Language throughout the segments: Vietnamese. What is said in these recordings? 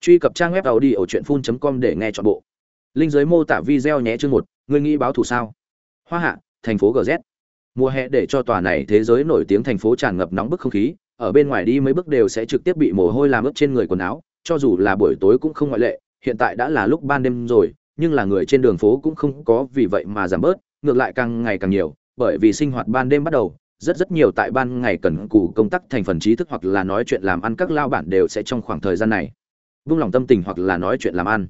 truy cập trang web tàu đi ở truyện phun com để nghe chọn bộ. Linh giới mô tả video nhé chương một người nghĩ báo thù sao? Hoa hạ, thành phố gz mùa hè để cho tòa này thế giới nổi tiếng thành phố tràn ngập nóng bức không khí, ở bên ngoài đi mấy bước đều sẽ trực tiếp bị mồ hôi làm ướt trên người quần áo, cho dù là buổi tối cũng không ngoại lệ, hiện tại đã là lúc ban đêm rồi, nhưng là người trên đường phố cũng không có vì vậy mà giảm bớt, ngược lại càng ngày càng nhiều, bởi vì sinh hoạt ban đêm bắt đầu, rất rất nhiều tại ban ngày cần cù công tác thành phần trí thức hoặc là nói chuyện làm ăn các lao bản đều sẽ trong khoảng thời gian này vung lòng tâm tình hoặc là nói chuyện làm ăn.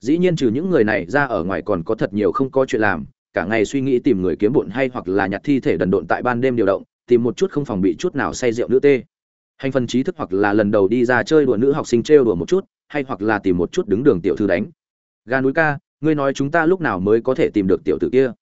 Dĩ nhiên trừ những người này ra ở ngoài còn có thật nhiều không có chuyện làm, cả ngày suy nghĩ tìm người kiếm bụn hay hoặc là nhặt thi thể đần độn tại ban đêm điều động, tìm một chút không phòng bị chút nào say rượu nữ tê. Hành phần trí thức hoặc là lần đầu đi ra chơi đùa nữ học sinh trêu đùa một chút, hay hoặc là tìm một chút đứng đường tiểu thư đánh. Ga núi ca, ngươi nói chúng ta lúc nào mới có thể tìm được tiểu tử kia?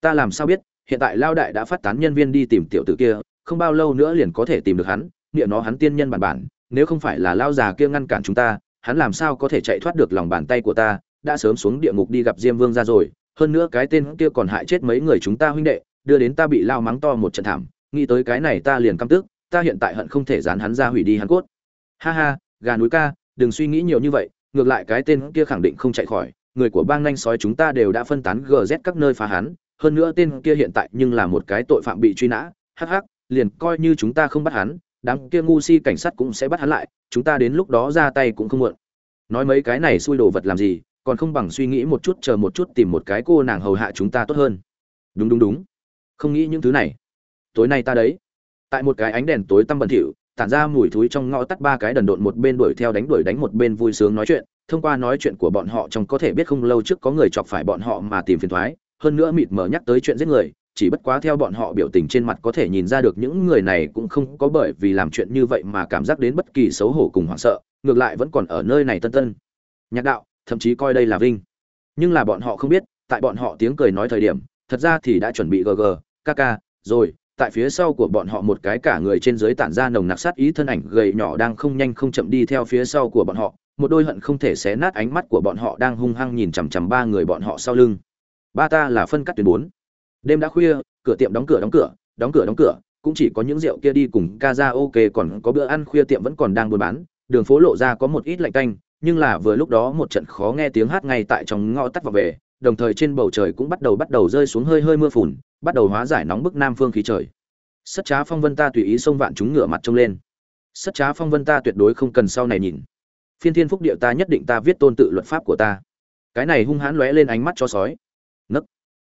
Ta làm sao biết, hiện tại lao đại đã phát tán nhân viên đi tìm tiểu tử kia, không bao lâu nữa liền có thể tìm được hắn nghĩa nó hắn tiên nhân bản bản, nếu không phải là lao già kia ngăn cản chúng ta hắn làm sao có thể chạy thoát được lòng bàn tay của ta, đã sớm xuống địa ngục đi gặp diêm vương ra rồi, hơn nữa cái tên kia còn hại chết mấy người chúng ta huynh đệ, đưa đến ta bị lao mắng to một trận thảm, nghĩ tới cái này ta liền căm tức, ta hiện tại hận không thể dán hắn ra hủy đi hắn cốt. Ha ha, gà núi ca, đừng suy nghĩ nhiều như vậy, ngược lại cái tên kia khẳng định không chạy khỏi, người của bang nhanh sói chúng ta đều đã phân tán gz các nơi phá hắn, hơn nữa tên kia hiện tại nhưng là một cái tội phạm bị truy nã, hắc hắc, liền coi như chúng ta không bắt hắn, đám kia ngu si cảnh sát cũng sẽ bắt hắn lại chúng ta đến lúc đó ra tay cũng không muộn. Nói mấy cái này xui đồ vật làm gì, còn không bằng suy nghĩ một chút, chờ một chút tìm một cái cô nàng hầu hạ chúng ta tốt hơn. Đúng đúng đúng. Không nghĩ những thứ này. Tối nay ta đấy. Tại một cái ánh đèn tối tăm bẩn thỉu, tản ra mùi thúi trong ngõ tắt ba cái đần độn một bên đuổi theo đánh đuổi đánh một bên vui sướng nói chuyện. Thông qua nói chuyện của bọn họ trong có thể biết không lâu trước có người chọc phải bọn họ mà tìm phiền thoái, hơn nữa mịt mờ nhắc tới chuyện giết người chỉ bất quá theo bọn họ biểu tình trên mặt có thể nhìn ra được những người này cũng không có bởi vì làm chuyện như vậy mà cảm giác đến bất kỳ xấu hổ cùng hoảng sợ, ngược lại vẫn còn ở nơi này tân tân. Nhạc đạo, thậm chí coi đây là vinh. Nhưng là bọn họ không biết, tại bọn họ tiếng cười nói thời điểm, thật ra thì đã chuẩn bị gg kk rồi, tại phía sau của bọn họ một cái cả người trên dưới tản ra nồng nặc sát ý thân ảnh gầy nhỏ đang không nhanh không chậm đi theo phía sau của bọn họ, một đôi hận không thể xé nát ánh mắt của bọn họ đang hung hăng nhìn chằm chằm ba người bọn họ sau lưng. Ba ta là phân cắt tuyến bốn đêm đã khuya, cửa tiệm đóng cửa đóng cửa đóng cửa đóng cửa, cũng chỉ có những rượu kia đi cùng ca ra ok còn có bữa ăn khuya tiệm vẫn còn đang buôn bán. Đường phố lộ ra có một ít lạnh tanh, nhưng là vừa lúc đó một trận khó nghe tiếng hát ngay tại trong ngõ tắt vào về, đồng thời trên bầu trời cũng bắt đầu bắt đầu rơi xuống hơi hơi mưa phùn, bắt đầu hóa giải nóng bức nam phương khí trời. Sất trá phong vân ta tùy ý xông vạn chúng ngửa mặt trông lên. Sất trá phong vân ta tuyệt đối không cần sau này nhìn. Phiên thiên phúc điệu ta nhất định ta viết tôn tự luật pháp của ta. Cái này hung hãn lóe lên ánh mắt cho sói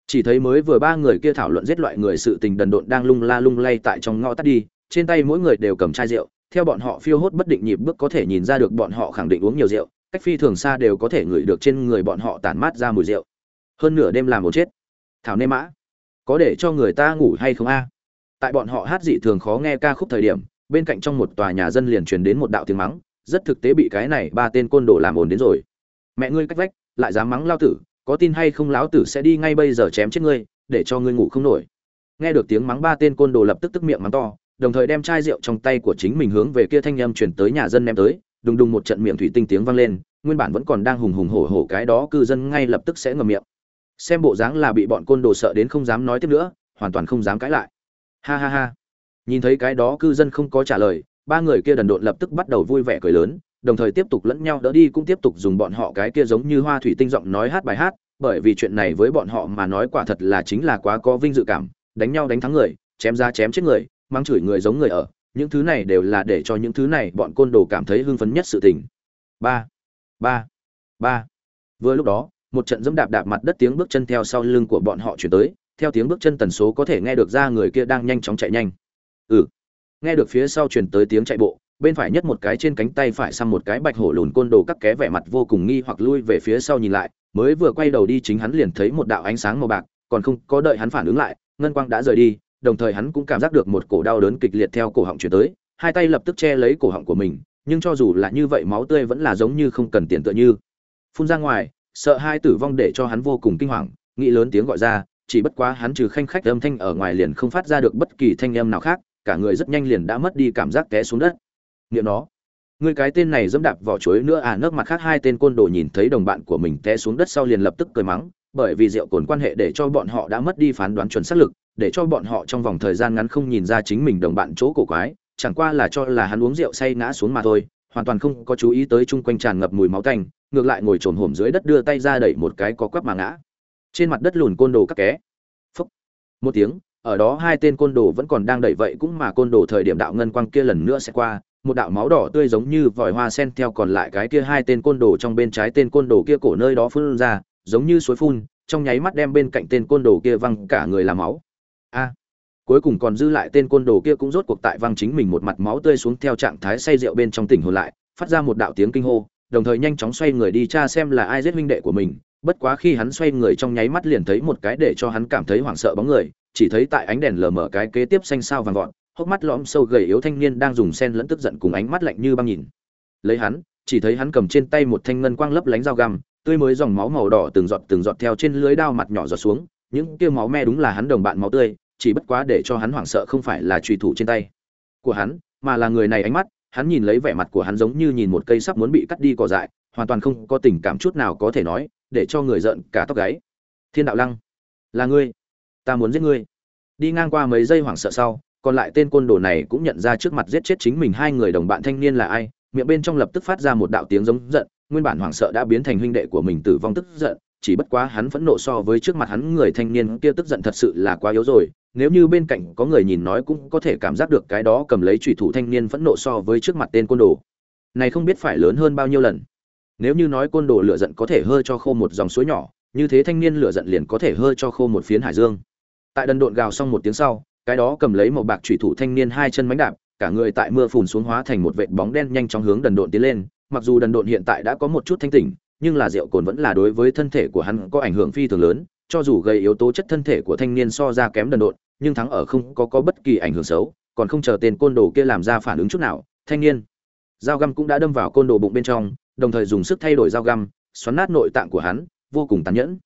chỉ thấy mới vừa ba người kia thảo luận giết loại người sự tình đần độn đang lung la lung lay tại trong ngõ tắt đi, trên tay mỗi người đều cầm chai rượu, theo bọn họ phiêu hốt bất định nhịp bước có thể nhìn ra được bọn họ khẳng định uống nhiều rượu, cách phi thường xa đều có thể ngửi được trên người bọn họ tản mát ra mùi rượu. Hơn nửa đêm làm một chết. Thảo nê mã, có để cho người ta ngủ hay không a? Tại bọn họ hát dị thường khó nghe ca khúc thời điểm, bên cạnh trong một tòa nhà dân liền truyền đến một đạo tiếng mắng, rất thực tế bị cái này ba tên côn đồ làm ồn đến rồi. Mẹ ngươi cách vách, lại dám mắng lao tử có tin hay không lão tử sẽ đi ngay bây giờ chém chết ngươi, để cho ngươi ngủ không nổi. Nghe được tiếng mắng ba tên côn đồ lập tức tức miệng mắng to, đồng thời đem chai rượu trong tay của chính mình hướng về kia thanh âm chuyển tới nhà dân ném tới, đùng đùng một trận miệng thủy tinh tiếng vang lên, nguyên bản vẫn còn đang hùng hùng hổ hổ cái đó cư dân ngay lập tức sẽ ngậm miệng. Xem bộ dáng là bị bọn côn đồ sợ đến không dám nói tiếp nữa, hoàn toàn không dám cãi lại. Ha ha ha. Nhìn thấy cái đó cư dân không có trả lời, ba người kia đần độn lập tức bắt đầu vui vẻ cười lớn đồng thời tiếp tục lẫn nhau đỡ đi, cũng tiếp tục dùng bọn họ cái kia giống như hoa thủy tinh giọng nói hát bài hát, bởi vì chuyện này với bọn họ mà nói quả thật là chính là quá có vinh dự cảm, đánh nhau đánh thắng người, chém ra chém chết người mang chửi người giống người ở, những thứ này đều là để cho những thứ này bọn côn đồ cảm thấy hưng phấn nhất sự tình. Ba ba ba. Vừa lúc đó, một trận dẫm đạp đạp mặt đất tiếng bước chân theo sau lưng của bọn họ chuyển tới, theo tiếng bước chân tần số có thể nghe được ra người kia đang nhanh chóng chạy nhanh. Ừ. Nghe được phía sau chuyển tới tiếng chạy bộ bên phải nhất một cái trên cánh tay phải xăm một cái bạch hổ lùn côn đồ cắt ké vẻ mặt vô cùng nghi hoặc lui về phía sau nhìn lại, mới vừa quay đầu đi chính hắn liền thấy một đạo ánh sáng màu bạc, còn không có đợi hắn phản ứng lại, ngân quang đã rời đi, đồng thời hắn cũng cảm giác được một cổ đau đớn kịch liệt theo cổ họng chuyển tới, hai tay lập tức che lấy cổ họng của mình, nhưng cho dù là như vậy máu tươi vẫn là giống như không cần tiền tựa như. Phun ra ngoài, sợ hai tử vong để cho hắn vô cùng kinh hoàng, nghĩ lớn tiếng gọi ra, chỉ bất quá hắn trừ khanh khách âm thanh ở ngoài liền không phát ra được bất kỳ thanh âm nào khác, cả người rất nhanh liền đã mất đi cảm giác té xuống đất nghiệm nó. Người cái tên này dẫm đạp vỏ chuối nữa à nước mặt khác hai tên côn đồ nhìn thấy đồng bạn của mình té xuống đất sau liền lập tức cười mắng, bởi vì rượu cồn quan hệ để cho bọn họ đã mất đi phán đoán chuẩn xác lực, để cho bọn họ trong vòng thời gian ngắn không nhìn ra chính mình đồng bạn chỗ cổ quái, chẳng qua là cho là hắn uống rượu say ngã xuống mà thôi, hoàn toàn không có chú ý tới chung quanh tràn ngập mùi máu tanh, ngược lại ngồi trồn hổm dưới đất đưa tay ra đẩy một cái có quắp mà ngã. Trên mặt đất lùn côn đồ các ké. Phúc. Một tiếng, ở đó hai tên côn đồ vẫn còn đang đẩy vậy cũng mà côn đồ thời điểm đạo ngân quang kia lần nữa sẽ qua một đạo máu đỏ tươi giống như vòi hoa sen theo còn lại cái kia hai tên côn đồ trong bên trái tên côn đồ kia cổ nơi đó phun ra, giống như suối phun, trong nháy mắt đem bên cạnh tên côn đồ kia văng cả người là máu. A! Cuối cùng còn dư lại tên côn đồ kia cũng rốt cuộc tại văng chính mình một mặt máu tươi xuống theo trạng thái say rượu bên trong tỉnh hồn lại, phát ra một đạo tiếng kinh hô, đồng thời nhanh chóng xoay người đi tra xem là ai giết huynh đệ của mình. Bất quá khi hắn xoay người trong nháy mắt liền thấy một cái để cho hắn cảm thấy hoảng sợ bóng người, chỉ thấy tại ánh đèn lờ mờ cái kế tiếp xanh sao vàng vọt hốc mắt lõm sâu gầy yếu thanh niên đang dùng sen lẫn tức giận cùng ánh mắt lạnh như băng nhìn. Lấy hắn, chỉ thấy hắn cầm trên tay một thanh ngân quang lấp lánh dao găm, tươi mới dòng máu màu đỏ từng giọt từng giọt theo trên lưới đao mặt nhỏ giọt xuống, những kia máu me đúng là hắn đồng bạn máu tươi, chỉ bất quá để cho hắn hoảng sợ không phải là truy thủ trên tay của hắn, mà là người này ánh mắt, hắn nhìn lấy vẻ mặt của hắn giống như nhìn một cây sắp muốn bị cắt đi cỏ dại, hoàn toàn không có tình cảm chút nào có thể nói, để cho người giận cả tóc gáy. Thiên đạo lăng, là ngươi, ta muốn giết ngươi. Đi ngang qua mấy giây hoảng sợ sau còn lại tên côn đồ này cũng nhận ra trước mặt giết chết chính mình hai người đồng bạn thanh niên là ai, miệng bên trong lập tức phát ra một đạo tiếng giống giận, nguyên bản hoảng sợ đã biến thành huynh đệ của mình tử vong tức giận, chỉ bất quá hắn phẫn nộ so với trước mặt hắn người thanh niên kia tức giận thật sự là quá yếu rồi, nếu như bên cạnh có người nhìn nói cũng có thể cảm giác được cái đó cầm lấy trùy thủ thanh niên phẫn nộ so với trước mặt tên côn đồ. Này không biết phải lớn hơn bao nhiêu lần. Nếu như nói côn đồ lửa giận có thể hơi cho khô một dòng suối nhỏ, như thế thanh niên lửa giận liền có thể hơi cho khô một phiến hải dương. Tại đần độn gào xong một tiếng sau cái đó cầm lấy một bạc trụy thủ thanh niên hai chân mánh đạp, cả người tại mưa phùn xuống hóa thành một vệt bóng đen nhanh chóng hướng đần độn tiến lên. Mặc dù đần độn hiện tại đã có một chút thanh tỉnh, nhưng là rượu cồn vẫn là đối với thân thể của hắn có ảnh hưởng phi thường lớn. Cho dù gây yếu tố chất thân thể của thanh niên so ra kém đần độn, nhưng thắng ở không có có bất kỳ ảnh hưởng xấu, còn không chờ tên côn đồ kia làm ra phản ứng chút nào, thanh niên dao găm cũng đã đâm vào côn đồ bụng bên trong, đồng thời dùng sức thay đổi dao găm, xoắn nát nội tạng của hắn, vô cùng tàn nhẫn.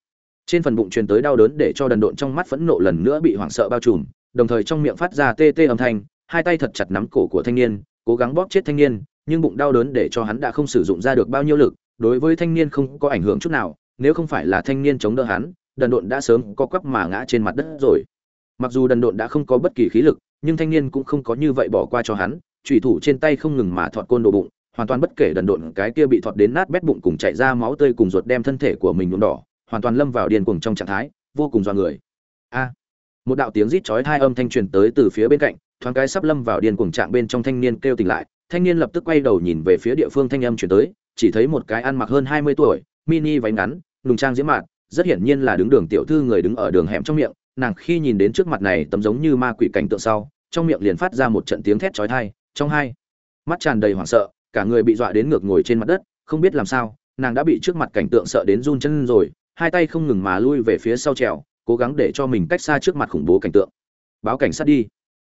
Trên phần bụng truyền tới đau đớn để cho đần độn trong mắt phẫn nộ lần nữa bị hoảng sợ bao trùm đồng thời trong miệng phát ra tê tê âm thanh, hai tay thật chặt nắm cổ của thanh niên, cố gắng bóp chết thanh niên, nhưng bụng đau đớn để cho hắn đã không sử dụng ra được bao nhiêu lực, đối với thanh niên không có ảnh hưởng chút nào, nếu không phải là thanh niên chống đỡ hắn, đần độn đã sớm co quắp mà ngã trên mặt đất rồi. Mặc dù đần độn đã không có bất kỳ khí lực, nhưng thanh niên cũng không có như vậy bỏ qua cho hắn, chủy thủ trên tay không ngừng mà thọt côn đồ bụng, hoàn toàn bất kể đần độn cái kia bị thọt đến nát bét bụng cùng chảy ra máu tươi cùng ruột đem thân thể của mình nhuộm đỏ, hoàn toàn lâm vào điên cuồng trong trạng thái, vô cùng do người. A! Một đạo tiếng rít chói hai âm thanh truyền tới từ phía bên cạnh, thoáng cái sắp lâm vào điên cuồng trạng bên trong thanh niên kêu tỉnh lại, thanh niên lập tức quay đầu nhìn về phía địa phương thanh âm truyền tới, chỉ thấy một cái ăn mặc hơn hai mươi tuổi, mini váy ngắn, lùng trang diễm mạn, rất hiển nhiên là đứng đường tiểu thư người đứng ở đường hẻm trong miệng, nàng khi nhìn đến trước mặt này tấm giống như ma quỷ cảnh tượng sau, trong miệng liền phát ra một trận tiếng thét chói tai, trong hai mắt tràn đầy hoảng sợ, cả người bị dọa đến ngược ngồi trên mặt đất, không biết làm sao, nàng đã bị trước mặt cảnh tượng sợ đến run chân rồi, hai tay không ngừng mà lui về phía sau trèo cố gắng để cho mình cách xa trước mặt khủng bố cảnh tượng báo cảnh sát đi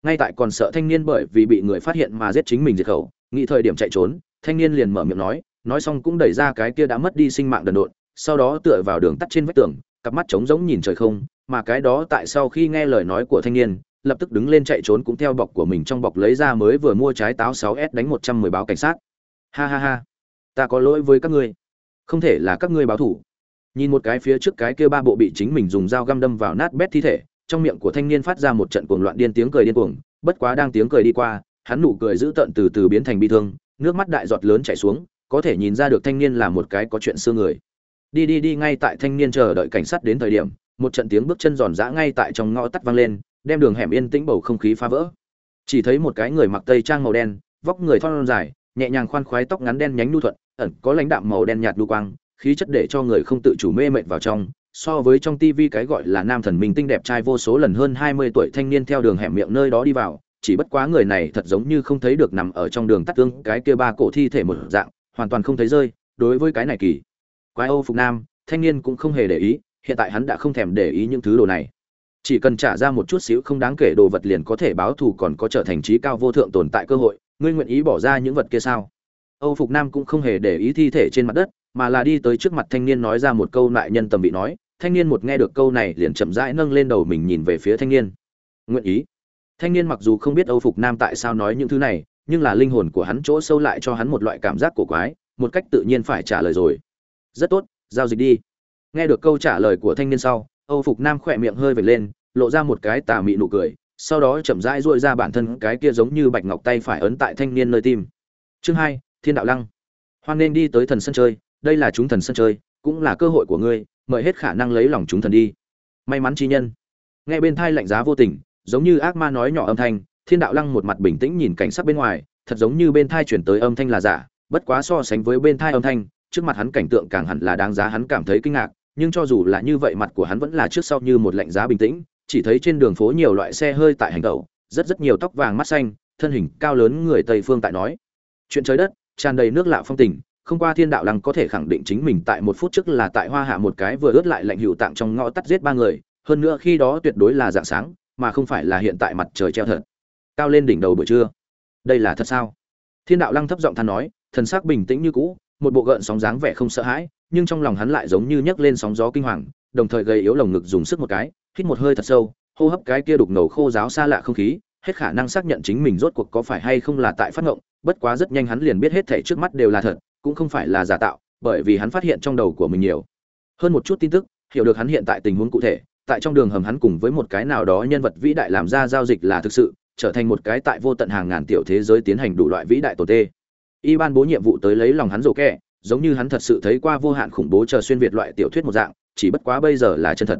ngay tại còn sợ thanh niên bởi vì bị người phát hiện mà giết chính mình diệt khẩu nghĩ thời điểm chạy trốn thanh niên liền mở miệng nói nói xong cũng đẩy ra cái kia đã mất đi sinh mạng đần độn sau đó tựa vào đường tắt trên vách tường cặp mắt trống rỗng nhìn trời không mà cái đó tại sau khi nghe lời nói của thanh niên lập tức đứng lên chạy trốn cũng theo bọc của mình trong bọc lấy ra mới vừa mua trái táo 6S đánh 110 báo cảnh sát. Ha ha ha, ta có lỗi với các ngươi. Không thể là các ngươi báo thủ. Nhìn một cái phía trước cái kia ba bộ bị chính mình dùng dao găm đâm vào nát bét thi thể, trong miệng của thanh niên phát ra một trận cuồng loạn điên tiếng cười điên cuồng, bất quá đang tiếng cười đi qua, hắn nụ cười giữ tận từ từ biến thành bi thương, nước mắt đại giọt lớn chảy xuống, có thể nhìn ra được thanh niên là một cái có chuyện xưa người. Đi đi đi ngay tại thanh niên chờ đợi cảnh sát đến thời điểm, một trận tiếng bước chân giòn giã ngay tại trong ngõ tắt vang lên, đem đường hẻm yên tĩnh bầu không khí phá vỡ. Chỉ thấy một cái người mặc tây trang màu đen, vóc người thon dài, nhẹ nhàng khoan khoái tóc ngắn đen nhánh nhu thuận, ẩn có lãnh đạm màu đen nhạt đu quang, khí chất để cho người không tự chủ mê mệt vào trong, so với trong tivi cái gọi là nam thần minh tinh đẹp trai vô số lần hơn 20 tuổi thanh niên theo đường hẻm miệng nơi đó đi vào, chỉ bất quá người này thật giống như không thấy được nằm ở trong đường tắt tương cái kia ba cổ thi thể một dạng, hoàn toàn không thấy rơi, đối với cái này kỳ. Quái Âu Phục Nam, thanh niên cũng không hề để ý, hiện tại hắn đã không thèm để ý những thứ đồ này. Chỉ cần trả ra một chút xíu không đáng kể đồ vật liền có thể báo thù còn có trở thành trí cao vô thượng tồn tại cơ hội, ngươi nguyện ý bỏ ra những vật kia sao? Âu Phục Nam cũng không hề để ý thi thể trên mặt đất, mà là đi tới trước mặt thanh niên nói ra một câu lại nhân tầm bị nói, thanh niên một nghe được câu này liền chậm rãi nâng lên đầu mình nhìn về phía thanh niên. Nguyện ý. Thanh niên mặc dù không biết Âu Phục Nam tại sao nói những thứ này, nhưng là linh hồn của hắn chỗ sâu lại cho hắn một loại cảm giác cổ quái, một cách tự nhiên phải trả lời rồi. Rất tốt, giao dịch đi. Nghe được câu trả lời của thanh niên sau, Âu Phục Nam khỏe miệng hơi vệt lên, lộ ra một cái tà mị nụ cười, sau đó chậm rãi duỗi ra bản thân cái kia giống như bạch ngọc tay phải ấn tại thanh niên nơi tim. Chương hai thiên đạo lăng hoan nên đi tới thần sân chơi đây là chúng thần sân chơi, cũng là cơ hội của ngươi, mời hết khả năng lấy lòng chúng thần đi. May mắn chi nhân. Nghe bên thai lạnh giá vô tình, giống như ác ma nói nhỏ âm thanh, thiên đạo lăng một mặt bình tĩnh nhìn cảnh sắc bên ngoài, thật giống như bên thai chuyển tới âm thanh là giả, bất quá so sánh với bên thai âm thanh, trước mặt hắn cảnh tượng càng hẳn là đáng giá hắn cảm thấy kinh ngạc, nhưng cho dù là như vậy mặt của hắn vẫn là trước sau như một lạnh giá bình tĩnh, chỉ thấy trên đường phố nhiều loại xe hơi tại hành tẩu, rất rất nhiều tóc vàng mắt xanh, thân hình cao lớn người tây phương tại nói. Chuyện trời đất, tràn đầy nước lạ phong tình không qua thiên đạo lăng có thể khẳng định chính mình tại một phút trước là tại hoa hạ một cái vừa ướt lại lạnh hữu tạng trong ngõ tắt giết ba người, hơn nữa khi đó tuyệt đối là dạng sáng, mà không phải là hiện tại mặt trời treo thật. Cao lên đỉnh đầu buổi trưa. Đây là thật sao? Thiên đạo lăng thấp giọng than nói, thần sắc bình tĩnh như cũ, một bộ gợn sóng dáng vẻ không sợ hãi, nhưng trong lòng hắn lại giống như nhấc lên sóng gió kinh hoàng, đồng thời gây yếu lồng ngực dùng sức một cái, hít một hơi thật sâu, hô hấp cái kia đục ngầu khô giáo xa lạ không khí hết khả năng xác nhận chính mình rốt cuộc có phải hay không là tại phát ngộng bất quá rất nhanh hắn liền biết hết thảy trước mắt đều là thật cũng không phải là giả tạo bởi vì hắn phát hiện trong đầu của mình nhiều. Hơn một chút tin tức hiểu được hắn hiện tại tình huống cụ thể tại trong đường hầm hắn cùng với một cái nào đó nhân vật vĩ đại làm ra giao dịch là thực sự trở thành một cái tại vô tận hàng ngàn tiểu thế giới tiến hành đủ loại vĩ đại tổ tê. Y ban bố nhiệm vụ tới lấy lòng hắn rồ kẻ, giống như hắn thật sự thấy qua vô hạn khủng bố chờ xuyên việt loại tiểu thuyết một dạng chỉ bất quá bây giờ là chân thật.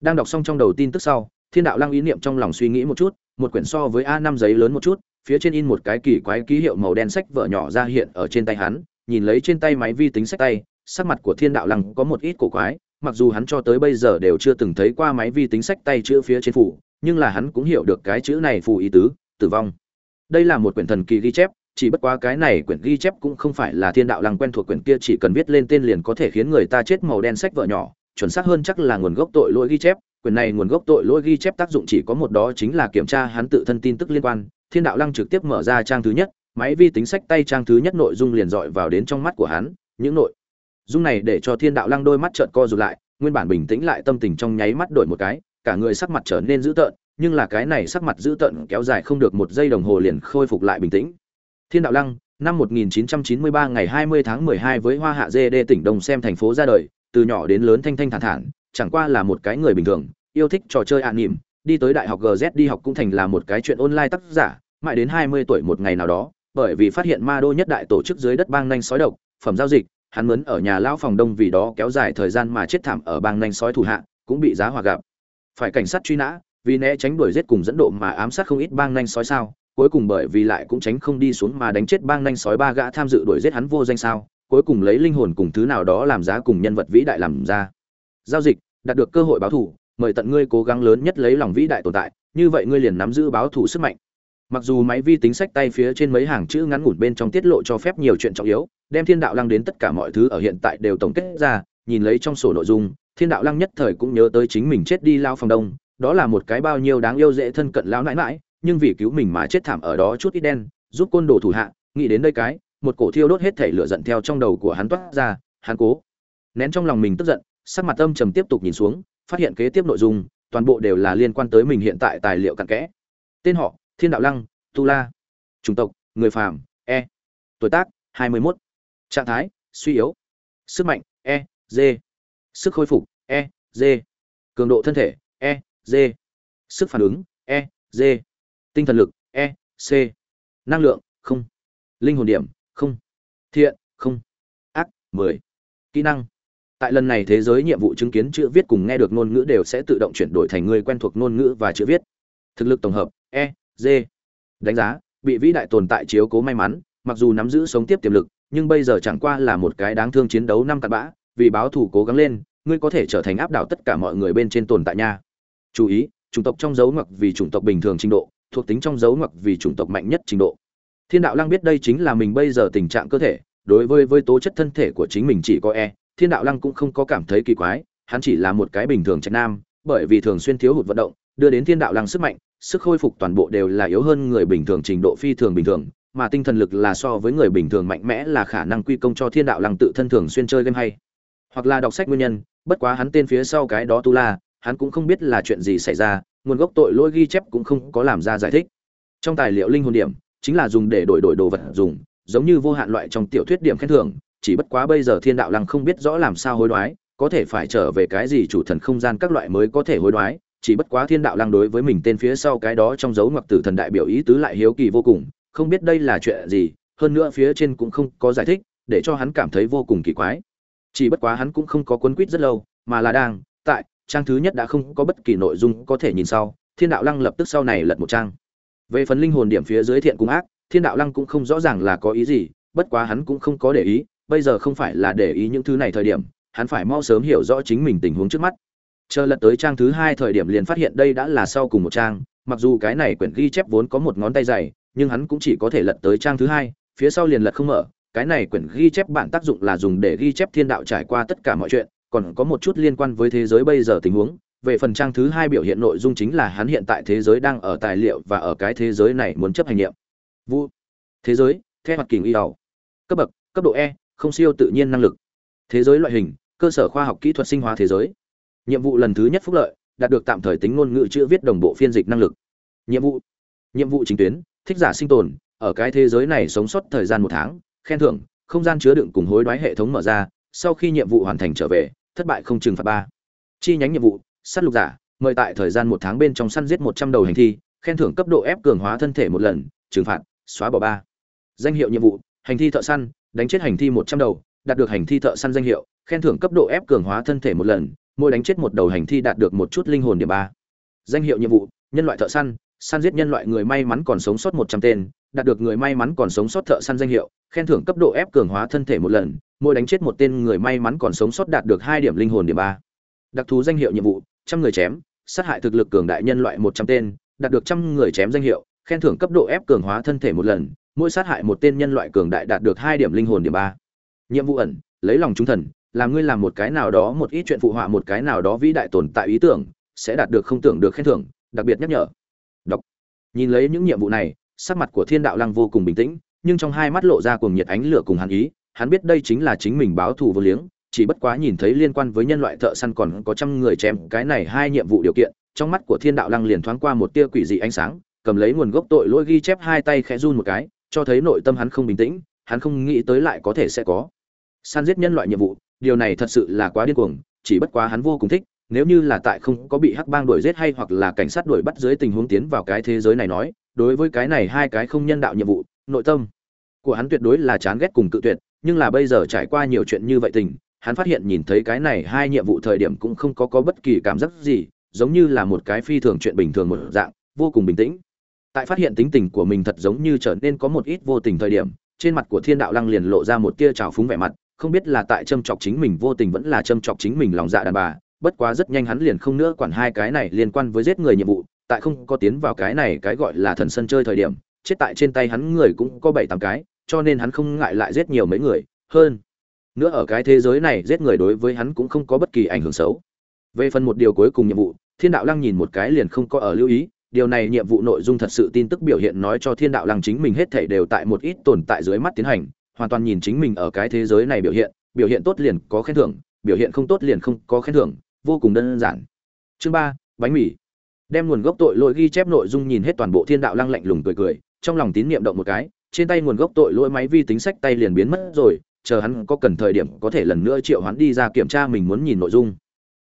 Đang đọc xong trong đầu tin tức sau thiên đạo lăng ý niệm trong lòng suy nghĩ một chút một quyển so với a năm giấy lớn một chút, phía trên in một cái kỳ quái ký hiệu màu đen sách vở nhỏ ra hiện ở trên tay hắn, nhìn lấy trên tay máy vi tính sách tay, sắc mặt của thiên đạo lăng có một ít cổ quái, mặc dù hắn cho tới bây giờ đều chưa từng thấy qua máy vi tính sách tay chữ phía trên phủ, nhưng là hắn cũng hiểu được cái chữ này phù ý tứ, tử vong. Đây là một quyển thần kỳ ghi chép, chỉ bất quá cái này quyển ghi chép cũng không phải là thiên đạo lăng quen thuộc quyển kia chỉ cần viết lên tên liền có thể khiến người ta chết màu đen sách vợ nhỏ, chuẩn xác hơn chắc là nguồn gốc tội lỗi ghi chép quyển này nguồn gốc tội lỗi ghi chép tác dụng chỉ có một đó chính là kiểm tra hắn tự thân tin tức liên quan. Thiên đạo lăng trực tiếp mở ra trang thứ nhất, máy vi tính sách tay trang thứ nhất nội dung liền dọi vào đến trong mắt của hắn, những nội dung này để cho thiên đạo lăng đôi mắt trợn co rụt lại, nguyên bản bình tĩnh lại tâm tình trong nháy mắt đổi một cái, cả người sắc mặt trở nên dữ tợn, nhưng là cái này sắc mặt dữ tợn kéo dài không được một giây đồng hồ liền khôi phục lại bình tĩnh. Thiên đạo lăng, năm 1993 ngày 20 tháng 12 với hoa hạ dê đê tỉnh đông xem thành phố ra đời, từ nhỏ đến lớn thanh thanh thản thản chẳng qua là một cái người bình thường, yêu thích trò chơi ạ nỉm, đi tới đại học gz đi học cũng thành là một cái chuyện online tác giả, mãi đến 20 tuổi một ngày nào đó, bởi vì phát hiện ma đô nhất đại tổ chức dưới đất bang nhanh sói độc, phẩm giao dịch, hắn mướn ở nhà lão phòng đông vì đó kéo dài thời gian mà chết thảm ở bang nhanh sói thủ hạ, cũng bị giá hòa gặp. Phải cảnh sát truy nã, vì né tránh đuổi giết cùng dẫn độ mà ám sát không ít bang nhanh sói sao, cuối cùng bởi vì lại cũng tránh không đi xuống mà đánh chết bang nhanh sói ba gã tham dự đuổi giết hắn vô danh sao, cuối cùng lấy linh hồn cùng thứ nào đó làm giá cùng nhân vật vĩ đại làm ra giao dịch, đạt được cơ hội báo thù, mời tận ngươi cố gắng lớn nhất lấy lòng vĩ đại tồn tại, như vậy ngươi liền nắm giữ báo thù sức mạnh. Mặc dù máy vi tính sách tay phía trên mấy hàng chữ ngắn ngủn bên trong tiết lộ cho phép nhiều chuyện trọng yếu, đem thiên đạo lăng đến tất cả mọi thứ ở hiện tại đều tổng kết ra, nhìn lấy trong sổ nội dung, thiên đạo lăng nhất thời cũng nhớ tới chính mình chết đi lao phòng đông, đó là một cái bao nhiêu đáng yêu dễ thân cận lao nãi mãi nhưng vì cứu mình mà chết thảm ở đó chút ít đen, giúp côn đồ thủ hạ, nghĩ đến đây cái, một cổ thiêu đốt hết thể lửa giận theo trong đầu của hắn toát ra, hắn cố nén trong lòng mình tức giận sắc mặt âm trầm tiếp tục nhìn xuống, phát hiện kế tiếp nội dung, toàn bộ đều là liên quan tới mình hiện tại tài liệu cặn kẽ. Tên họ, thiên đạo lăng, tu la. Chủng tộc, người phàm e. Tuổi tác 21. trạng thái, suy yếu. Sức mạnh e d sức khôi phục e d cường độ thân thể e d sức phản ứng e d tinh thần lực e c. Năng lượng, không. Linh hồn điểm, không. Thiện, không. Ác, mười. Kỹ năng tại lần này thế giới nhiệm vụ chứng kiến chữ viết cùng nghe được ngôn ngữ đều sẽ tự động chuyển đổi thành người quen thuộc ngôn ngữ và chữ viết. Thực lực tổng hợp e d đánh giá, bị vĩ đại tồn tại chiếu cố may mắn, mặc dù nắm giữ sống tiếp tiềm lực, nhưng bây giờ chẳng qua là một cái đáng thương chiến đấu năm cặn bã, vì báo thủ cố gắng lên, ngươi có thể trở thành áp đảo tất cả mọi người bên trên tồn tại nha. Chú ý, chủng tộc trong dấu ngoặc vì chủng tộc bình thường trình độ, thuộc tính trong dấu ngoặc vì chủng tộc mạnh nhất trình độ. Thiên đạo lăng biết đây chính là mình bây giờ tình trạng cơ thể, đối với với tố chất thân thể của chính mình chỉ có e thiên đạo lăng cũng không có cảm thấy kỳ quái, hắn chỉ là một cái bình thường trạch nam, bởi vì thường xuyên thiếu hụt vận động, đưa đến thiên đạo lăng sức mạnh, sức khôi phục toàn bộ đều là yếu hơn người bình thường trình độ phi thường bình thường, mà tinh thần lực là so với người bình thường mạnh mẽ là khả năng quy công cho thiên đạo lăng tự thân thường xuyên chơi game hay. Hoặc là đọc sách nguyên nhân, bất quá hắn tên phía sau cái đó tu la, hắn cũng không biết là chuyện gì xảy ra, nguồn gốc tội lỗi ghi chép cũng không có làm ra giải thích. Trong tài liệu linh hồn điểm, chính là dùng để đổi đổi đồ vật dùng, giống như vô hạn loại trong tiểu thuyết điểm khen thưởng chỉ bất quá bây giờ thiên đạo lăng không biết rõ làm sao hối đoái, có thể phải trở về cái gì chủ thần không gian các loại mới có thể hối đoái, chỉ bất quá thiên đạo lăng đối với mình tên phía sau cái đó trong dấu ngoặc tử thần đại biểu ý tứ lại hiếu kỳ vô cùng, không biết đây là chuyện gì, hơn nữa phía trên cũng không có giải thích, để cho hắn cảm thấy vô cùng kỳ quái. Chỉ bất quá hắn cũng không có cuốn quýt rất lâu, mà là đang, tại, trang thứ nhất đã không có bất kỳ nội dung có thể nhìn sau, thiên đạo lăng lập tức sau này lật một trang. Về phần linh hồn điểm phía dưới thiện cung ác, thiên đạo lăng cũng không rõ ràng là có ý gì, bất quá hắn cũng không có để ý bây giờ không phải là để ý những thứ này thời điểm, hắn phải mau sớm hiểu rõ chính mình tình huống trước mắt. Chờ lật tới trang thứ hai thời điểm liền phát hiện đây đã là sau cùng một trang, mặc dù cái này quyển ghi chép vốn có một ngón tay dày, nhưng hắn cũng chỉ có thể lật tới trang thứ hai, phía sau liền lật không mở. Cái này quyển ghi chép bản tác dụng là dùng để ghi chép thiên đạo trải qua tất cả mọi chuyện, còn có một chút liên quan với thế giới bây giờ tình huống. Về phần trang thứ hai biểu hiện nội dung chính là hắn hiện tại thế giới đang ở tài liệu và ở cái thế giới này muốn chấp hành nhiệm vụ thế giới, theo hoạt kình y đầu cấp bậc, cấp độ e không siêu tự nhiên năng lực. Thế giới loại hình, cơ sở khoa học kỹ thuật sinh hóa thế giới. Nhiệm vụ lần thứ nhất phúc lợi, đạt được tạm thời tính ngôn ngữ chữ viết đồng bộ phiên dịch năng lực. Nhiệm vụ. Nhiệm vụ chính tuyến, thích giả sinh tồn, ở cái thế giới này sống sót thời gian một tháng, khen thưởng, không gian chứa đựng cùng hối đoái hệ thống mở ra, sau khi nhiệm vụ hoàn thành trở về, thất bại không trừng phạt ba. Chi nhánh nhiệm vụ sát lục giả, mời tại thời gian một tháng bên trong săn giết một trăm đầu hành thi, khen thưởng cấp độ ép cường hóa thân thể một lần, trừng phạt, xóa bỏ ba. Danh hiệu nhiệm vụ, hành thi thợ săn đánh chết hành thi một trăm đầu, đạt được hành thi thợ săn danh hiệu, khen thưởng cấp độ ép cường hóa thân thể một lần, mỗi đánh chết một đầu hành thi đạt được một chút linh hồn điểm ba. Danh hiệu nhiệm vụ, nhân loại thợ săn săn giết nhân loại người may mắn còn sống sót một trăm tên, đạt được người may mắn còn sống sót thợ săn danh hiệu, khen thưởng cấp độ ép cường hóa thân thể một lần, mỗi đánh chết một tên người may mắn còn sống sót đạt được hai điểm linh hồn điểm ba. Đặc thú danh hiệu nhiệm vụ, trăm người chém, sát hại thực lực cường đại nhân loại một trăm tên, đạt được trăm người chém danh hiệu, khen thưởng cấp độ ép cường hóa thân thể một lần mỗi sát hại một tên nhân loại cường đại đạt được hai điểm linh hồn điểm ba. Nhiệm vụ ẩn, lấy lòng chúng thần, làm ngươi làm một cái nào đó một ít chuyện phụ họa một cái nào đó vĩ đại tồn tại ý tưởng, sẽ đạt được không tưởng được khen thưởng, đặc biệt nhắc nhở. Đọc. Nhìn lấy những nhiệm vụ này, sắc mặt của thiên đạo lăng vô cùng bình tĩnh, nhưng trong hai mắt lộ ra cùng nhiệt ánh lửa cùng hàn ý, hắn biết đây chính là chính mình báo thù vô liếng, chỉ bất quá nhìn thấy liên quan với nhân loại thợ săn còn có trăm người chém cái này hai nhiệm vụ điều kiện, trong mắt của thiên đạo lăng liền thoáng qua một tia quỷ dị ánh sáng, cầm lấy nguồn gốc tội lỗi ghi chép hai tay khẽ run một cái cho thấy nội tâm hắn không bình tĩnh, hắn không nghĩ tới lại có thể sẽ có. Săn giết nhân loại nhiệm vụ, điều này thật sự là quá điên cuồng, chỉ bất quá hắn vô cùng thích, nếu như là tại không có bị hắc bang đuổi giết hay hoặc là cảnh sát đuổi bắt dưới tình huống tiến vào cái thế giới này nói, đối với cái này hai cái không nhân đạo nhiệm vụ, nội tâm của hắn tuyệt đối là chán ghét cùng cự tuyệt, nhưng là bây giờ trải qua nhiều chuyện như vậy tình, hắn phát hiện nhìn thấy cái này hai nhiệm vụ thời điểm cũng không có có bất kỳ cảm giác gì, giống như là một cái phi thường chuyện bình thường một dạng, vô cùng bình tĩnh tại phát hiện tính tình của mình thật giống như trở nên có một ít vô tình thời điểm, trên mặt của thiên đạo lăng liền lộ ra một tia trào phúng vẻ mặt, không biết là tại châm chọc chính mình vô tình vẫn là châm chọc chính mình lòng dạ đàn bà, bất quá rất nhanh hắn liền không nữa quản hai cái này liên quan với giết người nhiệm vụ, tại không có tiến vào cái này cái gọi là thần sân chơi thời điểm, chết tại trên tay hắn người cũng có bảy tám cái, cho nên hắn không ngại lại giết nhiều mấy người, hơn nữa ở cái thế giới này giết người đối với hắn cũng không có bất kỳ ảnh hưởng xấu. Về phần một điều cuối cùng nhiệm vụ, thiên đạo lăng nhìn một cái liền không có ở lưu ý điều này nhiệm vụ nội dung thật sự tin tức biểu hiện nói cho thiên đạo lăng chính mình hết thảy đều tại một ít tồn tại dưới mắt tiến hành, hoàn toàn nhìn chính mình ở cái thế giới này biểu hiện biểu hiện tốt liền có khen thưởng, biểu hiện không tốt liền không có khen thưởng, vô cùng đơn giản. Chương ba, bánh mì. Đem nguồn gốc tội lỗi ghi chép nội dung nhìn hết toàn bộ thiên đạo lăng lạnh lùng cười cười, trong lòng tín niệm động một cái, trên tay nguồn gốc tội lỗi máy vi tính sách tay liền biến mất rồi, chờ hắn có cần thời điểm có thể lần nữa triệu hắn đi ra kiểm tra mình muốn nhìn nội dung.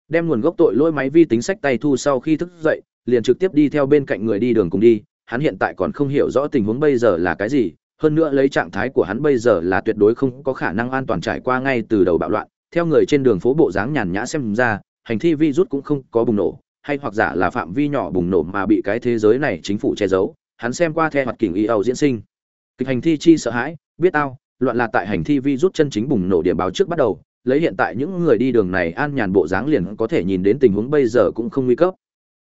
Đem nguồn gốc tội lỗi máy vi tính sách tay thu sau khi thức dậy liền trực tiếp đi theo bên cạnh người đi đường cùng đi, hắn hiện tại còn không hiểu rõ tình huống bây giờ là cái gì, hơn nữa lấy trạng thái của hắn bây giờ là tuyệt đối không có khả năng an toàn trải qua ngay từ đầu bạo loạn. Theo người trên đường phố bộ dáng nhàn nhã xem ra, hành thi vi rút cũng không có bùng nổ, hay hoặc giả là phạm vi nhỏ bùng nổ mà bị cái thế giới này chính phủ che giấu, hắn xem qua theo hoạt kình y âu diễn sinh. Kịch hành thi chi sợ hãi, biết tao, loạn là tại hành thi vi rút chân chính bùng nổ điểm báo trước bắt đầu, lấy hiện tại những người đi đường này an nhàn bộ dáng liền có thể nhìn đến tình huống bây giờ cũng không nguy cấp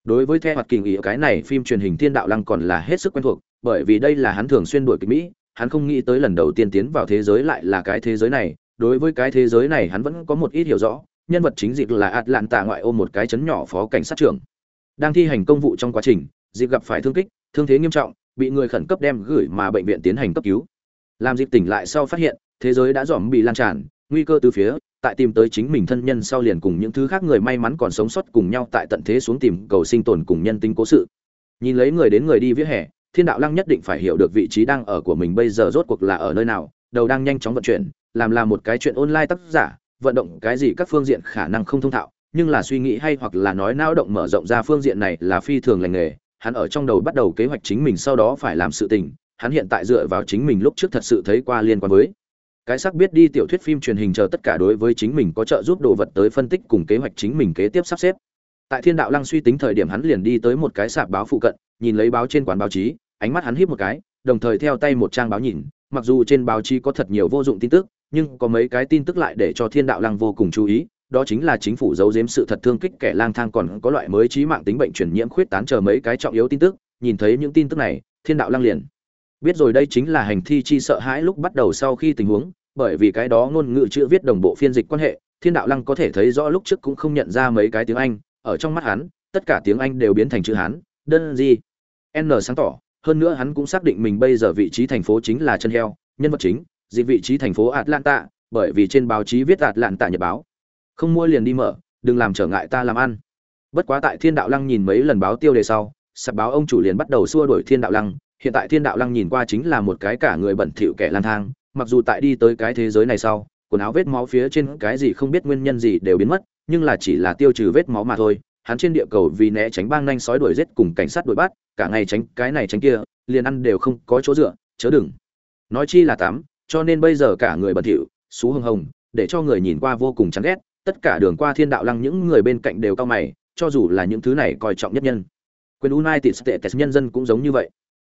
đối với theo hoạt kỳ nghỉ cái này phim truyền hình thiên đạo lăng còn là hết sức quen thuộc bởi vì đây là hắn thường xuyên đuổi kịch mỹ hắn không nghĩ tới lần đầu tiên tiến vào thế giới lại là cái thế giới này đối với cái thế giới này hắn vẫn có một ít hiểu rõ nhân vật chính dịp là hạt lạn tạ ngoại ô một cái chấn nhỏ phó cảnh sát trưởng. Đang thi hành công vụ trong quá trình, dịp gặp phải thương kích, thương thế nghiêm trọng, bị người khẩn cấp đem gửi mà bệnh viện tiến hành cấp cứu. Làm dịp tỉnh lại sau phát hiện, thế giới đã dòm bị lan tràn, nguy cơ từ phía, tại tìm tới chính mình thân nhân sau liền cùng những thứ khác người may mắn còn sống sót cùng nhau tại tận thế xuống tìm cầu sinh tồn cùng nhân tính cố sự. Nhìn lấy người đến người đi vỉa hè, Thiên đạo lăng nhất định phải hiểu được vị trí đang ở của mình bây giờ rốt cuộc là ở nơi nào, đầu đang nhanh chóng vận chuyển, làm là một cái chuyện online tác giả, vận động cái gì các phương diện khả năng không thông thạo nhưng là suy nghĩ hay hoặc là nói não động mở rộng ra phương diện này là phi thường lành nghề hắn ở trong đầu bắt đầu kế hoạch chính mình sau đó phải làm sự tình hắn hiện tại dựa vào chính mình lúc trước thật sự thấy qua liên quan với cái sắc biết đi tiểu thuyết phim truyền hình chờ tất cả đối với chính mình có trợ giúp đồ vật tới phân tích cùng kế hoạch chính mình kế tiếp sắp xếp. Tại thiên đạo lăng suy tính thời điểm hắn liền đi tới một cái sạp báo phụ cận, nhìn lấy báo trên quán báo chí, ánh mắt hắn híp một cái, đồng thời theo tay một trang báo nhìn, mặc dù trên báo chí có thật nhiều vô dụng tin tức, nhưng có mấy cái tin tức lại để cho thiên đạo lăng vô cùng chú ý, đó chính là chính phủ giấu giếm sự thật thương kích kẻ lang thang còn có loại mới trí mạng tính bệnh truyền nhiễm khuyết tán chờ mấy cái trọng yếu tin tức, nhìn thấy những tin tức này, thiên đạo lăng liền biết rồi đây chính là hành thi chi sợ hãi lúc bắt đầu sau khi tình huống bởi vì cái đó ngôn ngữ chữ viết đồng bộ phiên dịch quan hệ, thiên đạo lăng có thể thấy rõ lúc trước cũng không nhận ra mấy cái tiếng anh, ở trong mắt hắn, tất cả tiếng anh đều biến thành chữ hán, đơn gì. N sáng tỏ, hơn nữa hắn cũng xác định mình bây giờ vị trí thành phố chính là chân heo, nhân vật chính, dị vị trí thành phố atlanta, bởi vì trên báo chí viết atlanta nhật báo. Không mua liền đi mở, đừng làm trở ngại ta làm ăn. Bất quá tại thiên đạo lăng nhìn mấy lần báo tiêu đề sau, sạp báo ông chủ liền bắt đầu xua đuổi thiên đạo lăng, hiện tại thiên đạo lăng nhìn qua chính là một cái cả người bẩn thỉu kẻ lang thang mặc dù tại đi tới cái thế giới này sau, quần áo vết máu phía trên cái gì không biết nguyên nhân gì đều biến mất, nhưng là chỉ là tiêu trừ vết máu mà thôi. Hắn trên địa cầu vì né tránh bang nhanh sói đuổi giết cùng cảnh sát đuổi bắt, cả ngày tránh cái này tránh kia, liền ăn đều không có chỗ dựa, chớ đừng. Nói chi là tắm cho nên bây giờ cả người bẩn thỉu, xú hưng hồng, để cho người nhìn qua vô cùng chán ghét, tất cả đường qua thiên đạo lăng những người bên cạnh đều cao mày, cho dù là những thứ này coi trọng nhất nhân. Quyền united states nhân dân cũng giống như vậy.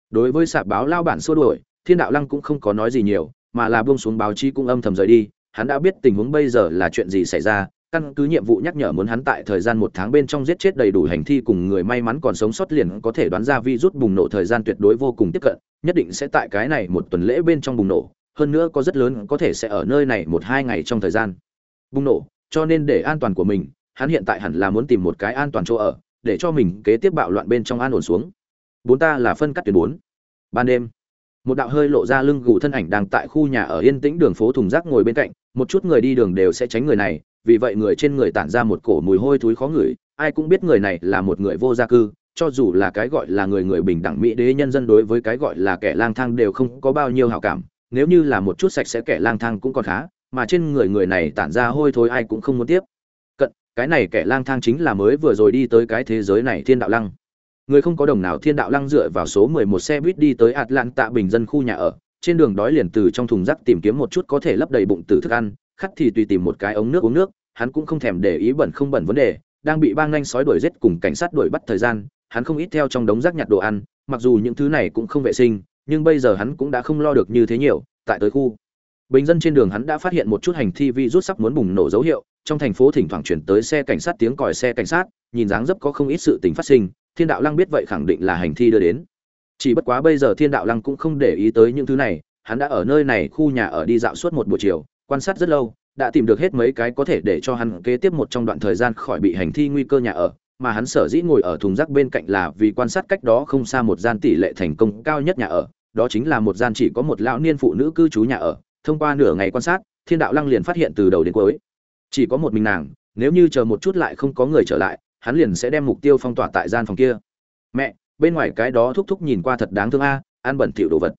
Đối với sạp báo lao bản xua đuổi, thiên đạo lăng cũng không có nói gì nhiều mà là buông xuống báo chí cũng âm thầm rời đi, hắn đã biết tình huống bây giờ là chuyện gì xảy ra, căn cứ nhiệm vụ nhắc nhở muốn hắn tại thời gian một tháng bên trong giết chết đầy đủ hành thi cùng người may mắn còn sống sót liền có thể đoán ra virus bùng nổ thời gian tuyệt đối vô cùng tiếp cận, nhất định sẽ tại cái này một tuần lễ bên trong bùng nổ, hơn nữa có rất lớn có thể sẽ ở nơi này một hai ngày trong thời gian bùng nổ, cho nên để an toàn của mình, hắn hiện tại hẳn là muốn tìm một cái an toàn chỗ ở, để cho mình kế tiếp bạo loạn bên trong an ổn xuống. Bốn ta là phân cắt tuyến bốn. Ban đêm một đạo hơi lộ ra lưng gù thân ảnh đang tại khu nhà ở yên tĩnh đường phố thùng rác ngồi bên cạnh, một chút người đi đường đều sẽ tránh người này, vì vậy người trên người tản ra một cổ mùi hôi thối khó ngửi, ai cũng biết người này là một người vô gia cư, cho dù là cái gọi là người người bình đẳng mỹ đế nhân dân đối với cái gọi là kẻ lang thang đều không có bao nhiêu hảo cảm, nếu như là một chút sạch sẽ kẻ lang thang cũng còn khá, mà trên người người này tản ra hôi thối ai cũng không muốn tiếp. Cận, cái này kẻ lang thang chính là mới vừa rồi đi tới cái thế giới này thiên đạo lăng người không có đồng nào thiên đạo lăng dựa vào số 11 xe buýt đi tới atlanta bình dân khu nhà ở. Trên đường đói liền từ trong thùng rác tìm kiếm một chút có thể lấp đầy bụng từ thức ăn, khắt thì tùy tìm một cái ống nước uống nước, hắn cũng không thèm để ý bẩn không bẩn vấn đề, đang bị bang nhanh sói đuổi giết cùng cảnh sát đuổi bắt thời gian, hắn không ít theo trong đống rác nhặt đồ ăn, mặc dù những thứ này cũng không vệ sinh, nhưng bây giờ hắn cũng đã không lo được như thế nhiều, tại tới khu. Bình dân trên đường hắn đã phát hiện một chút hành thi vi rút sắp muốn bùng nổ dấu hiệu, trong thành phố thỉnh thoảng chuyển tới xe cảnh sát tiếng còi xe cảnh sát, nhìn dáng dấp có không ít sự tình phát sinh thiên đạo lăng biết vậy khẳng định là hành thi đưa đến. Chỉ bất quá bây giờ thiên đạo lăng cũng không để ý tới những thứ này, hắn đã ở nơi này khu nhà ở đi dạo suốt một buổi chiều, quan sát rất lâu, đã tìm được hết mấy cái có thể để cho hắn kế tiếp một trong đoạn thời gian khỏi bị hành thi nguy cơ nhà ở, mà hắn sở dĩ ngồi ở thùng rác bên cạnh là vì quan sát cách đó không xa một gian tỷ lệ thành công cao nhất nhà ở, đó chính là một gian chỉ có một lão niên phụ nữ cư trú nhà ở. Thông qua nửa ngày quan sát, thiên đạo lăng liền phát hiện từ đầu đến cuối, chỉ có một mình nàng, nếu như chờ một chút lại không có người trở lại hắn liền sẽ đem mục tiêu phong tỏa tại gian phòng kia. Mẹ, bên ngoài cái đó thúc thúc nhìn qua thật đáng thương a, ăn bẩn thỉu đồ vật.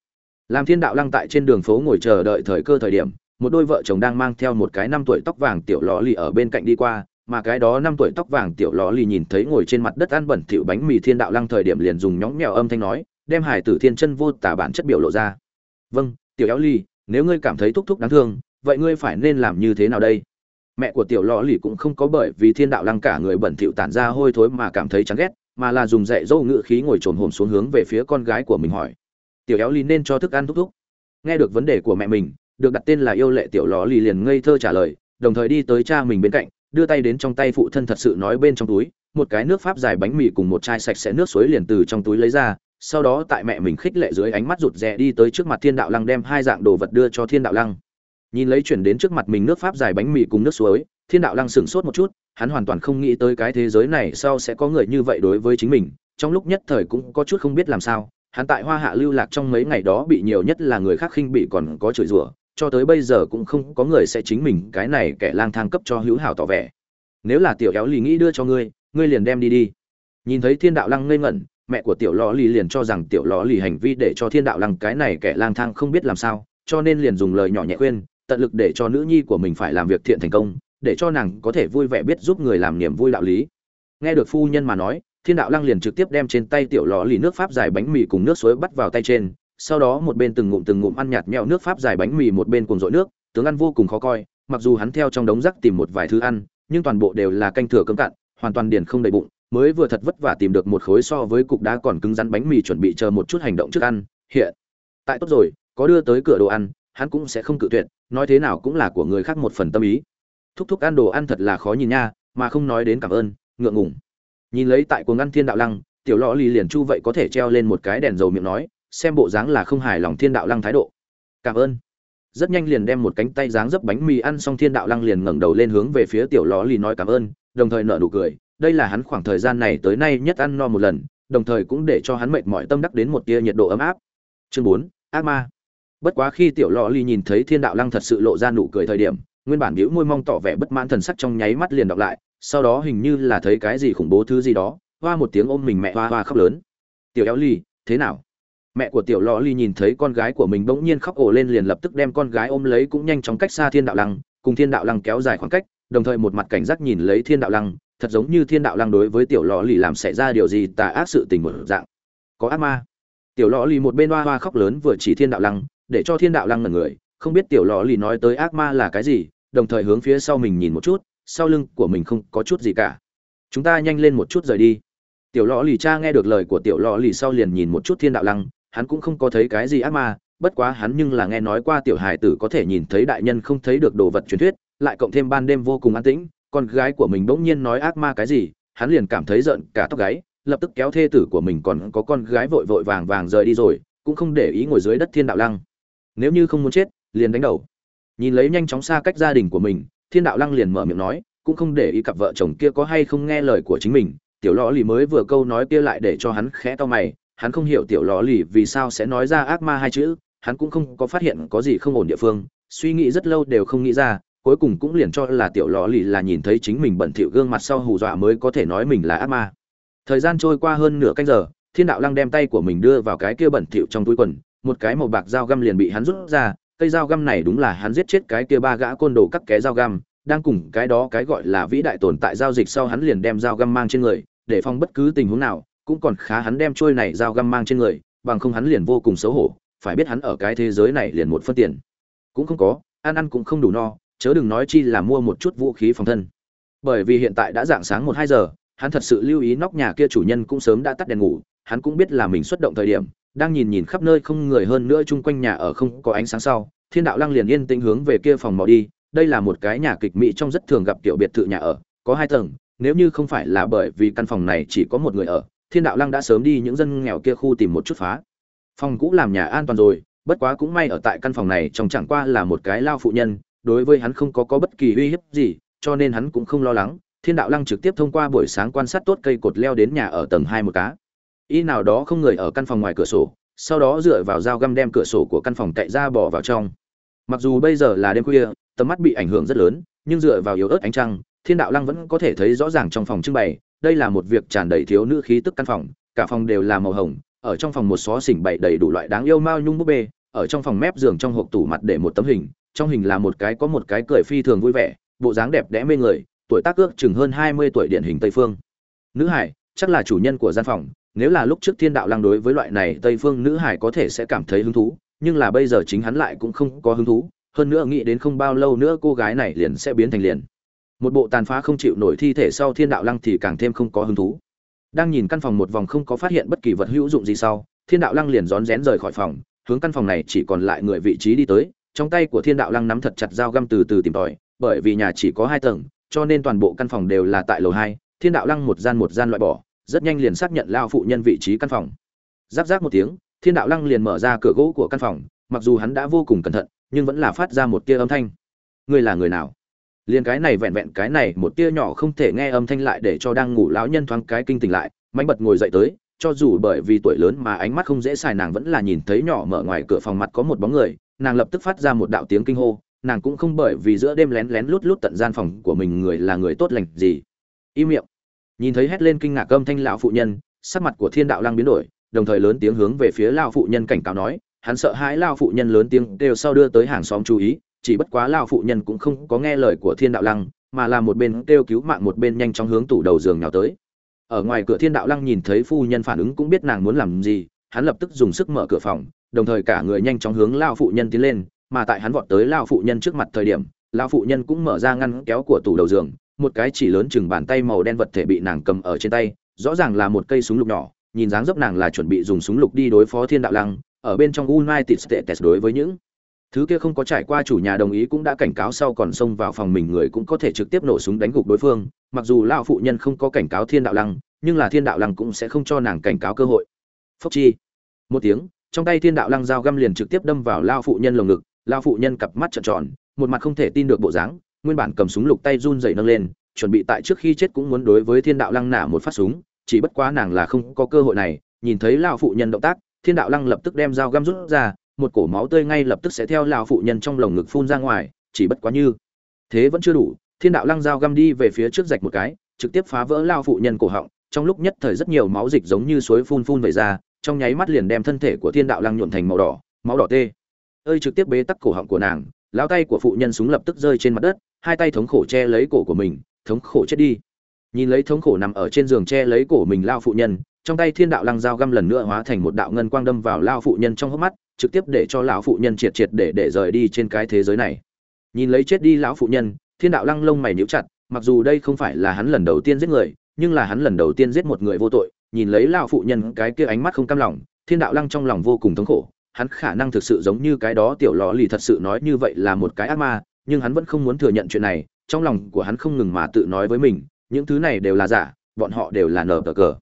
Làm thiên đạo lăng tại trên đường phố ngồi chờ đợi thời cơ thời điểm, một đôi vợ chồng đang mang theo một cái năm tuổi tóc vàng tiểu lò lì ở bên cạnh đi qua, mà cái đó năm tuổi tóc vàng tiểu lò lì nhìn thấy ngồi trên mặt đất ăn bẩn thỉu bánh mì thiên đạo lăng thời điểm liền dùng nhõng mèo âm thanh nói, đem hải tử thiên chân vô tả bản chất biểu lộ ra. Vâng tiểu éo ly nếu ngươi cảm thấy thúc thúc đáng thương, vậy ngươi phải nên làm như thế nào đây? Mẹ của tiểu lò lì cũng không có bởi vì thiên đạo lăng cả người bẩn thỉu tản ra hôi thối mà cảm thấy chán ghét, mà là dùng dạy dỗ ngự khí ngồi trồn hồn xuống hướng về phía con gái của mình hỏi. Tiểu éo lì nên cho thức ăn thúc thúc. Nghe được vấn đề của mẹ mình, được đặt tên là yêu lệ tiểu lò lì liền ngây thơ trả lời, đồng thời đi tới cha mình bên cạnh, đưa tay đến trong tay phụ thân thật sự nói bên trong túi, một cái nước pháp dài bánh mì cùng một chai sạch sẽ nước suối liền từ trong túi lấy ra, sau đó tại mẹ mình khích lệ dưới ánh mắt rụt rè đi tới trước mặt thiên đạo lăng đem hai dạng đồ vật đưa cho thiên đạo lăng nhìn lấy chuyển đến trước mặt mình nước pháp dài bánh mì cùng nước suối, thiên đạo lăng sửng sốt một chút, hắn hoàn toàn không nghĩ tới cái thế giới này sau sẽ có người như vậy đối với chính mình, trong lúc nhất thời cũng có chút không biết làm sao, hắn tại hoa hạ lưu lạc trong mấy ngày đó bị nhiều nhất là người khác khinh bị còn có chửi rủa, cho tới bây giờ cũng không có người sẽ chính mình cái này kẻ lang thang cấp cho hữu hảo tỏ vẻ. Nếu là tiểu éo lì nghĩ đưa cho ngươi ngươi liền đem đi đi. Nhìn thấy thiên đạo lăng ngây ngẩn, mẹ của tiểu lò lì liền cho rằng tiểu lò lì hành vi để cho thiên đạo lăng cái này kẻ lang thang không biết làm sao, cho nên liền dùng lời nhỏ nhẹ khuyên tận lực để cho nữ nhi của mình phải làm việc thiện thành công, để cho nàng có thể vui vẻ biết giúp người làm niềm vui đạo lý. Nghe được phu nhân mà nói, thiên đạo lăng liền trực tiếp đem trên tay tiểu lò lì nước pháp dài bánh mì cùng nước suối bắt vào tay trên, sau đó một bên từng ngụm từng ngụm ăn nhạt nhẽo nước pháp dài bánh mì một bên cuồng dội nước, tướng ăn vô cùng khó coi, mặc dù hắn theo trong đống rác tìm một vài thứ ăn, nhưng toàn bộ đều là canh thừa cơm cạn, hoàn toàn điền không đầy bụng, mới vừa thật vất vả tìm được một khối so với cục đá còn cứng rắn bánh mì chuẩn bị chờ một chút hành động trước ăn, hiện tại tốt rồi, có đưa tới cửa đồ ăn hắn cũng sẽ không cự tuyệt, nói thế nào cũng là của người khác một phần tâm ý. Thúc thúc ăn đồ ăn thật là khó nhìn nha, mà không nói đến cảm ơn, ngượng ngùng. Nhìn lấy tại cuồng ăn thiên đạo lăng, tiểu lọ lì liền chu vậy có thể treo lên một cái đèn dầu miệng nói, xem bộ dáng là không hài lòng thiên đạo lăng thái độ. Cảm ơn. Rất nhanh liền đem một cánh tay dáng dấp bánh mì ăn xong thiên đạo lăng liền ngẩng đầu lên hướng về phía tiểu lọ lì nói cảm ơn, đồng thời nở nụ cười, đây là hắn khoảng thời gian này tới nay nhất ăn no một lần, đồng thời cũng để cho hắn mệt mỏi tâm đắc đến một tia nhiệt độ ấm áp. Chương bốn, ác ma bất quá khi tiểu lọ ly nhìn thấy thiên đạo lăng thật sự lộ ra nụ cười thời điểm, nguyên bản bĩu môi mong tỏ vẻ bất mãn thần sắc trong nháy mắt liền đọc lại, sau đó hình như là thấy cái gì khủng bố thứ gì đó, hoa một tiếng ôm mình mẹ hoa hoa khóc lớn. Tiểu éo ly, thế nào? Mẹ của tiểu lọ ly nhìn thấy con gái của mình bỗng nhiên khóc ổ lên liền lập tức đem con gái ôm lấy cũng nhanh chóng cách xa thiên đạo lăng, cùng thiên đạo lăng kéo dài khoảng cách, đồng thời một mặt cảnh giác nhìn lấy thiên đạo lăng, thật giống như thiên đạo lăng đối với tiểu lọ lì làm xảy ra điều gì tà ác sự tình một dạng. Có ác ma. Tiểu lọ lì một bên hoa hoa khóc lớn vừa chỉ thiên đạo lăng để cho thiên đạo lăng ngẩn người, không biết tiểu lọ lì nói tới ác ma là cái gì, đồng thời hướng phía sau mình nhìn một chút, sau lưng của mình không có chút gì cả. Chúng ta nhanh lên một chút rời đi. Tiểu lọ lì cha nghe được lời của tiểu lọ lì sau liền nhìn một chút thiên đạo lăng, hắn cũng không có thấy cái gì ác ma, bất quá hắn nhưng là nghe nói qua tiểu hài tử có thể nhìn thấy đại nhân không thấy được đồ vật truyền thuyết, lại cộng thêm ban đêm vô cùng an tĩnh, con gái của mình bỗng nhiên nói ác ma cái gì, hắn liền cảm thấy giận cả tóc gáy, lập tức kéo thê tử của mình còn có con gái vội vội vàng vàng rời đi rồi, cũng không để ý ngồi dưới đất thiên đạo lăng nếu như không muốn chết, liền đánh đầu. Nhìn lấy nhanh chóng xa cách gia đình của mình, thiên đạo lăng liền mở miệng nói, cũng không để ý cặp vợ chồng kia có hay không nghe lời của chính mình. Tiểu lò lì mới vừa câu nói kia lại để cho hắn khẽ to mày, hắn không hiểu tiểu lò lì vì sao sẽ nói ra ác ma hai chữ, hắn cũng không có phát hiện có gì không ổn địa phương, suy nghĩ rất lâu đều không nghĩ ra, cuối cùng cũng liền cho là tiểu lò lì là nhìn thấy chính mình bẩn thỉu gương mặt sau hù dọa mới có thể nói mình là ác ma. Thời gian trôi qua hơn nửa canh giờ, thiên đạo lăng đem tay của mình đưa vào cái kia bẩn thỉu trong túi quần một cái màu bạc dao găm liền bị hắn rút ra, cây dao găm này đúng là hắn giết chết cái kia ba gã côn đồ cắt ké dao găm, đang cùng cái đó cái gọi là vĩ đại tồn tại giao dịch sau hắn liền đem dao găm mang trên người, để phòng bất cứ tình huống nào, cũng còn khá hắn đem trôi này dao găm mang trên người, bằng không hắn liền vô cùng xấu hổ, phải biết hắn ở cái thế giới này liền một phân tiền. Cũng không có, ăn ăn cũng không đủ no, chớ đừng nói chi là mua một chút vũ khí phòng thân. Bởi vì hiện tại đã dạng sáng một hai giờ, hắn thật sự lưu ý nóc nhà kia chủ nhân cũng sớm đã tắt đèn ngủ, hắn cũng biết là mình xuất động thời điểm đang nhìn nhìn khắp nơi không người hơn nữa chung quanh nhà ở không có ánh sáng sau, thiên đạo lăng liền yên tĩnh hướng về kia phòng mò đi. Đây là một cái nhà kịch mỹ trong rất thường gặp kiểu biệt thự nhà ở, có hai tầng. Nếu như không phải là bởi vì căn phòng này chỉ có một người ở, thiên đạo lăng đã sớm đi những dân nghèo kia khu tìm một chút phá. Phòng cũ làm nhà an toàn rồi, bất quá cũng may ở tại căn phòng này trong chẳng qua là một cái lao phụ nhân, đối với hắn không có có bất kỳ uy hiếp gì, cho nên hắn cũng không lo lắng. Thiên đạo lăng trực tiếp thông qua buổi sáng quan sát tốt cây cột leo đến nhà ở tầng hai một cá y nào đó không người ở căn phòng ngoài cửa sổ, sau đó dựa vào dao găm đem cửa sổ của căn phòng cậy ra bỏ vào trong. Mặc dù bây giờ là đêm khuya, tầm mắt bị ảnh hưởng rất lớn, nhưng dựa vào yếu ớt ánh trăng, thiên đạo lăng vẫn có thể thấy rõ ràng trong phòng trưng bày. Đây là một việc tràn đầy thiếu nữ khí tức căn phòng, cả phòng đều là màu hồng, ở trong phòng một xó xỉnh bày đầy đủ loại đáng yêu mao nhung búp bê, ở trong phòng mép giường trong hộp tủ mặt để một tấm hình, trong hình là một cái có một cái cười phi thường vui vẻ, bộ dáng đẹp đẽ mê người, tuổi tác ước chừng hơn hai mươi tuổi điển hình tây phương. Nữ hải, chắc là chủ nhân của gian phòng nếu là lúc trước thiên đạo lăng đối với loại này tây phương nữ hải có thể sẽ cảm thấy hứng thú, nhưng là bây giờ chính hắn lại cũng không có hứng thú, hơn nữa nghĩ đến không bao lâu nữa cô gái này liền sẽ biến thành liền. Một bộ tàn phá không chịu nổi thi thể sau thiên đạo lăng thì càng thêm không có hứng thú. Đang nhìn căn phòng một vòng không có phát hiện bất kỳ vật hữu dụng gì sau, thiên đạo lăng liền rón rén rời khỏi phòng, hướng căn phòng này chỉ còn lại người vị trí đi tới, trong tay của thiên đạo lăng nắm thật chặt dao găm từ từ tìm tòi, bởi vì nhà chỉ có hai tầng, cho nên toàn bộ căn phòng đều là tại lầu hai, thiên đạo lăng một gian một gian loại bỏ rất nhanh liền xác nhận lao phụ nhân vị trí căn phòng. Giáp giáp một tiếng, thiên đạo lăng liền mở ra cửa gỗ của căn phòng, mặc dù hắn đã vô cùng cẩn thận, nhưng vẫn là phát ra một tia âm thanh. Ngươi là người nào? Liền cái này vẹn vẹn cái này, một tia nhỏ không thể nghe âm thanh lại để cho đang ngủ lão nhân thoáng cái kinh tỉnh lại mánh bật ngồi dậy tới, cho dù bởi vì tuổi lớn mà ánh mắt không dễ xài nàng vẫn là nhìn thấy nhỏ mở ngoài cửa phòng mặt có một bóng người, nàng lập tức phát ra một đạo tiếng kinh hô, nàng cũng không bởi vì giữa đêm lén lén lút lút tận gian phòng của mình người là người tốt lành gì. Im miệng nhìn thấy hét lên kinh ngạc âm thanh lão phụ nhân, sắc mặt của thiên đạo lăng biến đổi, đồng thời lớn tiếng hướng về phía lão phụ nhân cảnh cáo nói, hắn sợ hãi lão phụ nhân lớn tiếng đều sau đưa tới hàng xóm chú ý, chỉ bất quá lão phụ nhân cũng không có nghe lời của thiên đạo lăng, mà là một bên kêu cứu mạng một bên nhanh chóng hướng tủ đầu giường nhào tới. Ở ngoài cửa thiên đạo lăng nhìn thấy phu nhân phản ứng cũng biết nàng muốn làm gì, hắn lập tức dùng sức mở cửa phòng, đồng thời cả người nhanh chóng hướng lao phụ nhân tiến lên, mà tại hắn vọt tới lao phụ nhân trước mặt thời điểm lao phụ nhân cũng mở ra ngăn kéo của tủ đầu giường một cái chỉ lớn chừng bàn tay màu đen vật thể bị nàng cầm ở trên tay, rõ ràng là một cây súng lục nhỏ, nhìn dáng dấp nàng là chuẩn bị dùng súng lục đi đối phó thiên đạo lăng, ở bên trong united states đối với những thứ kia không có trải qua chủ nhà đồng ý cũng đã cảnh cáo sau còn xông vào phòng mình người cũng có thể trực tiếp nổ súng đánh gục đối phương, mặc dù lao phụ nhân không có cảnh cáo thiên đạo lăng, nhưng là thiên đạo lăng cũng sẽ không cho nàng cảnh cáo cơ hội. Phốc chi. Một tiếng, trong tay thiên đạo lăng dao găm liền trực tiếp đâm vào lao phụ nhân lồng ngực lao phụ nhân cặp mắt trợn tròn, một mặt không thể tin được bộ dáng nguyên bản cầm súng lục tay run dậy nâng lên, chuẩn bị tại trước khi chết cũng muốn đối với thiên đạo lăng nả một phát súng, chỉ bất quá nàng là không có cơ hội này, nhìn thấy lao phụ nhân động tác, thiên đạo lăng lập tức đem dao găm rút ra, một cổ máu tươi ngay lập tức sẽ theo lao phụ nhân trong lồng ngực phun ra ngoài, chỉ bất quá như thế vẫn chưa đủ, thiên đạo lăng dao găm đi về phía trước rạch một cái, trực tiếp phá vỡ lao phụ nhân cổ họng, trong lúc nhất thời rất nhiều máu dịch giống như suối phun phun về ra, trong nháy mắt liền đem thân thể của thiên đạo lăng nhuộm thành màu đỏ, máu đỏ tê. Ơi trực tiếp bế tắc cổ họng của nàng lao tay của phụ nhân súng lập tức rơi trên mặt đất hai tay thống khổ che lấy cổ của mình, thống khổ chết đi. Nhìn lấy thống khổ nằm ở trên giường che lấy cổ mình lao phụ nhân, trong tay thiên đạo lăng dao găm lần nữa hóa thành một đạo ngân quang đâm vào lao phụ nhân trong hốc mắt, trực tiếp để cho lão phụ nhân triệt triệt để để rời đi trên cái thế giới này. Nhìn lấy chết đi lão phụ nhân, thiên đạo lăng lông mày níu chặt, mặc dù đây không phải là hắn lần đầu tiên giết người, nhưng là hắn lần đầu tiên giết một người vô tội, nhìn lấy lão phụ nhân cái kia ánh mắt không cam lòng, thiên đạo lăng trong lòng vô cùng thống khổ, hắn khả năng thực sự giống như cái đó tiểu lò lì thật sự nói như vậy là một cái ác ma nhưng hắn vẫn không muốn thừa nhận chuyện này, trong lòng của hắn không ngừng mà tự nói với mình, những thứ này đều là giả, bọn họ đều là nở cờ.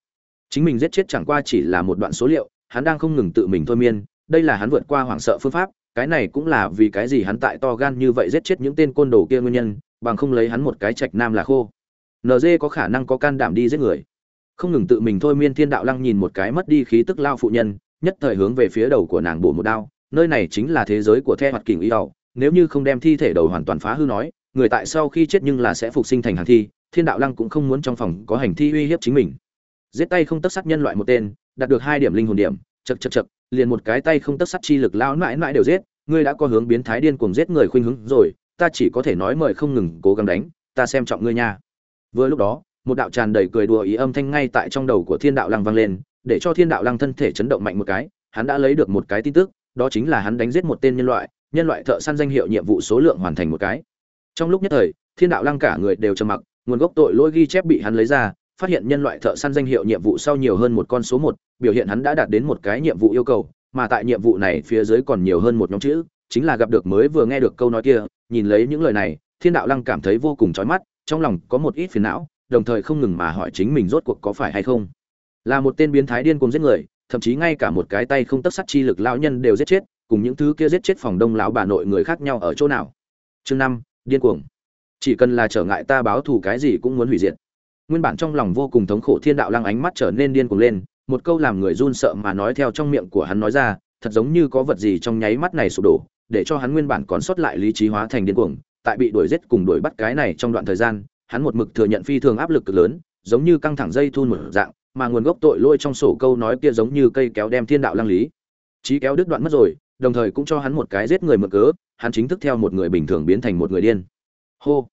Chính mình giết chết chẳng qua chỉ là một đoạn số liệu, hắn đang không ngừng tự mình thôi miên, đây là hắn vượt qua hoảng sợ phương pháp, cái này cũng là vì cái gì hắn tại to gan như vậy giết chết những tên côn đồ kia nguyên nhân, bằng không lấy hắn một cái trạch nam là khô. Nd có khả năng có can đảm đi giết người. Không ngừng tự mình thôi miên thiên đạo lăng nhìn một cái mất đi khí tức lao phụ nhân, nhất thời hướng về phía đầu của nàng bổ một đao, nơi này chính là thế giới của the hoạt kình y đầu nếu như không đem thi thể đầu hoàn toàn phá hư nói, người tại sau khi chết nhưng là sẽ phục sinh thành hàng thi, thiên đạo lăng cũng không muốn trong phòng có hành thi uy hiếp chính mình. Giết tay không tất sát nhân loại một tên, đạt được hai điểm linh hồn điểm chật chật chật liền một cái tay không tất sát chi lực lao mãi mãi đều giết, ngươi đã có hướng biến thái điên cuồng giết người khuynh hướng rồi, ta chỉ có thể nói mời không ngừng cố gắng đánh, ta xem trọng ngươi nha. Vừa lúc đó, một đạo tràn đầy cười đùa ý âm thanh ngay tại trong đầu của thiên đạo lăng vang lên, để cho thiên đạo lăng thân thể chấn động mạnh một cái, hắn đã lấy được một cái tin tức, đó chính là hắn đánh giết một tên nhân loại nhân loại thợ săn danh hiệu nhiệm vụ số lượng hoàn thành một cái. Trong lúc nhất thời, thiên đạo lăng cả người đều trầm mặc, nguồn gốc tội lỗi ghi chép bị hắn lấy ra, phát hiện nhân loại thợ săn danh hiệu nhiệm vụ sau nhiều hơn một con số một, biểu hiện hắn đã đạt đến một cái nhiệm vụ yêu cầu, mà tại nhiệm vụ này phía dưới còn nhiều hơn một nhóm chữ, chính là gặp được mới vừa nghe được câu nói kia, nhìn lấy những lời này, thiên đạo lăng cảm thấy vô cùng chói mắt, trong lòng có một ít phiền não, đồng thời không ngừng mà hỏi chính mình rốt cuộc có phải hay không. Là một tên biến thái điên cuồng giết người, thậm chí ngay cả một cái tay không tất sắt chi lực lão nhân đều giết chết cùng những thứ kia giết chết phòng đông lão bà nội người khác nhau ở chỗ nào? Chương năm, điên cuồng. Chỉ cần là trở ngại ta báo thù cái gì cũng muốn hủy diệt. Nguyên bản trong lòng vô cùng thống khổ thiên đạo lăng ánh mắt trở nên điên cuồng lên, một câu làm người run sợ mà nói theo trong miệng của hắn nói ra, thật giống như có vật gì trong nháy mắt này sụp đổ, để cho hắn nguyên bản còn sót lại lý trí hóa thành điên cuồng, tại bị đuổi giết cùng đuổi bắt cái này trong đoạn thời gian, hắn một mực thừa nhận phi thường áp lực cực lớn, giống như căng thẳng dây thun một dạng, mà nguồn gốc tội lỗi trong sổ câu nói kia giống như cây kéo đem thiên đạo lăng lý. Trí kéo đứt đoạn mất rồi đồng thời cũng cho hắn một cái giết người mượn cớ, hắn chính thức theo một người bình thường biến thành một người điên. Hô.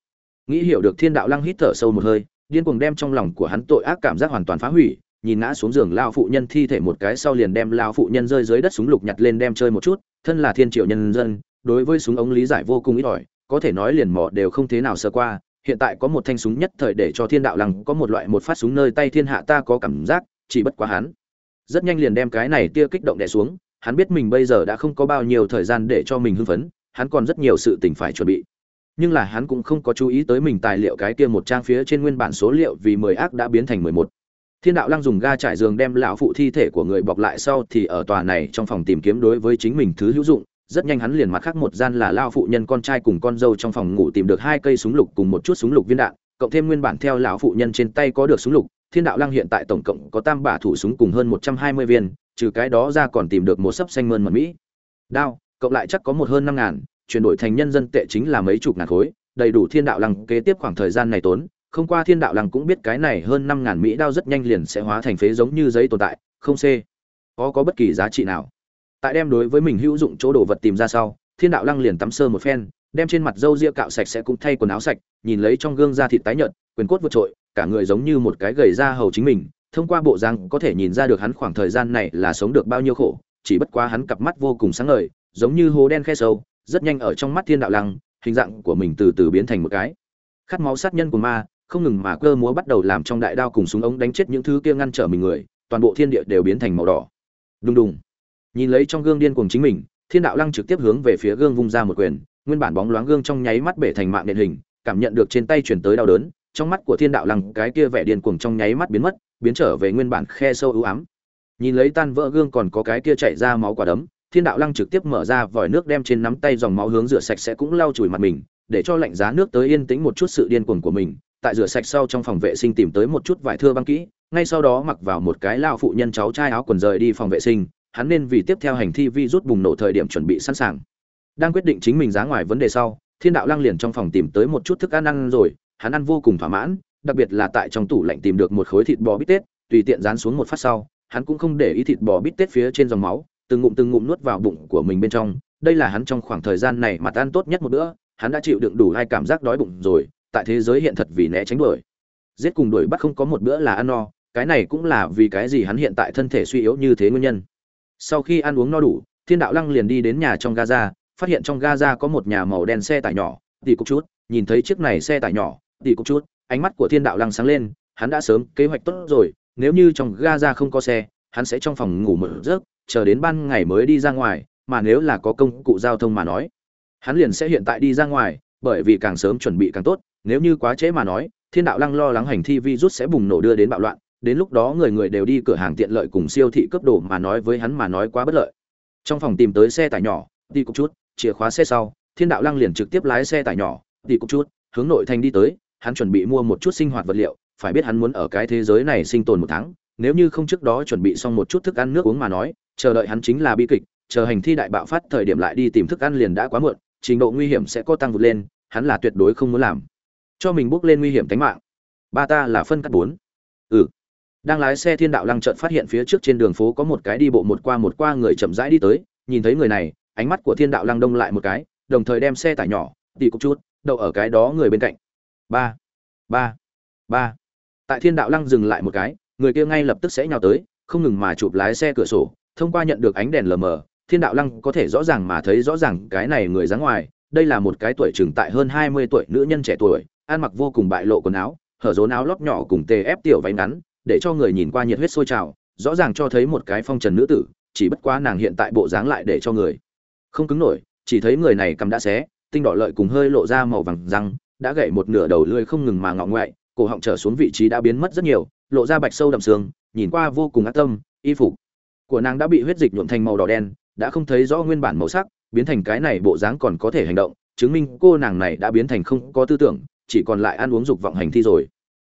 Nghĩ hiểu được thiên đạo lăng hít thở sâu một hơi, điên cuồng đem trong lòng của hắn tội ác cảm giác hoàn toàn phá hủy, nhìn ngã xuống giường lao phụ nhân thi thể một cái sau liền đem lao phụ nhân rơi dưới đất súng lục nhặt lên đem chơi một chút, thân là thiên triệu nhân dân, đối với súng ống lý giải vô cùng ít ỏi, có thể nói liền mỏ đều không thế nào sơ qua, hiện tại có một thanh súng nhất thời để cho thiên đạo lăng có một loại một phát súng nơi tay thiên hạ ta có cảm giác, chỉ bất quá hắn. Rất nhanh liền đem cái này tia kích động đè xuống hắn biết mình bây giờ đã không có bao nhiêu thời gian để cho mình hưng phấn, hắn còn rất nhiều sự tình phải chuẩn bị. Nhưng là hắn cũng không có chú ý tới mình tài liệu cái kia một trang phía trên nguyên bản số liệu vì mười ác đã biến thành mười một. Thiên đạo lăng dùng ga trải giường đem lão phụ thi thể của người bọc lại sau thì ở tòa này trong phòng tìm kiếm đối với chính mình thứ hữu dụng. Rất nhanh hắn liền mặt khác một gian là lao phụ nhân con trai cùng con dâu trong phòng ngủ tìm được hai cây súng lục cùng một chút súng lục viên đạn, cộng thêm nguyên bản theo lão phụ nhân trên tay có được súng lục thiên đạo lăng hiện tại tổng cộng có tam bả thủ súng cùng hơn một trăm hai mươi viên, trừ cái đó ra còn tìm được một sấp xanh mơn mật mỹ. Đao, cộng lại chắc có một hơn năm ngàn, chuyển đổi thành nhân dân tệ chính là mấy chục ngàn khối, đầy đủ thiên đạo lăng kế tiếp khoảng thời gian này tốn. Không qua thiên đạo lăng cũng biết cái này hơn năm ngàn mỹ đao rất nhanh liền sẽ hóa thành phế giống như giấy tồn tại, không c có có bất kỳ giá trị nào. Tại đem đối với mình hữu dụng chỗ đồ vật tìm ra sau, thiên đạo lăng liền tắm sơ một phen, đem trên mặt râu ria cạo sạch sẽ cũng thay quần áo sạch, nhìn lấy trong gương da thịt tái nhợt quyền cốt vượt trội, cả người giống như một cái gầy da hầu chính mình, thông qua bộ răng có thể nhìn ra được hắn khoảng thời gian này là sống được bao nhiêu khổ, chỉ bất quá hắn cặp mắt vô cùng sáng ngời, giống như hố đen khe sâu, rất nhanh ở trong mắt thiên đạo lăng, hình dạng của mình từ từ biến thành một cái. Khát máu sát nhân của ma, không ngừng mà cơ múa bắt đầu làm trong đại đao cùng súng ống đánh chết những thứ kia ngăn trở mình người, toàn bộ thiên địa đều biến thành màu đỏ. Đùng đùng. Nhìn lấy trong gương điên cuồng chính mình, thiên đạo lăng trực tiếp hướng về phía gương vung ra một quyền, nguyên bản bóng loáng gương trong nháy mắt bể thành mạng nền hình, cảm nhận được trên tay chuyển tới đau đớn trong mắt của thiên đạo lăng, cái kia vẻ điên cuồng trong nháy mắt biến mất, biến trở về nguyên bản khe sâu ưu ám. Nhìn lấy tan vỡ gương còn có cái kia chảy ra máu quả đấm, thiên đạo lăng trực tiếp mở ra vòi nước đem trên nắm tay dòng máu hướng rửa sạch sẽ cũng lau chùi mặt mình, để cho lạnh giá nước tới yên tĩnh một chút sự điên cuồng của mình. Tại rửa sạch sau trong phòng vệ sinh tìm tới một chút vải thưa băng kỹ, ngay sau đó mặc vào một cái lao phụ nhân cháu trai áo quần rời đi phòng vệ sinh, hắn nên vì tiếp theo hành thi vi rút bùng nổ thời điểm chuẩn bị sẵn sàng. Đang quyết định chính mình giá ngoài vấn đề sau, thiên đạo lăng liền trong phòng tìm tới một chút thức ăn ăn rồi hắn ăn vô cùng thỏa mãn, đặc biệt là tại trong tủ lạnh tìm được một khối thịt bò bít tết, tùy tiện dán xuống một phát sau, hắn cũng không để ý thịt bò bít tết phía trên dòng máu, từng ngụm từng ngụm nuốt vào bụng của mình bên trong. Đây là hắn trong khoảng thời gian này mà ăn tốt nhất một bữa, hắn đã chịu đựng đủ hai cảm giác đói bụng rồi, tại thế giới hiện thật vì né tránh đuổi. Giết cùng đuổi bắt không có một bữa là ăn no, cái này cũng là vì cái gì hắn hiện tại thân thể suy yếu như thế nguyên nhân. Sau khi ăn uống no đủ, thiên đạo lăng liền đi đến nhà trong gaza, phát hiện trong gaza có một nhà màu đen xe tải nhỏ. Tỷ cục chút, nhìn thấy chiếc này xe tải nhỏ tỷ cục chút, ánh mắt của thiên đạo lăng sáng lên, hắn đã sớm kế hoạch tốt rồi, nếu như trong gaza không có xe, hắn sẽ trong phòng ngủ một giấc chờ đến ban ngày mới đi ra ngoài, mà nếu là có công cụ giao thông mà nói, hắn liền sẽ hiện tại đi ra ngoài, bởi vì càng sớm chuẩn bị càng tốt, nếu như quá trễ mà nói, thiên đạo lăng lo lắng hành thi virus sẽ bùng nổ đưa đến bạo loạn, đến lúc đó người người đều đi cửa hàng tiện lợi cùng siêu thị cấp đồ mà nói với hắn mà nói quá bất lợi. Trong phòng tìm tới xe tải nhỏ đi cục chút, chìa khóa xe sau, thiên đạo lăng liền trực tiếp lái xe tải nhỏ đi cục chút, hướng nội thành đi tới hắn chuẩn bị mua một chút sinh hoạt vật liệu, phải biết hắn muốn ở cái thế giới này sinh tồn một tháng, nếu như không trước đó chuẩn bị xong một chút thức ăn nước uống mà nói, chờ đợi hắn chính là bi kịch, chờ hành thi đại bạo phát thời điểm lại đi tìm thức ăn liền đã quá muộn, trình độ nguy hiểm sẽ có tăng vượt lên, hắn là tuyệt đối không muốn làm. Cho mình bước lên nguy hiểm tính mạng. Ba ta là phân cắt bốn. Ừ. Đang lái xe thiên đạo lăng chợt phát hiện phía trước trên đường phố có một cái đi bộ một qua một qua người chậm rãi đi tới, nhìn thấy người này, ánh mắt của thiên đạo lăng đông lại một cái, đồng thời đem xe tải nhỏ đi cục chút, đậu ở cái đó người bên cạnh ba. Ba. Ba. Tại thiên đạo lăng dừng lại một cái, người kia ngay lập tức sẽ nhào tới, không ngừng mà chụp lái xe cửa sổ, thông qua nhận được ánh đèn lờ mờ, thiên đạo lăng có thể rõ ràng mà thấy rõ ràng cái này người dáng ngoài, đây là một cái tuổi chừng tại hơn hai mươi tuổi nữ nhân trẻ tuổi, ăn mặc vô cùng bại lộ quần áo, hở rốn áo lót nhỏ cùng tê ép tiểu váy ngắn, để cho người nhìn qua nhiệt huyết sôi trào, rõ ràng cho thấy một cái phong trần nữ tử, chỉ bất quá nàng hiện tại bộ dáng lại để cho người không cứng nổi, chỉ thấy người này cầm đã xé, tinh đỏ lợi cùng hơi lộ ra màu vàng răng đã gãy một nửa đầu lưỡi không ngừng mà ngọ ngoại, cổ họng trở xuống vị trí đã biến mất rất nhiều, lộ ra bạch sâu đậm xương nhìn qua vô cùng ác tâm, y phục của nàng đã bị huyết dịch nhuộm thành màu đỏ đen, đã không thấy rõ nguyên bản màu sắc, biến thành cái này bộ dáng còn có thể hành động, chứng minh cô nàng này đã biến thành không có tư tưởng, chỉ còn lại ăn uống dục vọng hành thi rồi.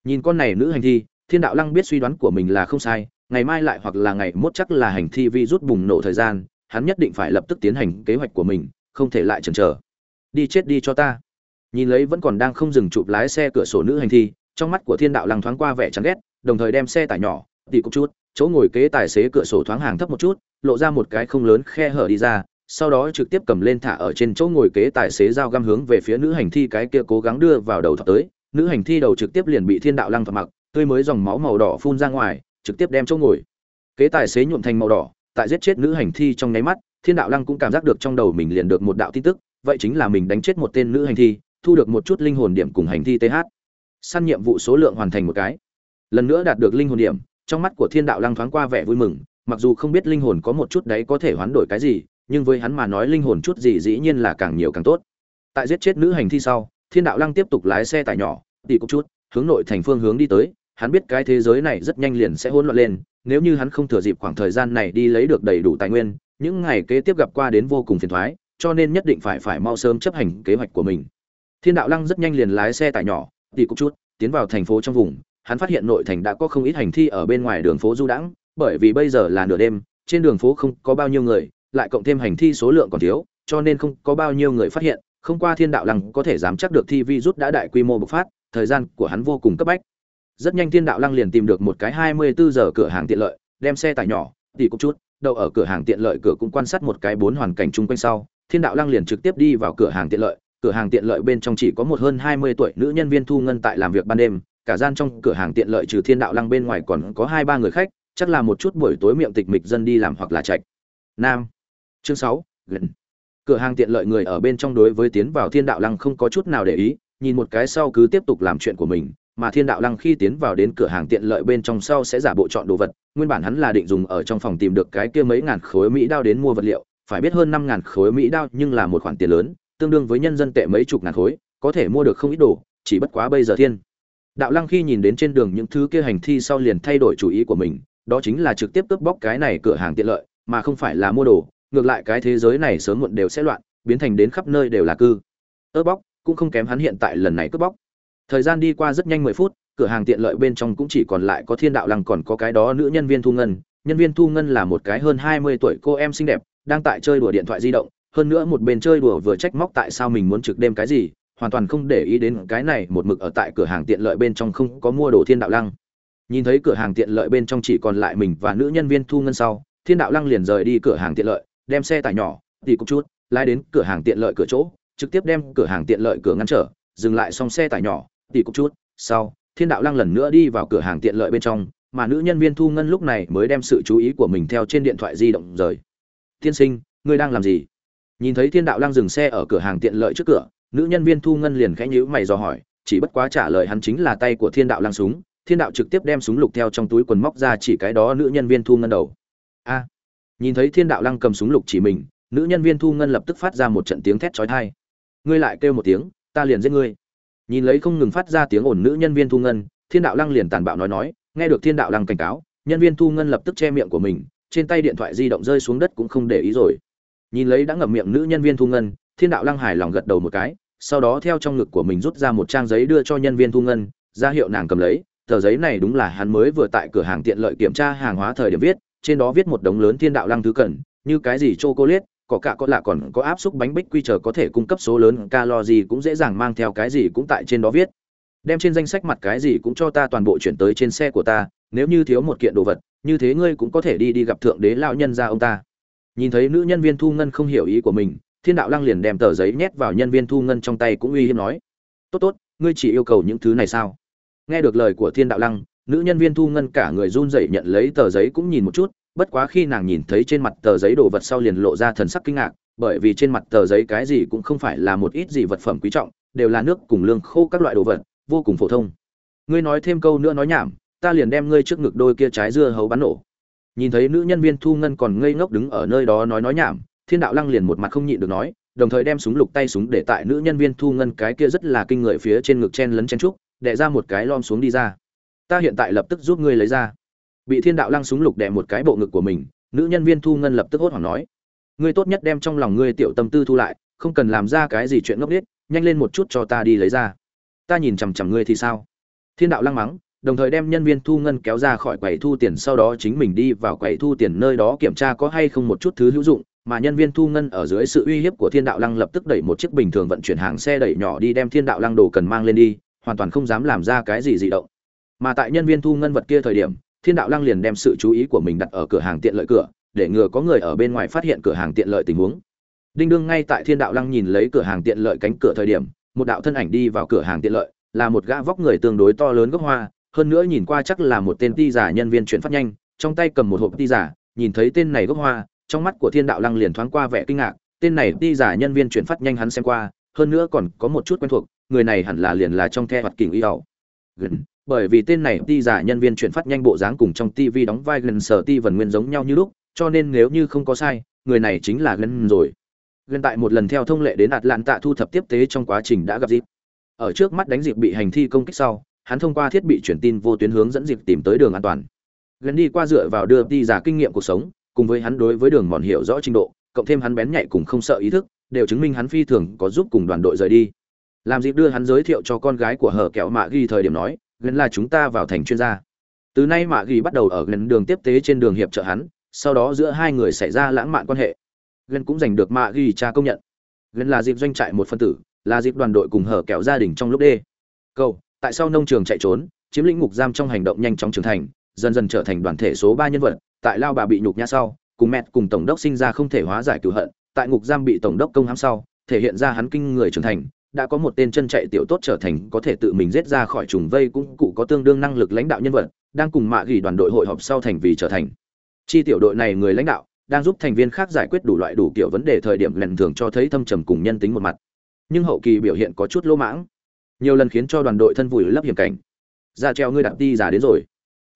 Nhìn con này nữ hành thi, thiên đạo lăng biết suy đoán của mình là không sai, ngày mai lại hoặc là ngày mốt chắc là hành thi vi rút bùng nổ thời gian, hắn nhất định phải lập tức tiến hành kế hoạch của mình, không thể lại chần chờ. Đi chết đi cho ta nhìn lấy vẫn còn đang không dừng chụp lái xe cửa sổ nữ hành thi, trong mắt của thiên đạo lăng thoáng qua vẻ chán ghét, đồng thời đem xe tải nhỏ, tỉ cục chút, chỗ ngồi kế tài xế cửa sổ thoáng hàng thấp một chút, lộ ra một cái không lớn khe hở đi ra, sau đó trực tiếp cầm lên thả ở trên chỗ ngồi kế tài xế dao găm hướng về phía nữ hành thi cái kia cố gắng đưa vào đầu thọc tới, nữ hành thi đầu trực tiếp liền bị thiên đạo lăng thọc mặc, tươi mới dòng máu màu đỏ phun ra ngoài, trực tiếp đem chỗ ngồi. Kế tài xế nhuộm thành màu đỏ, tại giết chết nữ hành thi trong nháy mắt, thiên đạo lăng cũng cảm giác được trong đầu mình liền được một đạo tin tức, vậy chính là mình đánh chết một tên nữ hành thi thu được một chút linh hồn điểm cùng hành thi th săn nhiệm vụ số lượng hoàn thành một cái. Lần nữa đạt được linh hồn điểm, trong mắt của thiên đạo lăng thoáng qua vẻ vui mừng, mặc dù không biết linh hồn có một chút đấy có thể hoán đổi cái gì, nhưng với hắn mà nói linh hồn chút gì dĩ nhiên là càng nhiều càng tốt. Tại giết chết nữ hành thi sau, thiên đạo lăng tiếp tục lái xe tải nhỏ, đi cốc chút, hướng nội thành phương hướng đi tới. Hắn biết cái thế giới này rất nhanh liền sẽ hỗn loạn lên, nếu như hắn không thừa dịp khoảng thời gian này đi lấy được đầy đủ tài nguyên, những ngày kế tiếp gặp qua đến vô cùng phiền thoái, cho nên nhất định phải phải mau sớm chấp hành kế hoạch của mình thiên đạo lăng rất nhanh liền lái xe tải nhỏ đi cục chút, tiến vào thành phố trong vùng. Hắn phát hiện nội thành đã có không ít hành thi ở bên ngoài đường phố du đãng, bởi vì bây giờ là nửa đêm, trên đường phố không có bao nhiêu người, lại cộng thêm hành thi số lượng còn thiếu, cho nên không có bao nhiêu người phát hiện. Không qua thiên đạo lăng có thể dám chắc được thi vi rút đã đại quy mô bộc phát, thời gian của hắn vô cùng cấp bách. Rất nhanh thiên đạo lăng liền tìm được một cái hai mươi bốn giờ cửa hàng tiện lợi, đem xe tải nhỏ, tỉ cục chút, đậu ở cửa hàng tiện lợi cửa cũng quan sát một cái bốn hoàn cảnh chung quanh sau. Thiên đạo lăng liền trực tiếp đi vào cửa hàng tiện lợi cửa hàng tiện lợi bên trong chỉ có một hơn hai mươi tuổi nữ nhân viên thu ngân tại làm việc ban đêm, cả gian trong cửa hàng tiện lợi trừ thiên đạo lăng bên ngoài còn có hai ba người khách, chắc là một chút buổi tối miệng tịch mịch dân đi làm hoặc là chạy. Nam. Chương sáu, gần. Cửa hàng tiện lợi người ở bên trong đối với tiến vào thiên đạo lăng không có chút nào để ý, nhìn một cái sau cứ tiếp tục làm chuyện của mình, mà thiên đạo lăng khi tiến vào đến cửa hàng tiện lợi bên trong sau sẽ giả bộ chọn đồ vật, nguyên bản hắn là định dùng ở trong phòng tìm được cái kia mấy ngàn khối mỹ đao đến mua vật liệu, phải biết hơn năm ngàn khối mỹ đao nhưng là một khoản tiền lớn tương đương với nhân dân tệ mấy chục ngàn khối, có thể mua được không ít đồ, chỉ bất quá bây giờ thiên. Đạo lăng khi nhìn đến trên đường những thứ kia hành thi sau liền thay đổi chủ ý của mình, đó chính là trực tiếp cướp bóc cái này cửa hàng tiện lợi, mà không phải là mua đồ, ngược lại cái thế giới này sớm muộn đều sẽ loạn, biến thành đến khắp nơi đều là cư. Ớt bóc, cũng không kém hắn hiện tại lần này cướp bóc. Thời gian đi qua rất nhanh mười phút, cửa hàng tiện lợi bên trong cũng chỉ còn lại có thiên đạo lăng còn có cái đó nữ nhân viên thu ngân. Nhân viên thu ngân là một cái hơn hai mươi tuổi cô em xinh đẹp, đang tại chơi đùa điện thoại di động hơn nữa một bên chơi đùa vừa trách móc tại sao mình muốn trực đêm cái gì, hoàn toàn không để ý đến cái này một mực ở tại cửa hàng tiện lợi bên trong không có mua đồ thiên đạo lăng. Nhìn thấy cửa hàng tiện lợi bên trong chỉ còn lại mình và nữ nhân viên thu ngân sau, thiên đạo lăng liền rời đi cửa hàng tiện lợi, đem xe tải nhỏ, tỉ cục chút, lái đến cửa hàng tiện lợi cửa chỗ, trực tiếp đem cửa hàng tiện lợi cửa ngăn trở, dừng lại xong xe tải nhỏ, tỉ cục chút. Sau, thiên đạo lăng lần nữa đi vào cửa hàng tiện lợi bên trong, mà nữ nhân viên thu ngân lúc này mới đem sự chú ý của mình theo trên điện thoại di động rời. Tiên sinh, ngươi đang làm gì? Nhìn thấy thiên đạo lăng dừng xe ở cửa hàng tiện lợi trước cửa, nữ nhân viên thu ngân liền khẽ nhíu mày dò hỏi, chỉ bất quá trả lời hắn chính là tay của thiên đạo lăng súng, thiên đạo trực tiếp đem súng lục theo trong túi quần móc ra chỉ cái đó nữ nhân viên thu ngân đầu. A! Nhìn thấy thiên đạo lăng cầm súng lục chỉ mình, nữ nhân viên thu ngân lập tức phát ra một trận tiếng thét chói tai. Ngươi lại kêu một tiếng, ta liền giết ngươi. Nhìn lấy không ngừng phát ra tiếng ồn nữ nhân viên thu ngân, thiên đạo lăng liền tàn bạo nói nói, nghe được thiên đạo lăng cảnh cáo, nhân viên thu ngân lập tức che miệng của mình, trên tay điện thoại di động rơi xuống đất cũng không để ý rồi nhìn lấy đã ngậm miệng nữ nhân viên thu ngân, thiên đạo lăng Hải lòng gật đầu một cái, sau đó theo trong ngực của mình rút ra một trang giấy đưa cho nhân viên thu ngân, ra hiệu nàng cầm lấy, tờ giấy này đúng là hắn mới vừa tại cửa hàng tiện lợi kiểm tra hàng hóa thời điểm viết, trên đó viết một đống lớn thiên đạo lăng thứ cần, như cái gì chocolate, có cả có lạ còn có áp xúc bánh bích quy chờ có thể cung cấp số lớn calo gì cũng dễ dàng mang theo cái gì cũng tại trên đó viết. Đem trên danh sách mặt cái gì cũng cho ta toàn bộ chuyển tới trên xe của ta, nếu như thiếu một kiện đồ vật, như thế ngươi cũng có thể đi đi gặp thượng đế lão nhân gia ông ta nhìn thấy nữ nhân viên thu ngân không hiểu ý của mình, thiên đạo lăng liền đem tờ giấy nhét vào nhân viên thu ngân trong tay cũng uy hiếp nói, tốt tốt, ngươi chỉ yêu cầu những thứ này sao? Nghe được lời của thiên đạo lăng, nữ nhân viên thu ngân cả người run rẩy nhận lấy tờ giấy cũng nhìn một chút, bất quá khi nàng nhìn thấy trên mặt tờ giấy đồ vật sau liền lộ ra thần sắc kinh ngạc, bởi vì trên mặt tờ giấy cái gì cũng không phải là một ít gì vật phẩm quý trọng, đều là nước cùng lương khô các loại đồ vật, vô cùng phổ thông. Ngươi nói thêm câu nữa nói nhảm, ta liền đem ngươi trước ngực đôi kia trái dưa hấu bắn nổ nhìn thấy nữ nhân viên thu ngân còn ngây ngốc đứng ở nơi đó nói nói nhảm, thiên đạo lăng liền một mặt không nhịn được nói, đồng thời đem súng lục tay súng để tại nữ nhân viên thu ngân cái kia rất là kinh người phía trên ngực chen lấn chen trúc đẻ ra một cái lom xuống đi ra. Ta hiện tại lập tức giúp ngươi lấy ra. Bị thiên đạo lăng súng lục đẻ một cái bộ ngực của mình, nữ nhân viên thu ngân lập tức hốt hoảng nói, ngươi tốt nhất đem trong lòng ngươi tiểu tâm tư thu lại, không cần làm ra cái gì chuyện ngốc nghếch, nhanh lên một chút cho ta đi lấy ra. Ta nhìn chằm chằm ngươi thì sao? Thiên đạo lăng mắng đồng thời đem nhân viên thu ngân kéo ra khỏi quầy thu tiền, sau đó chính mình đi vào quầy thu tiền nơi đó kiểm tra có hay không một chút thứ hữu dụng, mà nhân viên thu ngân ở dưới sự uy hiếp của thiên đạo lăng lập tức đẩy một chiếc bình thường vận chuyển hàng xe đẩy nhỏ đi đem thiên đạo lăng đồ cần mang lên đi, hoàn toàn không dám làm ra cái gì dị động. Mà tại nhân viên thu ngân vật kia thời điểm, thiên đạo lăng liền đem sự chú ý của mình đặt ở cửa hàng tiện lợi cửa, để ngừa có người ở bên ngoài phát hiện cửa hàng tiện lợi tình huống. Đinh đương ngay tại thiên đạo lăng nhìn lấy cửa hàng tiện lợi cánh cửa thời điểm, một đạo thân ảnh đi vào cửa hàng tiện lợi, là một gã vóc người tương đối to lớn gốc hoa hơn nữa nhìn qua chắc là một tên ti giả nhân viên chuyển phát nhanh, trong tay cầm một hộp ti giả, nhìn thấy tên này gốc hoa, trong mắt của thiên đạo lăng liền thoáng qua vẻ kinh ngạc, tên này ti giả nhân viên chuyển phát nhanh hắn xem qua, hơn nữa còn có một chút quen thuộc, người này hẳn là liền là trong the hoạt kình y ẩu gần, bởi vì tên này ti giả nhân viên chuyển phát nhanh bộ dáng cùng trong tv đóng vai gần sở ti vần nguyên giống nhau như lúc, cho nên nếu như không có sai, người này chính là gần rồi. Gần tại một lần theo thông lệ đến ạt lạn tạ thu thập tiếp tế trong quá trình đã gặp dịp. Ở trước mắt đánh dịp bị hành thi công kích sau hắn thông qua thiết bị truyền tin vô tuyến hướng dẫn dịp tìm tới đường an toàn. Gần đi qua dựa vào đưa đi giả kinh nghiệm cuộc sống, cùng với hắn đối với đường mòn hiểu rõ trình độ, cộng thêm hắn bén nhạy cùng không sợ ý thức, đều chứng minh hắn phi thường có giúp cùng đoàn đội rời đi. Làm dịp đưa hắn giới thiệu cho con gái của hở kẹo mạ ghi thời điểm nói, gần là chúng ta vào thành chuyên gia. Từ nay mạ ghi bắt đầu ở gần đường tiếp tế trên đường hiệp trợ hắn, sau đó giữa hai người xảy ra lãng mạn quan hệ. Gần cũng giành được mạ ghi cha công nhận. Gần là dịp doanh trại một phân tử, là dịp đoàn đội cùng hở kẹo gia đình trong lúc đê. Câu tại sao nông trường chạy trốn, chiếm lĩnh ngục giam trong hành động nhanh chóng trưởng thành, dần dần trở thành đoàn thể số ba nhân vật, tại lao bà bị nhục nhã sau, cùng mẹ cùng tổng đốc sinh ra không thể hóa giải cửu hận, tại ngục giam bị tổng đốc công hãm sau, thể hiện ra hắn kinh người trưởng thành, đã có một tên chân chạy tiểu tốt trở thành có thể tự mình giết ra khỏi trùng vây cũng cụ có tương đương năng lực lãnh đạo nhân vật, đang cùng mạ gỉ đoàn đội hội họp sau thành vì trở thành. Chi tiểu đội này người lãnh đạo, đang giúp thành viên khác giải quyết đủ loại đủ kiểu vấn đề thời điểm lần thường cho thấy thâm trầm cùng nhân tính một mặt. Nhưng hậu kỳ biểu hiện có chút lỗ mãng nhiều lần khiến cho đoàn đội thân vùi lấp hiểm cảnh. Ra treo ngươi đặt đi giả đến rồi.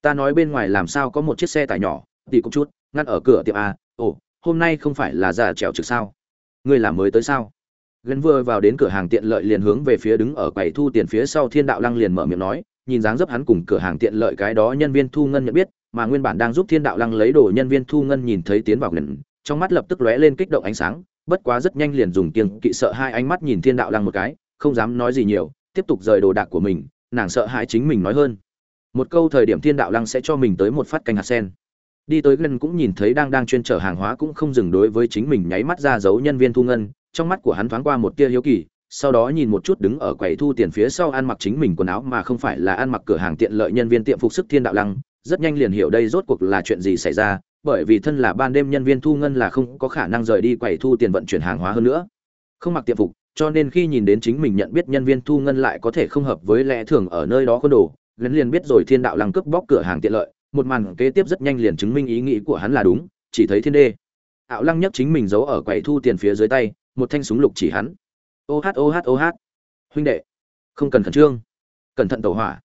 Ta nói bên ngoài làm sao có một chiếc xe tải nhỏ, tỉ cũng chút, ngăn ở cửa tiệm a. Ồ, hôm nay không phải là giả trèo trực sao? Ngươi làm mới tới sao? Gần vừa vào đến cửa hàng tiện lợi liền hướng về phía đứng ở quầy thu tiền phía sau thiên đạo lăng liền mở miệng nói, nhìn dáng dấp hắn cùng cửa hàng tiện lợi cái đó nhân viên thu ngân nhận biết, mà nguyên bản đang giúp thiên đạo lăng lấy đồ nhân viên thu ngân nhìn thấy tiến vào gần trong mắt lập tức lóe lên kích động ánh sáng, bất quá rất nhanh liền dùng kiêng kỵ sợ hai ánh mắt nhìn thiên đạo lăng một cái, không dám nói gì nhiều tiếp tục rời đồ đạc của mình, nàng sợ hãi chính mình nói hơn. Một câu thời điểm thiên đạo lăng sẽ cho mình tới một phát canh hạt sen. Đi tới gần cũng nhìn thấy đang đang chuyên chở hàng hóa cũng không dừng đối với chính mình nháy mắt ra giấu nhân viên thu ngân, trong mắt của hắn thoáng qua một tia hiếu kỳ, sau đó nhìn một chút đứng ở quầy thu tiền phía sau ăn mặc chính mình quần áo mà không phải là ăn mặc cửa hàng tiện lợi nhân viên tiệm phục sức thiên đạo lăng, rất nhanh liền hiểu đây rốt cuộc là chuyện gì xảy ra, bởi vì thân là ban đêm nhân viên thu ngân là không có khả năng rời đi quầy thu tiền vận chuyển hàng hóa hơn nữa. Không mặc tiệm phục cho nên khi nhìn đến chính mình nhận biết nhân viên thu ngân lại có thể không hợp với lẽ thường ở nơi đó có đồ gắn liền biết rồi thiên đạo lăng cướp bóc cửa hàng tiện lợi, một màn kế tiếp rất nhanh liền chứng minh ý nghĩ của hắn là đúng, chỉ thấy thiên đê. Ảo lăng nhất chính mình giấu ở quầy thu tiền phía dưới tay, một thanh súng lục chỉ hắn. Ô hát ô hát ô hát. Huynh đệ, không cần khẩn trương. Cẩn thận tàu hỏa.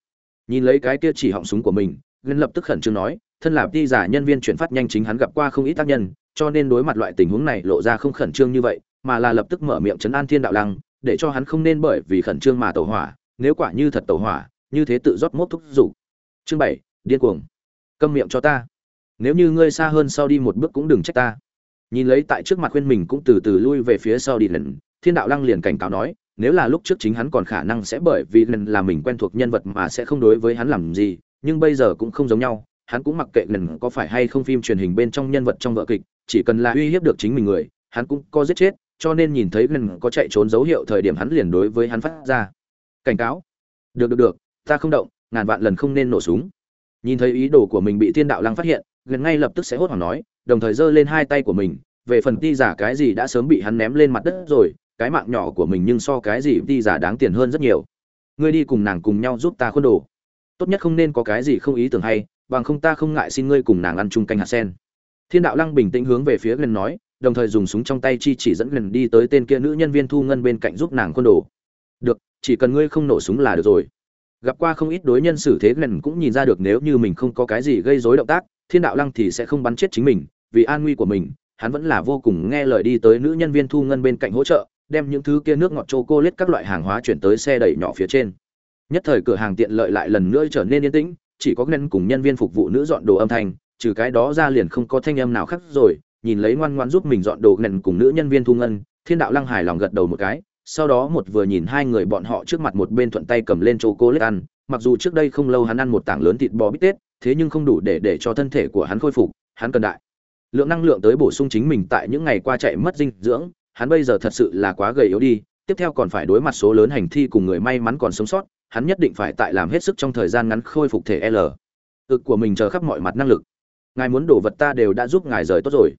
Nhìn lấy cái kia chỉ họng súng của mình gân lập tức khẩn trương nói, thân là đi giả nhân viên chuyển phát nhanh chính hắn gặp qua không ít tác nhân, cho nên đối mặt loại tình huống này lộ ra không khẩn trương như vậy mà là lập tức mở miệng chấn an thiên đạo lăng, để cho hắn không nên bởi vì khẩn trương mà tẩu hỏa, nếu quả như thật tẩu hỏa, như thế tự rót mốt thúc giục chương bảy, điên cuồng. Câm miệng cho ta. Nếu như ngươi xa hơn sau đi một bước cũng đừng trách ta. Nhìn lấy tại trước mặt khuyên mình cũng từ từ lui về phía sau đi lần, thiên đạo lăng liền cảnh cáo nói, nếu là lúc trước chính hắn còn khả năng sẽ bởi vì lần là mình quen thuộc nhân vật mà sẽ không đối với hắn làm gì, nhưng bây giờ cũng không giống nhau, hắn cũng mặc kệ lần có phải hay không phim truyền hình bên trong nhân vật trong vợ kịch, chỉ cần là uy hiếp được chính mình người, hắn cũng có giết chết cho nên nhìn thấy gần có chạy trốn dấu hiệu thời điểm hắn liền đối với hắn phát ra. Cảnh cáo. Được được được, ta không động, ngàn vạn lần không nên nổ súng. Nhìn thấy ý đồ của mình bị thiên đạo lăng phát hiện gần ngay lập tức sẽ hốt hoảng nói, đồng thời giơ lên hai tay của mình, về phần ti giả cái gì đã sớm bị hắn ném lên mặt đất rồi, cái mạng nhỏ của mình nhưng so cái gì ti giả đáng tiền hơn rất nhiều. Ngươi đi cùng nàng cùng nhau giúp ta khuôn đồ. Tốt nhất không nên có cái gì không ý tưởng hay, bằng không ta không ngại xin ngươi cùng nàng ăn chung canh hạt sen. Thiên đạo lăng bình tĩnh hướng về phía gần nói đồng thời dùng súng trong tay chi chỉ dẫn lần đi tới tên kia nữ nhân viên thu ngân bên cạnh giúp nàng quân đồ. Được, chỉ cần ngươi không nổ súng là được rồi. Gặp qua không ít đối nhân xử thế lần cũng nhìn ra được nếu như mình không có cái gì gây rối động tác, thiên đạo lăng thì sẽ không bắn chết chính mình, vì an nguy của mình, hắn vẫn là vô cùng nghe lời đi tới nữ nhân viên thu ngân bên cạnh hỗ trợ, đem những thứ kia nước ngọt chô cô lết các loại hàng hóa chuyển tới xe đẩy nhỏ phía trên. Nhất thời cửa hàng tiện lợi lại lần nữa trở nên yên tĩnh, chỉ có ngân cùng nhân viên phục vụ nữ dọn đồ âm thanh, trừ cái đó ra liền không có thanh âm nào khác rồi nhìn lấy ngoan ngoan giúp mình dọn đồ ngần cùng nữ nhân viên thu ngân, thiên đạo lăng hài lòng gật đầu một cái, sau đó một vừa nhìn hai người bọn họ trước mặt một bên thuận tay cầm lên chỗ cô lết ăn, mặc dù trước đây không lâu hắn ăn một tảng lớn thịt bò bít tết, thế nhưng không đủ để để cho thân thể của hắn khôi phục, hắn cần đại lượng năng lượng tới bổ sung chính mình tại những ngày qua chạy mất dinh dưỡng, hắn bây giờ thật sự là quá gầy yếu đi, tiếp theo còn phải đối mặt số lớn hành thi cùng người may mắn còn sống sót, hắn nhất định phải tại làm hết sức trong thời gian ngắn khôi phục thể l. Ực của mình chờ khắp mọi mặt năng lực. Ngài muốn đổ vật ta đều đã giúp ngài rời tốt rồi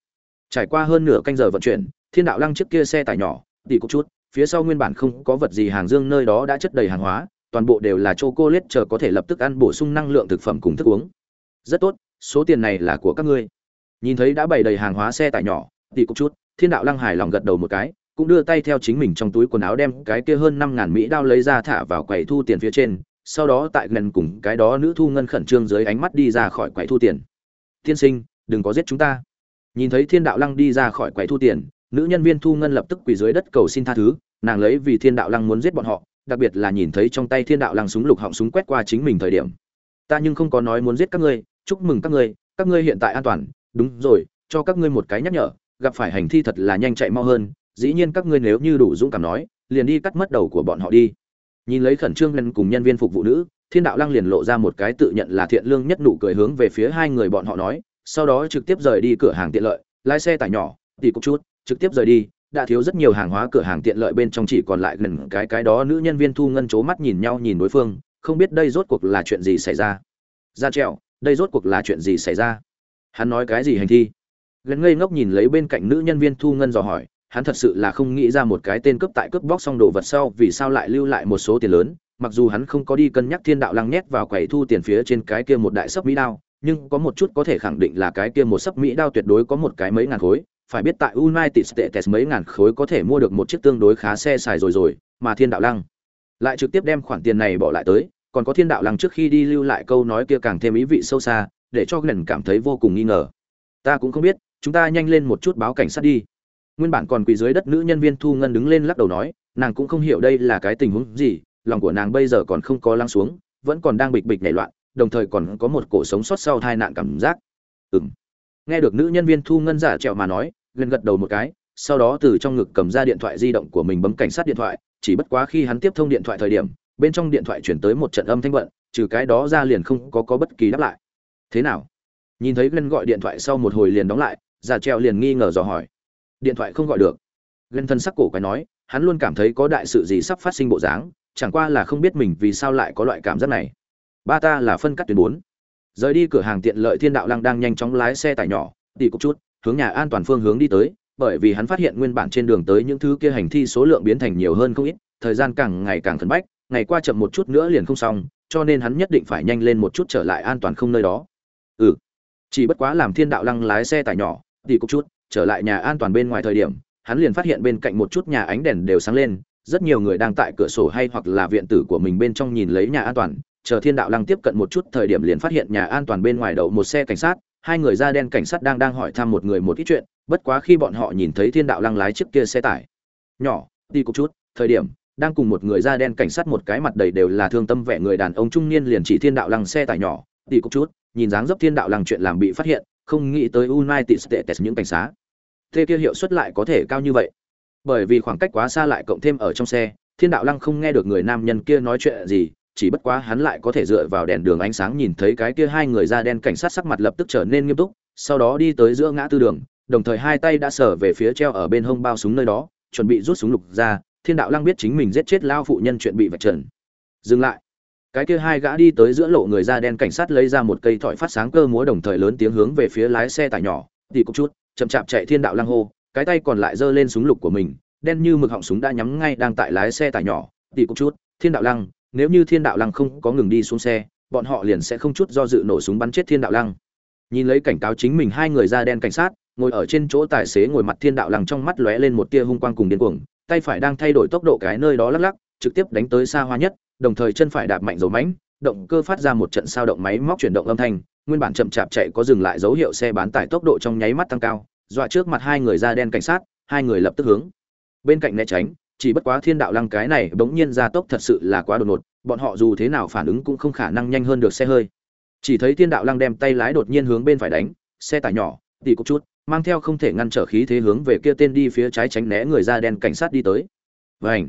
trải qua hơn nửa canh giờ vận chuyển thiên đạo lăng trước kia xe tải nhỏ đi cục chút phía sau nguyên bản không có vật gì hàng dương nơi đó đã chất đầy hàng hóa toàn bộ đều là chocolate chờ có thể lập tức ăn bổ sung năng lượng thực phẩm cùng thức uống. Rất tốt, số tiền này là của các ngươi. Nhìn thấy đã bày đầy hàng hóa xe tải nhỏ, tỷ cục chút, Thiên đạo lăng hài lòng gật đầu một cái, cũng đưa tay theo chính mình trong túi quần áo đem cái kia hơn năm ngàn mỹ đao lấy ra thả vào quầy thu tiền phía trên, sau đó tại gần cùng cái đó nữ thu ngân khẩn trương dưới ánh mắt đi ra khỏi quầy thu tiền. Tiên sinh, đừng có giết chúng ta. Nhìn thấy Thiên đạo lăng đi ra khỏi quầy thu tiền, nữ nhân viên thu ngân lập tức quỳ dưới đất cầu xin tha thứ, nàng lấy vì Thiên đạo lăng muốn giết bọn họ, đặc biệt là nhìn thấy trong tay thiên đạo lăng súng lục họng súng quét qua chính mình thời điểm. Ta nhưng không có nói muốn giết các ngươi chúc mừng các ngươi các ngươi hiện tại an toàn. Đúng rồi cho các ngươi một cái nhắc nhở gặp phải hành thi thật là nhanh chạy mau hơn. Dĩ nhiên các ngươi nếu như đủ dũng cảm nói liền đi cắt mất đầu của bọn họ đi. Nhìn lấy khẩn trương lên cùng nhân viên phục vụ nữ thiên đạo lăng liền lộ ra một cái tự nhận là thiện lương nhất nụ cười hướng về phía hai người bọn họ nói sau đó trực tiếp rời đi cửa hàng tiện lợi lái xe tải nhỏ tỉ cục chút trực tiếp rời đi đã thiếu rất nhiều hàng hóa cửa hàng tiện lợi bên trong chỉ còn lại gần cái cái đó nữ nhân viên thu ngân chố mắt nhìn nhau nhìn đối phương không biết đây rốt cuộc là chuyện gì xảy ra. Ra trèo, đây rốt cuộc là chuyện gì xảy ra? Hắn nói cái gì hành thi? Gần ngây ngốc nhìn lấy bên cạnh nữ nhân viên thu ngân dò hỏi hắn thật sự là không nghĩ ra một cái tên cướp tại cướp bóc xong đồ vật sau vì sao lại lưu lại một số tiền lớn mặc dù hắn không có đi cân nhắc thiên đạo lăng nhét vào quầy thu tiền phía trên cái kia một đại sấp mỹ đao nhưng có một chút có thể khẳng định là cái kia một sấp mỹ đao tuyệt đối có một cái mấy ngàn khối, phải biết tại United States mấy ngàn khối có thể mua được một chiếc tương đối khá xe xài rồi rồi, mà thiên đạo lăng lại trực tiếp đem khoản tiền này bỏ lại tới, còn có thiên đạo lăng trước khi đi lưu lại câu nói kia càng thêm ý vị sâu xa, để cho glenn cảm thấy vô cùng nghi ngờ. Ta cũng không biết, chúng ta nhanh lên một chút báo cảnh sát đi. Nguyên bản còn quỳ dưới đất nữ nhân viên thu ngân đứng lên lắc đầu nói, nàng cũng không hiểu đây là cái tình huống gì, lòng của nàng bây giờ còn không có lắng xuống, vẫn còn đang bịch bịch nảy loạn đồng thời còn có một cổ sống sót sau tai nạn cảm giác. Ừm. nghe được nữ nhân viên thu ngân giả trẹo mà nói liền gật đầu một cái, sau đó từ trong ngực cầm ra điện thoại di động của mình bấm cảnh sát điện thoại, chỉ bất quá khi hắn tiếp thông điện thoại thời điểm, bên trong điện thoại chuyển tới một trận âm thanh bận, trừ cái đó ra liền không có có bất kỳ đáp lại. Thế nào? Nhìn thấy glenn gọi điện thoại sau một hồi liền đóng lại, giả treo liền nghi ngờ dò hỏi. Điện thoại không gọi được. Glenn thân sắc cổ quái nói, hắn luôn cảm thấy có đại sự gì sắp phát sinh bộ dáng, chẳng qua là không biết mình vì sao lại có loại cảm giác này ba ta là phân cắt tuyến bốn. Rời đi cửa hàng tiện lợi thiên đạo lăng đang nhanh chóng lái xe tải nhỏ, đi cục chút, hướng nhà an toàn phương hướng đi tới, bởi vì hắn phát hiện nguyên bản trên đường tới những thứ kia hành thi số lượng biến thành nhiều hơn không ít, thời gian càng ngày càng khẩn bách, ngày qua chậm một chút nữa liền không xong, cho nên hắn nhất định phải nhanh lên một chút trở lại an toàn không nơi đó. Ừ chỉ bất quá làm thiên đạo lăng lái xe tải nhỏ, đi cục chút, trở lại nhà an toàn bên ngoài thời điểm, hắn liền phát hiện bên cạnh một chút nhà ánh đèn đều sáng lên, rất nhiều người đang tại cửa sổ hay hoặc là viện tử của mình bên trong nhìn lấy nhà an toàn chờ thiên đạo lăng tiếp cận một chút thời điểm liền phát hiện nhà an toàn bên ngoài đậu một xe cảnh sát, hai người da đen cảnh sát đang đang hỏi thăm một người một ít chuyện, bất quá khi bọn họ nhìn thấy thiên đạo lăng lái chiếc kia xe tải. Nhỏ, đi cục chút, thời điểm, đang cùng một người da đen cảnh sát một cái mặt đầy đều là thương tâm vẻ người đàn ông trung niên liền chỉ thiên đạo lăng xe tải nhỏ, đi cục chút, nhìn dáng dấp thiên đạo lăng chuyện làm bị phát hiện, không nghĩ tới united states những cảnh sát thế kia hiệu suất lại có thể cao như vậy? Bởi vì khoảng cách quá xa lại cộng thêm ở trong xe, thiên đạo lăng không nghe được người nam nhân kia nói chuyện gì chỉ bất quá hắn lại có thể dựa vào đèn đường ánh sáng nhìn thấy cái kia hai người da đen cảnh sát sắc mặt lập tức trở nên nghiêm túc, sau đó đi tới giữa ngã tư đường, đồng thời hai tay đã sở về phía treo ở bên hông bao súng nơi đó, chuẩn bị rút súng lục ra, thiên đạo lăng biết chính mình giết chết lao phụ nhân chuyện bị vạch trần. Dừng lại. Cái kia hai gã đi tới giữa lộ người da đen cảnh sát lấy ra một cây thỏi phát sáng cơ múa đồng thời lớn tiếng hướng về phía lái xe tải nhỏ đi cục chút. Chậm chạp chạy thiên đạo lăng hô, cái tay còn lại giơ lên súng lục của mình, đen như mực họng súng đã nhắm ngay đang tại lái xe tải nhỏ, tỷ cục chút, thiên đạo lăng nếu như thiên đạo lăng không có ngừng đi xuống xe, bọn họ liền sẽ không chút do dự nổ súng bắn chết thiên đạo lăng. Nhìn lấy cảnh cáo chính mình hai người da đen cảnh sát, ngồi ở trên chỗ tài xế ngồi mặt thiên đạo lăng trong mắt lóe lên một tia hung quang cùng điên cuồng, tay phải đang thay đổi tốc độ cái nơi đó lắc lắc, trực tiếp đánh tới xa hoa nhất, đồng thời chân phải đạp mạnh dầu mãnh, động cơ phát ra một trận sao động máy móc chuyển động âm thanh, nguyên bản chậm chạp chạy có dừng lại dấu hiệu xe bán tải tốc độ trong nháy mắt tăng cao, dọa trước mặt hai người da đen cảnh sát, hai người lập tức hướng bên cạnh né tránh chỉ bất quá thiên đạo lăng cái này bỗng nhiên ra tốc thật sự là quá đột ngột, bọn họ dù thế nào phản ứng cũng không khả năng nhanh hơn được xe hơi. Chỉ thấy thiên đạo lăng đem tay lái đột nhiên hướng bên phải đánh, xe tải nhỏ, tỉ cục chút, mang theo không thể ngăn trở khí thế hướng về kia tên đi phía trái tránh né người da đen cảnh sát đi tới. Vảnh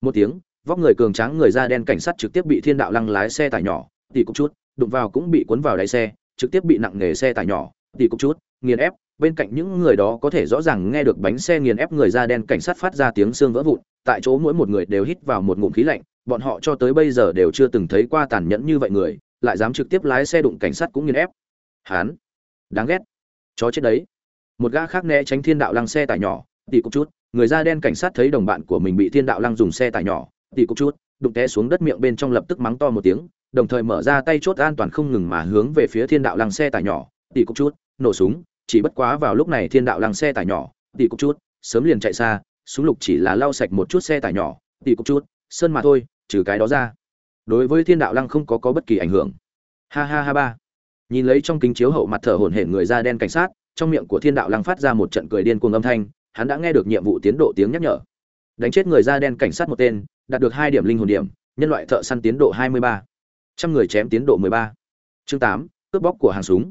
một tiếng, vóc người cường tráng người da đen cảnh sát trực tiếp bị thiên đạo lăng lái xe tải nhỏ, tỉ cục chút, đụng vào cũng bị cuốn vào đáy xe, trực tiếp bị nặng nghề xe tải nhỏ, tỉ cục chút, nghiền ép bên cạnh những người đó có thể rõ ràng nghe được bánh xe nghiền ép người da đen cảnh sát phát ra tiếng xương vỡ vụn, tại chỗ mỗi một người đều hít vào một ngụm khí lạnh, bọn họ cho tới bây giờ đều chưa từng thấy qua tàn nhẫn như vậy người, lại dám trực tiếp lái xe đụng cảnh sát cũng nghiền ép. Hán, đáng ghét. Chó chết đấy. Một gã khác né tránh thiên đạo lăng xe tải nhỏ tỉ cục chút. Người da đen cảnh sát thấy đồng bạn của mình bị thiên đạo lăng dùng xe tải nhỏ tỉ cục chút. Đụng té xuống đất miệng bên trong lập tức mắng to một tiếng, đồng thời mở ra tay chốt an toàn không ngừng mà hướng về phía thiên đạo lăng xe tải nhỏ tỉ cục chút, nổ súng chỉ bất quá vào lúc này thiên đạo lăng xe tải nhỏ tỷ cục chút, sớm liền chạy xa, súng lục chỉ là lau sạch một chút xe tải nhỏ tỷ cục chút, sơn mà thôi, trừ cái đó ra. Đối với thiên đạo lăng không có có bất kỳ ảnh hưởng. Ha ha ha ba. Nhìn lấy trong kính chiếu hậu mặt thở hổn hển người da đen cảnh sát, trong miệng của thiên đạo lăng phát ra một trận cười điên cuồng âm thanh, hắn đã nghe được nhiệm vụ tiến độ tiếng nhắc nhở. Đánh chết người da đen cảnh sát một tên, đạt được hai điểm linh hồn điểm, nhân loại thợ săn tiến độ hai mươi ba. Trăm người chém tiến độ mười ba. Chương tám, cướp bóc của hàng súng.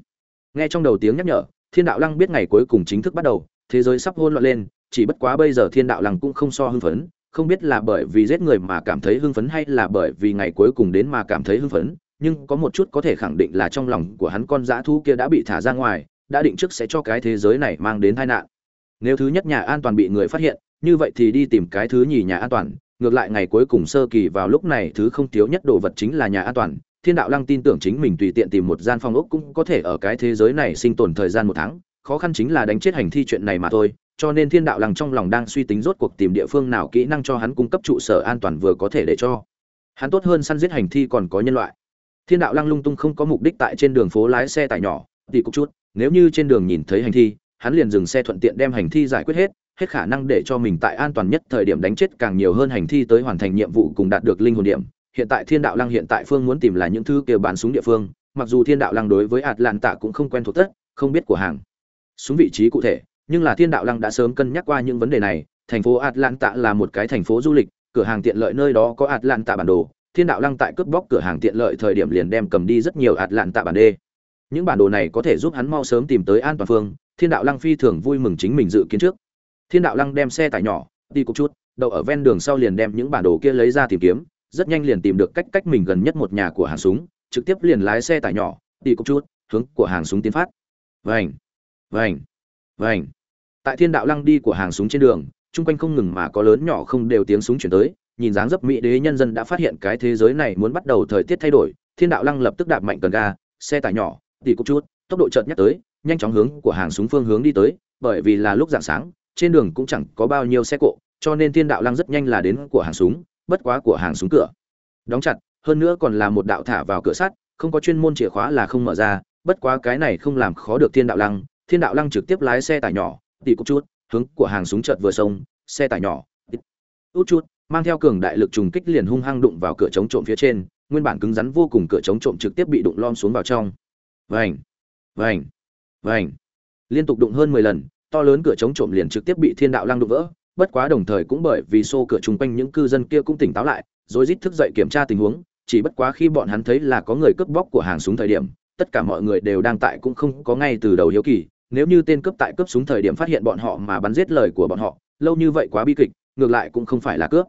Nghe trong đầu tiếng nhắc nhở thiên đạo lăng biết ngày cuối cùng chính thức bắt đầu, thế giới sắp hôn loạn lên, chỉ bất quá bây giờ thiên đạo lăng cũng không so hưng phấn, không biết là bởi vì giết người mà cảm thấy hưng phấn hay là bởi vì ngày cuối cùng đến mà cảm thấy hưng phấn, nhưng có một chút có thể khẳng định là trong lòng của hắn con dã thú kia đã bị thả ra ngoài, đã định trước sẽ cho cái thế giới này mang đến tai nạn. Nếu thứ nhất nhà an toàn bị người phát hiện, như vậy thì đi tìm cái thứ nhì nhà an toàn, ngược lại ngày cuối cùng sơ kỳ vào lúc này thứ không thiếu nhất đồ vật chính là nhà an toàn thiên đạo lăng tin tưởng chính mình tùy tiện tìm một gian phòng ốc cũng có thể ở cái thế giới này sinh tồn thời gian một tháng, khó khăn chính là đánh chết hành thi chuyện này mà thôi, cho nên thiên đạo lăng trong lòng đang suy tính rốt cuộc tìm địa phương nào kỹ năng cho hắn cung cấp trụ sở an toàn vừa có thể để cho. Hắn tốt hơn săn giết hành thi còn có nhân loại. Thiên đạo lăng lung tung không có mục đích tại trên đường phố lái xe tải nhỏ thì cục chút, nếu như trên đường nhìn thấy hành thi, hắn liền dừng xe thuận tiện đem hành thi giải quyết hết hết khả năng để cho mình tại an toàn nhất thời điểm đánh chết càng nhiều hơn hành thi tới hoàn thành nhiệm vụ cùng đạt được linh hồn điểm hiện tại thiên đạo lăng hiện tại phương muốn tìm là những thứ kia bán súng địa phương, mặc dù thiên đạo lăng đối với ạt lạn tạ cũng không quen thuộc tất, không biết của hàng. Súng vị trí cụ thể, nhưng là thiên đạo lăng đã sớm cân nhắc qua những vấn đề này, thành phố hạt lạn tạ là một cái thành phố du lịch, cửa hàng tiện lợi nơi đó có hạt lạn tạ bản đồ, thiên đạo lăng tại cướp bóc cửa hàng tiện lợi thời điểm liền đem cầm đi rất nhiều hạt lạn tạ bản đê. Những bản đồ này có thể giúp hắn mau sớm tìm tới an toàn phương, thiên đạo lăng phi thường vui mừng chính mình dự kiến trước. Thiên đạo lăng đem xe tải nhỏ, đi cục chút, đậu ở ven đường sau liền đem những bản đồ kia lấy ra tìm kiếm rất nhanh liền tìm được cách cách mình gần nhất một nhà của hàng súng, trực tiếp liền lái xe tải nhỏ, đi cục chút, hướng của hàng súng tiến phát. Vành vành vành. Tại thiên đạo lăng đi của hàng súng trên đường, chung quanh không ngừng mà có lớn nhỏ không đều tiếng súng chuyển tới, nhìn dáng dấp mỹ đế nhân dân đã phát hiện cái thế giới này muốn bắt đầu thời tiết thay đổi, thiên đạo lăng lập tức đạp mạnh cần ga, xe tải nhỏ, đi cúc chút, tốc độ chợt nhắc tới, nhanh chóng hướng của hàng súng phương hướng đi tới, bởi vì là lúc dạng sáng, trên đường cũng chẳng có bao nhiêu xe cộ, cho nên thiên đạo lăng rất nhanh là đến của hàng súng bất quá của hàng xuống cửa. Đóng chặt, hơn nữa còn là một đạo thả vào cửa sắt, không có chuyên môn chìa khóa là không mở ra, bất quá cái này không làm khó được thiên đạo lăng. Thiên đạo lăng trực tiếp lái xe tải nhỏ, tỉ cúc chút, hướng của hàng súng chợt vừa sông xe tải nhỏ út chút, mang theo cường đại lực trùng kích liền hung hăng đụng vào cửa chống trộm phía trên, nguyên bản cứng rắn vô cùng cửa chống trộm trực tiếp bị đụng lom xuống vào trong. Vành vành vành. Liên tục đụng hơn mười lần, to lớn cửa chống trộm liền trực tiếp bị thiên đạo lăng đụng vỡ bất quá đồng thời cũng bởi vì xô cửa chung quanh những cư dân kia cũng tỉnh táo lại, rồi rít thức dậy kiểm tra tình huống, chỉ bất quá khi bọn hắn thấy là có người cướp bóc của hàng súng thời điểm, tất cả mọi người đều đang tại cũng không có ngay từ đầu hiếu kỳ, nếu như tên cướp tại cướp súng thời điểm phát hiện bọn họ mà bắn giết lời của bọn họ, lâu như vậy quá bi kịch, ngược lại cũng không phải là cướp.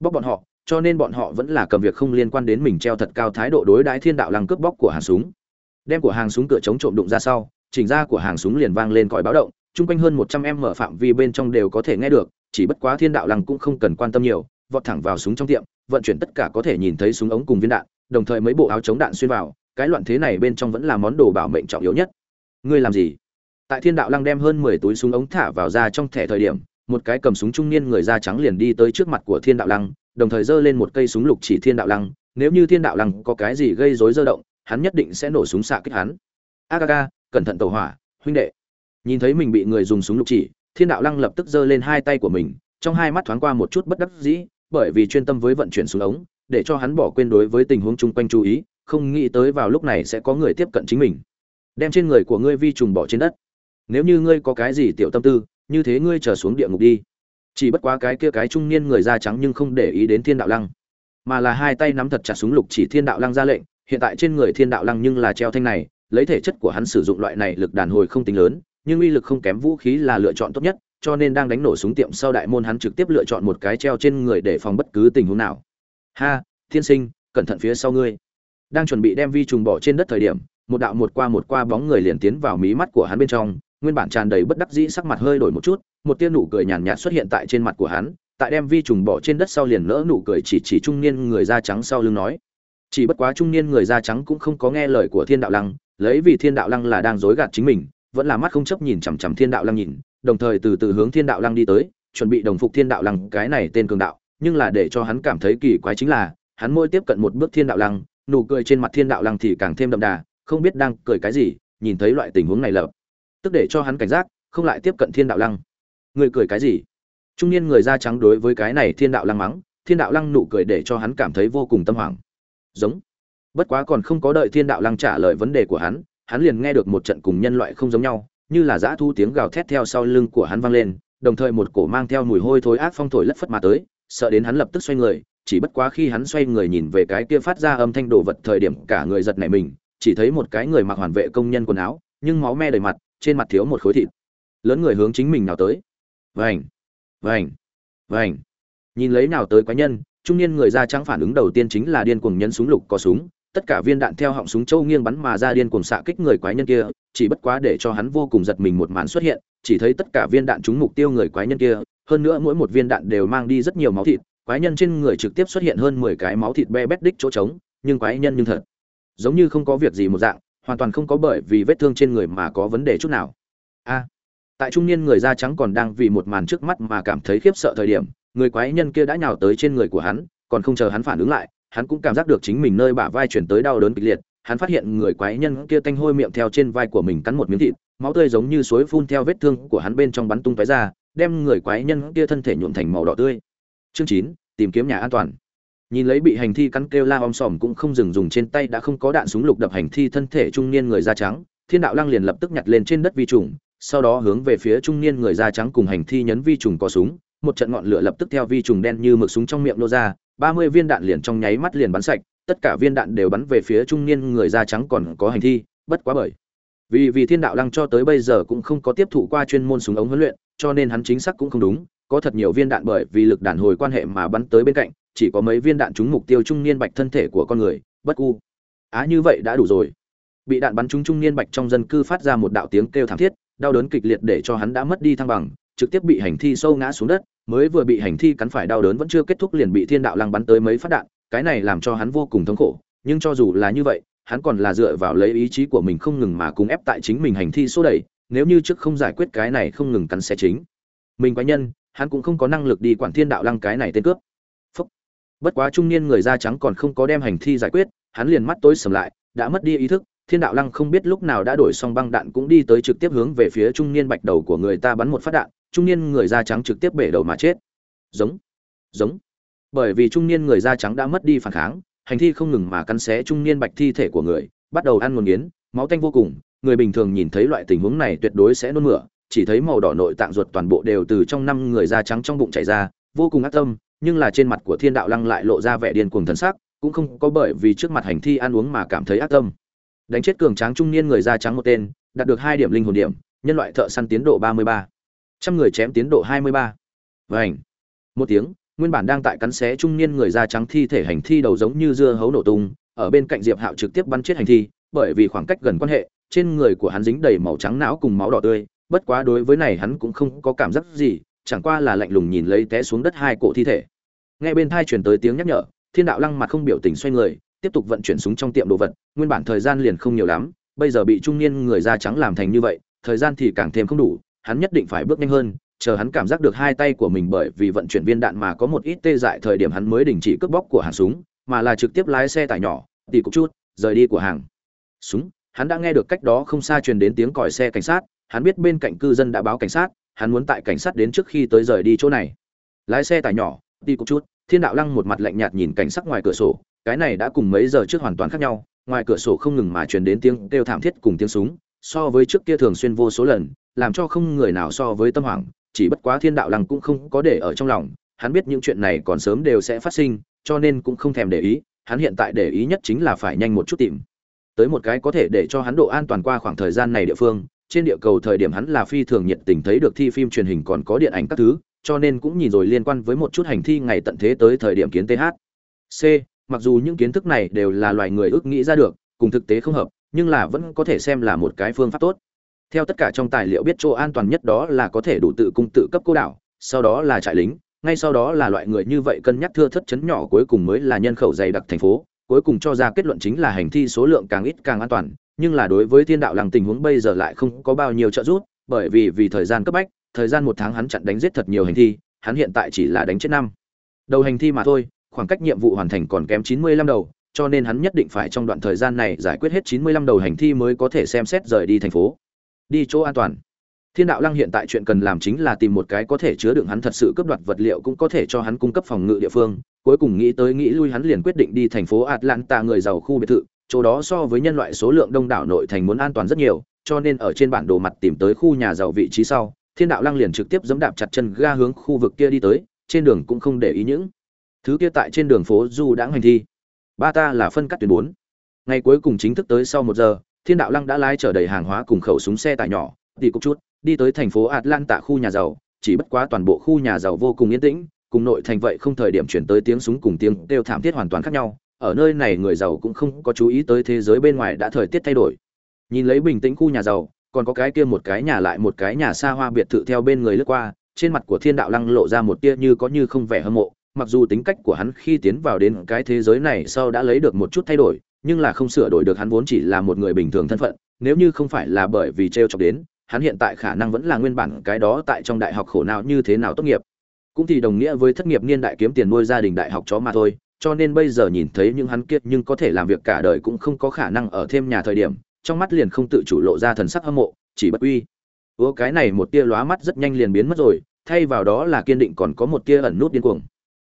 Bóc bọn họ, cho nên bọn họ vẫn là cầm việc không liên quan đến mình treo thật cao thái độ đối đãi thiên đạo lăng cướp bóc của hàng súng. Đem của hàng súng cửa chống trộm đụng ra sau, chỉnh ra của hàng súng liền vang lên còi báo động, chung quanh hơn một trăm em mở phạm vi bên trong đều có thể nghe được chỉ bất quá thiên đạo lăng cũng không cần quan tâm nhiều, vọt thẳng vào súng trong tiệm, vận chuyển tất cả có thể nhìn thấy súng ống cùng viên đạn, đồng thời mấy bộ áo chống đạn xuyên vào, cái loạn thế này bên trong vẫn là món đồ bảo mệnh trọng yếu nhất. Ngươi làm gì? Tại thiên đạo lăng đem hơn mười túi súng ống thả vào ra trong thẻ thời điểm, một cái cầm súng trung niên người da trắng liền đi tới trước mặt của thiên đạo lăng, đồng thời giơ lên một cây súng lục chỉ thiên đạo lăng, nếu như thiên đạo lăng có cái gì gây rối dơ động, hắn nhất định sẽ nổ súng xạ kích hắn. Aga cẩn thận tàu hỏa, huynh đệ. Nhìn thấy mình bị người dùng súng lục chỉ thiên đạo lăng lập tức giơ lên hai tay của mình, trong hai mắt thoáng qua một chút bất đắc dĩ, bởi vì chuyên tâm với vận chuyển xuống ống, để cho hắn bỏ quên đối với tình huống chung quanh chú ý, không nghĩ tới vào lúc này sẽ có người tiếp cận chính mình. Đem trên người của ngươi vi trùng bỏ trên đất. Nếu như ngươi có cái gì tiểu tâm tư, như thế ngươi trở xuống địa ngục đi. Chỉ bất quá cái kia cái trung niên người da trắng nhưng không để ý đến thiên đạo lăng, mà là hai tay nắm thật chặt súng lục chỉ thiên đạo lăng ra lệnh, hiện tại trên người thiên đạo lăng nhưng là treo thanh này, lấy thể chất của hắn sử dụng loại này lực đàn hồi không tính lớn nhưng uy lực không kém vũ khí là lựa chọn tốt nhất, cho nên đang đánh nổ súng tiệm sau đại môn hắn trực tiếp lựa chọn một cái treo trên người để phòng bất cứ tình huống nào. Ha, thiên sinh, cẩn thận phía sau ngươi. Đang chuẩn bị đem vi trùng bỏ trên đất thời điểm, một đạo một qua một qua bóng người liền tiến vào mí mắt của hắn bên trong, nguyên bản tràn đầy bất đắc dĩ sắc mặt hơi đổi một chút, một tia nụ cười nhàn nhạt xuất hiện tại trên mặt của hắn, tại đem vi trùng bỏ trên đất sau liền nỡ nụ cười chỉ chỉ trung niên người da trắng sau lưng nói. Chỉ bất quá trung niên người da trắng cũng không có nghe lời của thiên đạo lăng, lấy vì thiên đạo lăng là đang dối gạt chính mình vẫn là mắt không chấp nhìn chằm chằm thiên đạo lăng nhìn, đồng thời từ từ hướng thiên đạo lăng đi tới, chuẩn bị đồng phục thiên đạo lăng cái này tên cường đạo. Nhưng là để cho hắn cảm thấy kỳ quái chính là, hắn môi tiếp cận một bước thiên đạo lăng, nụ cười trên mặt thiên đạo lăng thì càng thêm đậm đà, không biết đang cười cái gì, nhìn thấy loại tình huống này lập tức để cho hắn cảnh giác, không lại tiếp cận thiên đạo lăng. Người cười cái gì? Trung niên người da trắng đối với cái này thiên đạo lăng mắng, thiên đạo lăng nụ cười để cho hắn cảm thấy vô cùng tâm hoảng. Giống. Bất quá còn không có đợi thiên đạo lăng trả lời vấn đề của hắn hắn liền nghe được một trận cùng nhân loại không giống nhau, như là dã thu tiếng gào thét theo sau lưng của hắn vang lên, đồng thời một cổ mang theo mùi hôi thối ác phong thổi lất phất mà tới, sợ đến hắn lập tức xoay người, chỉ bất quá khi hắn xoay người nhìn về cái kia phát ra âm thanh đồ vật thời điểm cả người giật nảy mình, chỉ thấy một cái người mặc hoàn vệ công nhân quần áo, nhưng máu me đầy mặt, trên mặt thiếu một khối thịt. Lớn người hướng chính mình nào tới? Vành vành vành. Nhìn lấy nào tới quái nhân, trung niên người da trắng phản ứng đầu tiên chính là điên cuồng nhấn súng lục có súng tất cả viên đạn theo họng súng châu nghiêng bắn mà ra điên cuồng xạ kích người quái nhân kia, chỉ bất quá để cho hắn vô cùng giật mình một màn xuất hiện, chỉ thấy tất cả viên đạn trúng mục tiêu người quái nhân kia, hơn nữa mỗi một viên đạn đều mang đi rất nhiều máu thịt, quái nhân trên người trực tiếp xuất hiện hơn mười cái máu thịt be bét đích chỗ trống, nhưng quái nhân nhưng thật, giống như không có việc gì một dạng, hoàn toàn không có bởi vì vết thương trên người mà có vấn đề chút nào. A, tại trung niên người da trắng còn đang vì một màn trước mắt mà cảm thấy khiếp sợ thời điểm, người quái nhân kia đã nhào tới trên người của hắn, còn không chờ hắn phản ứng lại hắn cũng cảm giác được chính mình nơi bả vai chuyển tới đau đớn kịch liệt, hắn phát hiện người quái nhân kia tanh hôi miệng theo trên vai của mình cắn một miếng thịt, máu tươi giống như suối phun theo vết thương của hắn bên trong bắn tung tóe ra, đem người quái nhân kia thân thể nhuộm thành màu đỏ tươi. Chương chín, tìm kiếm nhà an toàn. Nhìn lấy bị hành thi cắn kêu la om sòm cũng không dừng dùng trên tay đã không có đạn súng lục đập hành thi thân thể trung niên người da trắng, thiên đạo lăng liền lập tức nhặt lên trên đất vi trùng, sau đó hướng về phía trung niên người da trắng cùng hành thi nhấn vi trùng có súng, một trận ngọn lửa lập tức theo vi trùng đen như mực súng trong miệng nô ra ba mươi viên đạn liền trong nháy mắt liền bắn sạch, tất cả viên đạn đều bắn về phía trung niên người da trắng còn có hành thi, bất quá bởi vì vì thiên đạo lăng cho tới bây giờ cũng không có tiếp thụ qua chuyên môn súng ống huấn luyện, cho nên hắn chính xác cũng không đúng, có thật nhiều viên đạn bởi vì lực đạn hồi quan hệ mà bắn tới bên cạnh, chỉ có mấy viên đạn trúng mục tiêu trung niên bạch thân thể của con người, bất u. Á, như vậy đã đủ rồi. Bị đạn bắn trúng trung niên bạch trong dân cư phát ra một đạo tiếng kêu thảm thiết, đau đớn kịch liệt để cho hắn đã mất đi thăng bằng trực tiếp bị hành thi sâu ngã xuống đất, mới vừa bị hành thi cắn phải đau đớn vẫn chưa kết thúc liền bị thiên đạo lăng bắn tới mấy phát đạn, cái này làm cho hắn vô cùng thống khổ, nhưng cho dù là như vậy, hắn còn là dựa vào lấy ý chí của mình không ngừng mà cùng ép tại chính mình hành thi số đẩy, nếu như trước không giải quyết cái này không ngừng cắn xé chính mình quái nhân, hắn cũng không có năng lực đi quản thiên đạo lăng cái này tên cướp Phúc. bất quá trung niên người da trắng còn không có đem hành thi giải quyết, hắn liền mắt tối sầm lại, đã mất đi ý thức, thiên đạo lăng không biết lúc nào đã đổi xong băng đạn cũng đi tới trực tiếp hướng về phía trung niên bạch đầu của người ta bắn một phát đạn trung niên người da trắng trực tiếp bể đầu mà chết. Giống giống. Bởi vì trung niên người da trắng đã mất đi phản kháng, hành thi không ngừng mà cắn xé trung niên bạch thi thể của người, bắt đầu ăn nguồn nghiến, máu tanh vô cùng. Người bình thường nhìn thấy loại tình huống này tuyệt đối sẽ nôn mửa, chỉ thấy màu đỏ nội tạng ruột toàn bộ đều từ trong năm người da trắng trong bụng chảy ra, vô cùng ác tâm, nhưng là trên mặt của thiên đạo lăng lại lộ ra vẻ điên cuồng thần sắc, cũng không có bởi vì trước mặt hành thi ăn uống mà cảm thấy ác tâm. Đánh chết cường tráng trung niên người da trắng một tên, đạt được hai điểm linh hồn điểm, nhân loại thợ săn tiến độ ba mươi ba trăm người chém tiến độ hai mươi ba. Vảnh một tiếng, nguyên bản đang tại cắn xé trung niên người da trắng thi thể hành thi đầu giống như dưa hấu nổ tung, ở bên cạnh diệp hạo trực tiếp bắn chết hành thi, bởi vì khoảng cách gần quan hệ, trên người của hắn dính đầy màu trắng não cùng máu đỏ tươi, bất quá đối với này hắn cũng không có cảm giác gì, chẳng qua là lạnh lùng nhìn lấy té xuống đất hai cổ thi thể. Nghe bên thai truyền tới tiếng nhắc nhở, thiên đạo lăng mặt không biểu tình xoay người, tiếp tục vận chuyển súng trong tiệm đồ vật, nguyên bản thời gian liền không nhiều lắm, bây giờ bị trung niên người da trắng làm thành như vậy, thời gian thì càng thêm không đủ hắn nhất định phải bước nhanh hơn, chờ hắn cảm giác được hai tay của mình bởi vì vận chuyển viên đạn mà có một ít tê dại thời điểm hắn mới đình chỉ cướp bóc của hàng súng, mà là trực tiếp lái xe tải nhỏ, tỉ cục chút, rời đi của hàng. Súng, hắn đã nghe được cách đó không xa truyền đến tiếng còi xe cảnh sát, hắn biết bên cạnh cư dân đã báo cảnh sát, hắn muốn tại cảnh sát đến trước khi tới rời đi chỗ này. Lái xe tải nhỏ đi cục chút, thiên đạo lăng một mặt lạnh nhạt nhìn cảnh sát ngoài cửa sổ, cái này đã cùng mấy giờ trước hoàn toàn khác nhau, ngoài cửa sổ không ngừng mà truyền đến tiếng kêu thảm thiết cùng tiếng súng, so với trước kia thường xuyên vô số lần làm cho không người nào so với tâm hoảng chỉ bất quá thiên đạo lăng cũng không có để ở trong lòng, hắn biết những chuyện này còn sớm đều sẽ phát sinh, cho nên cũng không thèm để ý, hắn hiện tại để ý nhất chính là phải nhanh một chút tìm. Tới một cái có thể để cho hắn độ an toàn qua khoảng thời gian này địa phương, trên địa cầu thời điểm hắn là phi thường nhiệt tình thấy được thi phim truyền hình còn có điện ảnh các thứ, cho nên cũng nhìn rồi liên quan với một chút hành thi ngày tận thế tới thời điểm kiến th c, mặc dù những kiến thức này đều là loài người ước nghĩ ra được, cùng thực tế không hợp, nhưng là vẫn có thể xem là một cái phương pháp tốt theo tất cả trong tài liệu biết chỗ an toàn nhất đó là có thể đủ tự cung tự cấp cô đảo, sau đó là trại lính, ngay sau đó là loại người như vậy cân nhắc thưa thất chấn nhỏ cuối cùng mới là nhân khẩu dày đặc thành phố, cuối cùng cho ra kết luận chính là hành thi số lượng càng ít càng an toàn, nhưng là đối với thiên đạo làng tình huống bây giờ lại không có bao nhiêu trợ giúp, bởi vì vì thời gian cấp bách, thời gian một tháng hắn chặn đánh giết thật nhiều hành thi, hắn hiện tại chỉ là đánh chết năm. Đầu hành thi mà thôi, khoảng cách nhiệm vụ hoàn thành còn kém chín mươi lăm đầu, cho nên hắn nhất định phải trong đoạn thời gian này giải quyết hết chín mươi lăm đầu hành thi mới có thể xem xét rời đi thành phố đi chỗ an toàn. Thiên đạo lăng hiện tại chuyện cần làm chính là tìm một cái có thể chứa đựng hắn thật sự cấp đoạt vật liệu cũng có thể cho hắn cung cấp phòng ngự địa phương. Cuối cùng nghĩ tới nghĩ lui hắn liền quyết định đi thành phố atlanta, người giàu khu biệt thự, chỗ đó so với nhân loại số lượng đông đảo nội thành muốn an toàn rất nhiều, cho nên ở trên bản đồ mặt tìm tới khu nhà giàu vị trí sau, thiên đạo lăng liền trực tiếp giẫm đạp chặt chân ga hướng khu vực kia đi tới, trên đường cũng không để ý những thứ kia tại trên đường phố du đãng hành thi. Ba ta là phân cắt tuyến bốn. Ngày cuối cùng chính thức tới sau một giờ thiên đạo lăng đã lái chở đầy hàng hóa cùng khẩu súng xe tải nhỏ, đi cục chút, đi tới thành phố atlanta khu nhà giàu, chỉ bất quá toàn bộ khu nhà giàu vô cùng yên tĩnh, cùng nội thành vậy không thời điểm chuyển tới tiếng súng cùng tiếng kêu thảm thiết hoàn toàn khác nhau, ở nơi này người giàu cũng không có chú ý tới thế giới bên ngoài đã thời tiết thay đổi. Nhìn lấy bình tĩnh khu nhà giàu, còn có cái kia một cái nhà lại một cái nhà xa hoa biệt thự theo bên người lướt qua, trên mặt của thiên đạo lăng lộ ra một tia như có như không vẻ hâm mộ, mặc dù tính cách của hắn khi tiến vào đến cái thế giới này sau đã lấy được một chút thay đổi nhưng là không sửa đổi được hắn vốn chỉ là một người bình thường thân phận, nếu như không phải là bởi vì trêu chọc đến, hắn hiện tại khả năng vẫn là nguyên bản cái đó tại trong đại học khổ nào như thế nào tốt nghiệp. Cũng thì đồng nghĩa với thất nghiệp niên đại kiếm tiền nuôi gia đình đại học chó mà thôi, cho nên bây giờ nhìn thấy những hắn kiệt nhưng có thể làm việc cả đời cũng không có khả năng ở thêm nhà thời điểm, trong mắt liền không tự chủ lộ ra thần sắc hâm mộ, chỉ bất uy. Ủa, cái này một tia lóa mắt rất nhanh liền biến mất rồi, thay vào đó là kiên định còn có một tia ẩn nút điên cuồng.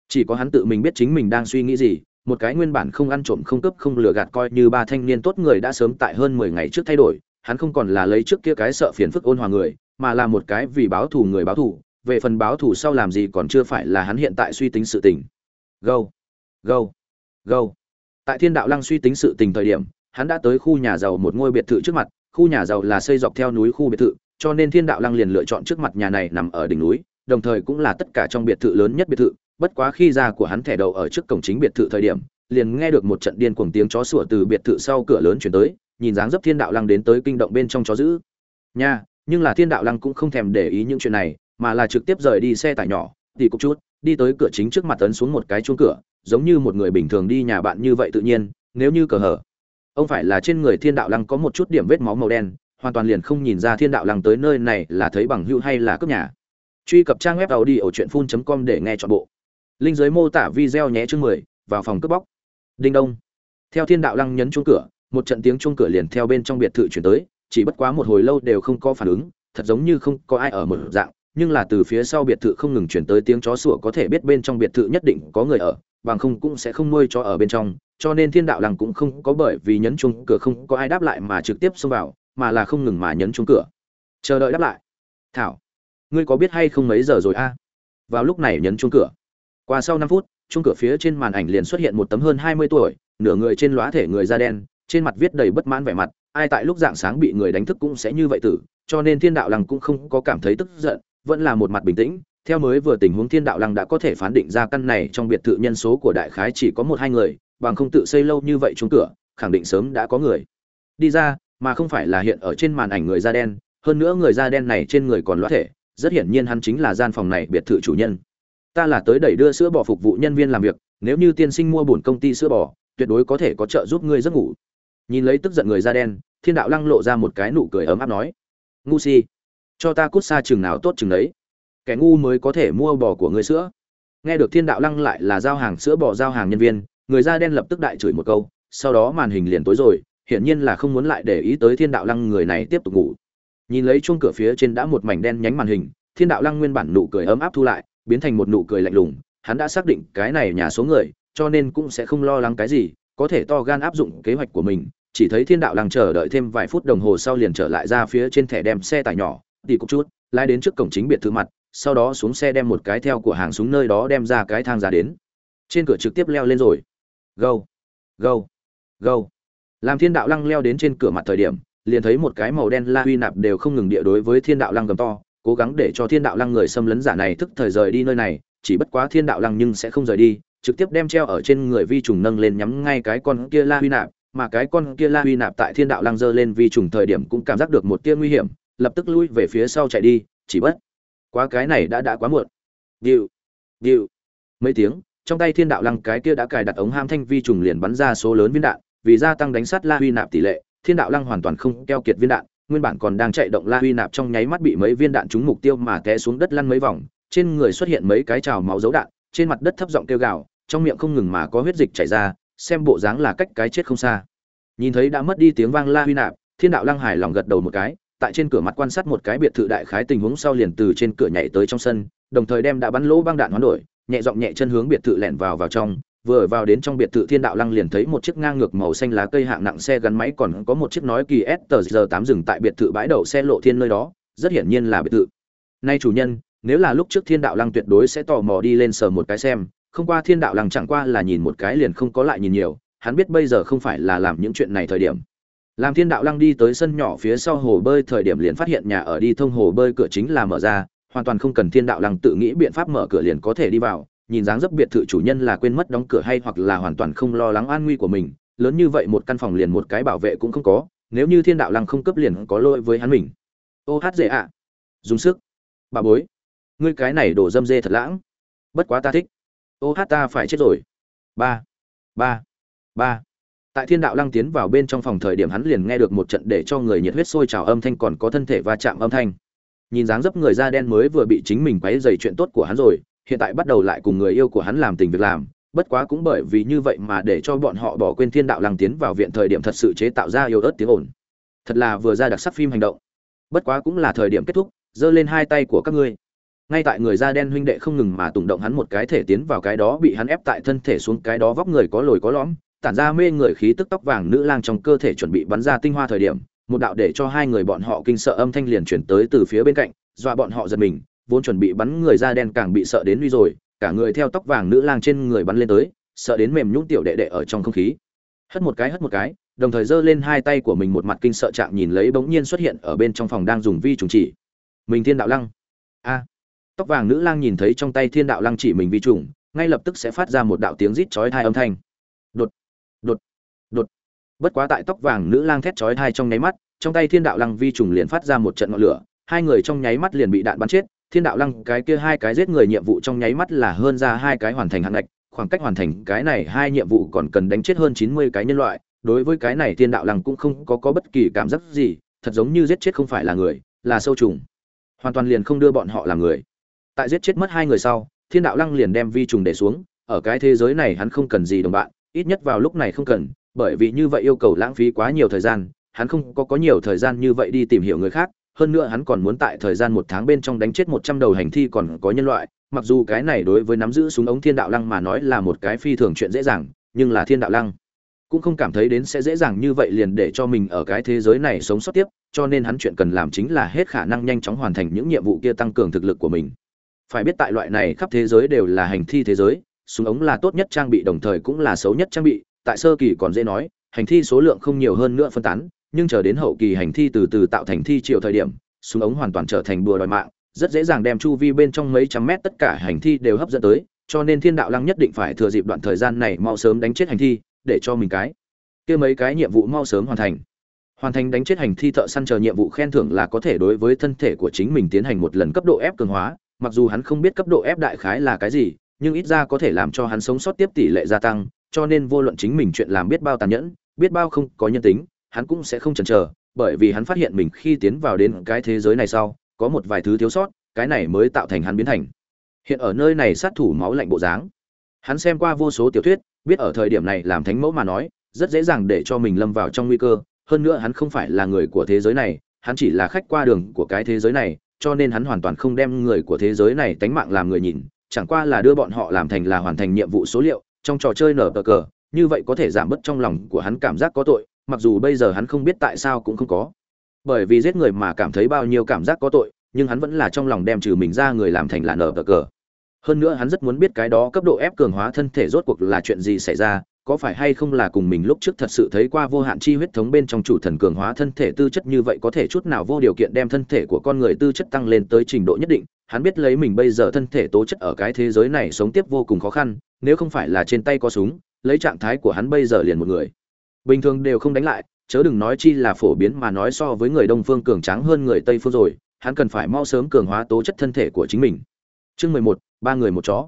Chỉ có hắn tự mình biết chính mình đang suy nghĩ gì một cái nguyên bản không ăn trộm không cướp không lừa gạt coi như ba thanh niên tốt người đã sớm tại hơn mười ngày trước thay đổi, hắn không còn là lấy trước kia cái sợ phiền phức ôn hòa người, mà là một cái vì báo thù người báo thù, về phần báo thù sau làm gì còn chưa phải là hắn hiện tại suy tính sự tình. Gâu gâu gâu tại thiên đạo lăng suy tính sự tình thời điểm, hắn đã tới khu nhà giàu một ngôi biệt thự trước mặt, khu nhà giàu là xây dọc theo núi khu biệt thự, cho nên thiên đạo lăng liền lựa chọn trước mặt nhà này nằm ở đỉnh núi, đồng thời cũng là tất cả trong biệt thự lớn nhất biệt thự bất quá khi ra của hắn thẻ đầu ở trước cổng chính biệt thự thời điểm, liền nghe được một trận điên cuồng tiếng chó sủa từ biệt thự sau cửa lớn chuyển tới, nhìn dáng dấp thiên đạo lăng đến tới kinh động bên trong chó giữ nha, nhưng là thiên đạo lăng cũng không thèm để ý những chuyện này, mà là trực tiếp rời đi xe tải nhỏ thì cục chút, đi tới cửa chính trước mặt tấn xuống một cái chuông cửa, giống như một người bình thường đi nhà bạn như vậy tự nhiên, nếu như cờ hở ông phải là trên người thiên đạo lăng có một chút điểm vết máu màu đen, hoàn toàn liền không nhìn ra thiên đạo lăng tới nơi này là thấy bằng hữu hay là cướp nhà. Truy cập trang web tàu đi ở truyện phun com để nghe trọn bộ linh giới mô tả video nhé chương mười, vào phòng cướp bóc. Đinh đông. Theo thiên đạo lăng nhấn chuông cửa, một trận tiếng chuông cửa liền theo bên trong biệt thự chuyển tới, chỉ bất quá một hồi lâu đều không có phản ứng, thật giống như không có ai ở một dạng, nhưng là từ phía sau biệt thự không ngừng chuyển tới tiếng chó sủa có thể biết bên trong biệt thự nhất định có người ở, bằng không cũng sẽ không nuôi chó ở bên trong, cho nên thiên đạo lăng cũng không có bởi vì nhấn chuông cửa không có ai đáp lại mà trực tiếp xông vào, mà là không ngừng mà nhấn chuông cửa. Chờ đợi đáp lại. Thảo, ngươi có biết hay không mấy giờ rồi a? Vào lúc này nhấn chuông cửa qua sau năm phút, chung cửa phía trên màn ảnh liền xuất hiện một tấm hơn hai mươi tuổi, nửa người trên lóa thể người da đen, trên mặt viết đầy bất mãn vẻ mặt, ai tại lúc dạng sáng bị người đánh thức cũng sẽ như vậy tử, cho nên thiên đạo lăng cũng không có cảm thấy tức giận, vẫn là một mặt bình tĩnh. Theo mới vừa tình huống thiên đạo lăng đã có thể phán định ra căn này trong biệt thự nhân số của đại khái chỉ có một hai người, bằng không tự xây lâu như vậy chung cửa, khẳng định sớm đã có người. Đi ra, mà không phải là hiện ở trên màn ảnh người da đen, hơn nữa người da đen này trên người còn loát thể, rất hiển nhiên hắn chính là gian phòng này biệt thự chủ nhân ta là tới đẩy đưa sữa bò phục vụ nhân viên làm việc, nếu như tiên sinh mua bổn công ty sữa bò, tuyệt đối có thể có trợ giúp ngươi giấc ngủ. Nhìn lấy tức giận người da đen, thiên đạo lăng lộ ra một cái nụ cười ấm áp nói, ngu si, cho ta cút xa chừng nào tốt chừng đấy. Kẻ ngu mới có thể mua bò của ngươi sữa. Nghe được thiên đạo lăng lại là giao hàng sữa bò giao hàng nhân viên, người da đen lập tức đại chửi một câu, sau đó màn hình liền tối rồi, hiển nhiên là không muốn lại để ý tới thiên đạo lăng người này tiếp tục ngủ. Nhìn lấy chuông cửa phía trên đã một mảnh đen nhánh màn hình, thiên đạo lăng nguyên bản nụ cười ấm áp thu lại biến thành một nụ cười lạnh lùng, hắn đã xác định cái này nhà số người, cho nên cũng sẽ không lo lắng cái gì, có thể to gan áp dụng kế hoạch của mình, chỉ thấy thiên đạo lăng chờ đợi thêm vài phút đồng hồ sau liền trở lại ra phía trên thẻ đem xe tải nhỏ, đi cục chút, lái đến trước cổng chính biệt thự mặt, sau đó xuống xe đem một cái theo của hàng súng nơi đó đem ra cái thang ra đến. Trên cửa trực tiếp leo lên rồi. Gâu gâu gâu làm thiên đạo lăng leo đến trên cửa mặt thời điểm, liền thấy một cái màu đen la huy nạp đều không ngừng địa đối với thiên đạo lăng gầm to cố gắng để cho thiên đạo lăng người xâm lấn giả này thức thời rời đi nơi này, chỉ bất quá thiên đạo lăng nhưng sẽ không rời đi, trực tiếp đem treo ở trên người vi trùng nâng lên nhắm ngay cái con kia la huy nạp, mà cái con kia la huy nạp tại thiên đạo lăng dơ lên vi trùng thời điểm cũng cảm giác được một tia nguy hiểm, lập tức lui về phía sau chạy đi, chỉ bất quá cái này đã đã quá muộn. Điệu điệu. Mấy tiếng, trong tay thiên đạo lăng cái kia đã cài đặt ống ham thanh vi trùng liền bắn ra số lớn viên đạn, vì gia tăng đánh sát la huy nạp tỷ lệ, thiên đạo lăng hoàn toàn không keo kiệt viên đạn nguyên bản còn đang chạy động la huy nạp trong nháy mắt bị mấy viên đạn trúng mục tiêu mà té xuống đất lăn mấy vòng, trên người xuất hiện mấy cái trào máu dấu đạn, trên mặt đất thấp giọng kêu gào, trong miệng không ngừng mà có huyết dịch chảy ra, xem bộ dáng là cách cái chết không xa. Nhìn thấy đã mất đi tiếng vang la huy nạp, thiên đạo lăng Hải lòng gật đầu một cái, tại trên cửa mặt quan sát một cái biệt thự đại khái tình huống sau liền từ trên cửa nhảy tới trong sân, đồng thời đem đã bắn lỗ băng đạn hoán đổi, nhẹ giọng nhẹ chân hướng biệt thự lẻn vào vào trong vừa vào đến trong biệt thự thiên đạo lăng liền thấy một chiếc ngang ngược màu xanh lá cây hạng nặng xe gắn máy còn có một chiếc nói kỳ s tờ giờ tám dừng tại biệt thự bãi đậu xe lộ thiên nơi đó, rất hiển nhiên là biệt thự. Nay chủ nhân, nếu là lúc trước thiên đạo lăng tuyệt đối sẽ tò mò đi lên sờ một cái xem, không qua thiên đạo lăng chẳng qua là nhìn một cái liền không có lại nhìn nhiều, hắn biết bây giờ không phải là làm những chuyện này thời điểm. Làm thiên đạo lăng đi tới sân nhỏ phía sau hồ bơi thời điểm liền phát hiện nhà ở đi thông hồ bơi cửa chính là mở ra, hoàn toàn không cần thiên đạo lăng tự nghĩ biện pháp mở cửa liền có thể đi vào nhìn dáng dấp biệt thự chủ nhân là quên mất đóng cửa hay hoặc là hoàn toàn không lo lắng an nguy của mình, lớn như vậy một căn phòng liền một cái bảo vệ cũng không có, nếu như thiên đạo lăng không cấp liền có lỗi với hắn mình. Ô hát dễ ạ. Dùng sức. Bà bối, ngươi cái này đổ dâm dê thật lãng. Bất quá ta thích. Ô hát ta phải chết rồi. Ba. Ba. Ba. Tại thiên đạo lăng tiến vào bên trong phòng thời điểm hắn liền nghe được một trận để cho người nhiệt huyết sôi trào âm thanh còn có thân thể va chạm âm thanh. Nhìn dáng dấp người da đen mới vừa bị chính mình quấy dày chuyện tốt của hắn rồi hiện tại bắt đầu lại cùng người yêu của hắn làm tình việc làm, bất quá cũng bởi vì như vậy mà để cho bọn họ bỏ quên thiên đạo lăng tiến vào viện thời điểm thật sự chế tạo ra yêu ớt tiếng ồn. Thật là vừa ra đặc sắc phim hành động. Bất quá cũng là thời điểm kết thúc, giơ lên hai tay của các ngươi. Ngay tại người da đen huynh đệ không ngừng mà tùng động hắn một cái thể tiến vào cái đó bị hắn ép tại thân thể xuống cái đó vóc người có lồi có lõm, tản ra mê người khí tức tóc vàng nữ lang trong cơ thể chuẩn bị bắn ra tinh hoa thời điểm, một đạo để cho hai người bọn họ kinh sợ âm thanh liền chuyển tới từ phía bên cạnh, dọa bọn họ giật mình vốn chuẩn bị bắn người da đen càng bị sợ đến lui rồi, cả người theo tóc vàng nữ lang trên người bắn lên tới, sợ đến mềm nhũng tiểu đệ đệ ở trong không khí. Hất một cái, hất một cái, đồng thời giơ lên hai tay của mình một mặt kinh sợ chạm nhìn lấy bỗng nhiên xuất hiện ở bên trong phòng đang dùng vi trùng chỉ. Mình thiên đạo lăng. A. Tóc vàng nữ lang nhìn thấy trong tay thiên đạo lăng chỉ mình vi trùng, ngay lập tức sẽ phát ra một đạo tiếng rít chói tai âm thanh. Đột đột đột. Bất quá tại tóc vàng nữ lang thét chói tai trong nháy mắt, trong tay thiên đạo lăng vi trùng liền phát ra một trận ngọn lửa, hai người trong nháy mắt liền bị đạn bắn chết thiên đạo lăng, cái kia hai cái giết người nhiệm vụ trong nháy mắt là hơn ra hai cái hoàn thành hạng ngạch, khoảng cách hoàn thành cái này hai nhiệm vụ còn cần đánh chết hơn chín mươi cái nhân loại. Đối với cái này thiên đạo lăng cũng không có có bất kỳ cảm giác gì, thật giống như giết chết không phải là người, là sâu trùng. Hoàn toàn liền không đưa bọn họ làm người. Tại giết chết mất hai người sau, thiên đạo lăng liền đem vi trùng để xuống, ở cái thế giới này hắn không cần gì đồng bạn, ít nhất vào lúc này không cần, bởi vì như vậy yêu cầu lãng phí quá nhiều thời gian, hắn không có có nhiều thời gian như vậy đi tìm hiểu người khác hơn nữa hắn còn muốn tại thời gian một tháng bên trong đánh chết một trăm đầu hành thi còn có nhân loại, mặc dù cái này đối với nắm giữ súng ống thiên đạo lăng mà nói là một cái phi thường chuyện dễ dàng, nhưng là thiên đạo lăng cũng không cảm thấy đến sẽ dễ dàng như vậy liền để cho mình ở cái thế giới này sống sót tiếp, cho nên hắn chuyện cần làm chính là hết khả năng nhanh chóng hoàn thành những nhiệm vụ kia tăng cường thực lực của mình. Phải biết tại loại này khắp thế giới đều là hành thi thế giới, súng ống là tốt nhất trang bị, đồng thời cũng là xấu nhất trang bị, tại sơ kỳ còn dễ nói, hành thi số lượng không nhiều hơn nữa phân tán nhưng chờ đến hậu kỳ hành thi từ từ tạo thành thi triệu thời điểm, súng ống hoàn toàn trở thành bừa đòi mạng, rất dễ dàng đem chu vi bên trong mấy trăm mét tất cả hành thi đều hấp dẫn tới, cho nên thiên đạo lăng nhất định phải thừa dịp đoạn thời gian này mau sớm đánh chết hành thi, để cho mình cái kia mấy cái nhiệm vụ mau sớm hoàn thành. Hoàn thành đánh chết hành thi thợ săn chờ nhiệm vụ khen thưởng là có thể đối với thân thể của chính mình tiến hành một lần cấp độ ép cường hóa, mặc dù hắn không biết cấp độ ép đại khái là cái gì, nhưng ít ra có thể làm cho hắn sống sót tiếp tỷ lệ gia tăng, cho nên vô luận chính mình chuyện làm biết bao tàn nhẫn, biết bao không có nhân tính hắn cũng sẽ không chần chờ, bởi vì hắn phát hiện mình khi tiến vào đến cái thế giới này sau, có một vài thứ thiếu sót, cái này mới tạo thành hắn biến thành. Hiện ở nơi này sát thủ máu lạnh bộ dáng. Hắn xem qua vô số tiểu thuyết, biết ở thời điểm này làm thánh mẫu mà nói, rất dễ dàng để cho mình lâm vào trong nguy cơ, hơn nữa hắn không phải là người của thế giới này, hắn chỉ là khách qua đường của cái thế giới này, cho nên hắn hoàn toàn không đem người của thế giới này tánh mạng làm người nhìn, chẳng qua là đưa bọn họ làm thành là hoàn thành nhiệm vụ số liệu, trong trò chơi nở cờ cờ, như vậy có thể giảm bớt trong lòng của hắn cảm giác có tội mặc dù bây giờ hắn không biết tại sao cũng không có. Bởi vì giết người mà cảm thấy bao nhiêu cảm giác có tội, nhưng hắn vẫn là trong lòng đem trừ mình ra người làm thành là nở cờ cờ. Hơn nữa hắn rất muốn biết cái đó cấp độ ép cường hóa thân thể rốt cuộc là chuyện gì xảy ra, có phải hay không là cùng mình lúc trước thật sự thấy qua vô hạn chi huyết thống bên trong chủ thần cường hóa thân thể tư chất như vậy có thể chút nào vô điều kiện đem thân thể của con người tư chất tăng lên tới trình độ nhất định. Hắn biết lấy mình bây giờ thân thể tố chất ở cái thế giới này sống tiếp vô cùng khó khăn, nếu không phải là trên tay có súng, lấy trạng thái của hắn bây giờ liền một người bình thường đều không đánh lại, chớ đừng nói chi là phổ biến mà nói so với người đông phương cường tráng hơn người tây phương rồi, hắn cần phải mau sớm cường hóa tố chất thân thể của chính mình. Chương mười một, ba người một chó.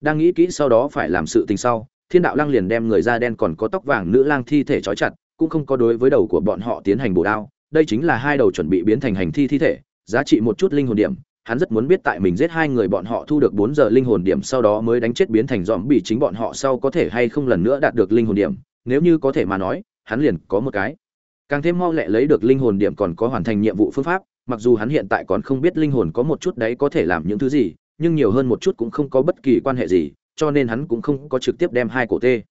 Đang nghĩ kỹ sau đó phải làm sự tình sau, thiên đạo lăng liền đem người da đen còn có tóc vàng nữ lang thi thể trói chặt, cũng không có đối với đầu của bọn họ tiến hành bổ đao. Đây chính là hai đầu chuẩn bị biến thành hành thi thi thể, giá trị một chút linh hồn điểm. Hắn rất muốn biết tại mình giết hai người bọn họ thu được bốn giờ linh hồn điểm sau đó mới đánh chết biến thành dòm bị chính bọn họ sau có thể hay không lần nữa đạt được linh hồn điểm nếu như có thể mà nói, hắn liền có một cái. Càng thêm mau lẹ lấy được linh hồn điểm còn có hoàn thành nhiệm vụ phương pháp, mặc dù hắn hiện tại còn không biết linh hồn có một chút đấy có thể làm những thứ gì, nhưng nhiều hơn một chút cũng không có bất kỳ quan hệ gì, cho nên hắn cũng không có trực tiếp đem hai cổ tê.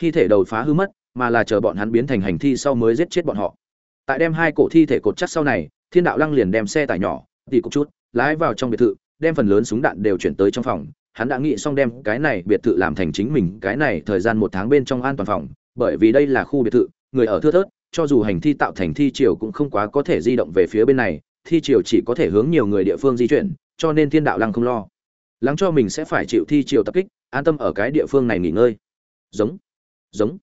Thi thể đầu phá hư mất, mà là chờ bọn hắn biến thành hành thi sau mới giết chết bọn họ. Tại đem hai cổ thi thể cột chắc sau này, thiên đạo lăng liền đem xe tải nhỏ, tỉ cục chút, lái vào trong biệt thự, đem phần lớn súng đạn đều chuyển tới trong phòng. Hắn đã nghĩ xong đem cái này biệt thự làm thành chính mình, cái này thời gian một tháng bên trong an toàn phòng bởi vì đây là khu biệt thự, người ở thưa thớt, cho dù hành thi tạo thành thi triều cũng không quá có thể di động về phía bên này, thi triều chỉ có thể hướng nhiều người địa phương di chuyển, cho nên thiên đạo lăng không lo. Lắng cho mình sẽ phải chịu thi triều tập kích, an tâm ở cái địa phương này nghỉ ngơi. Giống giống.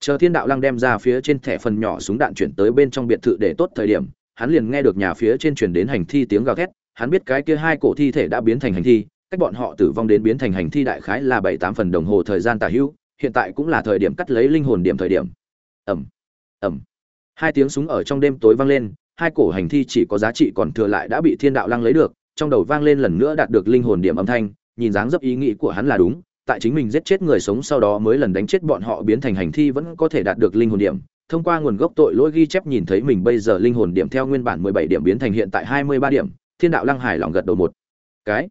Chờ thiên đạo lăng đem ra phía trên thẻ phần nhỏ súng đạn chuyển tới bên trong biệt thự để tốt thời điểm, hắn liền nghe được nhà phía trên chuyển đến hành thi tiếng gào thét, hắn biết cái kia hai cổ thi thể đã biến thành hành thi, cách bọn họ tử vong đến biến thành hành thi đại khái là bảy tám phần đồng hồ thời gian tả hữu hiện tại cũng là thời điểm cắt lấy linh hồn điểm thời điểm. Ẩm ẩm hai tiếng súng ở trong đêm tối vang lên, hai cổ hành thi chỉ có giá trị còn thừa lại đã bị thiên đạo lăng lấy được, trong đầu vang lên lần nữa đạt được linh hồn điểm âm thanh, nhìn dáng dấp ý nghĩ của hắn là đúng, tại chính mình giết chết người sống sau đó mới lần đánh chết bọn họ biến thành hành thi vẫn có thể đạt được linh hồn điểm. Thông qua nguồn gốc tội lỗi ghi chép nhìn thấy mình bây giờ linh hồn điểm theo nguyên bản 17 điểm biến thành hiện tại 23 điểm, thiên đạo lăng hải lòng gật đầu một cái.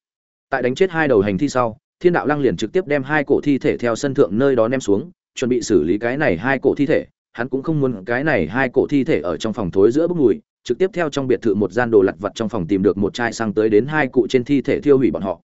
Tại đánh chết hai đầu hành thi sau thiên đạo lăng liền trực tiếp đem hai cổ thi thể theo sân thượng nơi đó ném xuống, chuẩn bị xử lý cái này hai cổ thi thể. Hắn cũng không muốn cái này hai cổ thi thể ở trong phòng thối giữa bốc mùi, trực tiếp theo trong biệt thự một gian đồ lặt vặt trong phòng tìm được một chai xăng tới đến hai cụ trên thi thể thiêu hủy bọn họ.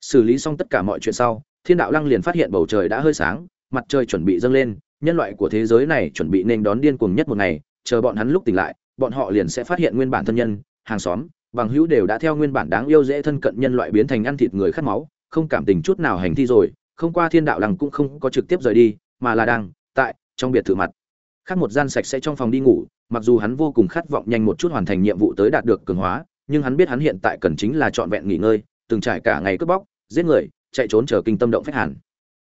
Xử lý xong tất cả mọi chuyện sau, thiên đạo lăng liền phát hiện bầu trời đã hơi sáng, mặt trời chuẩn bị dâng lên, nhân loại của thế giới này chuẩn bị nên đón điên cuồng nhất một ngày, chờ bọn hắn lúc tỉnh lại, bọn họ liền sẽ phát hiện nguyên bản thân nhân, hàng xóm, bằng hữu đều đã theo nguyên bản đáng yêu dễ thân cận nhân loại biến thành ăn thịt người khát máu không cảm tình chút nào hành thi rồi, không qua thiên đạo lăng cũng không có trực tiếp rời đi, mà là đang, tại, trong biệt thự mặt. Khác một gian sạch sẽ trong phòng đi ngủ, mặc dù hắn vô cùng khát vọng nhanh một chút hoàn thành nhiệm vụ tới đạt được cường hóa, nhưng hắn biết hắn hiện tại cần chính là trọn vẹn nghỉ ngơi, từng trải cả ngày cướp bóc, giết người, chạy trốn chờ kinh tâm động phách hẳn.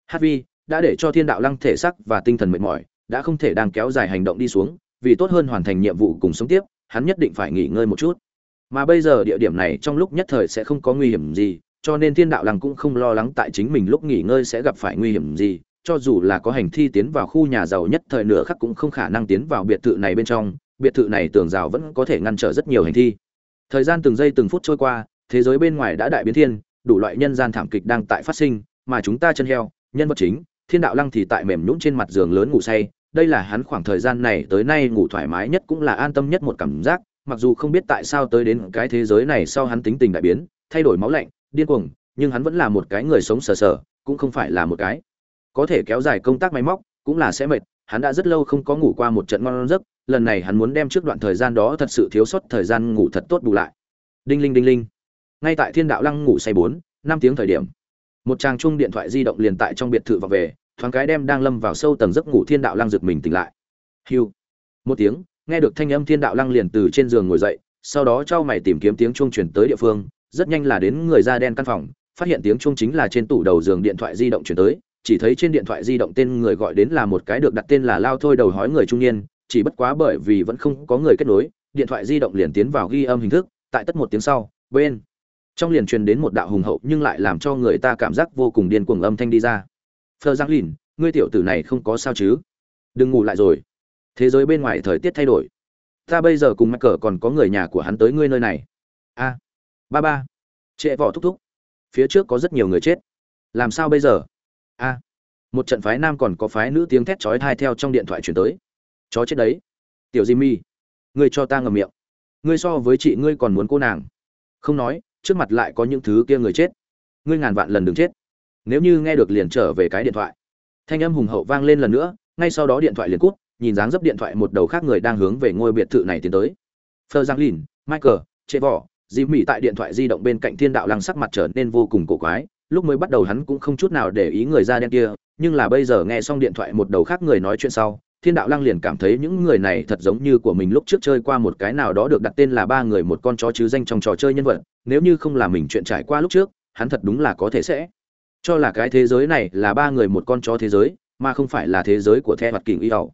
Hát vi, đã để cho thiên đạo lăng thể sắc và tinh thần mệt mỏi, đã không thể đang kéo dài hành động đi xuống, vì tốt hơn hoàn thành nhiệm vụ cùng sống tiếp, hắn nhất định phải nghỉ ngơi một chút. Mà bây giờ địa điểm này trong lúc nhất thời sẽ không có nguy hiểm gì cho nên thiên đạo lăng cũng không lo lắng tại chính mình lúc nghỉ ngơi sẽ gặp phải nguy hiểm gì, cho dù là có hành thi tiến vào khu nhà giàu nhất thời nửa khắc cũng không khả năng tiến vào biệt thự này bên trong, biệt thự này tường rào vẫn có thể ngăn trở rất nhiều hành thi. Thời gian từng giây từng phút trôi qua, thế giới bên ngoài đã đại biến thiên, đủ loại nhân gian thảm kịch đang tại phát sinh, mà chúng ta chân heo, nhân vật chính, thiên đạo lăng thì tại mềm nhũn trên mặt giường lớn ngủ say, đây là hắn khoảng thời gian này tới nay ngủ thoải mái nhất cũng là an tâm nhất một cảm giác, mặc dù không biết tại sao tới đến cái thế giới này sau hắn tính tình đại biến, thay đổi máu lạnh điên cuồng, nhưng hắn vẫn là một cái người sống sờ sờ, cũng không phải là một cái. Có thể kéo dài công tác máy móc, cũng là sẽ mệt, hắn đã rất lâu không có ngủ qua một trận ngon giấc, lần này hắn muốn đem trước đoạn thời gian đó thật sự thiếu sót thời gian ngủ thật tốt bù lại. Đinh linh đinh linh. Ngay tại thiên đạo lăng ngủ say bốn, năm tiếng thời điểm, một tràng chung điện thoại di động liền tại trong biệt thự vào về, thoáng cái đem đang lâm vào sâu tầng giấc ngủ thiên đạo lăng giật mình tỉnh lại. Hiu một tiếng, nghe được thanh âm thiên đạo lăng liền từ trên giường ngồi dậy, sau đó trao mày tìm kiếm tiếng chuông chuyển tới địa phương rất nhanh là đến người da đen căn phòng, phát hiện tiếng chuông chính là trên tủ đầu giường điện thoại di động chuyển tới, chỉ thấy trên điện thoại di động tên người gọi đến là một cái được đặt tên là lao thôi đầu hói người trung niên, chỉ bất quá bởi vì vẫn không có người kết nối, điện thoại di động liền tiến vào ghi âm hình thức, tại tất một tiếng sau, bên trong liền truyền đến một đạo hùng hậu nhưng lại làm cho người ta cảm giác vô cùng điên cuồng âm thanh đi ra. Phờ giang lìn, ngươi tiểu tử này không có sao chứ? Đừng ngủ lại rồi. Thế giới bên ngoài thời tiết thay đổi. Ta bây giờ cùng mắc cờ còn có người nhà của hắn tới ngươi nơi này. A ba ba. Trệ vỏ thúc thúc. Phía trước có rất nhiều người chết. Làm sao bây giờ? A. Một trận phái nam còn có phái nữ tiếng thét chói thai theo trong điện thoại chuyển tới. Chó chết đấy. Tiểu jimmy, ngươi cho ta ngầm miệng. Ngươi so với chị ngươi còn muốn cô nàng. Không nói, trước mặt lại có những thứ kia người chết. Ngươi ngàn vạn lần đừng chết. Nếu như nghe được liền trở về cái điện thoại. Thanh âm hùng hậu vang lên lần nữa, ngay sau đó điện thoại liền cút nhìn dáng dấp điện thoại một đầu khác người đang hướng về ngôi biệt thự này tiến tới. Phờ giang lìn, michael chê vỏ dì mỹ tại điện thoại di động bên cạnh thiên đạo lăng sắc mặt trở nên vô cùng cổ quái, lúc mới bắt đầu hắn cũng không chút nào để ý người da đen kia, nhưng là bây giờ nghe xong điện thoại một đầu khác người nói chuyện sau, thiên đạo lăng liền cảm thấy những người này thật giống như của mình lúc trước chơi qua một cái nào đó được đặt tên là ba người một con chó chứ danh trong trò chơi nhân vật, nếu như không là mình chuyện trải qua lúc trước, hắn thật đúng là có thể sẽ cho là cái thế giới này là ba người một con chó thế giới, mà không phải là thế giới của the mặt kình y ẩu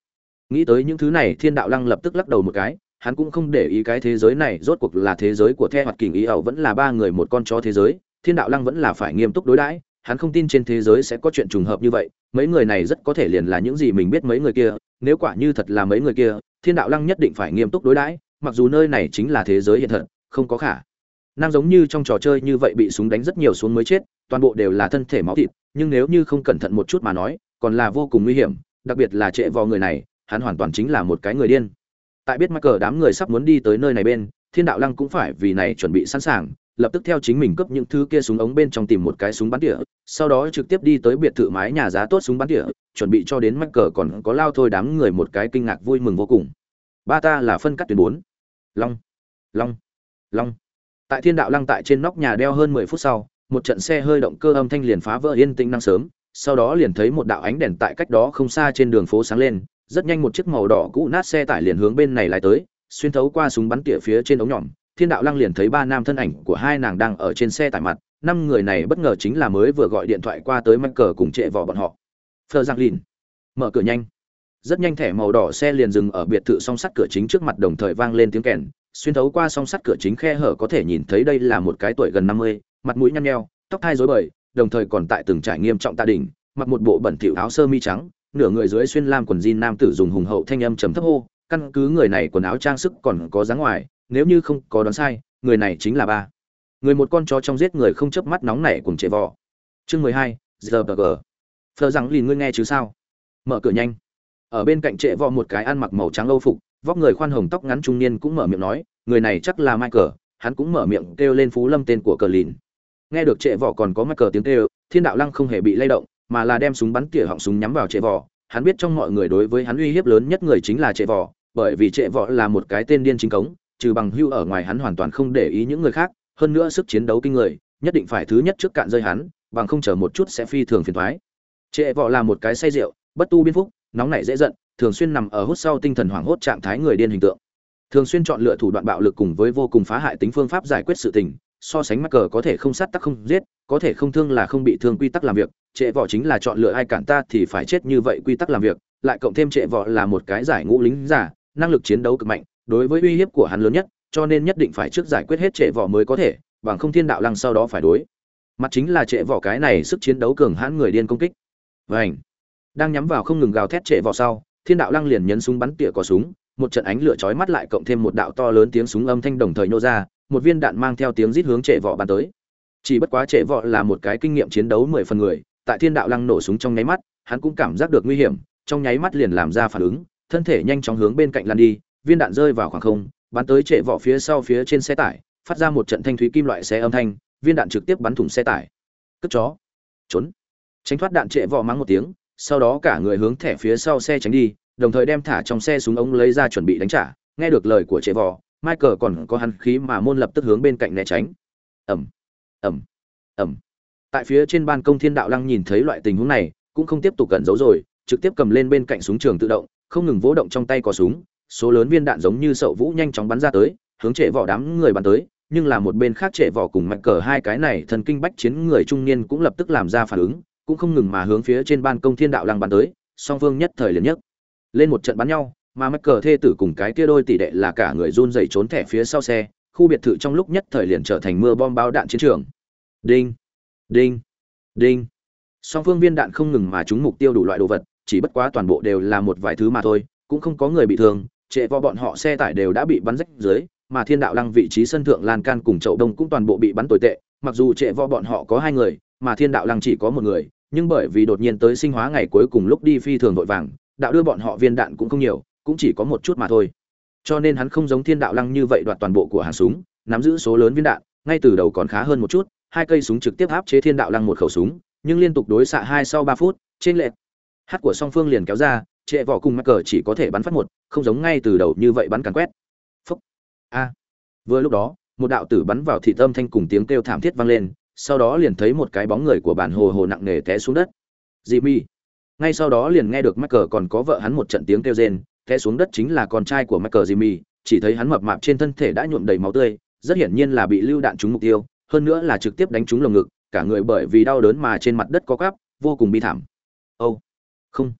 nghĩ tới những thứ này, thiên đạo lăng lập tức lắc đầu một cái hắn cũng không để ý cái thế giới này, rốt cuộc là thế giới của the hoạt kình. Ý ẩu vẫn là ba người một con chó thế giới, thiên đạo lăng vẫn là phải nghiêm túc đối đãi, hắn không tin trên thế giới sẽ có chuyện trùng hợp như vậy. Mấy người này rất có thể liền là những gì mình biết mấy người kia, nếu quả như thật là mấy người kia, thiên đạo lăng nhất định phải nghiêm túc đối đãi, mặc dù nơi này chính là thế giới hiện thật, không có khả năng giống như trong trò chơi như vậy bị súng đánh rất nhiều xuống mới chết, toàn bộ đều là thân thể máu thịt, nhưng nếu như không cẩn thận một chút mà nói, còn là vô cùng nguy hiểm, đặc biệt là trệ vào người này, hắn hoàn toàn chính là một cái người điên tại biết mắc cờ đám người sắp muốn đi tới nơi này bên, thiên đạo lăng cũng phải vì này chuẩn bị sẵn sàng, lập tức theo chính mình cướp những thứ kia súng ống bên trong tìm một cái súng bắn tỉa, sau đó trực tiếp đi tới biệt thự mái nhà giá tốt súng bắn tỉa, chuẩn bị cho đến mắc cờ còn có lao thôi đám người một cái kinh ngạc vui mừng vô cùng. Ba ta là phân cắt tuyến bốn. Long long long. Tại thiên đạo lăng tại trên nóc nhà đeo hơn mười phút sau, một trận xe hơi động cơ âm thanh liền phá vỡ yên tĩnh năng sớm, sau đó liền thấy một đạo ánh đèn tại cách đó không xa trên đường phố sáng lên rất nhanh một chiếc màu đỏ cũ nát xe tải liền hướng bên này lại tới, xuyên thấu qua súng bắn tỉa phía trên ống nhỏm thiên đạo lăng liền thấy ba nam thân ảnh của hai nàng đang ở trên xe tải mặt, năm người này bất ngờ chính là mới vừa gọi điện thoại qua tới mắc cờ cùng trệ vỏ bọn họ. Phờ giang lìn, mở cửa nhanh. Rất nhanh thẻ màu đỏ xe liền dừng ở biệt thự song sắt cửa chính trước mặt đồng thời vang lên tiếng kèn. Xuyên thấu qua song sắt cửa chính khe hở có thể nhìn thấy đây là một cái tuổi gần năm mươi, mặt mũi nhăn nheo, tóc thai rối bời, đồng thời còn tại từng trải nghiêm trọng tạ đình mặc một bộ bẩn thỉu áo sơ mi trắng nửa người dưới xuyên lam quần jean nam tử dùng hùng hậu thanh âm trầm thấp hô, căn cứ người này quần áo trang sức còn có dáng ngoài, nếu như không có đoán sai, người này chính là ba. Người một con chó trong giết người không chớp mắt nóng nảy cùng chạy vò. Chương mười hai giờ bờ gờ phờ rằng lìn ngươi nghe chứ sao? Mở cửa nhanh. Ở bên cạnh trệ vò một cái ăn mặc màu trắng âu phục, vóc người khoan hồng tóc ngắn trung niên cũng mở miệng nói, người này chắc là michael. Hắn cũng mở miệng kêu lên phú lâm tên của cờ lìn. Nghe được trệ vỏ còn có michael tiếng kêu, thiên đạo lăng không hề bị lay động mà là đem súng bắn tỉa họng súng nhắm vào trệ vỏ. Hắn biết trong mọi người đối với hắn uy hiếp lớn nhất người chính là trệ vỏ, bởi vì trệ vỏ là một cái tên điên chính cống, trừ bằng hưu ở ngoài hắn hoàn toàn không để ý những người khác, hơn nữa sức chiến đấu kinh người, nhất định phải thứ nhất trước cạn rơi hắn, bằng không chờ một chút sẽ phi thường phiền thoái. Trệ vỏ là một cái say rượu, bất tu biên phúc, nóng nảy dễ giận, thường xuyên nằm ở hút sau tinh thần hoảng hốt trạng thái người điên hình tượng. Thường xuyên chọn lựa thủ đoạn bạo lực cùng với vô cùng phá hại tính phương pháp giải quyết sự tình so sánh mắc cờ có thể không sát tắc không giết, có thể không thương là không bị thương quy tắc làm việc, trệ võ chính là chọn lựa ai cản ta thì phải chết như vậy quy tắc làm việc, lại cộng thêm trệ võ là một cái giải ngũ lính giả, năng lực chiến đấu cực mạnh, đối với uy hiếp của hắn lớn nhất, cho nên nhất định phải trước giải quyết hết trệ võ mới có thể, bằng không thiên đạo lăng sau đó phải đối. Mặt chính là trệ võ cái này sức chiến đấu cường hãn người điên công kích. Vảnh đang nhắm vào không ngừng gào thét trệ võ sau, thiên đạo lăng liền nhấn súng bắn tỉa có súng, một trận ánh lửa chói mắt lại cộng thêm một đạo to lớn tiếng súng âm thanh đồng thời nô ra một viên đạn mang theo tiếng rít hướng trệ vọ bắn tới. Chỉ bất quá trệ vọ là một cái kinh nghiệm chiến đấu mười phần người tại thiên đạo lăng nổ súng trong nháy mắt hắn cũng cảm giác được nguy hiểm trong nháy mắt liền làm ra phản ứng thân thể nhanh chóng hướng bên cạnh lăn đi viên đạn rơi vào khoảng không bắn tới trệ vọ phía sau phía trên xe tải phát ra một trận thanh thúy kim loại xe âm thanh viên đạn trực tiếp bắn thủng xe tải. Cất chó. Trốn. Tránh thoát đạn trệ vọ mắng một tiếng sau đó cả người hướng thẻ phía sau xe tránh đi đồng thời đem thả trong xe súng ống lấy ra chuẩn bị đánh trả. Nghe được lời của trệ vọ, michael còn có hắn khí mà môn lập tức hướng bên cạnh né tránh ầm ầm ầm. tại phía trên ban công thiên đạo lăng nhìn thấy loại tình huống này, cũng không tiếp tục cẩn giấu rồi, trực tiếp cầm lên bên cạnh súng trường tự động, không ngừng vỗ động trong tay có súng, số lớn viên đạn giống như sậu vũ nhanh chóng bắn ra tới, hướng trẻ vỏ đám người bắn tới, nhưng là một bên khác trẻ vỏ cùng mạch cờ hai cái này thần kinh bách chiến người trung niên cũng lập tức làm ra phản ứng, cũng không ngừng mà hướng phía trên ban công thiên đạo lăng bắn tới, song phương nhất thời liền nhất lên một trận bắn nhau mà mắc cờ thê tử cùng cái kia đôi tỷ đệ là cả người run rẩy trốn thẻ phía sau xe, khu biệt thự trong lúc nhất thời liền trở thành mưa bom bao đạn chiến trường. Đinh đinh đinh. Song phương viên đạn không ngừng mà trúng mục tiêu đủ loại đồ vật, chỉ bất quá toàn bộ đều là một vài thứ mà thôi, cũng không có người bị thương, trệ vo bọn họ xe tải đều đã bị bắn rách dưới, mà thiên đạo lăng vị trí sân thượng lan can cùng chậu đông cũng toàn bộ bị bắn tồi tệ, mặc dù trệ vo bọn họ có hai người, mà thiên đạo lăng chỉ có một người, nhưng bởi vì đột nhiên tới sinh hóa ngày cuối cùng lúc đi phi thường vội vàng, đạo đưa bọn họ viên đạn cũng không nhiều cũng chỉ có một chút mà thôi. Cho nên hắn không giống thiên đạo lăng như vậy đoạt toàn bộ của hàng súng, nắm giữ số lớn viên đạn, ngay từ đầu còn khá hơn một chút, hai cây súng trực tiếp áp chế thiên đạo lăng một khẩu súng, nhưng liên tục đối xạ hai sau ba phút, trên lệ hát của song phương liền kéo ra, trệ vỏ cùng mắc cờ chỉ có thể bắn phát một, không giống ngay từ đầu như vậy bắn càn quét. Phúc. A. Vừa lúc đó, một đạo tử bắn vào thị tâm thanh cùng tiếng kêu thảm thiết vang lên, sau đó liền thấy một cái bóng người của bản hồ hồ nặng nề té xuống đất. Dị mi. Ngay sau đó liền nghe được mắc cờ còn có vợ hắn một trận tiếng kêu rên té xuống đất chính là con trai của Michael Jimmy, chỉ thấy hắn mập mạp trên thân thể đã nhuộm đầy máu tươi, rất hiển nhiên là bị lưu đạn trúng mục tiêu, hơn nữa là trực tiếp đánh trúng lồng ngực, cả người bởi vì đau đớn mà trên mặt đất có quắp, vô cùng bi thảm. Ô, oh, không.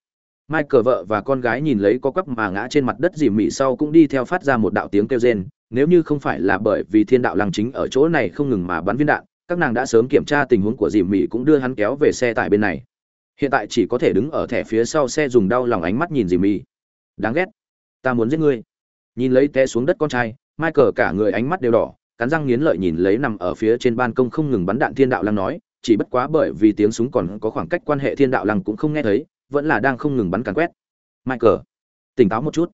Michael vợ và con gái nhìn lấy có quắp mà ngã trên mặt đất Jimmy mị sau cũng đi theo phát ra một đạo tiếng kêu rên, nếu như không phải là bởi vì thiên đạo lăng chính ở chỗ này không ngừng mà bắn viên đạn, các nàng đã sớm kiểm tra tình huống của Jimmy mị cũng đưa hắn kéo về xe tải bên này. Hiện tại chỉ có thể đứng ở thẻ phía sau xe dùng đau lòng ánh mắt nhìn Jimmy. mị đáng ghét. Ta muốn giết ngươi. Nhìn lấy té xuống đất con trai, michael cả người ánh mắt đều đỏ, cắn răng nghiến lợi nhìn lấy nằm ở phía trên ban công không ngừng bắn đạn thiên đạo lăng nói, chỉ bất quá bởi vì tiếng súng còn có khoảng cách quan hệ thiên đạo lăng cũng không nghe thấy, vẫn là đang không ngừng bắn càn quét. Michael, tỉnh táo một chút.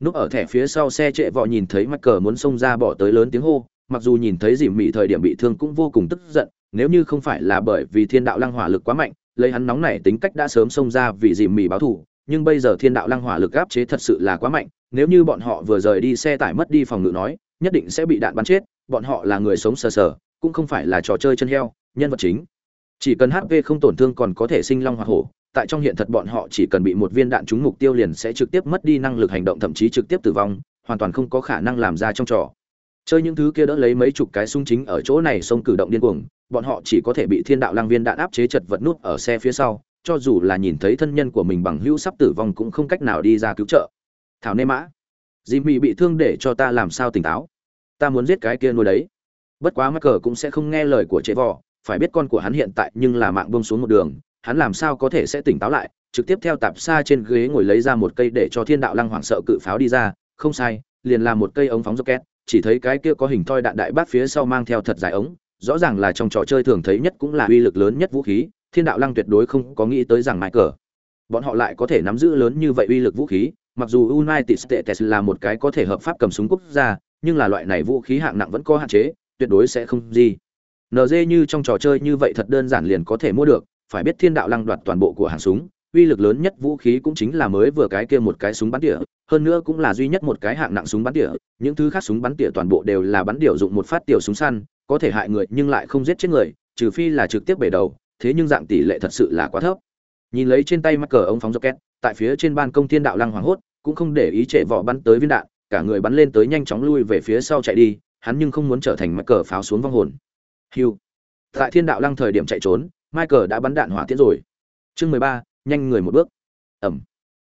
Núp ở thẻ phía sau xe trệ vọ nhìn thấy michael muốn xông ra bỏ tới lớn tiếng hô, mặc dù nhìn thấy dìm mị thời điểm bị thương cũng vô cùng tức giận, nếu như không phải là bởi vì thiên đạo lăng hỏa lực quá mạnh, lấy hắn nóng nảy tính cách đã sớm xông ra vì dìm mị báo thù nhưng bây giờ thiên đạo lăng hỏa lực áp chế thật sự là quá mạnh, nếu như bọn họ vừa rời đi xe tải mất đi phòng ngự nói, nhất định sẽ bị đạn bắn chết, bọn họ là người sống sờ sờ, cũng không phải là trò chơi chân heo, nhân vật chính. Chỉ cần hp không tổn thương còn có thể sinh long hoa hổ, tại trong hiện thật bọn họ chỉ cần bị một viên đạn trúng mục tiêu liền sẽ trực tiếp mất đi năng lực hành động, thậm chí trực tiếp tử vong, hoàn toàn không có khả năng làm ra trong trò. Chơi những thứ kia đỡ lấy mấy chục cái sung chính ở chỗ này xông cử động điên cuồng, bọn họ chỉ có thể bị thiên đạo lang viên đạn áp chế chật vật nút ở xe phía sau cho dù là nhìn thấy thân nhân của mình bằng hữu sắp tử vong cũng không cách nào đi ra cứu trợ. Thảo nê mã, dì mị bị thương để cho ta làm sao tỉnh táo? Ta muốn giết cái kia nuôi đấy. Bất quá mắc cờ cũng sẽ không nghe lời của chế vò. Phải biết con của hắn hiện tại nhưng là mạng buông xuống một đường. Hắn làm sao có thể sẽ tỉnh táo lại? Trực tiếp theo tạp xa trên ghế ngồi lấy ra một cây để cho thiên đạo lăng hoảng sợ cự pháo đi ra. Không sai, liền là một cây ống phóng rocket. Chỉ thấy cái kia có hình thoi đạn đại bác phía sau mang theo thật dài ống. Rõ ràng là trong trò chơi thường thấy nhất cũng là uy lực lớn nhất vũ khí thiên đạo lăng tuyệt đối không có nghĩ tới rằng mãi cờ bọn họ lại có thể nắm giữ lớn như vậy uy lực vũ khí, mặc dù united states là một cái có thể hợp pháp cầm súng quốc gia, nhưng là loại này vũ khí hạng nặng vẫn có hạn chế, tuyệt đối sẽ không gì. Nd như trong trò chơi như vậy thật đơn giản liền có thể mua được, phải biết thiên đạo lăng đoạt toàn bộ của hàng súng, uy lực lớn nhất vũ khí cũng chính là mới vừa cái kia một cái súng bắn tỉa, hơn nữa cũng là duy nhất một cái hạng nặng súng bắn tỉa, những thứ khác súng bắn tỉa toàn bộ đều là bắn điều dụng một phát tiểu súng săn, có thể hại người nhưng lại không giết chết người, trừ phi là trực tiếp bể đầu thế nhưng dạng tỷ lệ thật sự là quá thấp. Nhìn lấy trên tay mắc cờ ống phóng rocket, tại phía trên ban công thiên đạo lăng hoàng hốt, cũng không để ý trệ vỏ bắn tới viên đạn, cả người bắn lên tới nhanh chóng lui về phía sau chạy đi, hắn nhưng không muốn trở thành mắc cờ pháo xuống vong hồn. Hiu. Tại thiên đạo lăng thời điểm chạy trốn michael đã bắn đạn hỏa tiễn rồi. Chương mười ba, nhanh người một bước. Ẩm.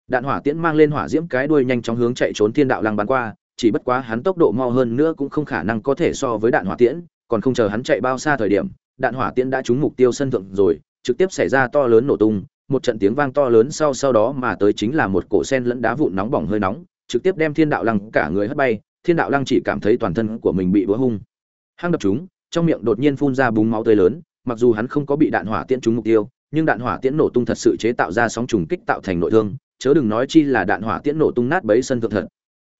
Đạn hỏa tiễn mang lên hỏa diễm cái đuôi nhanh chóng hướng chạy trốn thiên đạo lăng bắn qua, chỉ bất quá hắn tốc độ mau hơn nữa cũng không khả năng có thể so với đạn hỏa tiễn, còn không chờ hắn chạy bao xa thời điểm đạn hỏa tiễn đã trúng mục tiêu sân thượng rồi, trực tiếp xảy ra to lớn nổ tung, một trận tiếng vang to lớn sau sau đó mà tới chính là một cổ sen lẫn đá vụn nóng bỏng hơi nóng, trực tiếp đem thiên đạo lăng cả người hất bay, thiên đạo lăng chỉ cảm thấy toàn thân của mình bị búa hung. Hăng đập chúng, trong miệng đột nhiên phun ra búng máu tươi lớn, mặc dù hắn không có bị đạn hỏa tiễn trúng mục tiêu, nhưng đạn hỏa tiễn nổ tung thật sự chế tạo ra sóng trùng kích tạo thành nội thương, chớ đừng nói chi là đạn hỏa tiễn nổ tung nát bấy sân thượng thật.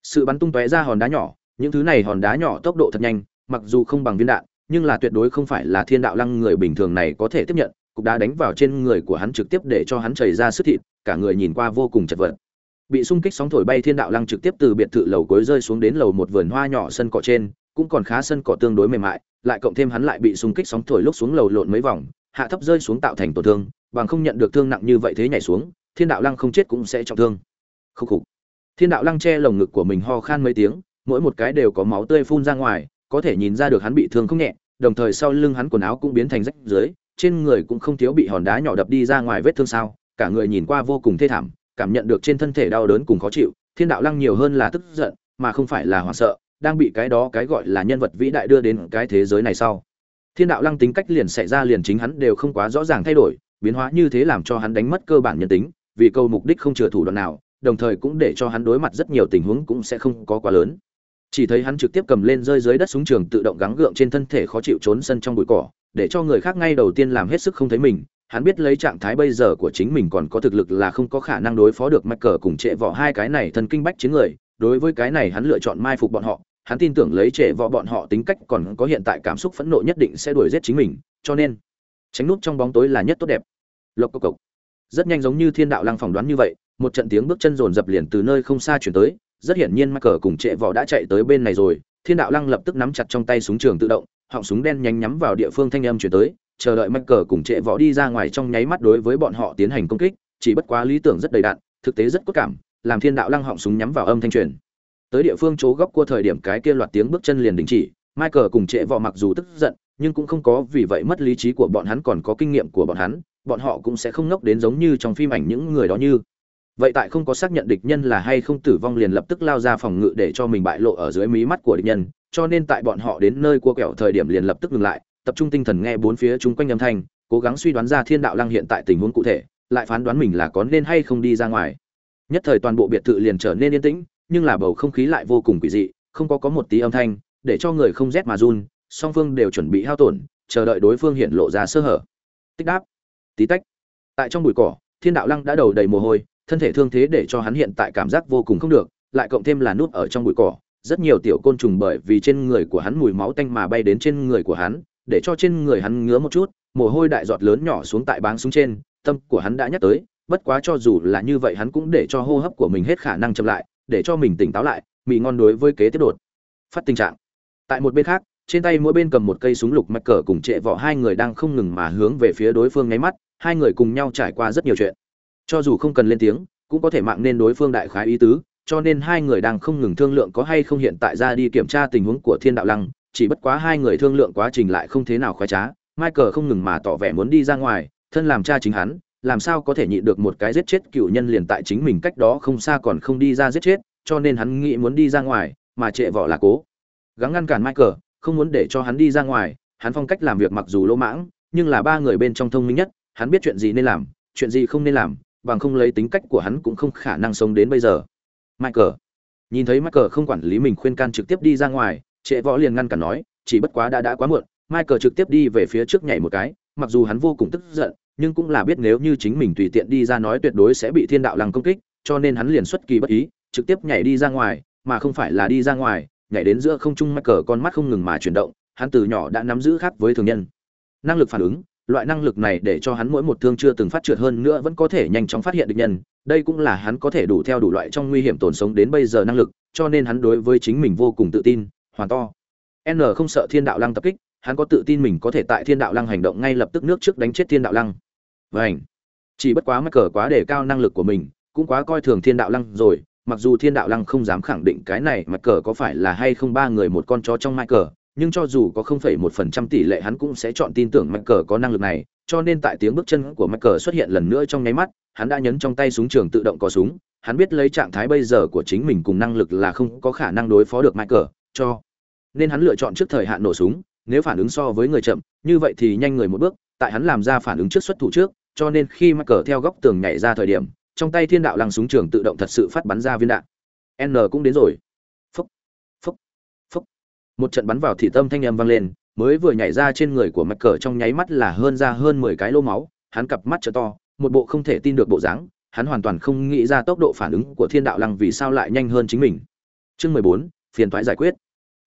Sự bắn tung tóe ra hòn đá nhỏ, những thứ này hòn đá nhỏ tốc độ thật nhanh, mặc dù không bằng viên đạn nhưng là tuyệt đối không phải là thiên đạo lăng người bình thường này có thể tiếp nhận, cục đá đánh vào trên người của hắn trực tiếp để cho hắn chảy ra sức thịt, cả người nhìn qua vô cùng chật vật. Bị xung kích sóng thổi bay thiên đạo lăng trực tiếp từ biệt thự lầu cuối rơi xuống đến lầu một vườn hoa nhỏ sân cỏ trên, cũng còn khá sân cỏ tương đối mềm mại, lại cộng thêm hắn lại bị xung kích sóng thổi lúc xuống lầu lộn mấy vòng, hạ thấp rơi xuống tạo thành tổn thương, bằng không nhận được thương nặng như vậy thế nhảy xuống, thiên đạo lăng không chết cũng sẽ trọng thương. Khúc khục. Thiên đạo lăng che lồng ngực của mình ho khan mấy tiếng, mỗi một cái đều có máu tươi phun ra ngoài có thể nhìn ra được hắn bị thương không nhẹ, đồng thời sau lưng hắn quần áo cũng biến thành rách dưới, trên người cũng không thiếu bị hòn đá nhỏ đập đi ra ngoài vết thương sao, cả người nhìn qua vô cùng thê thảm, cảm nhận được trên thân thể đau đớn cùng khó chịu, thiên đạo lăng nhiều hơn là tức giận, mà không phải là hoảng sợ, đang bị cái đó cái gọi là nhân vật vĩ đại đưa đến cái thế giới này sau. Thiên đạo lăng tính cách liền xảy ra liền chính hắn đều không quá rõ ràng thay đổi, biến hóa như thế làm cho hắn đánh mất cơ bản nhân tính, vì câu mục đích không chừa thủ đoạn nào, đồng thời cũng để cho hắn đối mặt rất nhiều tình huống cũng sẽ không có quá lớn chỉ thấy hắn trực tiếp cầm lên rơi dưới đất súng trường tự động gắng gượng trên thân thể khó chịu trốn sân trong bụi cỏ, để cho người khác ngay đầu tiên làm hết sức không thấy mình. Hắn biết lấy trạng thái bây giờ của chính mình còn có thực lực là không có khả năng đối phó được mắc cờ cùng trệ vỏ hai cái này thân kinh bách chiến người. Đối với cái này hắn lựa chọn mai phục bọn họ. Hắn tin tưởng lấy trệ vỏ bọn họ tính cách còn có hiện tại cảm xúc phẫn nộ nhất định sẽ đuổi giết chính mình. Cho nên, tránh nút trong bóng tối là nhất tốt đẹp. Lộc cộc cộc. Rất nhanh giống như thiên đạo lăng phỏng đoán như vậy, một trận tiếng bước chân rồn dập liền từ nơi không xa chuyển tới rất hiển nhiên mắc cờ cùng trệ vỏ đã chạy tới bên này rồi. Thiên đạo lăng lập tức nắm chặt trong tay súng trường tự động, họng súng đen nhánh nhắm vào địa phương thanh âm chuyển tới, chờ đợi mắc cờ cùng trệ võ đi ra ngoài trong nháy mắt đối với bọn họ tiến hành công kích, chỉ bất quá lý tưởng rất đầy đạn thực tế rất cốt cảm, làm thiên đạo lăng họng súng nhắm vào âm thanh truyền. Tới địa phương chỗ góc cua thời điểm cái kia loạt tiếng bước chân liền đình chỉ michael cùng trệ võ mặc dù tức giận, nhưng cũng không có vì vậy mất lý trí của bọn hắn còn có kinh nghiệm của bọn hắn, bọn họ cũng sẽ không ngốc đến giống như trong phim ảnh những người đó như vậy tại không có xác nhận địch nhân là hay không tử vong liền lập tức lao ra phòng ngự để cho mình bại lộ ở dưới mí mắt của địch nhân, cho nên tại bọn họ đến nơi cua kẹo thời điểm liền lập tức ngừng lại, tập trung tinh thần nghe bốn phía chung quanh âm thanh, cố gắng suy đoán ra thiên đạo lăng hiện tại tình huống cụ thể, lại phán đoán mình là có nên hay không đi ra ngoài. Nhất thời toàn bộ biệt thự liền trở nên yên tĩnh, nhưng là bầu không khí lại vô cùng quỷ dị, không có có một tí âm thanh, để cho người không rét mà run, song phương đều chuẩn bị hao tổn, chờ đợi đối phương hiện lộ ra sơ hở. Tích đáp. Tí tách. Tại trong bụi cỏ, thiên đạo lăng đã đầu đầy mồ hôi thân thể thương thế để cho hắn hiện tại cảm giác vô cùng không được, lại cộng thêm là nút ở trong bụi cỏ, rất nhiều tiểu côn trùng bởi vì trên người của hắn mùi máu tanh mà bay đến trên người của hắn, để cho trên người hắn ngứa một chút, mồ hôi đại giọt lớn nhỏ xuống tại báng xuống trên, tâm của hắn đã nhắc tới, bất quá cho dù là như vậy hắn cũng để cho hô hấp của mình hết khả năng chậm lại, để cho mình tỉnh táo lại, mì ngon đối với kế tiếp đột phát tình trạng. Tại một bên khác, trên tay mỗi bên cầm một cây súng lục mạch cờ cùng trệ vỏ, hai người đang không ngừng mà hướng về phía đối phương ngáy mắt, hai người cùng nhau trải qua rất nhiều chuyện cho dù không cần lên tiếng, cũng có thể mạng nên đối phương đại khái ý tứ, cho nên hai người đang không ngừng thương lượng có hay không hiện tại ra đi kiểm tra tình huống của thiên đạo lăng, chỉ bất quá hai người thương lượng quá trình lại không thế nào khoái trá, michael không ngừng mà tỏ vẻ muốn đi ra ngoài, thân làm cha chính hắn, làm sao có thể nhịn được một cái giết chết cựu nhân liền tại chính mình cách đó không xa còn không đi ra giết chết, cho nên hắn nghĩ muốn đi ra ngoài, mà trệ vỏ là cố. Gắng ngăn cản michael, không muốn để cho hắn đi ra ngoài, hắn phong cách làm việc mặc dù lỗ mãng, nhưng là ba người bên trong thông minh nhất, hắn biết chuyện gì nên làm, chuyện gì không nên làm bằng không lấy tính cách của hắn cũng không khả năng sống đến bây giờ. Michael. Nhìn thấy michael không quản lý mình khuyên can trực tiếp đi ra ngoài, trệ võ liền ngăn cản nói, chỉ bất quá đã đã quá muộn. Michael trực tiếp đi về phía trước nhảy một cái, mặc dù hắn vô cùng tức giận, nhưng cũng là biết nếu như chính mình tùy tiện đi ra nói tuyệt đối sẽ bị thiên đạo lăng công kích, cho nên hắn liền xuất kỳ bất ý, trực tiếp nhảy đi ra ngoài, mà không phải là đi ra ngoài, nhảy đến giữa không trung michael con mắt không ngừng mà chuyển động, hắn từ nhỏ đã nắm giữ khác với thường nhân. Năng lực phản ứng loại năng lực này để cho hắn mỗi một thương chưa từng phát trượt hơn nữa vẫn có thể nhanh chóng phát hiện được nhân, đây cũng là hắn có thể đủ theo đủ loại trong nguy hiểm tồn sống đến bây giờ năng lực, cho nên hắn đối với chính mình vô cùng tự tin, hoàn to. N không sợ thiên đạo lăng tập kích, hắn có tự tin mình có thể tại thiên đạo lăng hành động ngay lập tức nước trước đánh chết thiên đạo lăng. Vảnh chỉ bất quá mắc cờ quá để cao năng lực của mình, cũng quá coi thường thiên đạo lăng rồi, mặc dù thiên đạo lăng không dám khẳng định cái này mắc cờ có phải là hay không ba người một con chó trong mai cờ nhưng cho dù có không phẩy một phần trăm tỷ lệ hắn cũng sẽ chọn tin tưởng mắc cờ có năng lực này, cho nên tại tiếng bước chân của mắc cờ xuất hiện lần nữa trong nháy mắt, hắn đã nhấn trong tay súng trường tự động có súng, hắn biết lấy trạng thái bây giờ của chính mình cùng năng lực là không có khả năng đối phó được mắc cờ, cho nên hắn lựa chọn trước thời hạn nổ súng, nếu phản ứng so với người chậm, như vậy thì nhanh người một bước, tại hắn làm ra phản ứng trước xuất thủ trước, cho nên khi mắc cờ theo góc tường nhảy ra thời điểm, trong tay thiên đạo lăng súng trường tự động thật sự phát bắn ra viên đạn. N cũng đến rồi một trận bắn vào thị tâm thanh âm vang lên, mới vừa nhảy ra trên người của mắc cờ trong nháy mắt là hơn ra hơn mười cái lô máu, hắn cặp mắt trợ to, một bộ không thể tin được bộ dáng, hắn hoàn toàn không nghĩ ra tốc độ phản ứng của thiên đạo lăng vì sao lại nhanh hơn chính mình. Chương mười bốn, phiền toái giải quyết.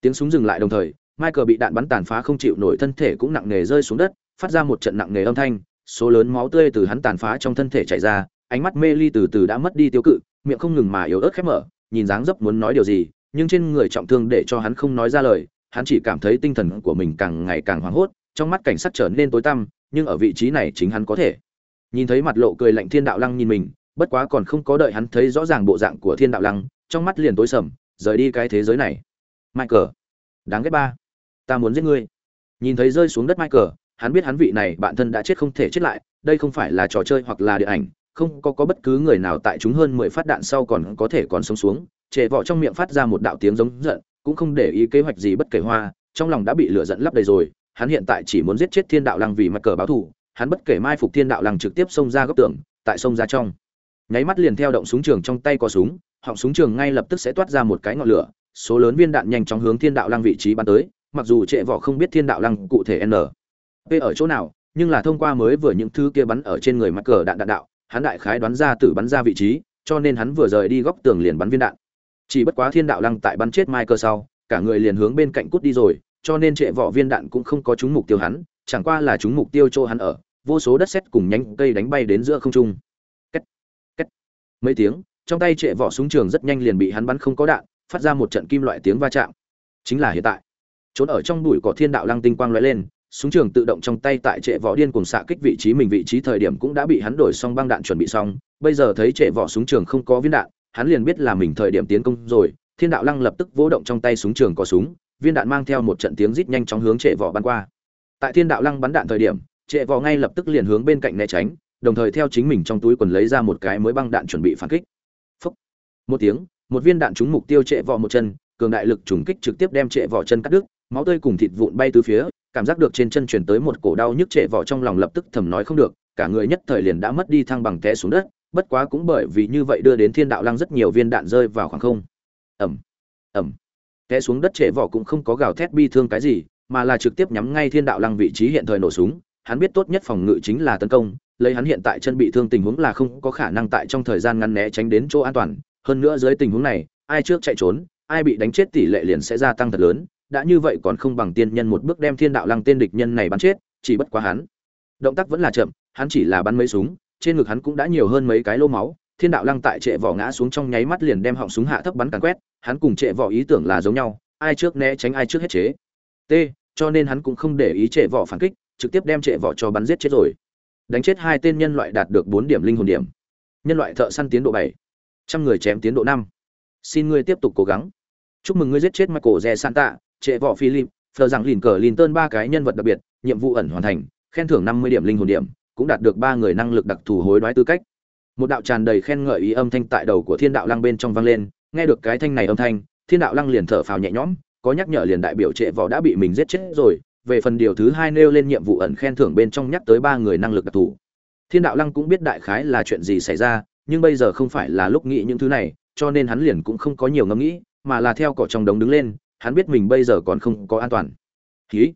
Tiếng súng dừng lại đồng thời, michael bị đạn bắn tàn phá không chịu nổi thân thể cũng nặng nề rơi xuống đất, phát ra một trận nặng nề âm thanh, số lớn máu tươi từ hắn tàn phá trong thân thể chảy ra, ánh mắt mê ly từ từ đã mất đi tiêu cự, miệng không ngừng mà yếu ớt khép mở, nhìn dáng dấp muốn nói điều gì nhưng trên người trọng thương để cho hắn không nói ra lời, hắn chỉ cảm thấy tinh thần của mình càng ngày càng hoảng hốt, trong mắt cảnh sát trở nên tối tăm, nhưng ở vị trí này chính hắn có thể. Nhìn thấy mặt lộ cười lạnh thiên đạo lăng nhìn mình, bất quá còn không có đợi hắn thấy rõ ràng bộ dạng của thiên đạo lăng, trong mắt liền tối sầm, rời đi cái thế giới này. Michael, đáng ghét ba. Ta muốn giết ngươi. Nhìn thấy rơi xuống đất michael, hắn biết hắn vị này bạn thân đã chết không thể chết lại, đây không phải là trò chơi hoặc là điện ảnh, không có có bất cứ người nào tại chúng hơn mười phát đạn sau còn có thể còn sống xuống trệ vọ trong miệng phát ra một đạo tiếng giống giận, cũng không để ý kế hoạch gì bất kể hoa, trong lòng đã bị lửa giận lấp đầy rồi, hắn hiện tại chỉ muốn giết chết thiên đạo lăng vì mặt cờ báo thù, hắn bất kể mai phục thiên đạo lăng trực tiếp xông ra góc tường, tại sông ra trong. Nháy mắt liền theo động súng trường trong tay có súng, họng súng trường ngay lập tức sẽ toát ra một cái ngọn lửa, số lớn viên đạn nhanh chóng hướng thiên đạo lăng vị trí bắn tới, mặc dù trệ vỏ không biết thiên đạo lăng cụ thể n. P ở chỗ nào, nhưng là thông qua mới vừa những thứ kia bắn ở trên người mặt cờ đạn đạn đạo, hắn đại khái đoán ra tử bắn ra vị trí, cho nên hắn vừa rời đi góc tường liền bắn viên đạn chỉ bất quá thiên đạo lăng tại bắn chết mai cơ sau cả người liền hướng bên cạnh cút đi rồi cho nên trệ vỏ viên đạn cũng không có trúng mục tiêu hắn chẳng qua là trúng mục tiêu chỗ hắn ở vô số đất sét cùng nhánh cây đánh bay đến giữa không trung. Kết, kết. mấy tiếng trong tay trệ vỏ súng trường rất nhanh liền bị hắn bắn không có đạn phát ra một trận kim loại tiếng va chạm. Chính là hiện tại. Trốn ở trong bụi cỏ thiên đạo lăng tinh quang lóe lên súng trường tự động trong tay tại trệ vỏ điên cùng xạ kích vị trí mình vị trí thời điểm cũng đã bị hắn đổi xong băng đạn chuẩn bị xong. Bây giờ thấy trệ vỏ súng trường không có viên đạn hắn liền biết là mình thời điểm tiến công rồi, thiên đạo lăng lập tức vỗ động trong tay súng trường có súng, viên đạn mang theo một trận tiếng rít nhanh chóng hướng trệ vỏ bắn qua. Tại thiên đạo lăng bắn đạn thời điểm, trệ vỏ ngay lập tức liền hướng bên cạnh né tránh, đồng thời theo chính mình trong túi quần lấy ra một cái mới băng đạn chuẩn bị phản kích. Phúc. một tiếng, một viên đạn trúng mục tiêu trệ vỏ một chân, cường đại lực trùng kích trực tiếp đem trệ vỏ chân cắt đứt, máu tươi cùng thịt vụn bay từ phía, cảm giác được trên chân chuyển tới một cổ đau nhức trệ vỏ trong lòng lập tức thầm nói không được, cả người nhất thời liền đã mất đi thăng bằng té xuống đất bất quá cũng bởi vì như vậy đưa đến thiên đạo lăng rất nhiều viên đạn rơi vào khoảng không. Ẩm ẩm té xuống đất trễ vỏ cũng không có gào thét bi thương cái gì, mà là trực tiếp nhắm ngay thiên đạo lăng vị trí hiện thời nổ súng. Hắn biết tốt nhất phòng ngự chính là tấn công, lấy hắn hiện tại chân bị thương tình huống là không có khả năng tại trong thời gian ngắn né tránh đến chỗ an toàn. Hơn nữa dưới tình huống này, ai trước chạy trốn, ai bị đánh chết tỷ lệ liền sẽ gia tăng thật lớn. Đã như vậy còn không bằng tiên nhân một bước đem thiên đạo lăng tên địch nhân này bắn chết, chỉ bất quá hắn. Động tác vẫn là chậm, hắn chỉ là bắn mấy súng trên ngực hắn cũng đã nhiều hơn mấy cái lô máu, thiên đạo lăng tại trệ vỏ ngã xuống trong nháy mắt liền đem họng súng hạ thấp bắn càn quét, hắn cùng trệ vỏ ý tưởng là giống nhau, ai trước né tránh ai trước hết chế. T, cho nên hắn cũng không để ý trệ vỏ phản kích, trực tiếp đem trệ vỏ cho bắn giết chết rồi. Đánh chết hai tên nhân loại đạt được bốn điểm linh hồn điểm. Nhân loại thợ săn tiến độ bảy, trăm người chém tiến độ năm. Xin ngươi tiếp tục cố gắng. Chúc mừng ngươi giết chết michael re santa, trệ vỏ philip phờ rằng lìn cờ lìn tơn ba cái nhân vật đặc biệt, nhiệm vụ ẩn hoàn thành, khen thưởng năm mươi điểm linh hồn điểm cũng đạt được ba người năng lực đặc thù hối đoái tư cách. Một đạo tràn đầy khen ngợi ý âm thanh tại đầu của thiên đạo lăng bên trong vang lên, nghe được cái thanh này âm thanh, thiên đạo lăng liền thở phào nhẹ nhõm, có nhắc nhở liền đại biểu trệ vỏ đã bị mình giết chết rồi, về phần điều thứ hai nêu lên nhiệm vụ ẩn khen thưởng bên trong nhắc tới ba người năng lực đặc thù. Thiên đạo lăng cũng biết đại khái là chuyện gì xảy ra, nhưng bây giờ không phải là lúc nghĩ những thứ này, cho nên hắn liền cũng không có nhiều ngẫm nghĩ, mà là theo cỏ trong đống đứng lên, hắn biết mình bây giờ còn không có an toàn. Khí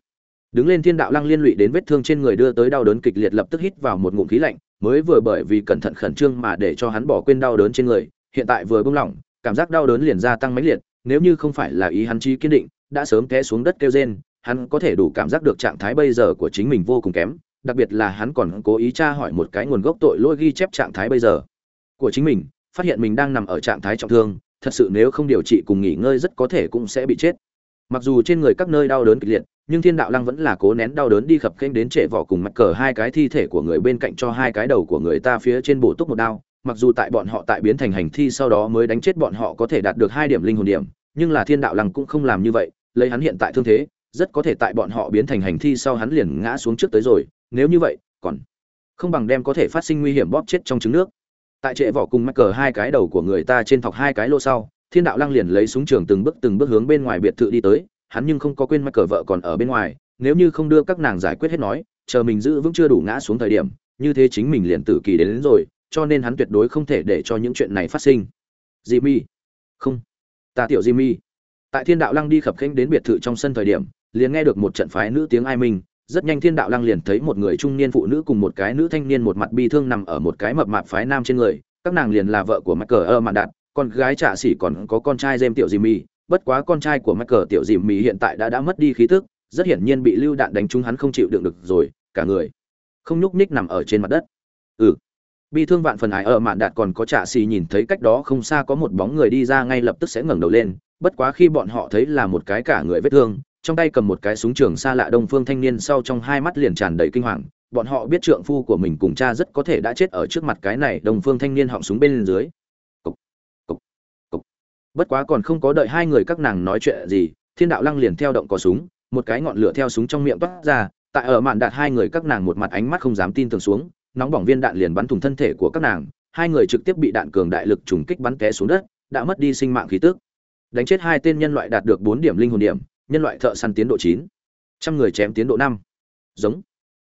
đứng lên thiên đạo lăng liên lụy đến vết thương trên người đưa tới đau đớn kịch liệt lập tức hít vào một ngụm khí lạnh, mới vừa bởi vì cẩn thận khẩn trương mà để cho hắn bỏ quên đau đớn trên người, hiện tại vừa buông lỏng, cảm giác đau đớn liền gia tăng mãnh liệt, nếu như không phải là ý hắn chi kiên định, đã sớm té xuống đất kêu rên, hắn có thể đủ cảm giác được trạng thái bây giờ của chính mình vô cùng kém, đặc biệt là hắn còn cố ý tra hỏi một cái nguồn gốc tội lỗi ghi chép trạng thái bây giờ của chính mình, phát hiện mình đang nằm ở trạng thái trọng thương, thật sự nếu không điều trị cùng nghỉ ngơi rất có thể cũng sẽ bị chết mặc dù trên người các nơi đau đớn kịch liệt, nhưng thiên đạo lăng vẫn là cố nén đau đớn đi khập khênh đến trệ vỏ cùng mặt cờ hai cái thi thể của người bên cạnh cho hai cái đầu của người ta phía trên bổ túc một đao. Mặc dù tại bọn họ tại biến thành hành thi sau đó mới đánh chết bọn họ có thể đạt được hai điểm linh hồn điểm, nhưng là thiên đạo lăng cũng không làm như vậy, lấy hắn hiện tại thương thế, rất có thể tại bọn họ biến thành hành thi sau hắn liền ngã xuống trước tới rồi. Nếu như vậy, còn không bằng đem có thể phát sinh nguy hiểm bóp chết trong trứng nước. Tại trệ vỏ cùng mắc cờ hai cái đầu của người ta trên thọc hai cái lô sau thiên đạo lăng liền lấy súng trường từng bước từng bước hướng bên ngoài biệt thự đi tới hắn nhưng không có quên mắc cờ vợ còn ở bên ngoài nếu như không đưa các nàng giải quyết hết nói chờ mình giữ vững chưa đủ ngã xuống thời điểm như thế chính mình liền tử kỳ đến, đến rồi cho nên hắn tuyệt đối không thể để cho những chuyện này phát sinh. Jimmy. Không. Ta tiểu jimmy. Tại thiên đạo lăng đi khập khênh đến biệt thự trong sân thời điểm liền nghe được một trận phái nữ tiếng ai minh rất nhanh thiên đạo lăng liền thấy một người trung niên phụ nữ cùng một cái nữ thanh niên một mặt bi thương nằm ở một cái mập mạp phái nam trên người các nàng liền là vợ của mắc cờ ơ mạn đạt con gái trạ xỉ còn có con trai dêm tiểu dì mì, bất quá con trai của mắc cờ tiểu dì mì hiện tại đã đã mất đi khí tức, rất hiển nhiên bị lưu đạn đánh trúng hắn không chịu đựng được rồi, cả người không nhúc nhích nằm ở trên mặt đất ừ bi thương vạn phần ải ở mạn đạt còn có trạ xì nhìn thấy cách đó không xa có một bóng người đi ra ngay lập tức sẽ ngẩng đầu lên, bất quá khi bọn họ thấy là một cái cả người vết thương, trong tay cầm một cái súng trường xa lạ đông phương thanh niên sau trong hai mắt liền tràn đầy kinh hoàng, bọn họ biết trượng phu của mình cùng cha rất có thể đã chết ở trước mặt cái này đông phương thanh niên họng súng bên dưới bất quá còn không có đợi hai người các nàng nói chuyện gì, thiên đạo lăng liền theo động có súng, một cái ngọn lửa theo súng trong miệng toát ra, tại ở mạn đạt hai người các nàng một mặt ánh mắt không dám tin tưởng xuống, nóng bỏng viên đạn liền bắn thủng thân thể của các nàng, hai người trực tiếp bị đạn cường đại lực trùng kích bắn té xuống đất, đã mất đi sinh mạng khí tức. Đánh chết hai tên nhân loại đạt được bốn điểm linh hồn điểm, nhân loại thợ săn tiến độ chín, trăm người chém tiến độ năm. Giống.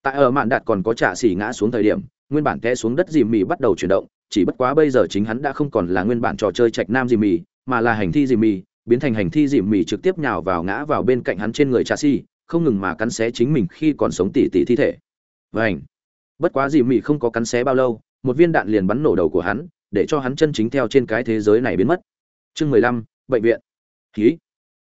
Tại ở mạn đạt còn có trả xỉ ngã xuống thời điểm, nguyên bản té xuống đất dìm mì bắt đầu chuyển động, chỉ bất quá bây giờ chính hắn đã không còn là nguyên bản trò chơi trạch nam dìm mì mà là hành thi dìm mì, biến thành hành thi dìm mì trực tiếp nhào vào ngã vào bên cạnh hắn trên người trà si, không ngừng mà cắn xé chính mình khi còn sống tỉ tỉ thi thể. Vảnh bất quá dìm mì không có cắn xé bao lâu, một viên đạn liền bắn nổ đầu của hắn, để cho hắn chân chính theo trên cái thế giới này biến mất. Chương mười lăm, bệnh viện. Khí.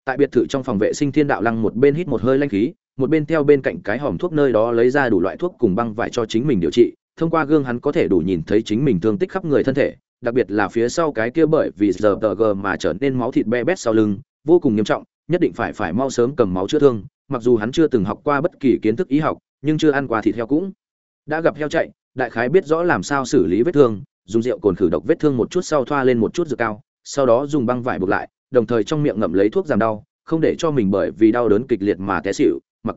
Tại biệt thự trong phòng vệ sinh thiên đạo lăng một bên hít một hơi lanh khí, một bên theo bên cạnh cái hòm thuốc nơi đó lấy ra đủ loại thuốc cùng băng vải cho chính mình điều trị. Thông qua gương hắn có thể đủ nhìn thấy chính mình thương tích khắp người thân thể đặc biệt là phía sau cái kia bởi vì giờ tờ g mà trở nên máu thịt be bét sau lưng, vô cùng nghiêm trọng, nhất định phải phải mau sớm cầm máu chữa thương, mặc dù hắn chưa từng học qua bất kỳ kiến thức y học, nhưng chưa ăn qua thịt heo cũng. Đã gặp heo chạy, đại khái biết rõ làm sao xử lý vết thương, dùng rượu cồn khử độc vết thương một chút sau thoa lên một chút dược cao, sau đó dùng băng vải buộc lại, đồng thời trong miệng ngậm lấy thuốc giảm đau, không để cho mình bởi vì đau đớn kịch liệt mà té xỉu, mặc.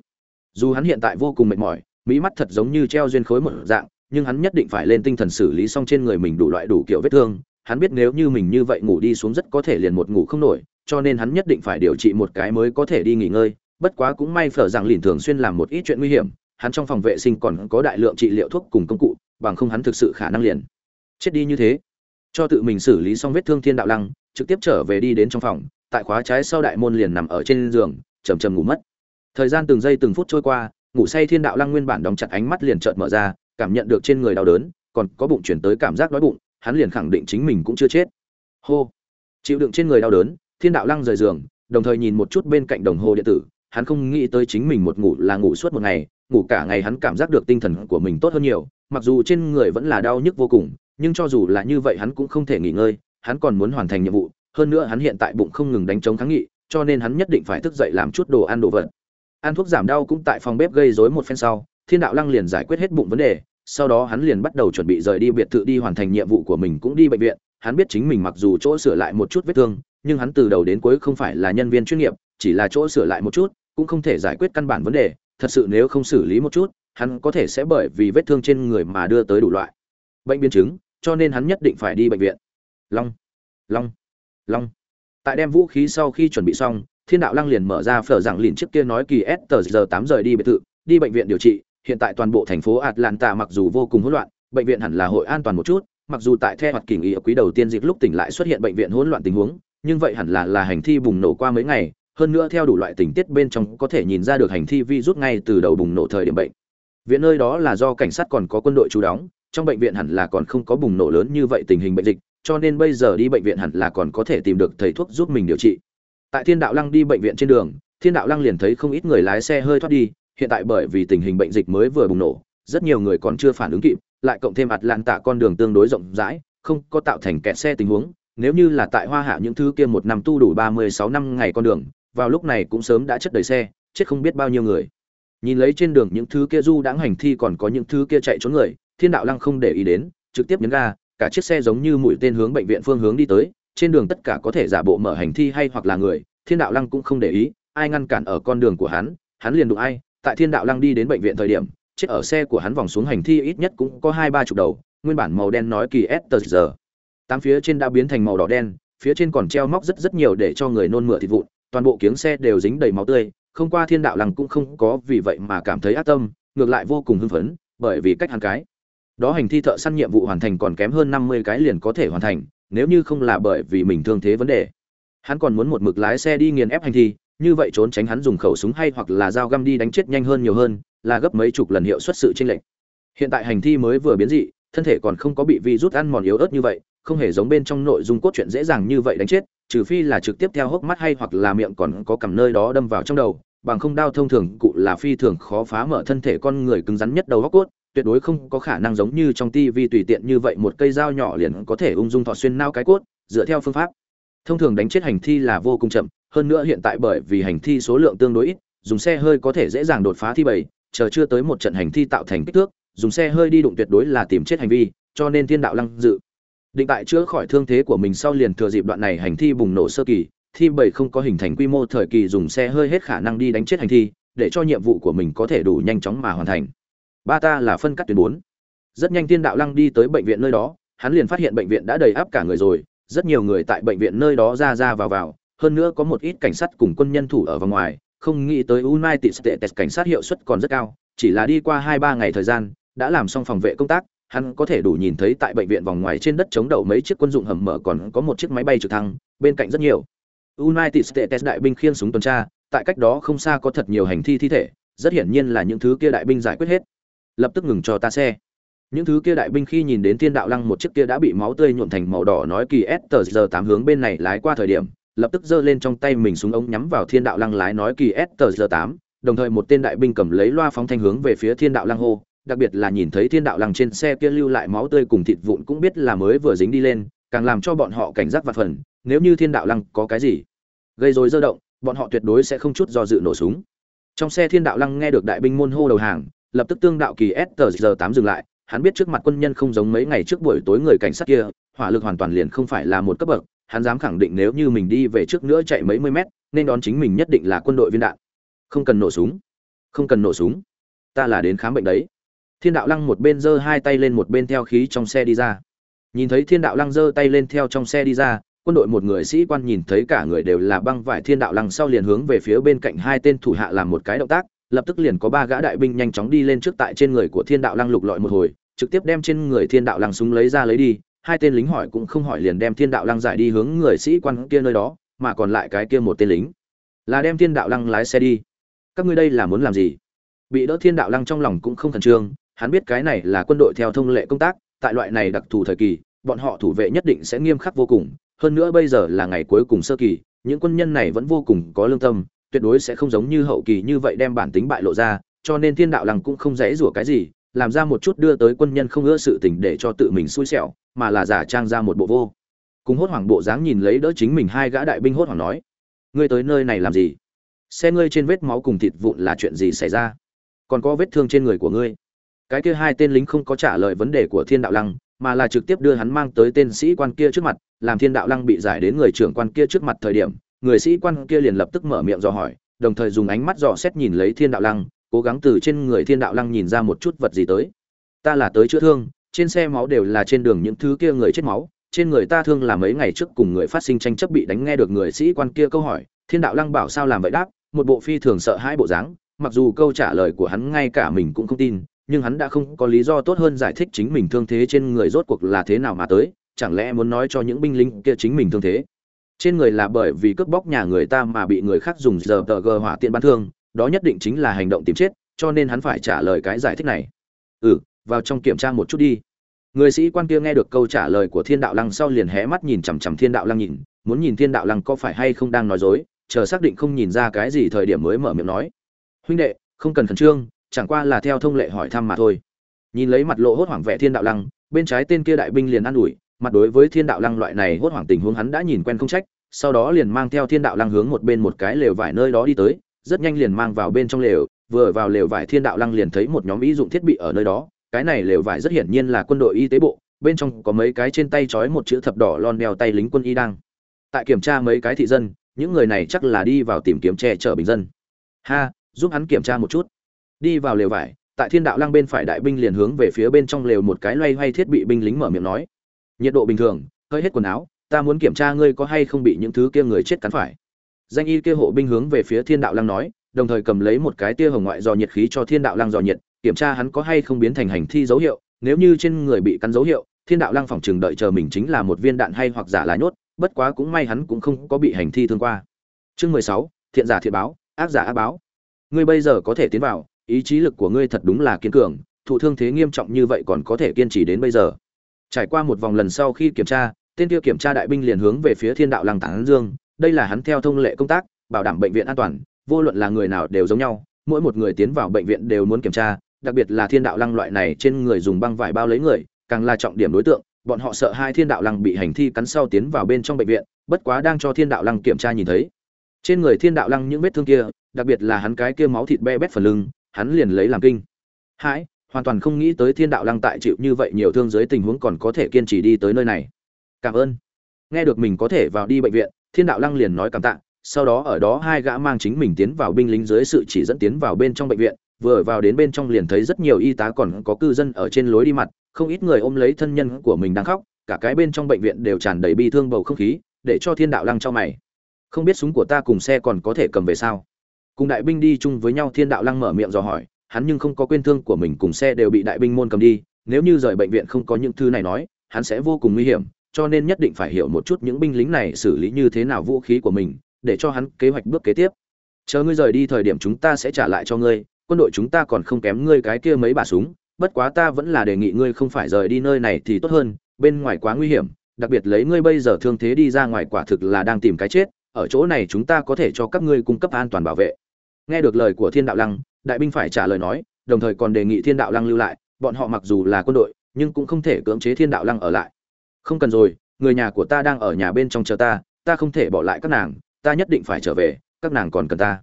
Dù hắn hiện tại vô cùng mệt mỏi, mỹ mắt thật giống như treo duyên khối một dạng nhưng hắn nhất định phải lên tinh thần xử lý xong trên người mình đủ loại đủ kiểu vết thương. Hắn biết nếu như mình như vậy ngủ đi xuống rất có thể liền một ngủ không nổi, cho nên hắn nhất định phải điều trị một cái mới có thể đi nghỉ ngơi. Bất quá cũng may phở rằng lìn thường xuyên làm một ít chuyện nguy hiểm, hắn trong phòng vệ sinh còn có đại lượng trị liệu thuốc cùng công cụ, bằng không hắn thực sự khả năng liền chết đi như thế. Cho tự mình xử lý xong vết thương thiên đạo lăng, trực tiếp trở về đi đến trong phòng, tại khóa trái sau đại môn liền nằm ở trên giường, chầm chầm ngủ mất. Thời gian từng giây từng phút trôi qua, ngủ say thiên đạo lăng nguyên bản đóng chặt ánh mắt liền chợt mở ra cảm nhận được trên người đau đớn, còn có bụng chuyển tới cảm giác đói bụng, hắn liền khẳng định chính mình cũng chưa chết. Hô. Chịu đựng trên người đau đớn, thiên đạo lăng rời giường, đồng thời nhìn một chút bên cạnh đồng hồ điện tử, hắn không nghĩ tới chính mình một ngủ là ngủ suốt một ngày, ngủ cả ngày hắn cảm giác được tinh thần của mình tốt hơn nhiều, mặc dù trên người vẫn là đau nhức vô cùng, nhưng cho dù là như vậy hắn cũng không thể nghỉ ngơi, hắn còn muốn hoàn thành nhiệm vụ, hơn nữa hắn hiện tại bụng không ngừng đánh chống kháng nghị, cho nên hắn nhất định phải thức dậy làm chút đồ ăn đồ vật. Ăn thuốc giảm đau cũng tại phòng bếp gây rối một phen sau thiên đạo lăng liền giải quyết hết bụng vấn đề, sau đó hắn liền bắt đầu chuẩn bị rời đi biệt thự đi hoàn thành nhiệm vụ của mình cũng đi bệnh viện. Hắn biết chính mình mặc dù chỗ sửa lại một chút vết thương, nhưng hắn từ đầu đến cuối không phải là nhân viên chuyên nghiệp, chỉ là chỗ sửa lại một chút, cũng không thể giải quyết căn bản vấn đề. Thật sự nếu không xử lý một chút, hắn có thể sẽ bởi vì vết thương trên người mà đưa tới đủ loại bệnh biến chứng, cho nên hắn nhất định phải đi bệnh viện. Long long long. Tại đem vũ khí sau khi chuẩn bị xong, thiên đạo lăng liền mở ra phở rằng liền trước kia nói kỳ s tờ giờ tám giờ đi biệt thự, đi bệnh viện điều trị hiện tại toàn bộ thành phố atlanta mặc dù vô cùng hỗn loạn, bệnh viện hẳn là hội an toàn một chút, mặc dù tại theo hoạt kỳ nghỉ ở quý đầu tiên dịp lúc tỉnh lại xuất hiện bệnh viện hỗn loạn tình huống, nhưng vậy hẳn là là hành thi bùng nổ qua mấy ngày, hơn nữa theo đủ loại tình tiết bên trong có thể nhìn ra được hành thi vi rút ngay từ đầu bùng nổ thời điểm bệnh. Viện nơi đó là do cảnh sát còn có quân đội trú đóng, trong bệnh viện hẳn là còn không có bùng nổ lớn như vậy tình hình bệnh dịch, cho nên bây giờ đi bệnh viện hẳn là còn có thể tìm được thầy thuốc giúp mình điều trị. Tại thiên đạo lăng đi bệnh viện trên đường, thiên đạo lăng liền thấy không ít người lái xe hơi thoát đi hiện tại bởi vì tình hình bệnh dịch mới vừa bùng nổ, rất nhiều người còn chưa phản ứng kịp, lại cộng thêm ạt con đường tương đối rộng rãi, không có tạo thành kẹt xe tình huống. Nếu như là tại hoa hạ những thứ kia một năm tu đủ ba mươi sáu năm ngày con đường, vào lúc này cũng sớm đã chất đầy xe, chết không biết bao nhiêu người. Nhìn lấy trên đường những thứ kia du đãng hành thi còn có những thứ kia chạy trốn người, thiên đạo lăng không để ý đến, trực tiếp nhấn ga, cả chiếc xe giống như mũi tên hướng bệnh viện phương hướng đi tới, trên đường tất cả có thể giả bộ mở hành thi hay hoặc là người, thiên đạo lăng cũng không để ý, ai ngăn cản ở con đường của hắn hắn liền đụng ai tại thiên đạo lăng đi đến bệnh viện thời điểm, chết ở xe của hắn vòng xuống hành thi ít nhất cũng có hai ba chục đầu, nguyên bản màu đen nói kỳ s tờ giờ tám phía trên đã biến thành màu đỏ đen, phía trên còn treo móc rất rất nhiều để cho người nôn mửa thịt vụn, toàn bộ kiếng xe đều dính đầy máu tươi, không qua thiên đạo lăng cũng không có vì vậy mà cảm thấy ác tâm, ngược lại vô cùng hưng phấn, bởi vì cách hắn cái đó hành thi thợ săn nhiệm vụ hoàn thành còn kém hơn năm mươi cái liền có thể hoàn thành, nếu như không là bởi vì mình thương thế vấn đề. Hắn còn muốn một mực lái xe đi nghiền ép hành thi như vậy trốn tránh hắn dùng khẩu súng hay hoặc là dao găm đi đánh chết nhanh hơn nhiều hơn, là gấp mấy chục lần hiệu suất sự chênh lệch. Hiện tại hành thi mới vừa biến dị, thân thể còn không có bị vi rút ăn mòn yếu ớt như vậy, không hề giống bên trong nội dung cốt truyện dễ dàng như vậy đánh chết, trừ phi là trực tiếp theo hốc mắt hay hoặc là miệng còn có cầm nơi đó đâm vào trong đầu, bằng không đao thông thường cụ là phi thường khó phá mở thân thể con người cứng rắn nhất đầu góc cốt, tuyệt đối không có khả năng giống như trong tivi tùy tiện như vậy một cây dao nhỏ liền có thể ung dung thọ xuyên nao cái cốt, dựa theo phương pháp. Thông thường đánh chết hành thi là vô cùng chậm hơn nữa hiện tại bởi vì hành thi số lượng tương đối ít, dùng xe hơi có thể dễ dàng đột phá thi bảy, chờ chưa tới một trận hành thi tạo thành kích thước, dùng xe hơi đi đụng tuyệt đối là tìm chết hành vi, cho nên thiên đạo lăng dự. Định tại chữa khỏi thương thế của mình sau liền thừa dịp đoạn này hành thi bùng nổ sơ kỳ, thi bảy không có hình thành quy mô thời kỳ dùng xe hơi hết khả năng đi đánh chết hành thi, để cho nhiệm vụ của mình có thể đủ nhanh chóng mà hoàn thành. Ba ta là phân cắt tuyến bốn. Rất nhanh thiên đạo lăng đi tới bệnh viện nơi đó, hắn liền phát hiện bệnh viện đã đầy áp cả người rồi, rất nhiều người tại bệnh viện nơi đó ra ra vào vào hơn nữa có một ít cảnh sát cùng quân nhân thủ ở vòng ngoài không nghĩ tới United States cảnh sát hiệu suất còn rất cao, chỉ là đi qua 2-3 ngày thời gian, đã làm xong phòng vệ công tác, hắn có thể đủ nhìn thấy tại bệnh viện vòng ngoài trên đất chống đậu mấy chiếc quân dụng hầm mở còn có một chiếc máy bay trực thăng, bên cạnh rất nhiều. United States đại binh khiêng súng tuần tra, tại cách đó không xa có thật nhiều hành thi thi thể, rất hiển nhiên là những thứ kia đại binh giải quyết hết. Lập tức ngừng cho ta xe. Những thứ kia đại binh khi nhìn đến Thiên Đạo Lăng một chiếc kia đã bị máu tươi nhuộm thành màu đỏ nói kỳ S giờ tám hướng bên này lái qua thời điểm, lập tức giơ lên trong tay mình súng ống nhắm vào thiên đạo lăng lái nói kỳ s tờ tám, đồng thời một tên đại binh cầm lấy loa phóng thanh hướng về phía thiên đạo lăng hô, đặc biệt là nhìn thấy thiên đạo lăng trên xe kia lưu lại máu tươi cùng thịt vụn cũng biết là mới vừa dính đi lên, càng làm cho bọn họ cảnh giác và phần, nếu như thiên đạo lăng có cái gì gây rối dơ động, bọn họ tuyệt đối sẽ không chút do dự nổ súng. Trong xe thiên đạo lăng nghe được đại binh môn hô đầu hàng, lập tức tương đạo kỳ s tờ tám dừng lại, hắn biết trước mặt quân nhân không giống mấy ngày trước buổi tối người cảnh sát kia, hỏa lực hoàn toàn liền không phải là một cấp bậc hắn dám khẳng định nếu như mình đi về trước nữa chạy mấy mươi mét, nên đón chính mình nhất định là quân đội viên đạn. Không cần nổ súng. Không cần nổ súng. Ta là đến khám bệnh đấy. Thiên đạo lăng một bên giơ hai tay lên một bên theo khí trong xe đi ra. Nhìn thấy thiên đạo lăng giơ tay lên theo trong xe đi ra, quân đội một người sĩ quan nhìn thấy cả người đều là băng vải thiên đạo lăng sau liền hướng về phía bên cạnh hai tên thủ hạ làm một cái động tác, lập tức liền có ba gã đại binh nhanh chóng đi lên trước tại trên người của thiên đạo lăng lục lọi một hồi, trực tiếp đem trên người thiên đạo lăng súng lấy ra lấy đi hai tên lính hỏi cũng không hỏi liền đem thiên đạo lăng giải đi hướng người sĩ quan kia nơi đó, mà còn lại cái kia một tên lính. Là đem thiên đạo lăng lái xe đi. Các ngươi đây là muốn làm gì? Bị đỡ thiên đạo lăng trong lòng cũng không khẩn trương, hắn biết cái này là quân đội theo thông lệ công tác, tại loại này đặc thù thời kỳ, bọn họ thủ vệ nhất định sẽ nghiêm khắc vô cùng, hơn nữa bây giờ là ngày cuối cùng sơ kỳ, những quân nhân này vẫn vô cùng có lương tâm, tuyệt đối sẽ không giống như hậu kỳ như vậy đem bản tính bại lộ ra, cho nên thiên đạo lăng cũng không dễ rủa cái gì làm ra một chút đưa tới quân nhân không ưa sự tình để cho tự mình xui xẻo, mà là giả trang ra một bộ vô. Cùng hốt hoảng bộ dáng nhìn lấy đỡ chính mình hai gã đại binh hốt hoảng nói, ngươi tới nơi này làm gì? Xe ngươi trên vết máu cùng thịt vụn là chuyện gì xảy ra? Còn có vết thương trên người của ngươi? Cái kia hai tên lính không có trả lời vấn đề của thiên đạo lăng, mà là trực tiếp đưa hắn mang tới tên sĩ quan kia trước mặt, làm thiên đạo lăng bị giải đến người trưởng quan kia trước mặt thời điểm, người sĩ quan kia liền lập tức mở miệng dò hỏi, đồng thời dùng ánh mắt dò xét nhìn lấy thiên đạo lăng cố gắng từ trên người thiên đạo lăng nhìn ra một chút vật gì tới. Ta là tới chữa thương, trên xe máu đều là trên đường những thứ kia người chết máu, trên người ta thương là mấy ngày trước cùng người phát sinh tranh chấp bị đánh nghe được người sĩ quan kia câu hỏi, thiên đạo lăng bảo sao làm vậy đáp, một bộ phi thường sợ hãi bộ dáng, mặc dù câu trả lời của hắn ngay cả mình cũng không tin, nhưng hắn đã không có lý do tốt hơn giải thích chính mình thương thế trên người rốt cuộc là thế nào mà tới, chẳng lẽ muốn nói cho những binh lính kia chính mình thương thế. Trên người là bởi vì cướp bóc nhà người ta mà bị người khác dùng giờ tờ gờ hỏa tiện bắn thương đó nhất định chính là hành động tìm chết, cho nên hắn phải trả lời cái giải thích này. Ừ vào trong kiểm tra một chút đi. Người sĩ quan kia nghe được câu trả lời của thiên đạo lăng sau liền hé mắt nhìn chằm chằm thiên đạo lăng nhìn, muốn nhìn thiên đạo lăng có phải hay không đang nói dối, chờ xác định không nhìn ra cái gì thời điểm mới mở miệng nói. Huynh đệ, không cần khẩn trương, chẳng qua là theo thông lệ hỏi thăm mà thôi. Nhìn lấy mặt lộ hốt hoảng vẻ thiên đạo lăng, bên trái tên kia đại binh liền an ủi, mặt đối với thiên đạo lăng loại này hốt hoảng tình huống hắn đã nhìn quen không trách, sau đó liền mang theo thiên đạo lăng hướng một bên một cái lều vải nơi đó đi tới rất nhanh liền mang vào bên trong lều, vừa vào lều vải thiên đạo lăng liền thấy một nhóm ý dụng thiết bị ở nơi đó, cái này lều vải rất hiển nhiên là quân đội y tế bộ, bên trong có mấy cái trên tay trói một chữ thập đỏ lon đeo tay lính quân y đang. Tại kiểm tra mấy cái thị dân, những người này chắc là đi vào tìm kiếm che chở bình dân. Ha, giúp hắn kiểm tra một chút. Đi vào lều vải, tại thiên đạo lăng bên phải đại binh liền hướng về phía bên trong lều một cái loay hoay thiết bị binh lính mở miệng nói. Nhiệt độ bình thường, hơi hết quần áo, ta muốn kiểm tra ngươi có hay không bị những thứ kia người chết cắn phải danh y kia hộ binh hướng về phía thiên đạo lăng nói, đồng thời cầm lấy một cái tia hồng ngoại dò nhiệt khí cho thiên đạo lăng dò nhiệt, kiểm tra hắn có hay không biến thành hành thi dấu hiệu, nếu như trên người bị cắn dấu hiệu, thiên đạo lăng phòng chừng đợi chờ mình chính là một viên đạn hay hoặc giả lá nhốt, bất quá cũng may hắn cũng không có bị hành thi thương qua. Chương mười sáu, thiện giả thiện báo, ác giả ác báo. Ngươi bây giờ có thể tiến vào, ý chí lực của ngươi thật đúng là kiên cường, thụ thương thế nghiêm trọng như vậy còn có thể kiên trì đến bây giờ. Trải qua một vòng lần sau khi kiểm tra, tên kia kiểm tra đại binh liền hướng về phía thiên đạo lăng tán dương đây là hắn theo thông lệ công tác, bảo đảm bệnh viện an toàn, vô luận là người nào đều giống nhau, mỗi một người tiến vào bệnh viện đều muốn kiểm tra, đặc biệt là thiên đạo lăng loại này trên người dùng băng vải bao lấy người, càng là trọng điểm đối tượng, bọn họ sợ hai thiên đạo lăng bị hành thi cắn sau tiến vào bên trong bệnh viện, bất quá đang cho thiên đạo lăng kiểm tra nhìn thấy. Trên người thiên đạo lăng những vết thương kia, đặc biệt là hắn cái kia máu thịt be bét phần lưng, hắn liền lấy làm kinh. Hãi, hoàn toàn không nghĩ tới thiên đạo lăng tại chịu như vậy nhiều thương dưới tình huống còn có thể kiên trì đi tới nơi này. Cảm ơn. Nghe được mình có thể vào đi bệnh viện thiên đạo lăng liền nói cảm tạ, sau đó ở đó hai gã mang chính mình tiến vào binh lính dưới sự chỉ dẫn tiến vào bên trong bệnh viện, vừa vào đến bên trong liền thấy rất nhiều y tá còn có cư dân ở trên lối đi mặt, không ít người ôm lấy thân nhân của mình đang khóc, cả cái bên trong bệnh viện đều tràn đầy bi thương bầu không khí, để cho thiên đạo lăng cho mày. Không biết súng của ta cùng xe còn có thể cầm về sao? Cùng đại binh đi chung với nhau, thiên đạo lăng mở miệng dò hỏi, hắn nhưng không có quên thương của mình cùng xe đều bị đại binh môn cầm đi, nếu như rời bệnh viện không có những thứ này nói, hắn sẽ vô cùng nguy hiểm cho nên nhất định phải hiểu một chút những binh lính này xử lý như thế nào vũ khí của mình, để cho hắn kế hoạch bước kế tiếp. Chờ ngươi rời đi thời điểm chúng ta sẽ trả lại cho ngươi, quân đội chúng ta còn không kém ngươi cái kia mấy bà súng, bất quá ta vẫn là đề nghị ngươi không phải rời đi nơi này thì tốt hơn, bên ngoài quá nguy hiểm, đặc biệt lấy ngươi bây giờ thương thế đi ra ngoài quả thực là đang tìm cái chết, ở chỗ này chúng ta có thể cho các ngươi cung cấp an toàn bảo vệ. Nghe được lời của thiên đạo lăng, đại binh phải trả lời nói, đồng thời còn đề nghị thiên đạo lăng lưu lại, bọn họ mặc dù là quân đội, nhưng cũng không thể cưỡng chế thiên đạo lăng ở lại không cần rồi, người nhà của ta đang ở nhà bên trong chờ ta ta không thể bỏ lại các nàng, ta nhất định phải trở về, các nàng còn cần ta.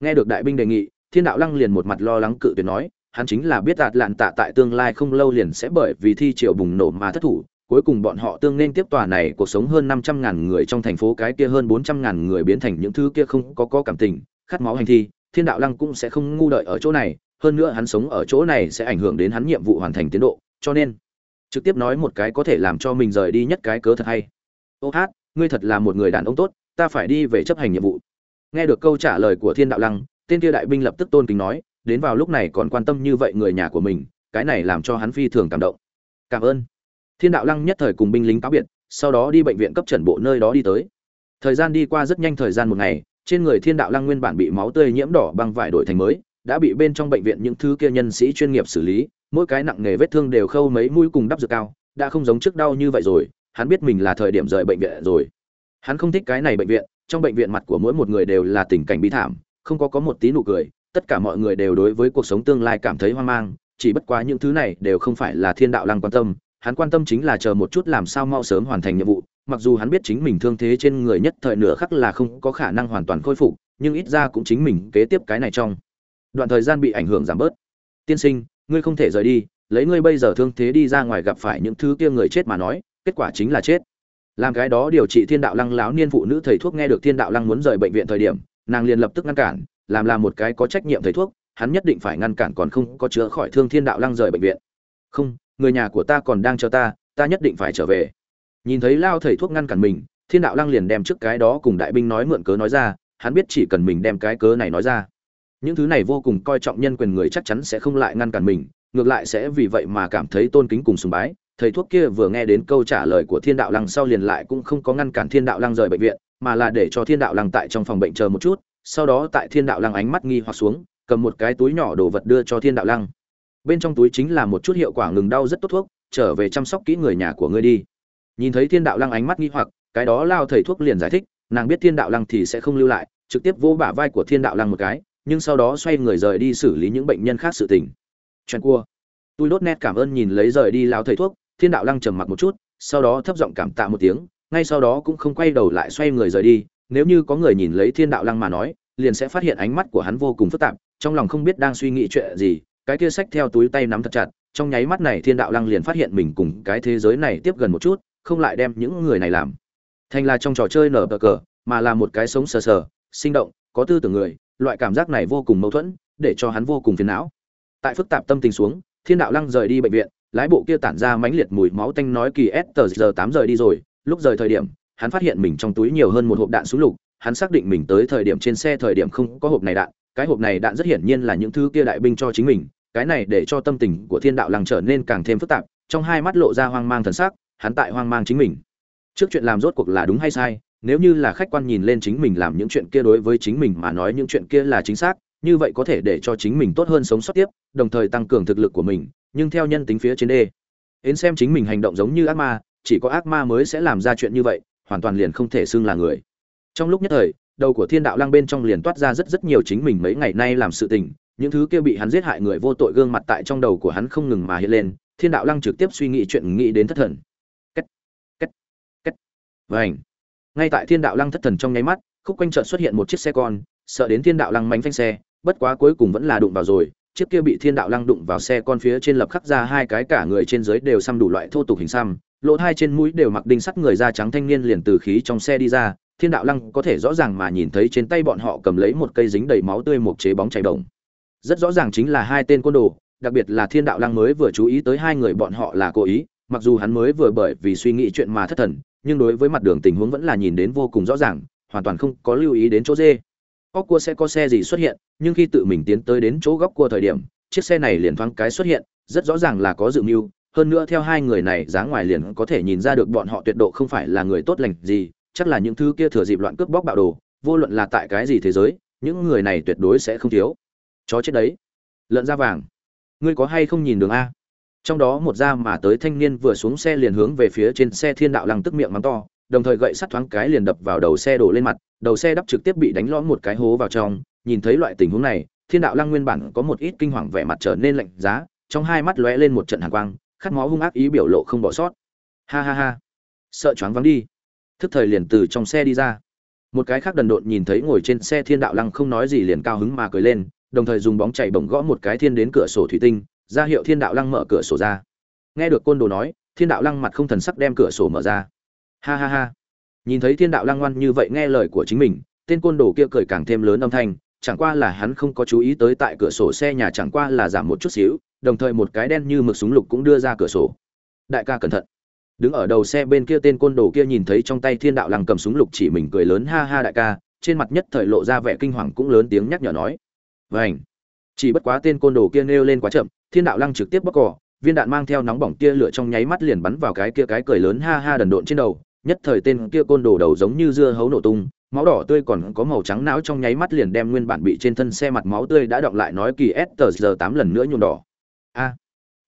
Nghe được đại binh đề nghị, thiên đạo lăng liền một mặt lo lắng cự tuyệt nói, hắn chính là biết đạt lạn tạ tại tương lai không lâu liền sẽ bởi vì thi triều bùng nổ mà thất thủ, cuối cùng bọn họ tương nên tiếp tòa này cuộc sống hơn năm trăm ngàn người trong thành phố cái kia hơn bốn trăm ngàn người biến thành những thứ kia không có có cảm tình, khát máu hành thi, thiên đạo lăng cũng sẽ không ngu đợi ở chỗ này, hơn nữa hắn sống ở chỗ này sẽ ảnh hưởng đến hắn nhiệm vụ hoàn thành tiến độ, cho nên trực tiếp nói một cái có thể làm cho mình rời đi nhất cái cớ thật hay. Ô hát, ngươi thật là một người đàn ông tốt, ta phải đi về chấp hành nhiệm vụ. Nghe được câu trả lời của thiên đạo lăng, tên kia đại binh lập tức tôn kính nói, đến vào lúc này còn quan tâm như vậy người nhà của mình, cái này làm cho hắn phi thường cảm động. Cảm ơn. Thiên đạo lăng nhất thời cùng binh lính cáo biệt, sau đó đi bệnh viện cấp trần bộ nơi đó đi tới. Thời gian đi qua rất nhanh thời gian một ngày, trên người thiên đạo lăng nguyên bản bị máu tươi nhiễm đỏ băng vải đổi thành mới, đã bị bên trong bệnh viện những thứ kia nhân sĩ chuyên nghiệp xử lý mỗi cái nặng nghề vết thương đều khâu mấy mũi cùng đắp dược cao, đã không giống trước đau như vậy rồi, hắn biết mình là thời điểm rời bệnh viện rồi. Hắn không thích cái này bệnh viện, trong bệnh viện mặt của mỗi một người đều là tình cảnh bi thảm, không có có một tí nụ cười, tất cả mọi người đều đối với cuộc sống tương lai cảm thấy hoang mang, chỉ bất quá những thứ này đều không phải là thiên đạo lăng quan tâm, hắn quan tâm chính là chờ một chút làm sao mau sớm hoàn thành nhiệm vụ, mặc dù hắn biết chính mình thương thế trên người nhất thời nửa khắc là không có khả năng hoàn toàn khôi phục, nhưng ít ra cũng chính mình kế tiếp cái này trong đoạn thời gian bị ảnh hưởng giảm bớt. Tiên sinh ngươi không thể rời đi, lấy ngươi bây giờ thương thế đi ra ngoài gặp phải những thứ kia người chết mà nói, kết quả chính là chết. Làm cái đó điều trị thiên đạo lăng láo niên phụ nữ thầy thuốc nghe được thiên đạo lăng muốn rời bệnh viện thời điểm, nàng liền lập tức ngăn cản, làm là một cái có trách nhiệm thầy thuốc, hắn nhất định phải ngăn cản còn không có chữa khỏi thương thiên đạo lăng rời bệnh viện. Không, người nhà của ta còn đang chờ ta ta nhất định phải trở về. Nhìn thấy lao thầy thuốc ngăn cản mình, thiên đạo lăng liền đem trước cái đó cùng đại binh nói mượn cớ nói ra, hắn biết chỉ cần mình đem cái cớ này nói ra những thứ này vô cùng coi trọng nhân quyền người chắc chắn sẽ không lại ngăn cản mình, ngược lại sẽ vì vậy mà cảm thấy tôn kính cùng sùng bái. Thầy thuốc kia vừa nghe đến câu trả lời của thiên đạo lăng sau liền lại cũng không có ngăn cản thiên đạo lăng rời bệnh viện, mà là để cho thiên đạo lăng tại trong phòng bệnh chờ một chút, sau đó tại thiên đạo lăng ánh mắt nghi hoặc xuống, cầm một cái túi nhỏ đồ vật đưa cho thiên đạo lăng. Bên trong túi chính là một chút hiệu quả ngừng đau rất tốt thuốc, trở về chăm sóc kỹ người nhà của ngươi đi. Nhìn thấy thiên đạo lăng ánh mắt nghi hoặc, cái đó lao thầy thuốc liền giải thích, nàng biết thiên đạo lăng thì sẽ không lưu lại, trực tiếp vô bả vai của thiên đạo lăng một cái nhưng sau đó xoay người rời đi xử lý những bệnh nhân khác sự tình. Chuyện cua. Tôi đốt nét cảm ơn nhìn lấy rời đi lao thầy thuốc, thiên đạo lăng trầm mặc một chút, sau đó thấp giọng cảm tạ một tiếng, ngay sau đó cũng không quay đầu lại xoay người rời đi, nếu như có người nhìn lấy thiên đạo lăng mà nói, liền sẽ phát hiện ánh mắt của hắn vô cùng phức tạp, trong lòng không biết đang suy nghĩ chuyện gì, cái kia sách theo túi tay nắm thật chặt, trong nháy mắt này thiên đạo lăng liền phát hiện mình cùng cái thế giới này tiếp gần một chút, không lại đem những người này làm. Thành là trong trò chơi nở bờ cờ, mà là một cái sống sờ sờ, sinh động, có tư tưởng người loại cảm giác này vô cùng mâu thuẫn, để cho hắn vô cùng phiền não. Tại phức tạp tâm tình xuống, thiên đạo lăng rời đi bệnh viện, lái bộ kia tản ra mãnh liệt mùi máu tanh nói kỳ s tờ giờ tám rời đi rồi, lúc rời thời điểm, hắn phát hiện mình trong túi nhiều hơn một hộp đạn súng lục, hắn xác định mình tới thời điểm trên xe thời điểm không có hộp này đạn, cái hộp này đạn rất hiển nhiên là những thứ kia đại binh cho chính mình, cái này để cho tâm tình của thiên đạo lăng trở nên càng thêm phức tạp, trong hai mắt lộ ra hoang mang thần sắc, hắn tại hoang mang chính mình. Trước chuyện làm rốt cuộc là đúng hay sai nếu như là khách quan nhìn lên chính mình làm những chuyện kia đối với chính mình mà nói những chuyện kia là chính xác, như vậy có thể để cho chính mình tốt hơn sống sót tiếp, đồng thời tăng cường thực lực của mình, nhưng theo nhân tính phía trên đê. Đến xem chính mình hành động giống như ác ma, chỉ có ác ma mới sẽ làm ra chuyện như vậy, hoàn toàn liền không thể xưng là người. Trong lúc nhất thời, đầu của thiên đạo lăng bên trong liền toát ra rất rất nhiều chính mình mấy ngày nay làm sự tình, những thứ kia bị hắn giết hại người vô tội gương mặt tại trong đầu của hắn không ngừng mà hiện lên, thiên đạo lăng trực tiếp suy nghĩ chuyện nghĩ đến thất thần. Cách cách cách vảnh ngay tại thiên đạo lăng thất thần trong nháy mắt, khúc quanh chợt xuất hiện một chiếc xe con, sợ đến thiên đạo lăng mánh phanh xe, bất quá cuối cùng vẫn là đụng vào rồi. Chiếc kia bị thiên đạo lăng đụng vào xe con phía trên lập khắc ra hai cái cả người trên dưới đều xăm đủ loại thô tục hình xăm, lỗ hai trên mũi đều mặc đinh sắt người da trắng thanh niên liền từ khí trong xe đi ra. Thiên đạo lăng có thể rõ ràng mà nhìn thấy trên tay bọn họ cầm lấy một cây dính đầy máu tươi một chế bóng chảy đồng rất rõ ràng chính là hai tên côn đồ, đặc biệt là thiên đạo lăng mới vừa chú ý tới hai người bọn họ là cố ý, mặc dù hắn mới vừa bởi vì suy nghĩ chuyện mà thất thần nhưng đối với mặt đường tình huống vẫn là nhìn đến vô cùng rõ ràng, hoàn toàn không có lưu ý đến chỗ dê. Góc cua sẽ có xe gì xuất hiện, nhưng khi tự mình tiến tới đến chỗ góc cua thời điểm, chiếc xe này liền thoáng cái xuất hiện, rất rõ ràng là có dự mưu, hơn nữa theo hai người này dáng ngoài liền có thể nhìn ra được bọn họ tuyệt độ không phải là người tốt lành gì, chắc là những thứ kia thừa dịp loạn cướp bóc bạo đồ, vô luận là tại cái gì thế giới, những người này tuyệt đối sẽ không thiếu. Chó chết đấy. Lợn da vàng. Ngươi có hay không nhìn đường a? Trong đó một da mà tới thanh niên vừa xuống xe liền hướng về phía trên xe thiên đạo lăng tức miệng mắng to, đồng thời gậy sắt thoáng cái liền đập vào đầu xe đổ lên mặt, đầu xe đắp trực tiếp bị đánh lõm một cái hố vào trong. Nhìn thấy loại tình huống này, thiên đạo lăng nguyên bản có một ít kinh hoàng vẻ mặt trở nên lạnh giá, trong hai mắt lóe lên một trận hàn quang, khát máu hung ác ý biểu lộ không bỏ sót. Ha ha ha. Sợ choáng vắng đi. Thức thời liền từ trong xe đi ra. Một cái khác đần độn nhìn thấy ngồi trên xe thiên đạo lăng không nói gì liền cao hứng mà cười lên, đồng thời dùng bóng chạy bổng gõ một cái thiên đến cửa sổ thủy tinh ra hiệu thiên đạo lăng mở cửa sổ ra. Nghe được côn đồ nói, thiên đạo lăng mặt không thần sắc đem cửa sổ mở ra. Ha ha ha. Nhìn thấy thiên đạo lăng ngoan như vậy nghe lời của chính mình, tên côn đồ kia cười càng thêm lớn âm thanh, chẳng qua là hắn không có chú ý tới tại cửa sổ xe nhà chẳng qua là giảm một chút xíu, đồng thời một cái đen như mực súng lục cũng đưa ra cửa sổ. Đại ca cẩn thận. Đứng ở đầu xe bên kia tên côn đồ kia nhìn thấy trong tay thiên đạo lăng cầm súng lục chỉ mình cười lớn, ha ha đại ca. Trên mặt nhất thời lộ ra vẻ kinh hoàng cũng lớn tiếng nhắc nhở nói. Vảnh chỉ bất quá tên côn đồ kia nêu lên quá chậm thiên đạo lăng trực tiếp bóc cỏ, viên đạn mang theo nóng bỏng tia lửa trong nháy mắt liền bắn vào cái kia cái cười lớn ha ha đần độn trên đầu, nhất thời tên kia côn đồ đầu giống như dưa hấu nổ tung, máu đỏ tươi còn có màu trắng não trong nháy mắt liền đem nguyên bản bị trên thân xe mặt máu tươi đã đọng lại nói kỳ s tờ giờ tám lần nữa nhuộm đỏ. A.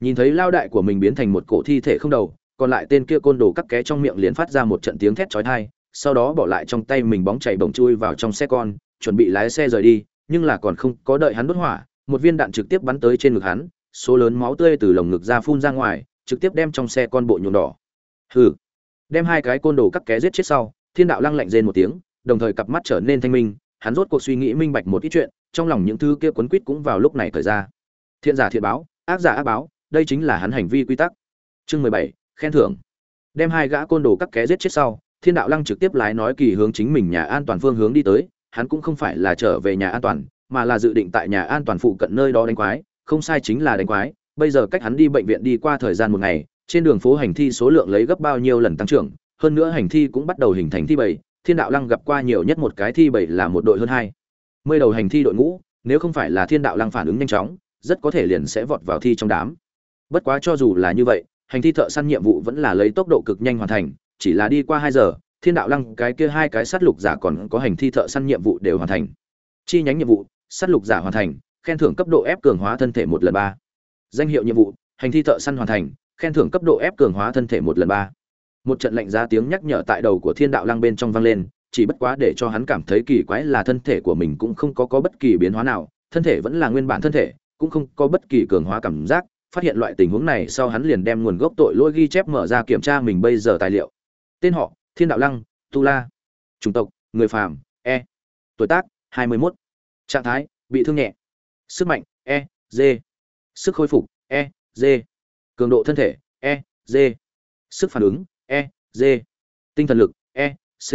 Nhìn thấy lao đại của mình biến thành một cổ thi thể không đầu, còn lại tên kia côn đồ cắt ké trong miệng liền phát ra một trận tiếng thét chói tai, sau đó bỏ lại trong tay mình bóng chảy bổng chui vào trong xe con, chuẩn bị lái xe rời đi, nhưng là còn không có đợi hắn đốt hỏa, một viên đạn trực tiếp bắn tới trên ngực hắn số lớn máu tươi từ lồng ngực ra phun ra ngoài, trực tiếp đem trong xe con bộ nhuộm đỏ. Hừ. Đem hai cái côn đồ cắt ké giết chết sau, thiên đạo lăng lạnh rên một tiếng, đồng thời cặp mắt trở nên thanh minh, hắn rốt cuộc suy nghĩ minh bạch một ít chuyện, trong lòng những thứ kia quấn quýt cũng vào lúc này thời ra. Thiện giả thiện báo, ác giả ác báo, đây chính là hắn hành vi quy tắc. Chương mười bảy, khen thưởng. Đem hai gã côn đồ cắt ké giết chết sau, thiên đạo lăng trực tiếp lái nói kỳ hướng chính mình nhà an toàn phương hướng đi tới, hắn cũng không phải là trở về nhà an toàn, mà là dự định tại nhà an toàn phụ cận nơi đó đánh quái không sai chính là đánh quái, bây giờ cách hắn đi bệnh viện đi qua thời gian một ngày, trên đường phố hành thi số lượng lấy gấp bao nhiêu lần tăng trưởng, hơn nữa hành thi cũng bắt đầu hình thành thi bảy. thiên đạo lăng gặp qua nhiều nhất một cái thi bảy là một đội hơn hai mươi đầu hành thi đội ngũ, nếu không phải là thiên đạo lăng phản ứng nhanh chóng, rất có thể liền sẽ vọt vào thi trong đám bất quá cho dù là như vậy, hành thi thợ săn nhiệm vụ vẫn là lấy tốc độ cực nhanh hoàn thành, chỉ là đi qua hai giờ, thiên đạo lăng cái kia hai cái sát lục giả còn có hành thi thợ săn nhiệm vụ đều hoàn thành chi nhánh nhiệm vụ, sát lục giả hoàn thành khen thưởng cấp độ ép cường hóa thân thể một lần ba. Danh hiệu nhiệm vụ, hành thi thợ săn hoàn thành, khen thưởng cấp độ ép cường hóa thân thể một lần ba. Một trận lạnh giá tiếng nhắc nhở tại đầu của thiên đạo lăng bên trong vang lên, chỉ bất quá để cho hắn cảm thấy kỳ quái là thân thể của mình cũng không có có bất kỳ biến hóa nào, thân thể vẫn là nguyên bản thân thể, cũng không có bất kỳ cường hóa cảm giác, phát hiện loại tình huống này sau hắn liền đem nguồn gốc tội lỗi ghi chép mở ra kiểm tra mình bây giờ tài liệu. Tên họ, thiên đạo lăng, tu la. Chủng tộc, người phàm e. Tuổi tác 21. trạng thái, bị thương nhẹ sức mạnh e d sức khôi phục e d cường độ thân thể e d sức phản ứng e d tinh thần lực e c.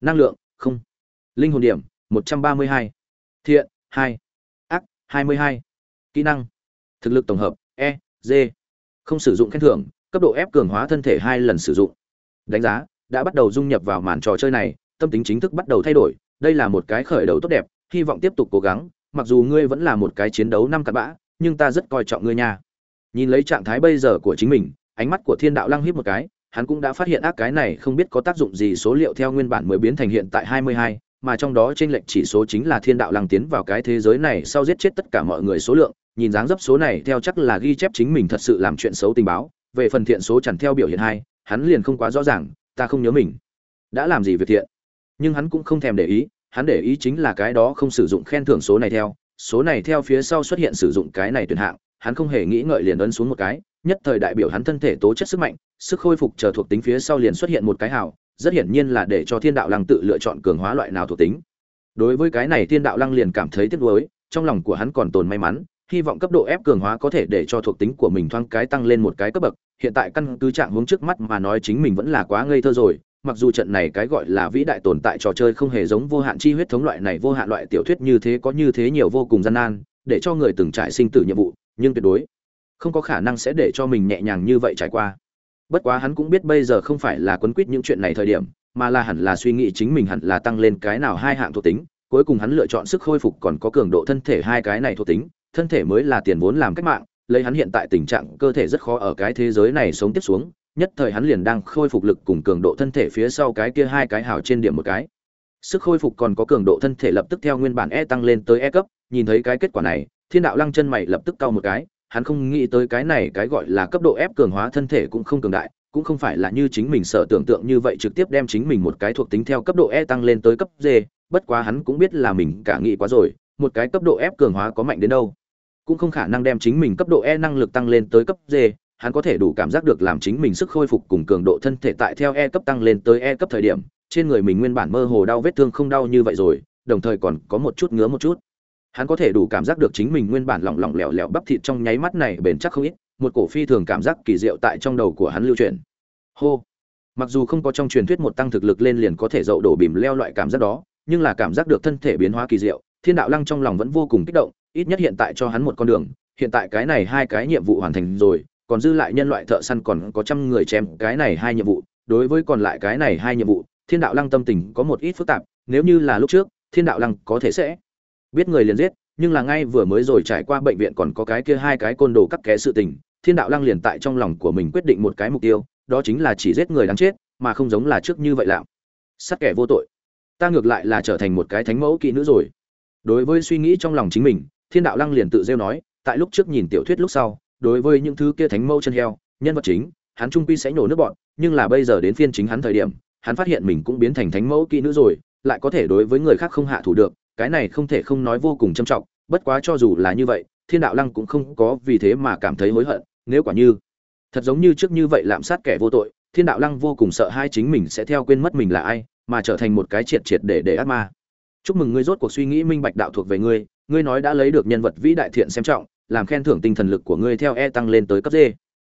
Năng lượng, không. Linh hồn điểm 132. thiện 2. ác 22. kỹ năng, thực lực tổng hợp e d không sử dụng khen thưởng, cấp độ ép cường hóa thân thể hai lần sử dụng. Đánh giá, đã bắt đầu dung nhập vào màn trò chơi này, tâm tính chính thức bắt đầu thay đổi. Đây là một cái khởi đầu tốt đẹp, hy vọng tiếp tục cố gắng mặc dù ngươi vẫn là một cái chiến đấu năm cặn bã nhưng ta rất coi trọng ngươi nha. Nhìn lấy trạng thái bây giờ của chính mình ánh mắt của thiên đạo lăng híp một cái hắn cũng đã phát hiện ác cái này không biết có tác dụng gì số liệu theo nguyên bản mới biến thành hiện tại 22, mà trong đó trên lệnh chỉ số chính là thiên đạo lăng tiến vào cái thế giới này sau giết chết tất cả mọi người số lượng nhìn dáng dấp số này theo chắc là ghi chép chính mình thật sự làm chuyện xấu tình báo về phần thiện số chẳng theo biểu hiện hai hắn liền không quá rõ ràng ta không nhớ mình. Đã làm gì việc thiện? Nhưng hắn cũng không thèm để ý hắn để ý chính là cái đó không sử dụng khen thưởng số này theo, số này theo phía sau xuất hiện sử dụng cái này tuyển hạng, hắn không hề nghĩ ngợi liền ấn xuống một cái, nhất thời đại biểu hắn thân thể tố chất sức mạnh, sức khôi phục chờ thuộc tính phía sau liền xuất hiện một cái hào, rất hiển nhiên là để cho thiên đạo lăng tự lựa chọn cường hóa loại nào thuộc tính. Đối với cái này thiên đạo lăng liền cảm thấy tiếc nuối, trong lòng của hắn còn tồn may mắn, hy vọng cấp độ ép cường hóa có thể để cho thuộc tính của mình thoáng cái tăng lên một cái cấp bậc, hiện tại căn cứ trạng hướng trước mắt mà nói chính mình vẫn là quá ngây thơ rồi mặc dù trận này cái gọi là vĩ đại tồn tại trò chơi không hề giống vô hạn chi huyết thống loại này vô hạn loại tiểu thuyết như thế có như thế nhiều vô cùng gian nan, để cho người từng trải sinh tử nhiệm vụ, nhưng tuyệt đối không có khả năng sẽ để cho mình nhẹ nhàng như vậy trải qua. Bất quá hắn cũng biết bây giờ không phải là quấn quýt những chuyện này thời điểm, mà là hẳn là suy nghĩ chính mình hẳn là tăng lên cái nào hai hạng thuộc tính, cuối cùng hắn lựa chọn sức khôi phục còn có cường độ thân thể hai cái này thuộc tính, thân thể mới là tiền vốn làm cách mạng, lấy hắn hiện tại tình trạng cơ thể rất khó ở cái thế giới này sống tiếp xuống nhất thời hắn liền đang khôi phục lực cùng cường độ thân thể phía sau cái kia hai cái hào trên điểm một cái. Sức khôi phục còn có cường độ thân thể lập tức theo nguyên bản e tăng lên tới e cấp, nhìn thấy cái kết quả này, thiên đạo lăng chân mày lập tức cau một cái, hắn không nghĩ tới cái này cái gọi là cấp độ ép cường hóa thân thể cũng không cường đại, cũng không phải là như chính mình sợ tưởng tượng như vậy trực tiếp đem chính mình một cái thuộc tính theo cấp độ e tăng lên tới cấp d, bất quá hắn cũng biết là mình cả nghĩ quá rồi, một cái cấp độ ép cường hóa có mạnh đến đâu. Cũng không khả năng đem chính mình cấp độ e năng lực tăng lên tới cấp d hắn có thể đủ cảm giác được làm chính mình sức khôi phục cùng cường độ thân thể tại theo e cấp tăng lên tới e cấp thời điểm, trên người mình nguyên bản mơ hồ đau vết thương không đau như vậy rồi, đồng thời còn có một chút ngứa một chút. Hắn có thể đủ cảm giác được chính mình nguyên bản lỏng lỏng lẻo lẻo bắp thịt trong nháy mắt này bền chắc không ít, một cổ phi thường cảm giác kỳ diệu tại trong đầu của hắn lưu truyền hô! Mặc dù không có trong truyền thuyết một tăng thực lực lên liền có thể dậu đổ bìm leo loại cảm giác đó, nhưng là cảm giác được thân thể biến hóa kỳ diệu, thiên đạo lăng trong lòng vẫn vô cùng kích động, ít nhất hiện tại cho hắn một con đường, hiện tại cái này hai cái nhiệm vụ hoàn thành rồi còn dư lại nhân loại thợ săn còn có trăm người chém cái này hai nhiệm vụ, đối với còn lại cái này hai nhiệm vụ, thiên đạo lăng tâm tình có một ít phức tạp, nếu như là lúc trước, thiên đạo lăng có thể sẽ biết người liền giết, nhưng là ngay vừa mới rồi trải qua bệnh viện còn có cái kia hai cái côn đồ cắt ké sự tình, thiên đạo lăng liền tại trong lòng của mình quyết định một cái mục tiêu, đó chính là chỉ giết người đáng chết, mà không giống là trước như vậy làm sát kẻ vô tội. Ta ngược lại là trở thành một cái thánh mẫu kỹ nữ rồi. Đối với suy nghĩ trong lòng chính mình, thiên đạo lăng liền tự rêu nói, tại lúc trước nhìn tiểu thuyết lúc sau đối với những thứ kia thánh mẫu chân heo, nhân vật chính, hắn trung quy sẽ nhổ nước bọn, nhưng là bây giờ đến phiên chính hắn thời điểm, hắn phát hiện mình cũng biến thành thánh mẫu kỹ nữ rồi, lại có thể đối với người khác không hạ thủ được, cái này không thể không nói vô cùng trâm trọng, bất quá cho dù là như vậy, thiên đạo lăng cũng không có vì thế mà cảm thấy hối hận, nếu quả như, thật giống như trước như vậy lạm sát kẻ vô tội, thiên đạo lăng vô cùng sợ hai chính mình sẽ theo quên mất mình là ai, mà trở thành một cái triệt triệt để để ác ma. Chúc mừng ngươi rốt cuộc suy nghĩ minh bạch đạo thuộc về ngươi ngươi nói đã lấy được nhân vật vĩ đại thiện xem trọng làm khen thưởng tinh thần lực của ngươi theo e tăng lên tới cấp d.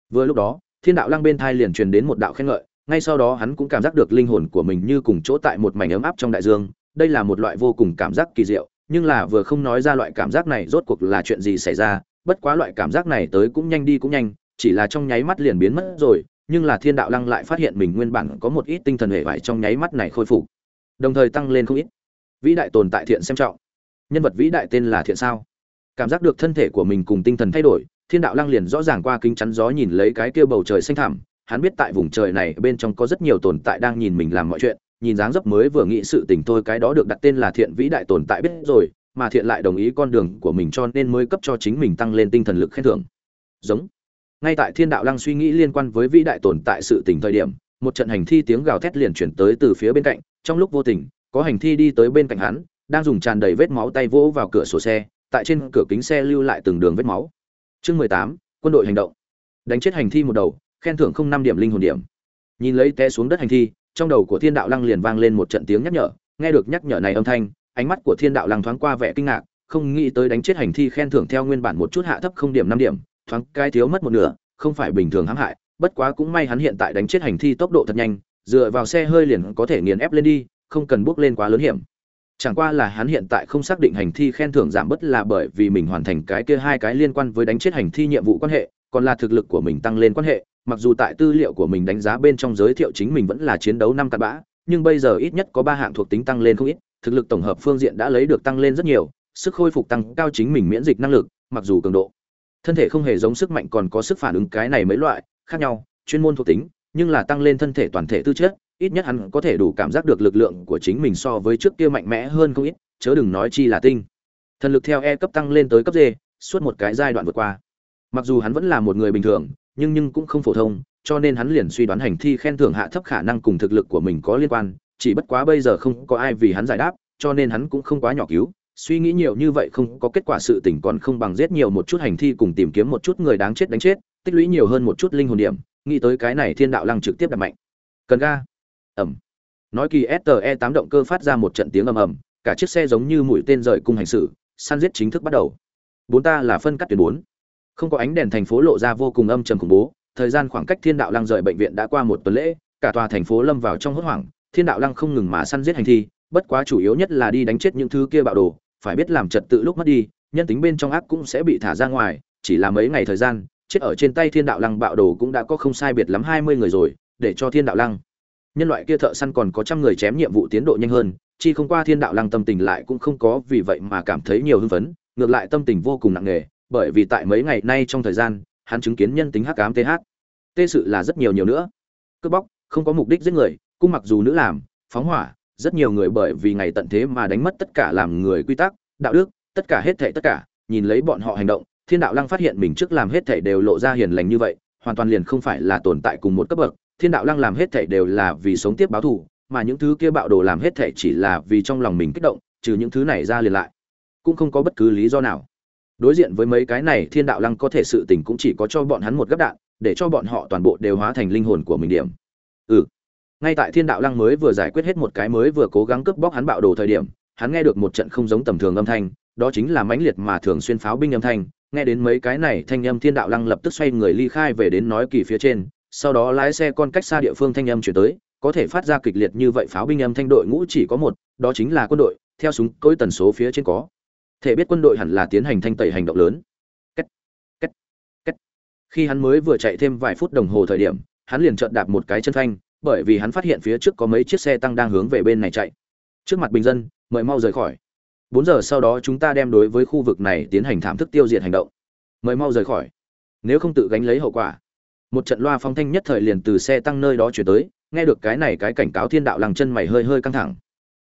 Vừa lúc đó, thiên đạo lăng bên thai liền truyền đến một đạo khen ngợi, ngay sau đó hắn cũng cảm giác được linh hồn của mình như cùng chỗ tại một mảnh ấm áp trong đại dương, đây là một loại vô cùng cảm giác kỳ diệu, nhưng là vừa không nói ra loại cảm giác này rốt cuộc là chuyện gì xảy ra, bất quá loại cảm giác này tới cũng nhanh đi cũng nhanh, chỉ là trong nháy mắt liền biến mất rồi, nhưng là thiên đạo lăng lại phát hiện mình nguyên bản có một ít tinh thần hệ vải trong nháy mắt này khôi phục, đồng thời tăng lên không ít. Vĩ đại tồn tại thiện xem trọng. Nhân vật vĩ đại tên là thiện sao? Cảm giác được thân thể của mình cùng tinh thần thay đổi, thiên đạo lăng liền rõ ràng qua kính chắn gió nhìn lấy cái kia bầu trời xanh thẳm, hắn biết tại vùng trời này bên trong có rất nhiều tồn tại đang nhìn mình làm mọi chuyện, nhìn dáng dấp mới vừa nghĩ sự tình thôi, cái đó được đặt tên là thiện vĩ đại tồn tại biết rồi, mà thiện lại đồng ý con đường của mình cho nên mới cấp cho chính mình tăng lên tinh thần lực khen thưởng. Giống. Ngay tại thiên đạo lăng suy nghĩ liên quan với vĩ đại tồn tại sự tình thời điểm, một trận hành thi tiếng gào thét liền chuyển tới từ phía bên cạnh, trong lúc vô tình, có hành thi đi tới bên cạnh hắn, đang dùng tràn đầy vết máu tay vỗ vào cửa sổ xe tại trên cửa kính xe lưu lại từng đường vết máu. Chương mười tám, quân đội hành động. Đánh chết hành thi một đầu, khen thưởng không năm điểm linh hồn điểm. Nhìn lấy té xuống đất hành thi, trong đầu của thiên đạo lăng liền vang lên một trận tiếng nhắc nhở, nghe được nhắc nhở này âm thanh, ánh mắt của thiên đạo lăng thoáng qua vẻ kinh ngạc, không nghĩ tới đánh chết hành thi khen thưởng theo nguyên bản một chút hạ thấp không điểm năm điểm, thoáng cái thiếu mất một nửa, không phải bình thường hãm hại, bất quá cũng may hắn hiện tại đánh chết hành thi tốc độ thật nhanh, dựa vào xe hơi liền có thể nghiền ép lên đi, không cần bước lên quá lớn hiểm chẳng qua là hắn hiện tại không xác định hành thi khen thưởng giảm bớt là bởi vì mình hoàn thành cái kia hai cái liên quan với đánh chết hành thi nhiệm vụ quan hệ, còn là thực lực của mình tăng lên quan hệ. Mặc dù tại tư liệu của mình đánh giá bên trong giới thiệu chính mình vẫn là chiến đấu năm cặn bã, nhưng bây giờ ít nhất có ba hạng thuộc tính tăng lên không ít, thực lực tổng hợp phương diện đã lấy được tăng lên rất nhiều, sức khôi phục tăng cao chính mình miễn dịch năng lực, mặc dù cường độ. Thân thể không hề giống sức mạnh còn có sức phản ứng cái này mấy loại, khác nhau, chuyên môn thuộc tính, nhưng là tăng lên thân thể toàn thể tư chất ít nhất hắn có thể đủ cảm giác được lực lượng của chính mình so với trước kia mạnh mẽ hơn không ít, chớ đừng nói chi là tinh. Thần lực theo e cấp tăng lên tới cấp d suốt một cái giai đoạn vượt qua. Mặc dù hắn vẫn là một người bình thường, nhưng nhưng cũng không phổ thông, cho nên hắn liền suy đoán hành thi khen thưởng hạ thấp khả năng cùng thực lực của mình có liên quan, chỉ bất quá bây giờ không có ai vì hắn giải đáp, cho nên hắn cũng không quá nhỏ cứu. Suy nghĩ nhiều như vậy không có kết quả sự tình còn không bằng giết nhiều một chút hành thi cùng tìm kiếm một chút người đáng chết đánh chết, tích lũy nhiều hơn một chút linh hồn điểm, nghĩ tới cái này thiên đạo lăng trực tiếp đặt mạnh. Cần ga ầm. Nói kỳ ste tám động cơ phát ra một trận tiếng ầm ầm, cả chiếc xe giống như mũi tên rời cung hành xử, săn giết chính thức bắt đầu. Bốn ta là phân cắt tuyến bốn. Không có ánh đèn thành phố lộ ra vô cùng âm trầm khủng bố, thời gian khoảng cách thiên đạo lăng rời bệnh viện đã qua một tuần lễ, cả tòa thành phố lâm vào trong hốt hoảng, thiên đạo lăng không ngừng mà săn giết hành thi, bất quá chủ yếu nhất là đi đánh chết những thứ kia bạo đồ, phải biết làm trật tự lúc mất đi, nhân tính bên trong ác cũng sẽ bị thả ra ngoài, chỉ là mấy ngày thời gian, chết ở trên tay thiên đạo lăng bạo đồ cũng đã có không sai biệt lắm hai mươi người rồi, để cho thiên đạo lăng nhân loại kia thợ săn còn có trăm người chém nhiệm vụ tiến độ nhanh hơn, chi không qua thiên đạo lăng tâm tình lại cũng không có vì vậy mà cảm thấy nhiều hưng phấn, ngược lại tâm tình vô cùng nặng nề, bởi vì tại mấy ngày nay trong thời gian, hắn chứng kiến nhân tính hắc ám th tê sự là rất nhiều nhiều nữa. Cướp bóc, không có mục đích giết người cung mặc dù nữ làm, phóng hỏa, rất nhiều người bởi vì ngày tận thế mà đánh mất tất cả làm người quy tắc, đạo đức, tất cả hết thảy tất cả, nhìn lấy bọn họ hành động, thiên đạo lăng phát hiện mình trước làm hết thảy đều lộ ra hiền lành như vậy, hoàn toàn liền không phải là tồn tại cùng một cấp bậc thiên đạo lăng làm hết thảy đều là vì sống tiếp báo thù, mà những thứ kia bạo đồ làm hết thảy chỉ là vì trong lòng mình kích động, trừ những thứ này ra liền lại. Cũng không có bất cứ lý do nào. Đối diện với mấy cái này, thiên đạo lăng có thể sự tình cũng chỉ có cho bọn hắn một gấp đạn, để cho bọn họ toàn bộ đều hóa thành linh hồn của mình điểm. Ừ. Ngay tại thiên đạo lăng mới vừa giải quyết hết một cái mới vừa cố gắng cướp bóc hắn bạo đồ thời điểm, hắn nghe được một trận không giống tầm thường âm thanh, đó chính là mãnh liệt mà thường xuyên pháo binh âm thanh. Nghe đến mấy cái này thanh âm, thiên đạo lăng lập tức xoay người ly khai về đến nói kỳ phía trên sau đó lái xe con cách xa địa phương thanh âm chuyển tới có thể phát ra kịch liệt như vậy pháo binh âm thanh đội ngũ chỉ có một đó chính là quân đội theo súng cối tần số phía trên có. Thể biết quân đội hẳn là tiến hành thanh tẩy hành động lớn. Cách, cách, cách. khi hắn mới vừa chạy thêm vài phút đồng hồ thời điểm hắn liền trợn đạp một cái chân phanh bởi vì hắn phát hiện phía trước có mấy chiếc xe tăng đang hướng về bên này chạy. Trước mặt bình dân mời mau rời khỏi. Bốn giờ sau đó chúng ta đem đối với khu vực này tiến hành thảm thức tiêu diệt hành động. Mời mau rời khỏi. Nếu không tự gánh lấy hậu quả một trận loa phong thanh nhất thời liền từ xe tăng nơi đó chuyển tới, nghe được cái này cái cảnh cáo thiên đạo làng chân mày hơi hơi căng thẳng.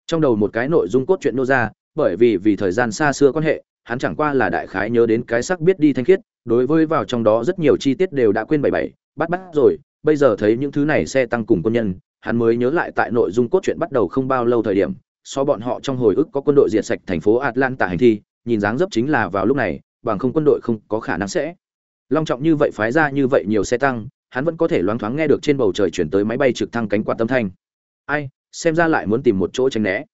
Trong đầu một cái nội dung cốt truyện nô ra, bởi vì vì thời gian xa xưa quan hệ, hắn chẳng qua là đại khái nhớ đến cái sắc biết đi thanh khiết, đối với vào trong đó rất nhiều chi tiết đều đã quên bảy bảy bắt bắt rồi, bây giờ thấy những thứ này xe tăng cùng quân nhân, hắn mới nhớ lại tại nội dung cốt truyện bắt đầu không bao lâu thời điểm, so bọn họ trong hồi ức có quân đội diệt sạch thành phố atlanta hành thi, nhìn dáng dấp chính là vào lúc này, bằng không quân đội không có khả năng sẽ long trọng như vậy phái ra như vậy nhiều xe tăng, hắn vẫn có thể loáng thoáng nghe được trên bầu trời chuyển tới máy bay trực thăng cánh quạt tâm thanh. Ai, xem ra lại muốn tìm một chỗ tránh né.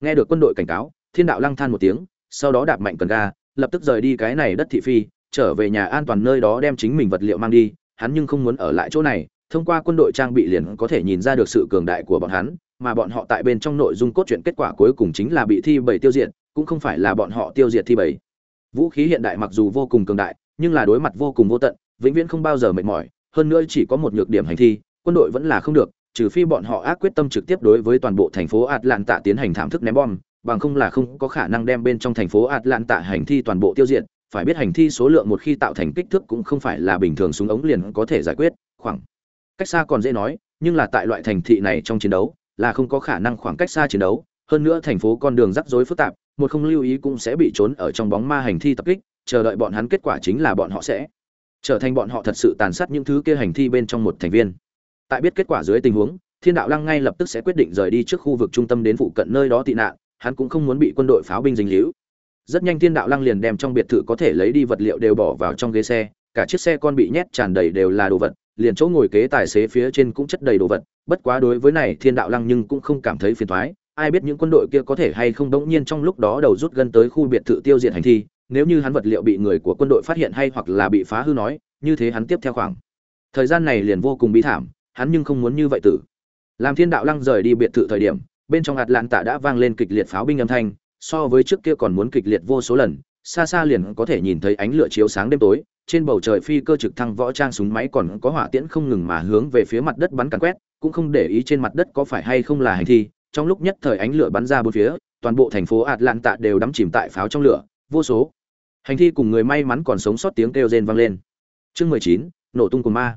Nghe được quân đội cảnh cáo, thiên đạo lăng than một tiếng, sau đó đạp mạnh cần ga, lập tức rời đi cái này đất thị phi, trở về nhà an toàn nơi đó đem chính mình vật liệu mang đi, hắn nhưng không muốn ở lại chỗ này, thông qua quân đội trang bị liền có thể nhìn ra được sự cường đại của bọn hắn, mà bọn họ tại bên trong nội dung cốt truyện kết quả cuối cùng chính là bị thi bảy tiêu diệt, cũng không phải là bọn họ tiêu diệt thi bảy. Vũ khí hiện đại mặc dù vô cùng cường đại nhưng là đối mặt vô cùng vô tận vĩnh viễn không bao giờ mệt mỏi hơn nữa chỉ có một nhược điểm hành thi quân đội vẫn là không được trừ phi bọn họ ác quyết tâm trực tiếp đối với toàn bộ thành phố Atlanta tiến hành thảm thức ném bom, bằng không là không có khả năng đem bên trong thành phố Atlanta hành thi toàn bộ tiêu diệt, phải biết hành thi số lượng một khi tạo thành kích thước cũng không phải là bình thường súng ống liền có thể giải quyết, khoảng cách xa còn dễ nói, nhưng là tại loại thành thị này trong chiến đấu, là không có khả năng khoảng cách xa chiến đấu, hơn nữa thành phố con đường rắc rối phức tạp, một không lưu ý cũng sẽ bị trốn ở trong bóng ma hành thi tập kích, chờ đợi bọn hắn kết quả chính là bọn họ sẽ trở thành bọn họ thật sự tàn sát những thứ kia hành thi bên trong một thành viên. Tại biết kết quả dưới tình huống, Thiên đạo lăng ngay lập tức sẽ quyết định rời đi trước khu vực trung tâm đến phụ cận nơi đó tị nạn, hắn cũng không muốn bị quân đội pháo binh dính líu. Rất nhanh Thiên đạo lăng liền đem trong biệt thự có thể lấy đi vật liệu đều bỏ vào trong ghế xe, cả chiếc xe con bị nhét tràn đầy đều là đồ vật, liền chỗ ngồi kế tài xế phía trên cũng chất đầy đồ vật, bất quá đối với này Thiên đạo lăng nhưng cũng không cảm thấy phiền toái, ai biết những quân đội kia có thể hay không đống nhiên trong lúc đó đầu rút gần tới khu biệt thự tiêu diệt hành thi, nếu như hắn vật liệu bị người của quân đội phát hiện hay hoặc là bị phá hư nói, như thế hắn tiếp theo khoảng thời gian này liền vô cùng bi thảm, hắn nhưng không muốn như vậy tử. Làm Thiên đạo lăng rời đi biệt thự thời điểm, bên trong hạt lạn tạ đã vang lên kịch liệt pháo binh âm thanh, so với trước kia còn muốn kịch liệt vô số lần, xa xa liền có thể nhìn thấy ánh lửa chiếu sáng đêm tối, trên bầu trời phi cơ trực thăng võ trang súng máy còn có hỏa tiễn không ngừng mà hướng về phía mặt đất bắn càn quét, cũng không để ý trên mặt đất có phải hay không là hành thi, trong lúc nhất thời ánh lửa bắn ra bốn phía, toàn bộ thành phố Atlanta đều đắm chìm tại pháo trong lửa, vô số hành thi cùng người may mắn còn sống sót tiếng kêu rên vang lên. Chương 19, nổ tung của ma.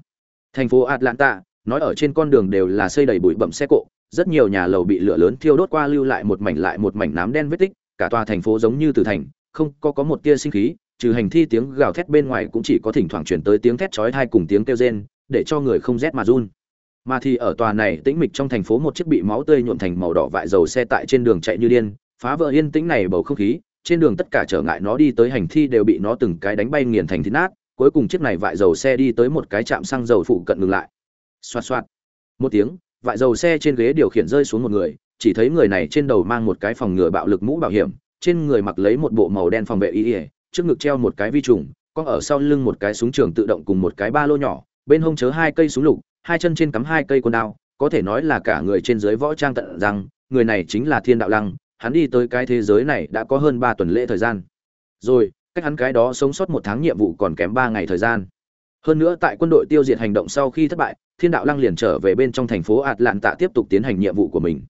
Thành phố Atlanta, nói ở trên con đường đều là xây đầy bụi bậm xe cộ, rất nhiều nhà lầu bị lửa lớn thiêu đốt qua lưu lại một mảnh lại một mảnh nám đen vết tích, cả tòa thành phố giống như tử thành, không có có một tia sinh khí, trừ hành thi tiếng gào thét bên ngoài cũng chỉ có thỉnh thoảng truyền tới tiếng thét chói tai cùng tiếng kêu rên, để cho người không rét mà run. Mà thì ở tòa này tĩnh mịch trong thành phố một chiếc bị máu tươi nhuộm thành màu đỏ vại dầu xe tại trên đường chạy như điên, phá vỡ yên tĩnh này bầu không khí, trên đường tất cả trở ngại nó đi tới hành thi đều bị nó từng cái đánh bay nghiền thành thít nát, cuối cùng chiếc này vại dầu xe đi tới một cái trạm xăng dầu phụ cận ngừng lại. Xoạt xoạt. Một tiếng, vại dầu xe trên ghế điều khiển rơi xuống một người, chỉ thấy người này trên đầu mang một cái phòng ngừa bạo lực mũ bảo hiểm, trên người mặc lấy một bộ màu đen phòng vệ y, trước ngực treo một cái vi trùng, có ở sau lưng một cái súng trường tự động cùng một cái ba lô nhỏ, bên hông chớ hai cây súng lục, hai chân trên cắm hai cây quân đao, có thể nói là cả người trên dưới võ trang tận rằng, người này chính là Thiên Đạo Lăng, hắn đi tới cái thế giới này đã có hơn ba tuần lễ thời gian. Rồi, cách hắn cái đó sống sót một tháng nhiệm vụ còn kém ba ngày thời gian. Hơn nữa tại quân đội tiêu diệt hành động sau khi thất bại, Thiên Đạo Lăng liền trở về bên trong thành phố Atlanta tiếp tục tiến hành nhiệm vụ của mình.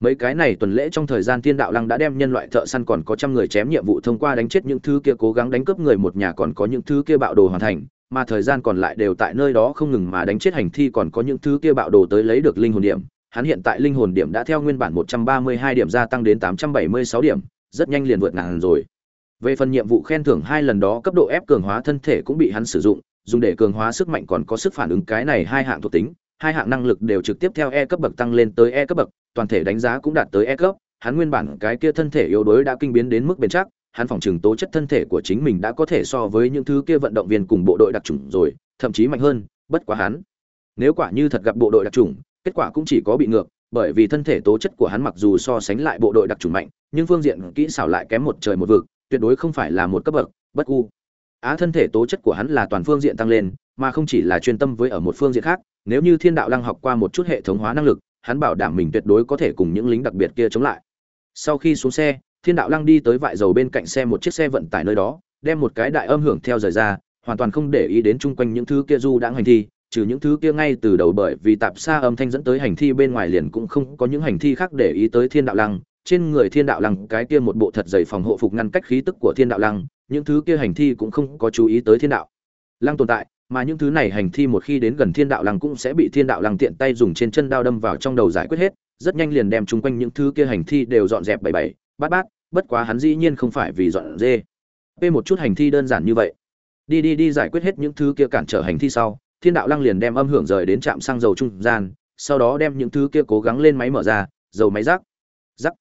Mấy cái này tuần lễ trong thời gian Thiên Đạo Lăng đã đem nhân loại thợ săn còn có trăm người chém nhiệm vụ thông qua đánh chết những thứ kia cố gắng đánh cướp người một nhà còn có những thứ kia bạo đồ hoàn thành, mà thời gian còn lại đều tại nơi đó không ngừng mà đánh chết hành thi còn có những thứ kia bạo đồ tới lấy được linh hồn điểm. Hắn hiện tại linh hồn điểm đã theo nguyên bản 132 điểm gia tăng đến 876 điểm, rất nhanh liền vượt ngàn rồi. Về phần nhiệm vụ khen thưởng hai lần đó cấp độ ép cường hóa thân thể cũng bị hắn sử dụng, dùng để cường hóa sức mạnh còn có sức phản ứng cái này hai hạng thuộc tính, hai hạng năng lực đều trực tiếp theo E cấp bậc tăng lên tới E cấp bậc, toàn thể đánh giá cũng đạt tới E cấp, hắn nguyên bản cái kia thân thể yếu đuối đã kinh biến đến mức bền chắc, hắn phòng trường tố chất thân thể của chính mình đã có thể so với những thứ kia vận động viên cùng bộ đội đặc chủng rồi, thậm chí mạnh hơn, bất quá hắn. Nếu quả như thật gặp bộ đội đặc chủng, kết quả cũng chỉ có bị ngược, bởi vì thân thể tố chất của hắn mặc dù so sánh lại bộ đội đặc chủng mạnh, nhưng phương diện kỹ xảo lại kém một trời một vực, tuyệt đối không phải là một cấp bậc, bất u. Á thân thể tố chất của hắn là toàn phương diện tăng lên, mà không chỉ là chuyên tâm với ở một phương diện khác, nếu như Thiên Đạo Lăng học qua một chút hệ thống hóa năng lực, hắn bảo đảm mình tuyệt đối có thể cùng những lính đặc biệt kia chống lại. Sau khi xuống xe, Thiên Đạo Lăng đi tới vại dầu bên cạnh xe một chiếc xe vận tải nơi đó, đem một cái đại âm hưởng theo rời ra, hoàn toàn không để ý đến chung quanh những thứ kia du đãng hành thi, trừ những thứ kia ngay từ đầu bởi vì tạp xa âm thanh dẫn tới hành thi bên ngoài liền cũng không có những hành thi khác để ý tới Thiên Đạo Lăng, trên người Thiên Đạo Lăng cái kia một bộ thật dày phòng hộ phục ngăn cách khí tức của Thiên Đạo Lăng, những thứ kia hành thi cũng không có chú ý tới Thiên Đạo Lăng tồn tại, mà những thứ này hành thi một khi đến gần Thiên Đạo Lăng cũng sẽ bị Thiên Đạo Lăng tiện tay dùng trên chân đao đâm vào trong đầu giải quyết hết, rất nhanh liền đem chung quanh những thứ kia hành thi đều dọn dẹp bảy bảy, bát bát, bất quá hắn dĩ nhiên không phải vì dọn dê. P một chút hành thi đơn giản như vậy. Đi đi đi giải quyết hết những thứ kia cản trở hành thi sau thiên đạo lăng liền đem âm hưởng rời đến trạm xăng dầu trung gian, sau đó đem những thứ kia cố gắng lên máy mở ra, dầu máy rác rác,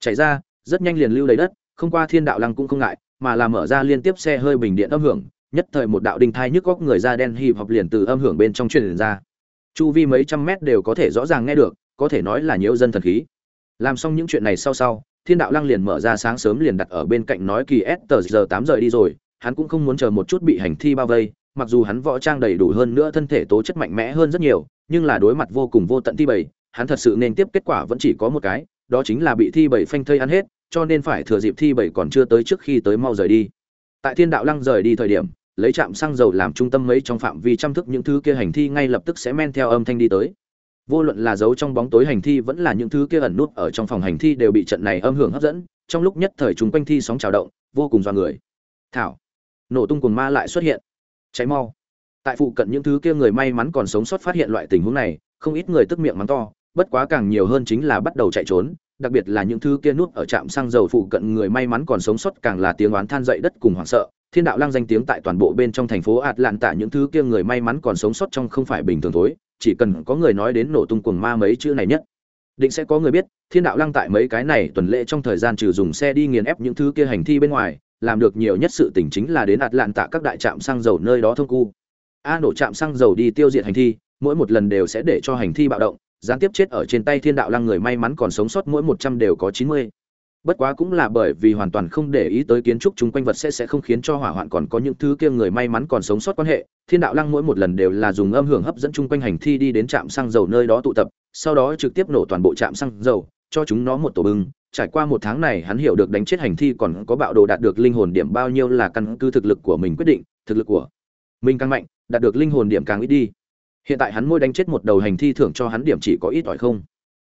chảy ra, rất nhanh liền lưu lấy đất, không qua thiên đạo lăng cũng không ngại, mà là mở ra liên tiếp xe hơi bình điện âm hưởng, nhất thời một đạo đinh thai nhức góc người da đen hip hop liền từ âm hưởng bên trong truyền ra. Chu vi mấy trăm mét đều có thể rõ ràng nghe được, có thể nói là nhiễu dân thần khí. Làm xong những chuyện này sau sau, thiên đạo lăng liền mở ra sáng sớm liền đặt ở bên cạnh nói kỳ s tờ giờ tám giờ đi rồi, hắn cũng không muốn chờ một chút bị hành thi bao vây mặc dù hắn võ trang đầy đủ hơn nữa thân thể tố chất mạnh mẽ hơn rất nhiều, nhưng là đối mặt vô cùng vô tận thi bảy hắn thật sự nên tiếp kết quả vẫn chỉ có một cái, đó chính là bị thi bảy phanh thây ăn hết, cho nên phải thừa dịp thi bảy còn chưa tới trước khi tới mau rời đi. Tại thiên đạo lăng rời đi thời điểm, lấy trạm xăng dầu làm trung tâm mấy trong phạm vi chăm thức những thứ kia hành thi ngay lập tức sẽ men theo âm thanh đi tới. Vô luận là giấu trong bóng tối hành thi vẫn là những thứ kia ẩn nút ở trong phòng hành thi đều bị trận này âm hưởng hấp dẫn, trong lúc nhất thời chúng quanh thi sóng trào động, vô cùng do người. Thảo, nổ tung cồn ma lại xuất hiện cháy mau. Tại phụ cận những thứ kia người may mắn còn sống sót phát hiện loại tình huống này, không ít người tức miệng mắng to, bất quá càng nhiều hơn chính là bắt đầu chạy trốn, đặc biệt là những thứ kia núp ở trạm xăng dầu phụ cận người may mắn còn sống sót càng là tiếng oán than dậy đất cùng hoảng sợ. Thiên đạo lang danh tiếng tại toàn bộ bên trong thành phố ạt lạn tả những thứ kia người may mắn còn sống sót trong không phải bình thường thối chỉ cần có người nói đến nổ tung cuồng ma mấy chữ này nhất, định sẽ có người biết, thiên đạo lăng tại mấy cái này tuần lễ trong thời gian trừ dùng xe đi nghiền ép những thứ kia hành thi bên ngoài làm được nhiều nhất sự tỉnh chính là đến ạt lạn tạ các đại trạm xăng dầu nơi đó thông cu. A nổ trạm xăng dầu đi tiêu diệt hành thi, mỗi một lần đều sẽ để cho hành thi bạo động, gián tiếp chết ở trên tay thiên đạo lăng người may mắn còn sống sót mỗi một trăm đều có chín mươi. Bất quá cũng là bởi vì hoàn toàn không để ý tới kiến trúc chung quanh vật sẽ sẽ không khiến cho hỏa hoạn còn có những thứ kia người may mắn còn sống sót quan hệ, thiên đạo lăng mỗi một lần đều là dùng âm hưởng hấp dẫn chung quanh hành thi đi đến trạm xăng dầu nơi đó tụ tập, sau đó trực tiếp nổ toàn bộ trạm xăng dầu, cho chúng nó một tổ bưng trải qua một tháng này hắn hiểu được đánh chết hành thi còn có bạo đồ đạt được linh hồn điểm bao nhiêu là căn cứ thực lực của mình quyết định, thực lực của mình càng mạnh, đạt được linh hồn điểm càng ít đi. Hiện tại hắn môi đánh chết một đầu hành thi thưởng cho hắn điểm chỉ có ít ỏi không?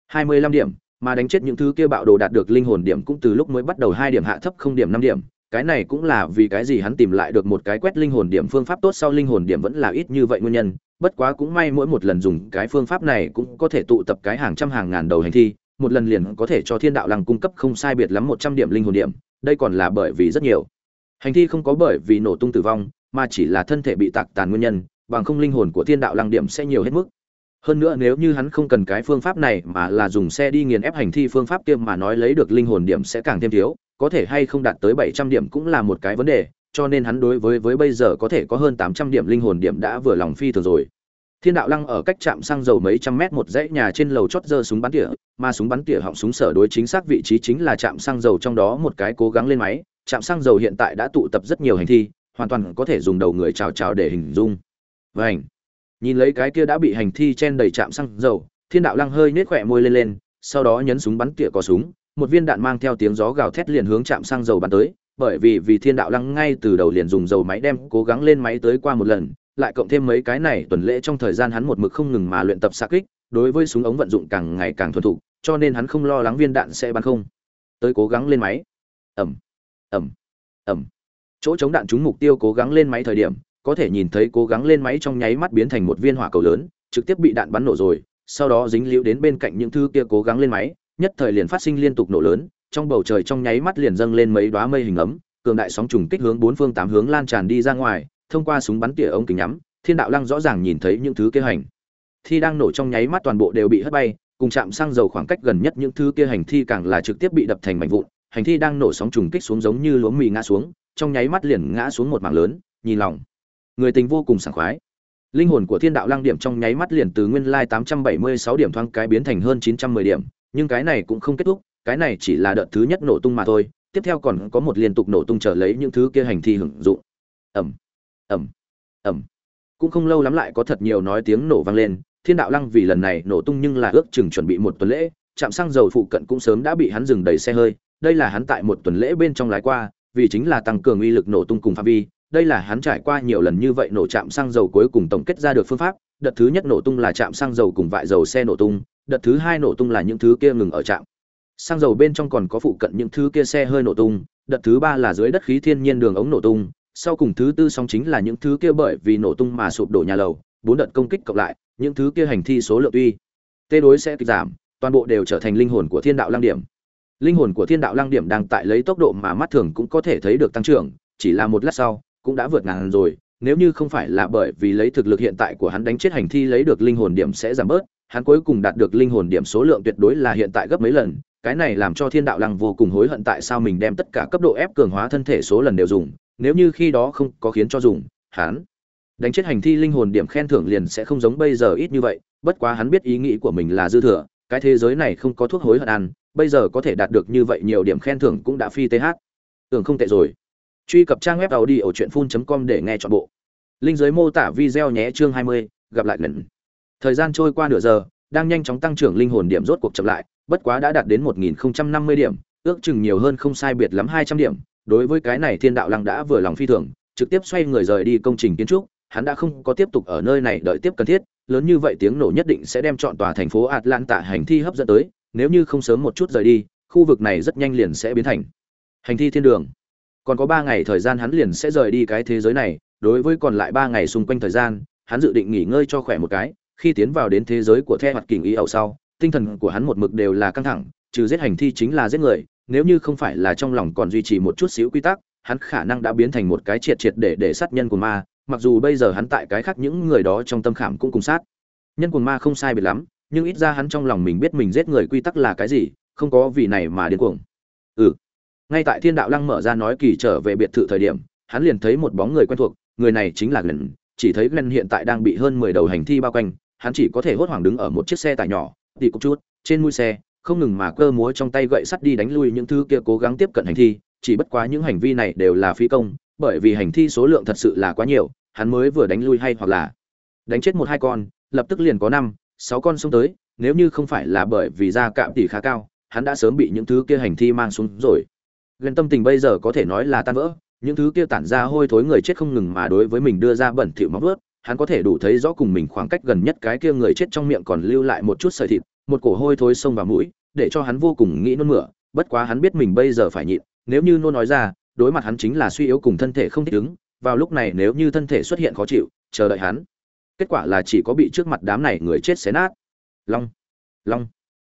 Hai mươi lăm điểm, mà đánh chết những thứ kia bạo đồ đạt được linh hồn điểm cũng từ lúc mới bắt đầu hai điểm hạ thấp không điểm năm điểm. Cái này cũng là vì cái gì hắn tìm lại được một cái quét linh hồn điểm phương pháp tốt sau linh hồn điểm vẫn là ít như vậy nguyên nhân. Bất quá cũng may mỗi một lần dùng cái phương pháp này cũng có thể tụ tập cái hàng trăm hàng ngàn đầu hành thi một lần liền có thể cho thiên đạo lăng cung cấp không sai biệt lắm một trăm điểm linh hồn điểm, đây còn là bởi vì rất nhiều. Hành thi không có bởi vì nổ tung tử vong, mà chỉ là thân thể bị tạc tàn nguyên nhân, bằng không linh hồn của thiên đạo lăng điểm sẽ nhiều hết mức. Hơn nữa nếu như hắn không cần cái phương pháp này mà là dùng xe đi nghiền ép hành thi phương pháp kia mà nói lấy được linh hồn điểm sẽ càng thêm thiếu, có thể hay không đạt tới bảy trăm điểm cũng là một cái vấn đề, cho nên hắn đối với với bây giờ có thể có hơn tám trăm điểm linh hồn điểm đã vừa lòng phi thường rồi thiên đạo lăng ở cách trạm xăng dầu mấy trăm mét một dãy nhà trên lầu chót giơ súng bắn tỉa, mà súng bắn tỉa họng súng sở đối chính xác vị trí chính là trạm xăng dầu trong đó một cái cố gắng lên máy trạm xăng dầu hiện tại đã tụ tập rất nhiều hành thi, hoàn toàn có thể dùng đầu người chào chào để hình dung Vành. nhìn lấy cái kia đã bị hành thi chen đầy trạm xăng dầu, thiên đạo lăng hơi nhếch khỏe môi lên lên, sau đó nhấn súng bắn tỉa có súng, một viên đạn mang theo tiếng gió gào thét liền hướng trạm xăng dầu bắn tới, bởi vì vì thiên đạo lăng ngay từ đầu liền dùng dầu máy đem cố gắng lên máy tới qua một lần lại cộng thêm mấy cái này tuần lễ trong thời gian hắn một mực không ngừng mà luyện tập xạ kích, đối với súng ống vận dụng càng ngày càng thuần thục, cho nên hắn không lo lắng viên đạn sẽ bắn không. Tới cố gắng lên máy. Ầm. Ầm. Ầm. chỗ chống đạn trúng mục tiêu cố gắng lên máy thời điểm, có thể nhìn thấy cố gắng lên máy trong nháy mắt biến thành một viên hỏa cầu lớn, trực tiếp bị đạn bắn nổ rồi, sau đó dính liễu đến bên cạnh những thứ kia cố gắng lên máy, nhất thời liền phát sinh liên tục nổ lớn, trong bầu trời trong nháy mắt liền dâng lên mấy đóa mây hình ấm, cường đại sóng trùng kích hướng bốn phương tám hướng lan tràn đi ra ngoài thông qua súng bắn tỉa ống kính nhắm, thiên đạo lăng rõ ràng nhìn thấy những thứ kia hành. Thi đang nổ trong nháy mắt toàn bộ đều bị hất bay, cùng chạm xăng dầu khoảng cách gần nhất những thứ kia hành thi càng là trực tiếp bị đập thành mảnh vụn, hành thi đang nổ sóng trùng kích xuống giống như lúa mì ngã xuống, trong nháy mắt liền ngã xuống một mảng lớn, nhìn lòng. Người tình vô cùng sảng khoái. Linh hồn của thiên đạo lăng điểm trong nháy mắt liền từ nguyên lai tám trăm bảy mươi sáu điểm thoáng cái biến thành hơn chín trăm mười điểm, nhưng cái này cũng không kết thúc, cái này chỉ là đợt thứ nhất nổ tung mà thôi, tiếp theo còn có một liên tục nổ tung trở lấy những thứ kia hành thi hưởng dụng. Ẩm ẩm ẩm cũng không lâu lắm lại có thật nhiều nói tiếng nổ vang lên, thiên đạo lăng vì lần này nổ tung nhưng là ước chừng chuẩn bị một tuần lễ, trạm xăng dầu phụ cận cũng sớm đã bị hắn dừng đầy xe hơi, đây là hắn tại một tuần lễ bên trong lái qua, vì chính là tăng cường uy lực nổ tung cùng phạm vi, đây là hắn trải qua nhiều lần như vậy nổ chạm xăng dầu cuối cùng tổng kết ra được phương pháp, đợt thứ nhất nổ tung là chạm xăng dầu cùng vại dầu xe nổ tung, đợt thứ hai nổ tung là những thứ kia ngừng ở trạm. Xăng dầu bên trong còn có phụ cận những thứ kia xe hơi nổ tung, đợt thứ ba là dưới đất khí thiên nhiên đường ống nổ tung sau cùng thứ tư song chính là những thứ kia bởi vì nổ tung mà sụp đổ nhà lầu, bốn đợt công kích cộng lại, những thứ kia hành thi số lượng tuy tê đối sẽ kịch giảm, toàn bộ đều trở thành linh hồn của thiên đạo lăng điểm. Linh hồn của thiên đạo lăng điểm đang tại lấy tốc độ mà mắt thường cũng có thể thấy được tăng trưởng, chỉ là một lát sau, cũng đã vượt ngàn rồi, nếu như không phải là bởi vì lấy thực lực hiện tại của hắn đánh chết hành thi lấy được linh hồn điểm sẽ giảm bớt, hắn cuối cùng đạt được linh hồn điểm số lượng tuyệt đối là hiện tại gấp mấy lần, cái này làm cho thiên đạo lăng vô cùng hối hận tại sao mình đem tất cả cấp độ ép cường hóa thân thể số lần đều dùng nếu như khi đó không có khiến cho dùng hắn đánh chết hành thi linh hồn điểm khen thưởng liền sẽ không giống bây giờ ít như vậy bất quá hắn biết ý nghĩ của mình là dư thừa cái thế giới này không có thuốc hối hận ăn bây giờ có thể đạt được như vậy nhiều điểm khen thưởng cũng đã phi th tưởng không tệ rồi. Truy cập trang web tàu đi ở truyện phun com để nghe chọn bộ. Linh giới mô tả video nhé chương 20, gặp lại lần. Thời gian trôi qua nửa giờ đang nhanh chóng tăng trưởng linh hồn điểm rốt cuộc chậm lại bất quá đã đạt đến 1050 điểm ước chừng nhiều hơn không sai biệt lắm 200 điểm đối với cái này thiên đạo lăng đã vừa lòng phi thường, trực tiếp xoay người rời đi công trình kiến trúc, hắn đã không có tiếp tục ở nơi này đợi tiếp cần thiết, lớn như vậy tiếng nổ nhất định sẽ đem chọn tòa thành phố atlanta hành thi hấp dẫn tới, nếu như không sớm một chút rời đi, khu vực này rất nhanh liền sẽ biến thành hành thi thiên đường. Còn có ba ngày thời gian hắn liền sẽ rời đi cái thế giới này, đối với còn lại ba ngày xung quanh thời gian, hắn dự định nghỉ ngơi cho khỏe một cái, khi tiến vào đến thế giới của the hoạt kình ý ẩu sau, tinh thần của hắn một mực đều là căng thẳng, trừ giết hành thi chính là giết người nếu như không phải là trong lòng còn duy trì một chút xíu quy tắc, hắn khả năng đã biến thành một cái triệt triệt để để sát nhân của ma, mặc dù bây giờ hắn tại cái khác những người đó trong tâm khảm cũng cùng sát. Nhân cuồng ma không sai biệt lắm, nhưng ít ra hắn trong lòng mình biết mình giết người quy tắc là cái gì, không có vì này mà điên cuồng. Ừ. Ngay tại thiên đạo lăng mở ra nói kỳ trở về biệt thự thời điểm, hắn liền thấy một bóng người quen thuộc, người này chính là glenn, chỉ thấy glenn hiện tại đang bị hơn mười đầu hành thi bao quanh, hắn chỉ có thể hốt hoảng đứng ở một chiếc xe tải nhỏ tỉ cục chút, trên mui xe không ngừng mà cơ múa trong tay gậy sắt đi đánh lui những thứ kia cố gắng tiếp cận hành thi, chỉ bất quá những hành vi này đều là phi công, bởi vì hành thi số lượng thật sự là quá nhiều, hắn mới vừa đánh lui hay hoặc là đánh chết một hai con, lập tức liền có năm, sáu con xông tới, nếu như không phải là bởi vì da cạm tỉ khá cao, hắn đã sớm bị những thứ kia hành thi mang xuống rồi. Ghen tâm tình bây giờ có thể nói là tan vỡ, những thứ kia tản ra hôi thối người chết không ngừng mà đối với mình đưa ra bẩn thỉu móc vớt hắn có thể đủ thấy rõ cùng mình khoảng cách gần nhất cái kia người chết trong miệng còn lưu lại một chút sợi thịt một cổ hôi thối xông vào mũi, để cho hắn vô cùng nghĩ nôn mửa, bất quá hắn biết mình bây giờ phải nhịn, nếu như nôn nói ra, đối mặt hắn chính là suy yếu cùng thân thể không thích ứng, vào lúc này nếu như thân thể xuất hiện khó chịu, chờ đợi hắn. Kết quả là chỉ có bị trước mặt đám này người chết xé nát. Long long.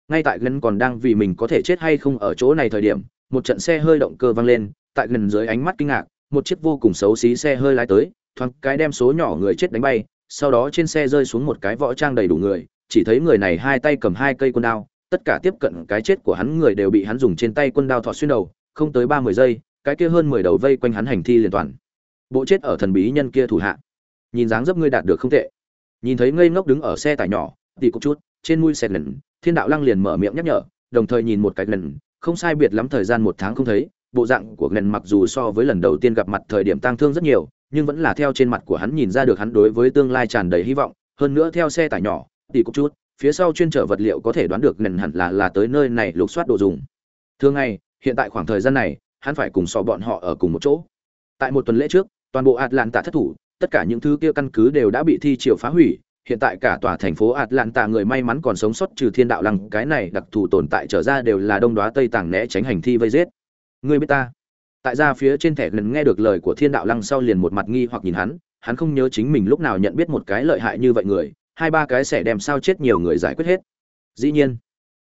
Ngay tại gần còn đang vì mình có thể chết hay không ở chỗ này thời điểm, một trận xe hơi động cơ vang lên, tại gần dưới ánh mắt kinh ngạc, một chiếc vô cùng xấu xí xe hơi lái tới, thoáng cái đem số nhỏ người chết đánh bay, sau đó trên xe rơi xuống một cái võ trang đầy đủ người chỉ thấy người này hai tay cầm hai cây quân đao, tất cả tiếp cận cái chết của hắn người đều bị hắn dùng trên tay quân đao thọ xuyên đầu, không tới ba mươi giây, cái kia hơn mười đầu vây quanh hắn hành thi liền toàn. Bộ chết ở thần bí nhân kia thủ hạ. Nhìn dáng dấp ngươi đạt được không tệ. Nhìn thấy ngây ngốc đứng ở xe tải nhỏ tỷ cục chút, trên mũi xe lần, thiên đạo lăng liền mở miệng nhắc nhở, đồng thời nhìn một cái lần, không sai biệt lắm thời gian một tháng không thấy, bộ dạng của lần mặc dù so với lần đầu tiên gặp mặt thời điểm tang thương rất nhiều, nhưng vẫn là theo trên mặt của hắn nhìn ra được hắn đối với tương lai tràn đầy hy vọng, hơn nữa theo xe tải nhỏ thì cục chút phía sau chuyên trở vật liệu có thể đoán được nền hẳn là là tới nơi này lục soát đồ dùng thường ngày hiện tại khoảng thời gian này hắn phải cùng so bọn họ ở cùng một chỗ tại một tuần lễ trước toàn bộ Atlanta thất thủ, tất cả những thứ kia căn cứ đều đã bị thi triều phá hủy, hiện tại cả tòa thành phố Atlanta người may mắn còn sống sót trừ Thiên Đạo Lăng, cái này đặc thù tồn tại trở ra đều là đông đoá tây tàng né tránh hành thi vây giết. Ngươi biết ta? Tại ra phía trên thẻ lần nghe được lời của Thiên Đạo Lăng sau liền một mặt nghi hoặc nhìn hắn, hắn không nhớ chính mình lúc nào nhận biết một cái lợi hại như vậy người, hai ba cái sẽ đem sao chết nhiều người giải quyết hết. Dĩ nhiên,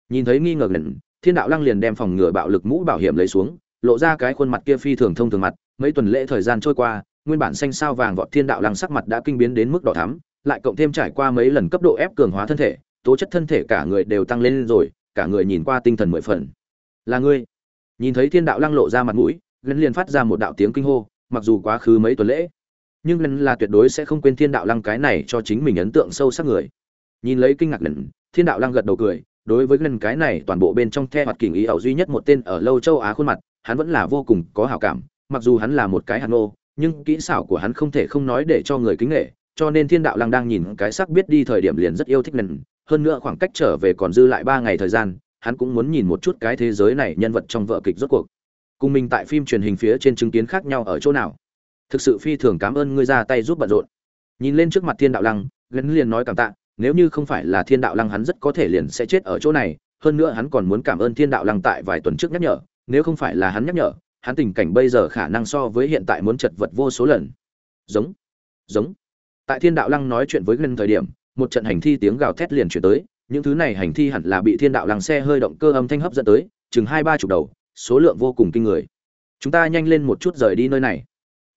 nhìn thấy nghi ngờ lần, Thiên Đạo Lăng liền đem phòng ngừa bạo lực mũ bảo hiểm lấy xuống, lộ ra cái khuôn mặt kia phi thường thông thường mặt, mấy tuần lễ thời gian trôi qua, nguyên bản xanh sao vàng vọt thiên đạo lăng sắc mặt đã kinh biến đến mức đỏ thắm, lại cộng thêm trải qua mấy lần cấp độ ép cường hóa thân thể, tố chất thân thể cả người đều tăng lên rồi, cả người nhìn qua tinh thần mười phần. Là ngươi? Nhìn thấy thiên đạo lăng lộ ra mặt mũi, Glenn liền phát ra một đạo tiếng kinh hô, mặc dù quá khứ mấy tuần lễ, nhưng lần là tuyệt đối sẽ không quên thiên đạo lăng cái này cho chính mình ấn tượng sâu sắc người. Nhìn lấy kinh ngạc lần thiên đạo lăng gật đầu cười, đối với lần cái này toàn bộ bên trong the hoạt kình ý ảo duy nhất một tên ở lâu châu Á khuôn mặt, hắn vẫn là vô cùng có hảo cảm, mặc dù hắn là một cái hạt nô, nhưng kỹ xảo của hắn không thể không nói để cho người kính nghệ cho nên thiên đạo lăng đang nhìn cái sắc biết đi thời điểm liền rất yêu thích lần hơn nữa khoảng cách trở về còn dư lại ba ngày thời gian hắn cũng muốn nhìn một chút cái thế giới này nhân vật trong vợ kịch rốt cuộc. Cùng mình tại phim truyền hình phía trên chứng kiến khác nhau ở chỗ nào? Thực sự phi thường cảm ơn ngươi ra tay giúp bận rộn. Nhìn lên trước mặt thiên đạo lăng, gấn liền nói cảm tạ, nếu như không phải là thiên đạo lăng hắn rất có thể liền sẽ chết ở chỗ này, hơn nữa hắn còn muốn cảm ơn thiên đạo lăng tại vài tuần trước nhắc nhở, nếu không phải là hắn nhắc nhở, hắn tình cảnh bây giờ khả năng so với hiện tại muốn chật vật vô số lần. Giống giống. Tại thiên đạo lăng nói chuyện với gần thời điểm, một trận hành thi tiếng gào thét liền chuyển tới, những thứ này hành thi hẳn là bị thiên đạo lăng xe hơi động cơ âm thanh hấp dẫn tới, chừng hai ba chục đầu, số lượng vô cùng kinh người. Chúng ta nhanh lên một chút rời đi nơi này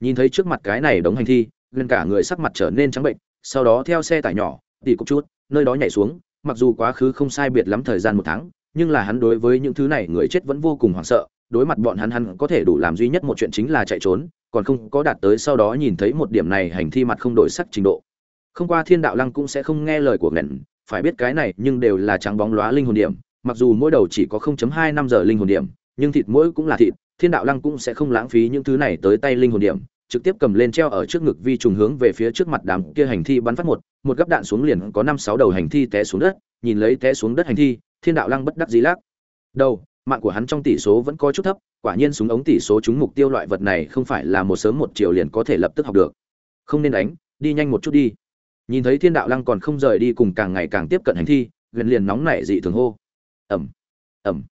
nhìn thấy trước mặt cái này đống hành thi, gần cả người sắc mặt trở nên trắng bệnh, sau đó theo xe tải nhỏ, tỉ cục chút, nơi đó nhảy xuống. Mặc dù quá khứ không sai biệt lắm thời gian một tháng, nhưng là hắn đối với những thứ này người chết vẫn vô cùng hoảng sợ. Đối mặt bọn hắn hắn có thể đủ làm duy nhất một chuyện chính là chạy trốn, còn không có đạt tới sau đó nhìn thấy một điểm này hành thi mặt không đổi sắc trình độ. Không qua thiên đạo lăng cũng sẽ không nghe lời của ngẩn, phải biết cái này nhưng đều là trắng bóng lóa linh hồn điểm, mặc dù mỗi đầu chỉ có 0.2 năm giờ linh hồn điểm nhưng thịt mỗi cũng là thịt, thiên đạo lăng cũng sẽ không lãng phí những thứ này tới tay linh hồn điểm, trực tiếp cầm lên treo ở trước ngực vi trùng hướng về phía trước mặt đám kia hành thi bắn phát một một gấp đạn xuống liền có năm sáu đầu hành thi té xuống đất, nhìn lấy té xuống đất hành thi, thiên đạo lăng bất đắc dĩ lắc đầu, mạng của hắn trong tỷ số vẫn có chút thấp, quả nhiên súng ống tỷ số trúng mục tiêu loại vật này không phải là một sớm một chiều liền có thể lập tức học được. Không nên đánh, đi nhanh một chút đi. Nhìn thấy thiên đạo lăng còn không rời đi cùng càng ngày càng tiếp cận hành thi, gần liền nóng nảy dị thường hô. Ầm ầm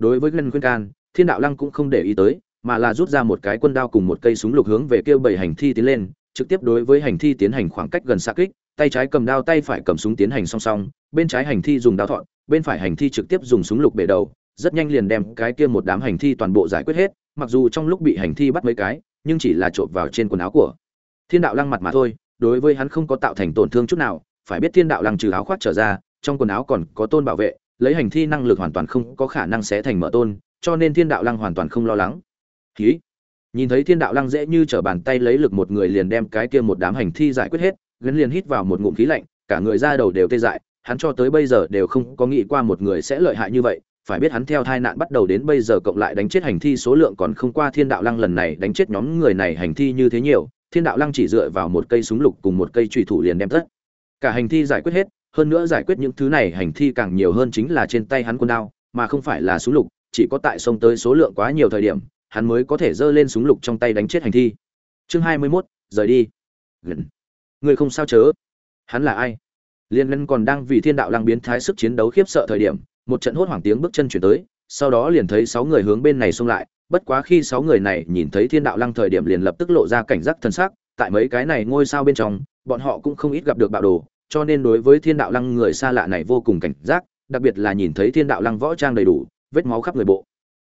đối với glenn khuyên can, thiên đạo lăng cũng không để ý tới, mà là rút ra một cái quân đao cùng một cây súng lục hướng về kêu bảy hành thi tiến lên, trực tiếp đối với hành thi tiến hành khoảng cách gần xa kích, tay trái cầm đao tay phải cầm súng tiến hành song song, bên trái hành thi dùng đao thọn, bên phải hành thi trực tiếp dùng súng lục bể đầu, rất nhanh liền đem cái kia một đám hành thi toàn bộ giải quyết hết, mặc dù trong lúc bị hành thi bắt mấy cái, nhưng chỉ là trộm vào trên quần áo của thiên đạo lăng mặt mà thôi, đối với hắn không có tạo thành tổn thương chút nào, phải biết thiên đạo lăng trừ áo khoác trở ra, trong quần áo còn có tôn bảo vệ lấy hành thi năng lực hoàn toàn không có khả năng sẽ thành mở tôn, cho nên thiên đạo lăng hoàn toàn không lo lắng. Khí nhìn thấy thiên đạo lăng dễ như trở bàn tay lấy lực một người liền đem cái kia một đám hành thi giải quyết hết gấn liền hít vào một ngụm khí lạnh, cả người ra đầu đều tê dại, hắn cho tới bây giờ đều không có nghĩ qua một người sẽ lợi hại như vậy, phải biết hắn theo tai nạn bắt đầu đến bây giờ cộng lại đánh chết hành thi số lượng còn không qua thiên đạo lăng lần này đánh chết nhóm người này hành thi như thế nhiều, thiên đạo lăng chỉ dựa vào một cây súng lục cùng một cây trùy thủ liền đem tất cả hành thi giải quyết hết hơn nữa giải quyết những thứ này hành thi càng nhiều hơn chính là trên tay hắn quân đao mà không phải là súng lục chỉ có tại sông tới số lượng quá nhiều thời điểm hắn mới có thể giơ lên súng lục trong tay đánh chết hành thi. Chương hai mươi 21, rời đi. Gần. Người không sao chớ. Hắn là ai? Liên ngân còn đang vì thiên đạo lăng biến thái sức chiến đấu khiếp sợ thời điểm một trận hốt hoảng tiếng bước chân chuyển tới sau đó liền thấy sáu người hướng bên này xông lại bất quá khi sáu người này nhìn thấy thiên đạo lăng thời điểm liền lập tức lộ ra cảnh giác thân sắc, tại mấy cái này ngôi sao bên trong bọn họ cũng không ít gặp được bạo đồ cho nên đối với thiên đạo lăng người xa lạ này vô cùng cảnh giác, đặc biệt là nhìn thấy thiên đạo lăng võ trang đầy đủ, vết máu khắp người bộ.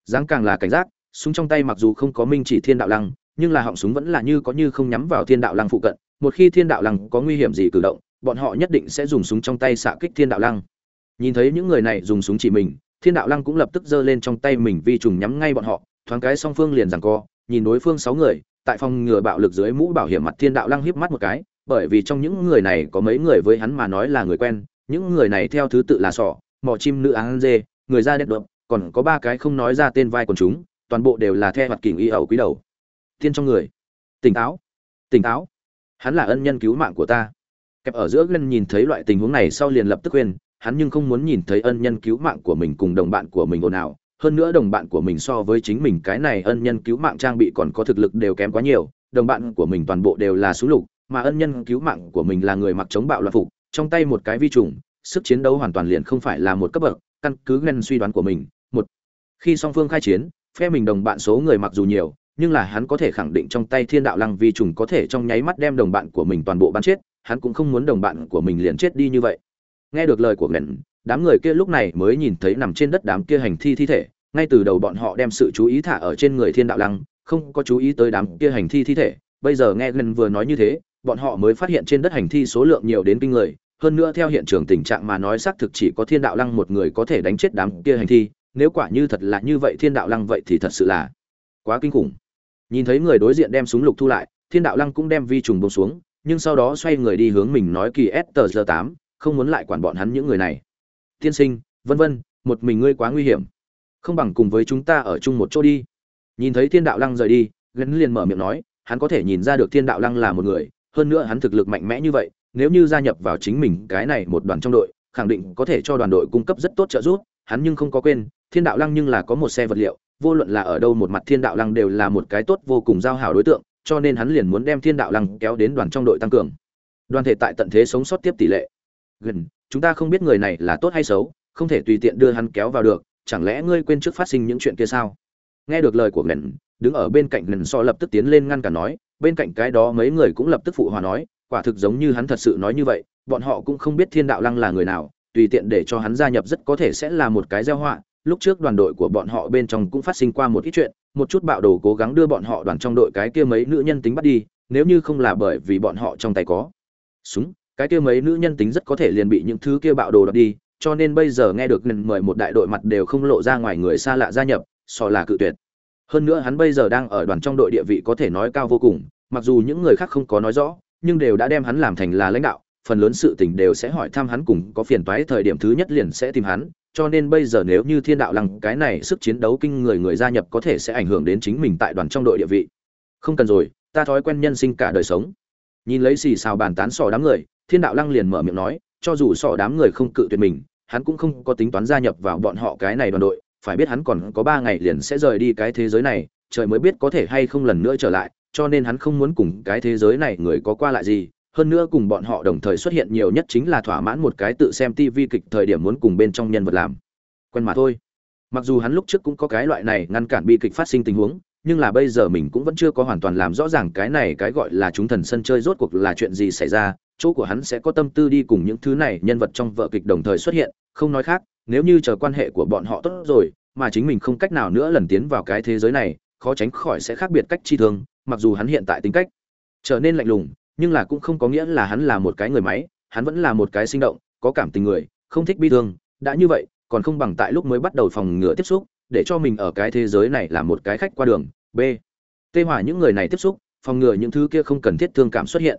Dáng càng là cảnh giác, súng trong tay mặc dù không có minh chỉ thiên đạo lăng, nhưng là họng súng vẫn là như có như không nhắm vào thiên đạo lăng phụ cận, một khi thiên đạo lăng có nguy hiểm gì cử động, bọn họ nhất định sẽ dùng súng trong tay xạ kích thiên đạo lăng. Nhìn thấy những người này dùng súng chỉ mình, thiên đạo lăng cũng lập tức giơ lên trong tay mình vi trùng nhắm ngay bọn họ, thoáng cái song phương liền giằng co, nhìn đối phương sáu người, tại phòng ngừa bạo lực dưới mũ bảo hiểm mặt thiên đạo lăng hiếp mắt một cái bởi vì trong những người này có mấy người với hắn mà nói là người quen, những người này theo thứ tự là sọ mỏ chim nữ áng dê, người da đen đậm còn có ba cái không nói ra tên vai quần chúng, toàn bộ đều là the mặt kỉnh y ẩu quý đầu. Tiên trong người. Tỉnh táo. Tỉnh táo. Hắn là ân nhân cứu mạng của ta. Kẹp ở giữa gân nhìn thấy loại tình huống này sau liền lập tức quên hắn nhưng không muốn nhìn thấy ân nhân cứu mạng của mình cùng đồng bạn của mình ồn ào. Hơn nữa đồng bạn của mình so với chính mình cái này ân nhân cứu mạng trang bị còn có thực lực đều kém quá nhiều, đồng bạn của mình toàn bộ đều là xú lục mà ân nhân cứu mạng của mình là người mặc chống bạo loạn phục, trong tay một cái vi trùng, sức chiến đấu hoàn toàn liền không phải là một cấp bậc, căn cứ ghen suy đoán của mình, một. Khi song phương khai chiến, phe mình đồng bạn số người mặc dù nhiều, nhưng là hắn có thể khẳng định trong tay thiên đạo lăng vi trùng có thể trong nháy mắt đem đồng bạn của mình toàn bộ bắn chết, hắn cũng không muốn đồng bạn của mình liền chết đi như vậy. Nghe được lời của ngẩn đám người kia lúc này mới nhìn thấy nằm trên đất đám kia hành thi thi thể, ngay từ đầu bọn họ đem sự chú ý thả ở trên người thiên đạo lăng, không có chú ý tới đám kia hành thi thi thể. Bây giờ nghe ngân vừa nói như thế bọn họ mới phát hiện trên đất hành thi số lượng nhiều đến kinh người. Hơn nữa theo hiện trường tình trạng mà nói xác thực chỉ có thiên đạo lăng một người có thể đánh chết đám kia hành thi. Nếu quả như thật là như vậy, thiên đạo lăng vậy thì thật sự là quá kinh khủng. Nhìn thấy người đối diện đem súng lục thu lại, thiên đạo lăng cũng đem vi trùng bông xuống, nhưng sau đó xoay người đi hướng mình nói kỳ s tờ giờ tám, không muốn lại quản bọn hắn những người này. Tiên sinh, vân vân, một mình ngươi quá nguy hiểm. Không bằng cùng với chúng ta ở chung một chỗ đi. Nhìn thấy thiên đạo lăng rời đi, gấn liền mở miệng nói, hắn có thể nhìn ra được thiên đạo lăng là một người hơn nữa hắn thực lực mạnh mẽ như vậy, nếu như gia nhập vào chính mình cái này một đoàn trong đội, khẳng định có thể cho đoàn đội cung cấp rất tốt trợ giúp, hắn nhưng không có quên, thiên đạo lăng nhưng là có một xe vật liệu, vô luận là ở đâu một mặt thiên đạo lăng đều là một cái tốt vô cùng giao hảo đối tượng, cho nên hắn liền muốn đem thiên đạo lăng kéo đến đoàn trong đội tăng cường. Đoàn thể tại tận thế sống sót tiếp tỷ lệ. Gần, chúng ta không biết người này là tốt hay xấu, không thể tùy tiện đưa hắn kéo vào được, chẳng lẽ ngươi quên trước phát sinh những chuyện kia sao? Nghe được lời của gần đứng ở bên cạnh gần so lập tức tiến lên ngăn cả nói bên cạnh cái đó mấy người cũng lập tức phụ hòa nói, quả thực giống như hắn thật sự nói như vậy, bọn họ cũng không biết thiên đạo lăng là người nào, tùy tiện để cho hắn gia nhập rất có thể sẽ là một cái gieo họa. Lúc trước đoàn đội của bọn họ bên trong cũng phát sinh qua một ít chuyện, một chút bạo đồ cố gắng đưa bọn họ đoàn trong đội cái kia mấy nữ nhân tính bắt đi, nếu như không là bởi vì bọn họ trong tay có. Súng, cái kia mấy nữ nhân tính rất có thể liền bị những thứ kia bạo đồ đập đi, cho nên bây giờ nghe được nên mời một đại đội mặt đều không lộ ra ngoài người xa lạ gia nhập, so là cự tuyệt hơn nữa hắn bây giờ đang ở đoàn trong đội địa vị có thể nói cao vô cùng, mặc dù những người khác không có nói rõ, nhưng đều đã đem hắn làm thành là lãnh đạo, phần lớn sự tình đều sẽ hỏi thăm hắn cùng có phiền toái thời điểm thứ nhất liền sẽ tìm hắn, cho nên bây giờ nếu như thiên đạo lăng cái này sức chiến đấu kinh người người gia nhập có thể sẽ ảnh hưởng đến chính mình tại đoàn trong đội địa vị. Không cần rồi, ta thói quen nhân sinh cả đời sống. Nhìn lấy xì xào bàn tán sỏ đám người, thiên đạo lăng liền mở miệng nói, cho dù sọ đám người không cự tuyệt mình, hắn cũng không có tính toán gia nhập vào bọn họ cái này đoàn đội phải biết hắn còn có ba ngày liền sẽ rời đi cái thế giới này, trời mới biết có thể hay không lần nữa trở lại, cho nên hắn không muốn cùng cái thế giới này người có qua lại gì. Hơn nữa cùng bọn họ đồng thời xuất hiện nhiều nhất chính là thỏa mãn một cái tự xem tivi kịch thời điểm muốn cùng bên trong nhân vật làm. Quen mà thôi. Mặc dù hắn lúc trước cũng có cái loại này ngăn cản bi kịch phát sinh tình huống, nhưng là bây giờ mình cũng vẫn chưa có hoàn toàn làm rõ ràng cái này cái gọi là chúng thần sân chơi rốt cuộc là chuyện gì xảy ra, chỗ của hắn sẽ có tâm tư đi cùng những thứ này nhân vật trong vợ kịch đồng thời xuất hiện, không nói khác nếu như chờ quan hệ của bọn họ tốt rồi, mà chính mình không cách nào nữa lần tiến vào cái thế giới này, khó tránh khỏi sẽ khác biệt cách chi thương, mặc dù hắn hiện tại tính cách trở nên lạnh lùng, nhưng là cũng không có nghĩa là hắn là một cái người máy, hắn vẫn là một cái sinh động, có cảm tình người, không thích bi thương, đã như vậy, còn không bằng tại lúc mới bắt đầu phòng ngừa tiếp xúc, để cho mình ở cái thế giới này là một cái khách qua đường, b. Tê hỏa những người này tiếp xúc, phòng ngừa những thứ kia không cần thiết thương cảm xuất hiện.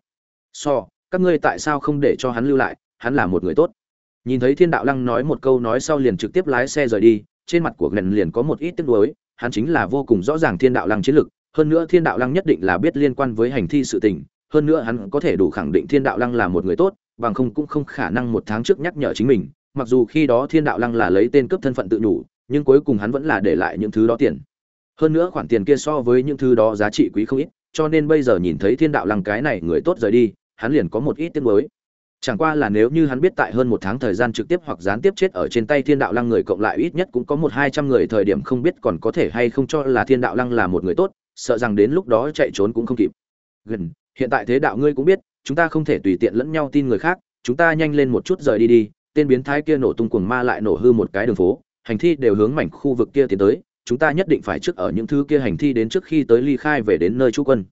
So, các ngươi tại sao không để cho hắn lưu lại, hắn là một người tốt? Nhìn thấy thiên đạo lăng nói một câu nói sau liền trực tiếp lái xe rời đi, trên mặt của ngần liền có một ít tiếc nuối, hắn chính là vô cùng rõ ràng thiên đạo lăng chiến lực, hơn nữa thiên đạo lăng nhất định là biết liên quan với hành thi sự tình, hơn nữa hắn có thể đủ khẳng định thiên đạo lăng là một người tốt, bằng không cũng không khả năng một tháng trước nhắc nhở chính mình, mặc dù khi đó thiên đạo lăng là lấy tên cấp thân phận tự nhủ, nhưng cuối cùng hắn vẫn là để lại những thứ đó tiền. Hơn nữa khoản tiền kia so với những thứ đó giá trị quý không ít, cho nên bây giờ nhìn thấy thiên đạo lăng cái này người tốt rời đi, hắn liền có một ít tiếc nuối chẳng qua là nếu như hắn biết tại hơn một tháng thời gian trực tiếp hoặc gián tiếp chết ở trên tay thiên đạo lăng người cộng lại ít nhất cũng có một hai trăm người thời điểm không biết còn có thể hay không cho là thiên đạo lăng là một người tốt, sợ rằng đến lúc đó chạy trốn cũng không kịp. Gần, hiện tại thế đạo ngươi cũng biết, chúng ta không thể tùy tiện lẫn nhau tin người khác, chúng ta nhanh lên một chút rời đi đi, tên biến thái kia nổ tung cuồng ma lại nổ hư một cái đường phố, hành thi đều hướng mảnh khu vực kia tiến tới, chúng ta nhất định phải trước ở những thứ kia hành thi đến trước khi tới ly khai về đến nơi trú quân.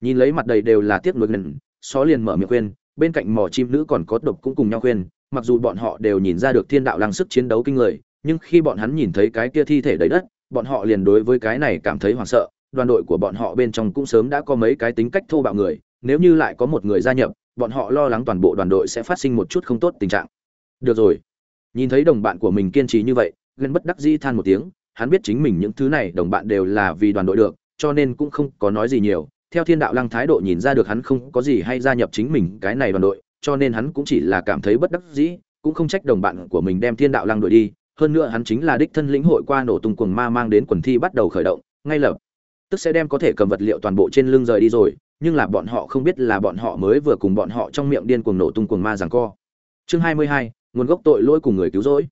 Nhìn lấy mặt đầy đều là tiếc nuối ngần xó liền mở miệng khuyên bên cạnh mỏ chim nữ còn có độc cũng cùng nhau khuyên, mặc dù bọn họ đều nhìn ra được thiên đạo lăng sức chiến đấu kinh người, nhưng khi bọn hắn nhìn thấy cái kia thi thể đầy đất, bọn họ liền đối với cái này cảm thấy hoảng sợ, đoàn đội của bọn họ bên trong cũng sớm đã có mấy cái tính cách thô bạo người, nếu như lại có một người gia nhập, bọn họ lo lắng toàn bộ đoàn đội sẽ phát sinh một chút không tốt tình trạng. Được rồi. Nhìn thấy đồng bạn của mình kiên trì như vậy, glenn bất đắc dĩ than một tiếng, hắn biết chính mình những thứ này đồng bạn đều là vì đoàn đội được, cho nên cũng không có nói gì nhiều theo thiên đạo lăng thái độ nhìn ra được hắn không có gì hay gia nhập chính mình cái này đoàn đội, cho nên hắn cũng chỉ là cảm thấy bất đắc dĩ, cũng không trách đồng bạn của mình đem thiên đạo lăng đội đi. Hơn nữa hắn chính là đích thân lĩnh hội qua nổ tung quần ma mang đến quần thi bắt đầu khởi động, ngay lập tức sẽ đem có thể cầm vật liệu toàn bộ trên lưng rời đi rồi, nhưng là bọn họ không biết là bọn họ mới vừa cùng bọn họ trong miệng điên cuồng nổ tung cuồng ma giằng co. Chương hai mươi hai, nguồn gốc tội lỗi cùng người cứu rỗi.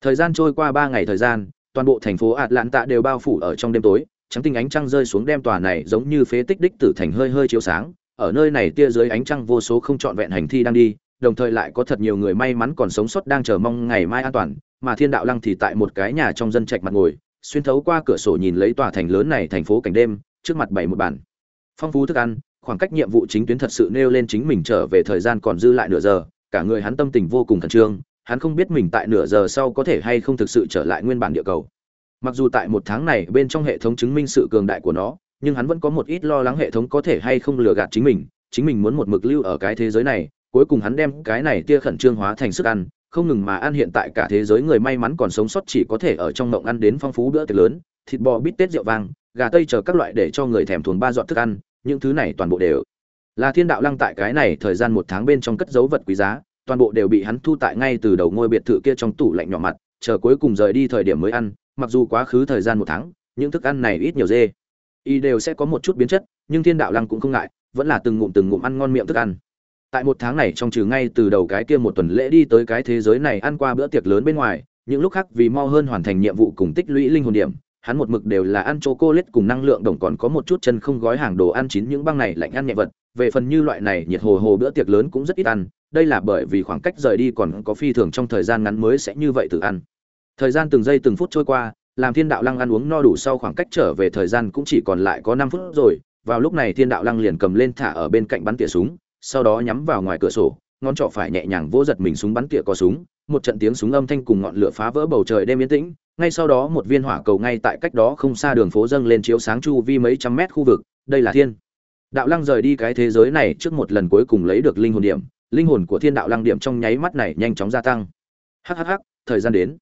Thời gian trôi qua ba ngày thời gian, toàn bộ thành phố ạt lạn tạ đều bao phủ ở trong đêm tối trắng tinh ánh trăng rơi xuống đem tòa này giống như phế tích đích tử thành hơi hơi chiếu sáng. Ở nơi này tia dưới ánh trăng vô số không trọn vẹn hành thi đang đi, đồng thời lại có thật nhiều người may mắn còn sống sót đang chờ mong ngày mai an toàn, mà thiên đạo lăng thì tại một cái nhà trong dân trạch mặt ngồi, xuyên thấu qua cửa sổ nhìn lấy tòa thành lớn này thành phố cảnh đêm, trước mặt bảy một bản. Phong phú thức ăn, khoảng cách nhiệm vụ chính tuyến thật sự nêu lên chính mình trở về thời gian còn dư lại nửa giờ, cả người hắn tâm tình vô cùng khẩn trương, hắn không biết mình tại nửa giờ sau có thể hay không thực sự trở lại nguyên bản địa cầu mặc dù tại một tháng này bên trong hệ thống chứng minh sự cường đại của nó, nhưng hắn vẫn có một ít lo lắng hệ thống có thể hay không lừa gạt chính mình chính mình muốn một mực lưu ở cái thế giới này, cuối cùng hắn đem cái này tia khẩn trương hóa thành sức ăn, không ngừng mà ăn hiện tại cả thế giới người may mắn còn sống sót chỉ có thể ở trong mộng ăn đến phong phú bữa tiệc lớn, thịt bò, bít tết, rượu vang, gà tây chờ các loại để cho người thèm thuồng ba dọn thức ăn, những thứ này toàn bộ đều là thiên đạo lăng tại cái này thời gian một tháng bên trong cất dấu vật quý giá, toàn bộ đều bị hắn thu tại ngay từ đầu ngôi biệt thự kia trong tủ lạnh nhỏ mặt, chờ cuối cùng rời đi thời điểm mới ăn mặc dù quá khứ thời gian một tháng, những thức ăn này ít nhiều dê. Y đều sẽ có một chút biến chất, nhưng thiên đạo lăng cũng không ngại, vẫn là từng ngụm từng ngụm ăn ngon miệng thức ăn. Tại một tháng này trong trừ ngay từ đầu cái kia một tuần lễ đi tới cái thế giới này ăn qua bữa tiệc lớn bên ngoài, những lúc khác vì mau hơn hoàn thành nhiệm vụ cùng tích lũy linh hồn điểm, hắn một mực đều là ăn chocolate cùng năng lượng đồng còn có một chút chân không gói hàng đồ ăn chín những băng này lạnh ăn nhẹ vật, về phần như loại này nhiệt hồ hồ bữa tiệc lớn cũng rất ít ăn, đây là bởi vì khoảng cách rời đi còn có phi thường trong thời gian ngắn mới sẽ như vậy tự ăn thời gian từng giây từng phút trôi qua, làm thiên đạo lăng ăn uống no đủ sau khoảng cách trở về thời gian cũng chỉ còn lại có năm phút rồi. Vào lúc này thiên đạo lăng liền cầm lên thả ở bên cạnh bắn tỉa súng, sau đó nhắm vào ngoài cửa sổ, ngón trỏ phải nhẹ nhàng vỗ giật mình súng bắn tỉa có súng, một trận tiếng súng âm thanh cùng ngọn lửa phá vỡ bầu trời đêm yên tĩnh. Ngay sau đó một viên hỏa cầu ngay tại cách đó không xa đường phố dâng lên chiếu sáng chu vi mấy trăm mét khu vực. Đây là thiên. Đạo lăng rời đi cái thế giới này trước một lần cuối cùng lấy được linh hồn điểm. Linh hồn của thiên đạo lăng điểm trong nháy mắt này nhanh chóng gia tăng. Hhh thời gian đến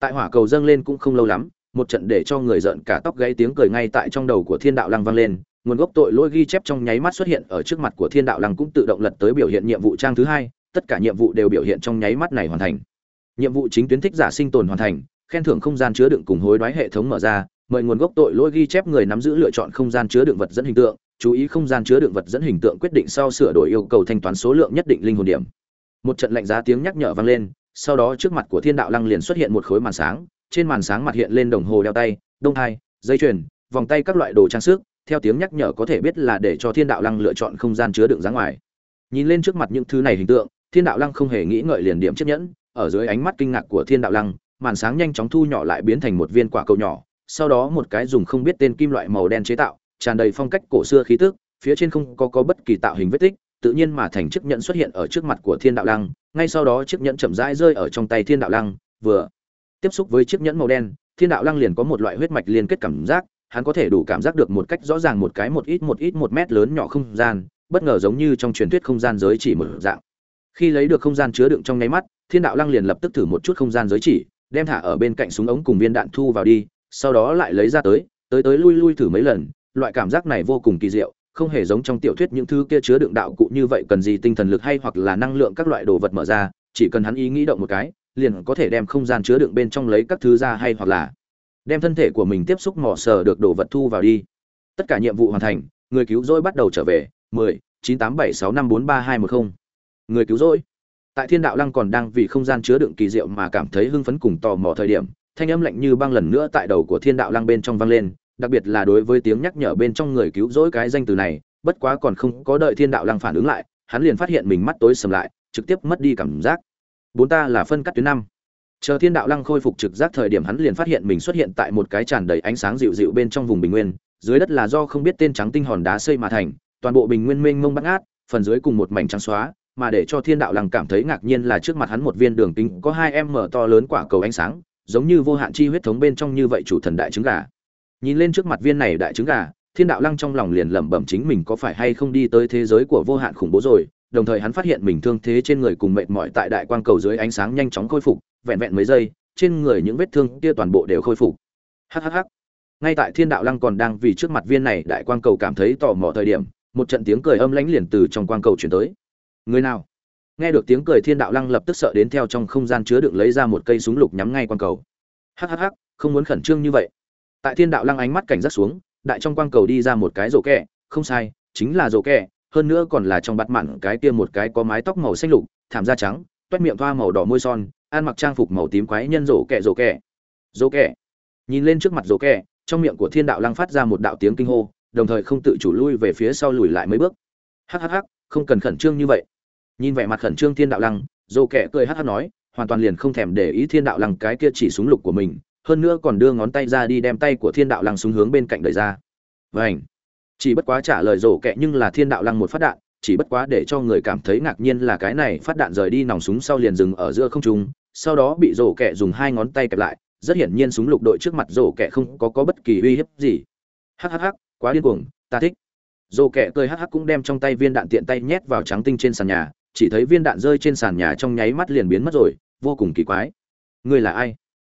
tại hỏa cầu dâng lên cũng không lâu lắm, một trận để cho người giận cả tóc gãy tiếng cười ngay tại trong đầu của thiên đạo lăng vang lên. Nguồn gốc tội lỗi ghi chép trong nháy mắt xuất hiện ở trước mặt của thiên đạo lăng cũng tự động lật tới biểu hiện nhiệm vụ trang thứ hai, tất cả nhiệm vụ đều biểu hiện trong nháy mắt này hoàn thành. Nhiệm vụ chính tuyến thích giả sinh tồn hoàn thành, khen thưởng không gian chứa đựng cùng hối đoái hệ thống mở ra, mời nguồn gốc tội lỗi ghi chép người nắm giữ lựa chọn không gian chứa đựng vật dẫn hình tượng, chú ý không gian chứa đựng vật dẫn hình tượng quyết định sau sửa đổi yêu cầu thanh toán số lượng nhất định linh hồn điểm. Một trận lạnh giá tiếng nhắc nhở vang lên sau đó trước mặt của thiên đạo lăng liền xuất hiện một khối màn sáng, trên màn sáng mặt hiện lên đồng hồ đeo tay, đông thai dây chuyền, vòng tay các loại đồ trang sức, theo tiếng nhắc nhở có thể biết là để cho thiên đạo lăng lựa chọn không gian chứa đựng ra ngoài. Nhìn lên trước mặt những thứ này hình tượng, thiên đạo lăng không hề nghĩ ngợi liền điểm chiếc nhẫn, ở dưới ánh mắt kinh ngạc của thiên đạo lăng, màn sáng nhanh chóng thu nhỏ lại biến thành một viên quả cầu nhỏ, sau đó một cái dùng không biết tên kim loại màu đen chế tạo, tràn đầy phong cách cổ xưa khí tức, phía trên không có có bất kỳ tạo hình vết tích tự nhiên mà thành chiếc nhẫn xuất hiện ở trước mặt của thiên đạo lăng, ngay sau đó chiếc nhẫn chậm rãi rơi ở trong tay thiên đạo lăng, vừa tiếp xúc với chiếc nhẫn màu đen, thiên đạo lăng liền có một loại huyết mạch liên kết cảm giác, hắn có thể đủ cảm giác được một cách rõ ràng một cái một ít một ít một mét lớn nhỏ không gian, bất ngờ giống như trong truyền thuyết không gian giới chỉ một dạng. Khi lấy được không gian chứa đựng trong nháy mắt, thiên đạo lăng liền lập tức thử một chút không gian giới chỉ, đem thả ở bên cạnh súng ống cùng viên đạn thu vào đi, sau đó lại lấy ra tới tới tới lui lui thử mấy lần, loại cảm giác này vô cùng kỳ diệu không hề giống trong tiểu thuyết những thứ kia chứa đựng đạo cụ như vậy cần gì tinh thần lực hay hoặc là năng lượng các loại đồ vật mở ra chỉ cần hắn ý nghĩ động một cái liền có thể đem không gian chứa đựng bên trong lấy các thứ ra hay hoặc là đem thân thể của mình tiếp xúc mỏ sờ được đồ vật thu vào đi tất cả nhiệm vụ hoàn thành người cứu rỗi bắt đầu trở về 10, 98765432210. người cứu rỗi tại thiên đạo lăng còn đang vì không gian chứa đựng kỳ diệu mà cảm thấy hưng phấn cùng tò mò thời điểm thanh âm lạnh như băng lần nữa tại đầu của thiên đạo lăng bên trong vang lên đặc biệt là đối với tiếng nhắc nhở bên trong người cứu rỗi cái danh từ này, bất quá còn không có đợi thiên đạo lăng phản ứng lại, hắn liền phát hiện mình mắt tối sầm lại, trực tiếp mất đi cảm giác. Bốn ta là phân cắt tuyến năm. Chờ thiên đạo lăng khôi phục trực giác thời điểm hắn liền phát hiện mình xuất hiện tại một cái tràn đầy ánh sáng dịu dịu bên trong vùng bình nguyên, dưới đất là do không biết tên trắng tinh hòn đá xây mà thành, toàn bộ bình nguyên mênh mông bắt ngát phần dưới cùng một mảnh trắng xóa, mà để cho thiên đạo lăng cảm thấy ngạc nhiên là trước mặt hắn một viên đường kính có hai em mở to lớn quả cầu ánh sáng, giống như vô hạn chi huyết thống bên trong như vậy chủ thần đại trứng gà nhìn lên trước mặt viên này đại trứng gà, thiên đạo lăng trong lòng liền lẩm bẩm chính mình có phải hay không đi tới thế giới của vô hạn khủng bố rồi, đồng thời hắn phát hiện mình thương thế trên người cùng mệt mỏi tại đại quang cầu dưới ánh sáng nhanh chóng khôi phục, vẹn vẹn mấy giây, trên người những vết thương kia toàn bộ đều khôi phục. Hhh ngay tại thiên đạo lăng còn đang vì trước mặt viên này đại quang cầu cảm thấy tò mò thời điểm, một trận tiếng cười âm lãnh liền từ trong quang cầu chuyển tới. Người nào? Nghe được tiếng cười, thiên đạo lăng lập tức sợ đến theo trong không gian chứa đựng lấy ra một cây súng lục nhắm ngay quang cầu. Hhh không muốn khẩn trương như vậy tại thiên đạo lăng ánh mắt cảnh giác xuống, đại trong quang cầu đi ra một cái rổ kẹ, không sai, chính là rổ kẹ, hơn nữa còn là trong bát mặn cái kia một cái có mái tóc màu xanh lục, thảm da trắng, toét miệng thoa màu đỏ môi son, ăn mặc trang phục màu tím quái nhân rổ kẹ rổ kẹ. Rổ kẹ. Nhìn lên trước mặt rổ kẹ, trong miệng của thiên đạo lăng phát ra một đạo tiếng kinh hô, đồng thời không tự chủ lui về phía sau lùi lại mấy bước. Hhh không cần khẩn trương như vậy. Nhìn vẻ mặt khẩn trương thiên đạo lăng, rổ kẹ cười hh nói, hoàn toàn liền không thèm để ý thiên đạo lăng cái kia chỉ súng lục của mình hơn nữa còn đưa ngón tay ra đi đem tay của thiên đạo lăng xuống hướng bên cạnh đẩy ra. Vảnh chỉ bất quá trả lời rổ kẹ nhưng là thiên đạo lăng một phát đạn, chỉ bất quá để cho người cảm thấy ngạc nhiên là cái này phát đạn rời đi nòng súng sau liền dừng ở giữa không trung, sau đó bị rổ kẹ dùng hai ngón tay kẹp lại, rất hiển nhiên súng lục đội trước mặt rổ kẹ không có có bất kỳ uy hiếp gì. Hhh quá điên cuồng, ta thích. Rổ kẹ cười hh cũng đem trong tay viên đạn tiện tay nhét vào trắng tinh trên sàn nhà, chỉ thấy viên đạn rơi trên sàn nhà trong nháy mắt liền biến mất rồi, vô cùng kỳ quái. Ngươi là ai?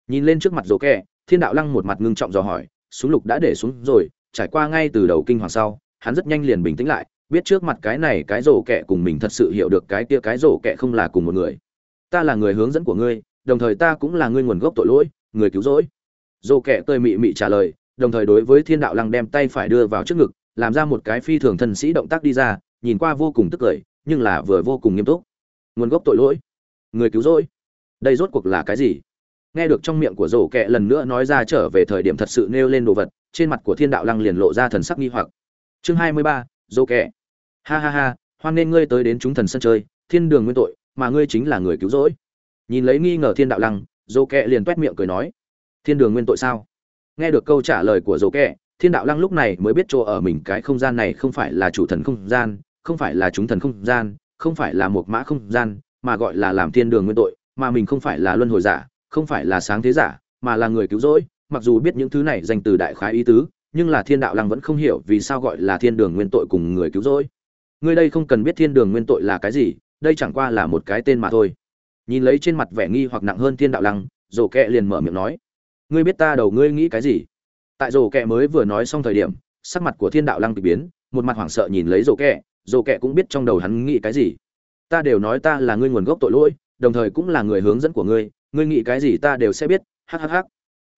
Nhìn lên trước mặt rổ kẹ, thiên đạo lăng một mặt ngưng trọng dò hỏi, súng lục đã để xuống rồi, trải qua ngay từ đầu kinh hoàng sau, hắn rất nhanh liền bình tĩnh lại, biết trước mặt cái này cái rổ kẹ cùng mình thật sự hiểu được cái kia cái rổ kẹ không là cùng một người. Ta là người hướng dẫn của ngươi, đồng thời ta cũng là ngươi nguồn gốc tội lỗi, người cứu rỗi. Rổ kẹ tơi mị mị trả lời, đồng thời đối với thiên đạo lăng đem tay phải đưa vào trước ngực, làm ra một cái phi thường thần sĩ động tác đi ra, nhìn qua vô cùng tức cười, nhưng là vừa vô cùng nghiêm túc. Nguồn gốc tội lỗi. Người cứu rỗi. Đây rốt cuộc là cái gì? Nghe được trong miệng của rổ kẹ lần nữa nói ra trở về thời điểm thật sự nêu lên đồ vật, trên mặt của thiên đạo lăng liền lộ ra thần sắc nghi hoặc. Chương hai mươi ba, rổ kẹ. Ha ha ha, hoan nên ngươi tới đến chúng thần sân chơi, thiên đường nguyên tội, mà ngươi chính là người cứu rỗi. Nhìn lấy nghi ngờ thiên đạo lăng, rổ kẹ liền t miệng cười nói. Thiên đường nguyên tội sao? Nghe được câu trả lời của rổ kẹ, thiên đạo lăng lúc này mới biết chỗ ở mình cái không gian này không phải là chủ thần không gian, không phải là chúng thần không gian, không phải là một mã không gian, mà gọi là làm thiên đường nguyên tội, mà mình không phải là luân hồi giả không phải là sáng thế giả, mà là người cứu rỗi, mặc dù biết những thứ này dành từ đại khái ý tứ, nhưng là thiên đạo lăng vẫn không hiểu vì sao gọi là thiên đường nguyên tội cùng người cứu rỗi. Ngươi đây không cần biết thiên đường nguyên tội là cái gì, đây chẳng qua là một cái tên mà thôi. Nhìn lấy trên mặt vẻ nghi hoặc nặng hơn thiên đạo lăng rổ kẹ liền mở miệng nói, ngươi biết ta đầu ngươi nghĩ cái gì? Tại rổ kẹ mới vừa nói xong thời điểm, sắc mặt của thiên đạo lăng bị biến, một mặt hoảng sợ nhìn lấy rổ kẹ rổ kẹ cũng biết trong đầu hắn nghĩ cái gì. Ta đều nói ta là ngươi nguồn gốc tội lỗi, đồng thời cũng là người hướng dẫn của ngươi ngươi nghĩ cái gì ta đều sẽ biết hhh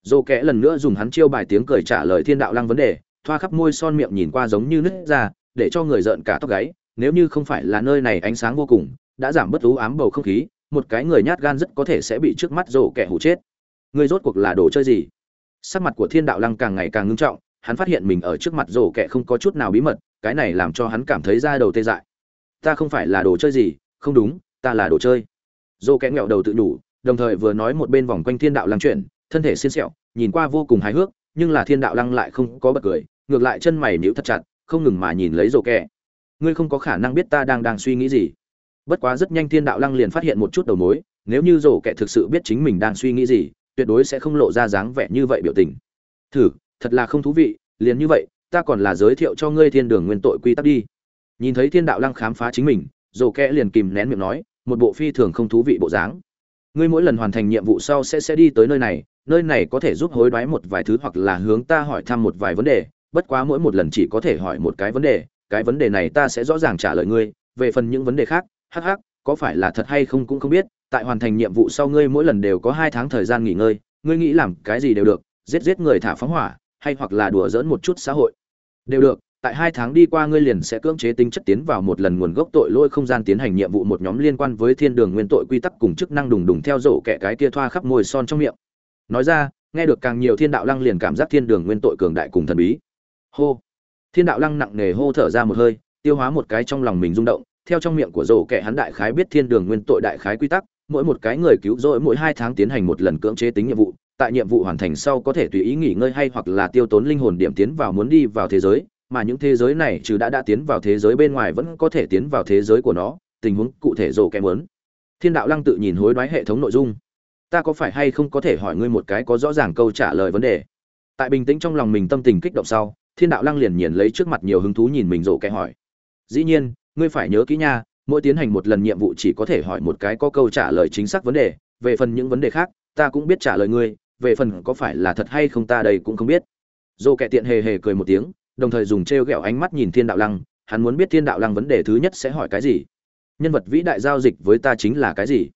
dồ kẽ lần nữa dùng hắn chiêu bài tiếng cười trả lời thiên đạo lăng vấn đề, thoa khắp môi son miệng nhìn qua giống như nứt ra, để cho người rợn cả tóc gáy, nếu như không phải là nơi này ánh sáng vô cùng, đã giảm bất ú ám bầu không khí, một cái người nhát gan rất có thể sẽ bị trước mắt rổ kẻ hủ chết. Người rốt cuộc là đồ chơi gì? Sắc mặt của thiên đạo lăng càng ngày càng ngưng trọng, hắn phát hiện mình ở trước mặt rổ kẻ không có chút nào bí mật, cái này làm cho hắn cảm thấy da đầu tê dại. Ta không phải là đồ chơi gì, không đúng, ta là đồ chơi. Rổ kẻ nghẹo đầu tự nhủ đồng thời vừa nói một bên vòng quanh thiên đạo lăng chuyển, thân thể xiên xẹo, nhìn qua vô cùng hài hước, nhưng là thiên đạo lăng lại không có bật cười, ngược lại chân mày nhíu thật chặt, không ngừng mà nhìn lấy rổ kẻ ngươi không có khả năng biết ta đang đang suy nghĩ gì. Bất quá rất nhanh thiên đạo lăng liền phát hiện một chút đầu mối, nếu như rổ kẻ thực sự biết chính mình đang suy nghĩ gì, tuyệt đối sẽ không lộ ra dáng vẻ như vậy biểu tình. Thử, thật là không thú vị, liền như vậy, ta còn là giới thiệu cho ngươi thiên đường nguyên tội quy tắc đi. Nhìn thấy thiên đạo lăng khám phá chính mình, rổ kẻ liền kìm nén miệng nói, một bộ phi thường không thú vị bộ dáng ngươi mỗi lần hoàn thành nhiệm vụ sau sẽ sẽ đi tới nơi này nơi này có thể giúp hối đoái một vài thứ hoặc là hướng ta hỏi thăm một vài vấn đề, bất quá mỗi một lần chỉ có thể hỏi một cái vấn đề, cái vấn đề này ta sẽ rõ ràng trả lời ngươi, về phần những vấn đề khác, hắc hắc, có phải là thật hay không cũng không biết, tại hoàn thành nhiệm vụ sau ngươi mỗi lần đều có hai tháng thời gian nghỉ ngơi, ngươi nghĩ làm cái gì đều được, giết giết người thả phóng hỏa, hay hoặc là đùa dỡn một chút xã hội. Đều được tại hai tháng đi qua ngươi liền sẽ cưỡng chế tính chất tiến vào một lần nguồn gốc tội lỗi không gian tiến hành nhiệm vụ một nhóm liên quan với thiên đường nguyên tội quy tắc cùng chức năng đùng đùng theo dỗ kẻ cái kia thoa khắp môi son trong miệng. Nói ra, nghe được càng nhiều thiên đạo lăng liền cảm giác thiên đường nguyên tội cường đại cùng thần bí. Hô. Thiên đạo lăng nặng nề hô thở ra một hơi, tiêu hóa một cái trong lòng mình rung động, theo trong miệng của dỗ kẻ hắn đại khái biết thiên đường nguyên tội đại khái quy tắc, mỗi một cái người cứu rỗi mỗi hai tháng tiến hành một lần cưỡng chế tính nhiệm vụ, tại nhiệm vụ hoàn thành sau có thể tùy ý nghỉ ngơi hay hoặc là tiêu tốn linh hồn điểm tiến vào muốn đi vào thế giới mà những thế giới này trừ đã đã tiến vào thế giới bên ngoài vẫn có thể tiến vào thế giới của nó, tình huống cụ thể rồ kém muốn. Thiên đạo lăng tự nhìn hối đoái hệ thống nội dung. Ta có phải hay không có thể hỏi ngươi một cái có rõ ràng câu trả lời vấn đề? Tại bình tĩnh trong lòng mình tâm tình kích động sau, thiên đạo lăng liền nhìn lấy trước mặt nhiều hứng thú nhìn mình rộ kẻ hỏi. Dĩ nhiên, ngươi phải nhớ kỹ nha, mỗi tiến hành một lần nhiệm vụ chỉ có thể hỏi một cái có câu trả lời chính xác vấn đề. Về phần những vấn đề khác, ta cũng biết trả lời ngươi, về phần có phải là thật hay không ta đây cũng không biết. Dồ kẻ tiện hề hề cười một tiếng đồng thời dùng trêu ghẹo ánh mắt nhìn thiên đạo lăng hắn muốn biết thiên đạo lăng vấn đề thứ nhất sẽ hỏi cái gì? Nhân vật vĩ đại giao dịch với ta chính là cái gì?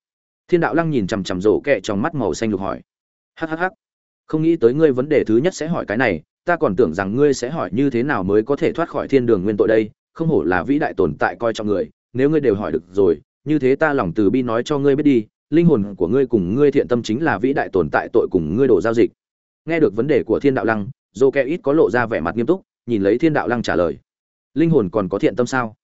Thiên đạo lăng nhìn chằm chằm rổ kẹ trong mắt màu xanh lục hỏi. Hắc hắc hắc, không nghĩ tới ngươi vấn đề thứ nhất sẽ hỏi cái này ta còn tưởng rằng ngươi sẽ hỏi như thế nào mới có thể thoát khỏi thiên đường nguyên tội đây không hổ là vĩ đại tồn tại coi trọng người nếu ngươi đều hỏi được rồi như thế ta lòng từ bi nói cho ngươi biết đi linh hồn của ngươi cùng ngươi thiện tâm chính là vĩ đại tồn tại tội cùng ngươi đổ giao dịch. Nghe được vấn đề của thiên đạo lăng dô kẻ ít có lộ ra vẻ mặt nghiêm túc nhìn lấy thiên đạo lăng trả lời. Linh hồn còn có thiện tâm sao?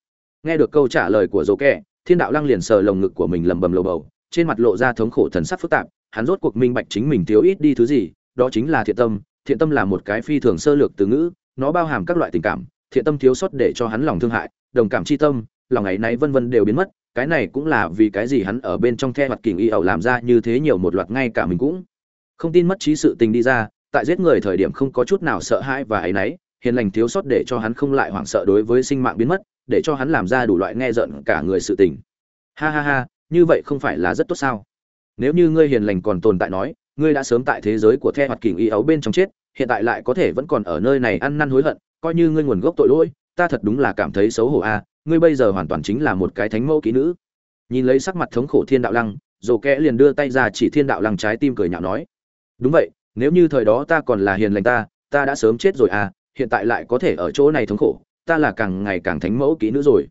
Nghe được câu trả lời của dỗ kẻ, thiên đạo lăng liền sờ lồng ngực của mình lầm bầm lầu bầu, trên mặt lộ ra thống khổ thần sắc phức tạp, hắn rốt cuộc minh bạch chính mình thiếu ít đi thứ gì, đó chính là thiện tâm thiện tâm là một cái phi thường sơ lược từ ngữ, nó bao hàm các loại tình cảm, thiện tâm thiếu sót để cho hắn lòng thương hại, đồng cảm chi tâm, lòng ấy náy vân vân đều biến mất, cái này cũng là vì cái gì hắn ở bên trong the mặt kình y ẩu làm ra như thế nhiều một loạt ngay cả mình cũng không tin mất trí sự tình đi ra, tại giết người thời điểm không có chút nào sợ hãi và ấy náy hiền lành thiếu sót để cho hắn không lại hoảng sợ đối với sinh mạng biến mất, để cho hắn làm ra đủ loại nghe giận cả người sự tình. Ha ha ha, như vậy không phải là rất tốt sao? Nếu như ngươi hiền lành còn tồn tại nói, ngươi đã sớm tại thế giới của the hoạt kình y ấu bên trong chết, hiện tại lại có thể vẫn còn ở nơi này ăn năn hối hận, coi như ngươi nguồn gốc tội lỗi, ta thật đúng là cảm thấy xấu hổ a, ngươi bây giờ hoàn toàn chính là một cái thánh mẫu kỹ nữ. Nhìn lấy sắc mặt thống khổ thiên đạo lăng, dồ kẽ liền đưa tay ra chỉ thiên đạo lăng trái tim cười nhạo nói, đúng vậy, nếu như thời đó ta còn là hiền lành ta ta đã sớm chết rồi à hiện tại lại có thể ở chỗ này thống khổ, ta là càng ngày càng thánh mẫu kỹ nữ rồi.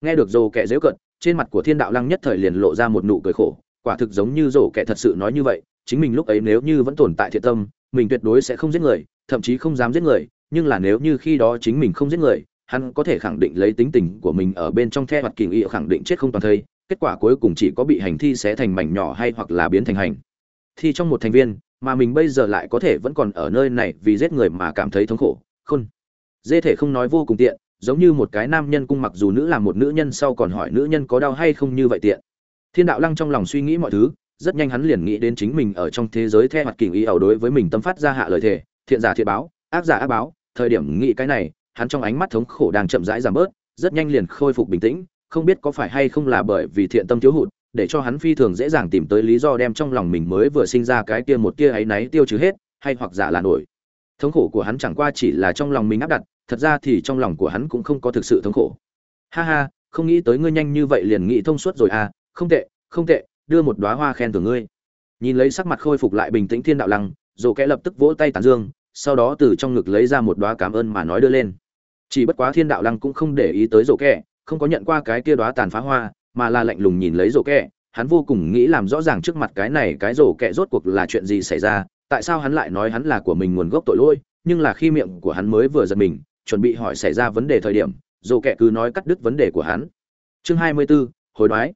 Nghe được dồ kẻ dễu cận, trên mặt của thiên đạo lăng nhất thời liền lộ ra một nụ cười khổ, quả thực giống như rổ kẻ thật sự nói như vậy, chính mình lúc ấy nếu như vẫn tồn tại thiện tâm, mình tuyệt đối sẽ không giết người, thậm chí không dám giết người, nhưng là nếu như khi đó chính mình không giết người, hắn có thể khẳng định lấy tính tình của mình ở bên trong the mặt kỳ nghị khẳng định chết không toàn thây, kết quả cuối cùng chỉ có bị hành thi sẽ thành mảnh nhỏ hay hoặc là biến thành hành. Thi trong một thành viên, mà mình bây giờ lại có thể vẫn còn ở nơi này vì giết người mà cảm thấy thống khổ khôn. Dê thể không nói vô cùng tiện, giống như một cái nam nhân cung mặc dù nữ là một nữ nhân sau còn hỏi nữ nhân có đau hay không như vậy tiện. Thiên đạo lăng trong lòng suy nghĩ mọi thứ, rất nhanh hắn liền nghĩ đến chính mình ở trong thế giới theo mặt kình ý ẩu đối với mình tâm phát ra hạ lời thề, thiện giả thiện báo, ác giả ác báo, thời điểm nghĩ cái này, hắn trong ánh mắt thống khổ đang chậm rãi giảm bớt, rất nhanh liền khôi phục bình tĩnh, không biết có phải hay không là bởi vì thiện tâm thiếu hụt, để cho hắn phi thường dễ dàng tìm tới lý do đem trong lòng mình mới vừa sinh ra cái kia một tia ấy náy tiêu trừ hết, hay hoặc giả là nổi thống khổ của hắn chẳng qua chỉ là trong lòng mình áp đặt, thật ra thì trong lòng của hắn cũng không có thực sự thống khổ. Ha ha, không nghĩ tới ngươi nhanh như vậy liền nghĩ thông suốt rồi à không tệ không tệ, đưa một đóa hoa khen thưởng ngươi. Nhìn lấy sắc mặt khôi phục lại bình tĩnh thiên đạo lăng dồ kẽ lập tức vỗ tay tàn dương, sau đó từ trong ngực lấy ra một đóa cảm ơn mà nói đưa lên. Chỉ bất quá thiên đạo lăng cũng không để ý tới rổ kẽ, không có nhận qua cái kia đóa tàn phá hoa, mà là lạnh lùng nhìn lấy rổ kẽ, hắn vô cùng nghĩ làm rõ ràng trước mặt cái này cái rổ kẹ rốt cuộc là chuyện gì xảy ra tại sao hắn lại nói hắn là của mình nguồn gốc tội lỗi nhưng là khi miệng của hắn mới vừa giật mình chuẩn bị hỏi xảy ra vấn đề thời điểm Dù Kẻ cứ nói cắt đứt vấn đề của hắn. Chương hai mươi 24, hồi đoái.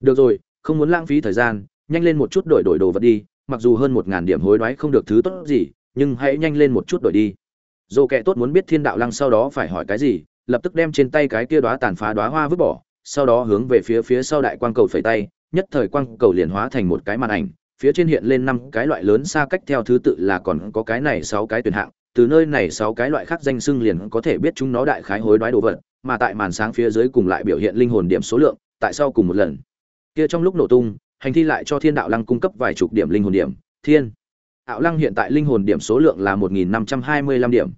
Được rồi không muốn lãng phí thời gian nhanh lên một chút đổi đổi đồ vật đi mặc dù hơn một ngàn điểm hối đoái không được thứ tốt gì nhưng hãy nhanh lên một chút đổi đi. Dồ Kẻ tốt muốn biết thiên đạo lăng sau đó phải hỏi cái gì lập tức đem trên tay cái kia đóa tàn phá đóa hoa vứt bỏ sau đó hướng về phía phía sau đại quang cầu phẩy tay nhất thời quang cầu liền hóa thành một cái màn ảnh phía trên hiện lên năm cái loại lớn xa cách theo thứ tự là còn có cái này sáu cái tuyển hạng, từ nơi này sáu cái loại khác danh xưng liền có thể biết chúng nó đại khái hối đoái đồ vật, mà tại màn sáng phía dưới cùng lại biểu hiện linh hồn điểm số lượng, tại sao cùng một lần. Kia trong lúc nổ tung, hành thi lại cho thiên đạo lăng cung cấp vài chục điểm linh hồn điểm. Thiên ảo lăng hiện tại linh hồn điểm số lượng là một nghìn năm trăm hai mươi lăm điểm.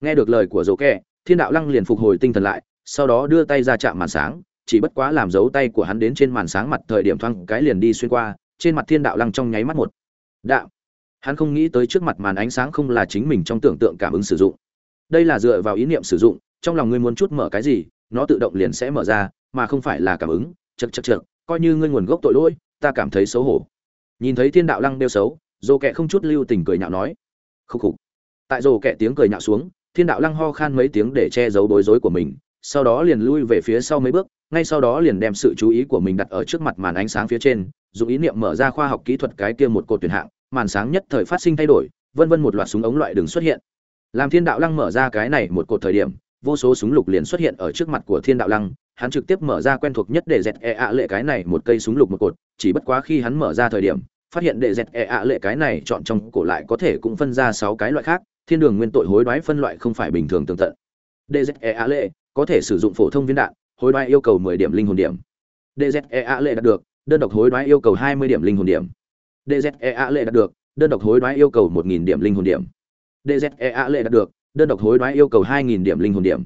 Nghe được lời của dấu kẹ thiên đạo lăng liền phục hồi tinh thần lại, sau đó đưa tay ra chạm màn sáng, chỉ bất quá làm dấu tay của hắn đến trên màn sáng mặt thời điểm thoáng cái liền đi xuyên qua trên mặt thiên đạo lăng trong nháy mắt một. Đạo. Hắn không nghĩ tới trước mặt màn ánh sáng không là chính mình trong tưởng tượng cảm ứng sử dụng. Đây là dựa vào ý niệm sử dụng, trong lòng ngươi muốn chút mở cái gì, nó tự động liền sẽ mở ra, mà không phải là cảm ứng. Chật chật chật coi như ngươi nguồn gốc tội lỗi, ta cảm thấy xấu hổ. Nhìn thấy thiên đạo lăng đeo xấu, dồ kẹ không chút lưu tình cười nhạo nói. Khúc khục. Tại dồ kẹ tiếng cười nhạo xuống, thiên đạo lăng ho khan mấy tiếng để che giấu bối rối của mình, sau đó liền lui về phía sau mấy bước, ngay sau đó liền đem sự chú ý của mình đặt ở trước mặt màn ánh sáng phía trên dùng ý niệm mở ra khoa học kỹ thuật cái kia một cột tuyển hạng, màn sáng nhất thời phát sinh thay đổi, vân vân một loạt súng ống loại đường xuất hiện. Làm thiên đạo lăng mở ra cái này một cột thời điểm, vô số súng lục liền xuất hiện ở trước mặt của thiên đạo lăng, hắn trực tiếp mở ra quen thuộc nhất để dẹt e ạ lệ cái này một cây súng lục một cột, chỉ bất quá khi hắn mở ra thời điểm, phát hiện để dẹt e ạ lệ cái này chọn trong cổ lại có thể cũng phân ra sáu cái loại khác, thiên đường nguyên tội hối đoái phân loại không phải bình thường tương tận. Để dẹt e ạ lệ có thể sử dụng phổ thông viên đạn, hối đoái yêu cầu mười điểm linh hồn điểm. Để dẹt e ạ lệ đạt được đơn độc hối đoái yêu cầu hai mươi điểm linh hồn điểm. Để lệ đạt được, đơn độc hối đoái yêu cầu một nghìn điểm linh hồn điểm. Để lệ đạt được, đơn độc hối đoái yêu cầu hai nghìn điểm linh hồn điểm.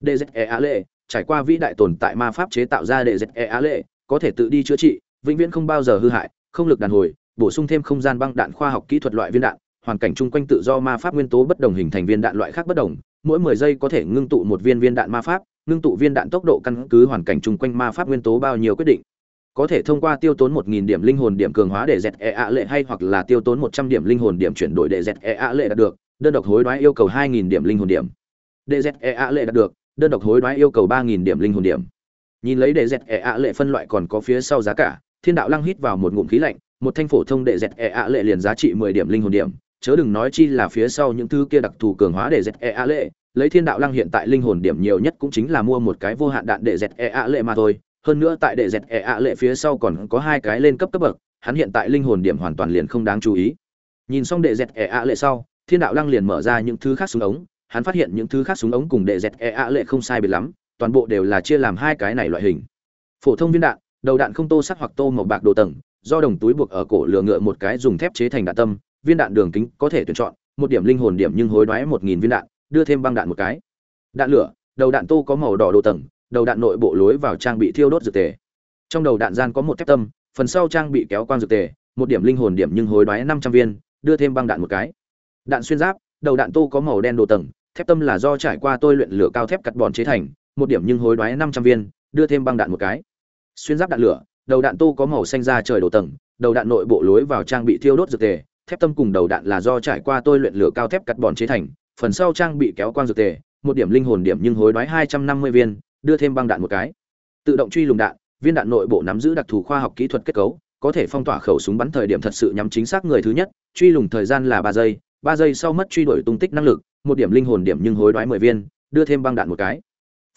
Để lệ, trải qua vĩ đại tồn tại ma pháp chế tạo ra đệ e á lệ, có thể tự đi chữa trị, vĩnh viễn không bao giờ hư hại, không lực đàn hồi, bổ sung thêm không gian băng đạn khoa học kỹ thuật loại viên đạn, hoàn cảnh chung quanh tự do ma pháp nguyên tố bất đồng hình thành viên đạn loại khác bất đồng, mỗi 10 giây có thể ngưng tụ một viên viên đạn ma pháp, ngưng tụ viên đạn tốc độ căn cứ hoàn cảnh chung quanh ma pháp nguyên tố bao nhiêu quyết định có thể thông qua tiêu tốn 1000 điểm linh hồn điểm cường hóa để dẹt e ạ lệ hay hoặc là tiêu tốn 100 điểm linh hồn điểm chuyển đổi để dẹt e ạ lệ đạt được, đơn độc hối đoái yêu cầu 2000 điểm linh hồn điểm. Để dẹt e ạ lệ đạt được, đơn độc hối đoái yêu cầu ba nghìn điểm linh hồn điểm. Nhìn lấy để dẹt e ạ lệ phân loại còn có phía sau giá cả, thiên đạo lăng hít vào một ngụm khí lạnh, một thanh phổ thông đệ dẹt e ạ lệ liền giá trị mười điểm linh hồn điểm. Chớ đừng nói chi là phía sau những thứ kia đặc thù cường hóa để dẹt e ạ lệ, lấy thiên đạo lăng hiện tại linh hồn điểm nhiều nhất cũng chính là mua một cái vô hạn đạn đệ dẹt e ạ lệ mà thôi hơn nữa tại đệ dẹt ẻ ạ lệ phía sau còn có hai cái lên cấp cấp bậc, hắn hiện tại linh hồn điểm hoàn toàn liền không đáng chú ý. Nhìn xong đệ dẹt ẻ ạ lệ sau, thiên đạo lăng liền mở ra những thứ khác súng ống, hắn phát hiện những thứ khác súng ống cùng đệ dẹt ẻ ạ lệ không sai biệt lắm, toàn bộ đều là chia làm hai cái này loại hình. Phổ thông viên đạn, đầu đạn không tô sắc hoặc tô màu bạc đồ tầng, do đồng túi buộc ở cổ lừa ngựa một cái dùng thép chế thành đạn tâm, viên đạn đường kính có thể tuyển chọn, một điểm linh hồn điểm nhưng hối đoái một nghìn viên đạn, đưa thêm băng đạn một cái. Đạn lửa, đầu đạn tô có màu đỏ đồ tầng đầu đạn nội bộ lối vào trang bị thiêu đốt dược tề. Trong đầu đạn gian có một thép tâm, phần sau trang bị kéo quang dược tề, một điểm linh hồn điểm nhưng hối đoái năm trăm viên, đưa thêm băng đạn một cái. Đạn xuyên giáp, đầu đạn tô có màu đen đồ tầng, thép tâm là do trải qua tôi luyện lửa cao thép cắt bòn chế thành, một điểm nhưng hối đoái năm trăm viên, đưa thêm băng đạn một cái. Xuyên giáp đạn lửa, đầu đạn tô có màu xanh da trời đồ tầng, đầu đạn nội bộ lối vào trang bị thiêu đốt dược tề, thép tâm cùng đầu đạn là do trải qua tôi luyện lửa cao thép cắt bòn chế thành, phần sau trang bị kéo quang dược tề, một điểm linh hồn điểm nhưng hối đoái hai trăm năm mươi viên đưa thêm băng đạn một cái. Tự động truy lùng đạn, viên đạn nội bộ nắm giữ đặc thù khoa học kỹ thuật kết cấu, có thể phong tỏa khẩu súng bắn thời điểm thật sự nhắm chính xác người thứ nhất, truy lùng thời gian là ba giây ba giây sau mất truy đuổi tung tích năng lực, một điểm linh hồn điểm nhưng hối đoái mười viên, đưa thêm băng đạn một cái.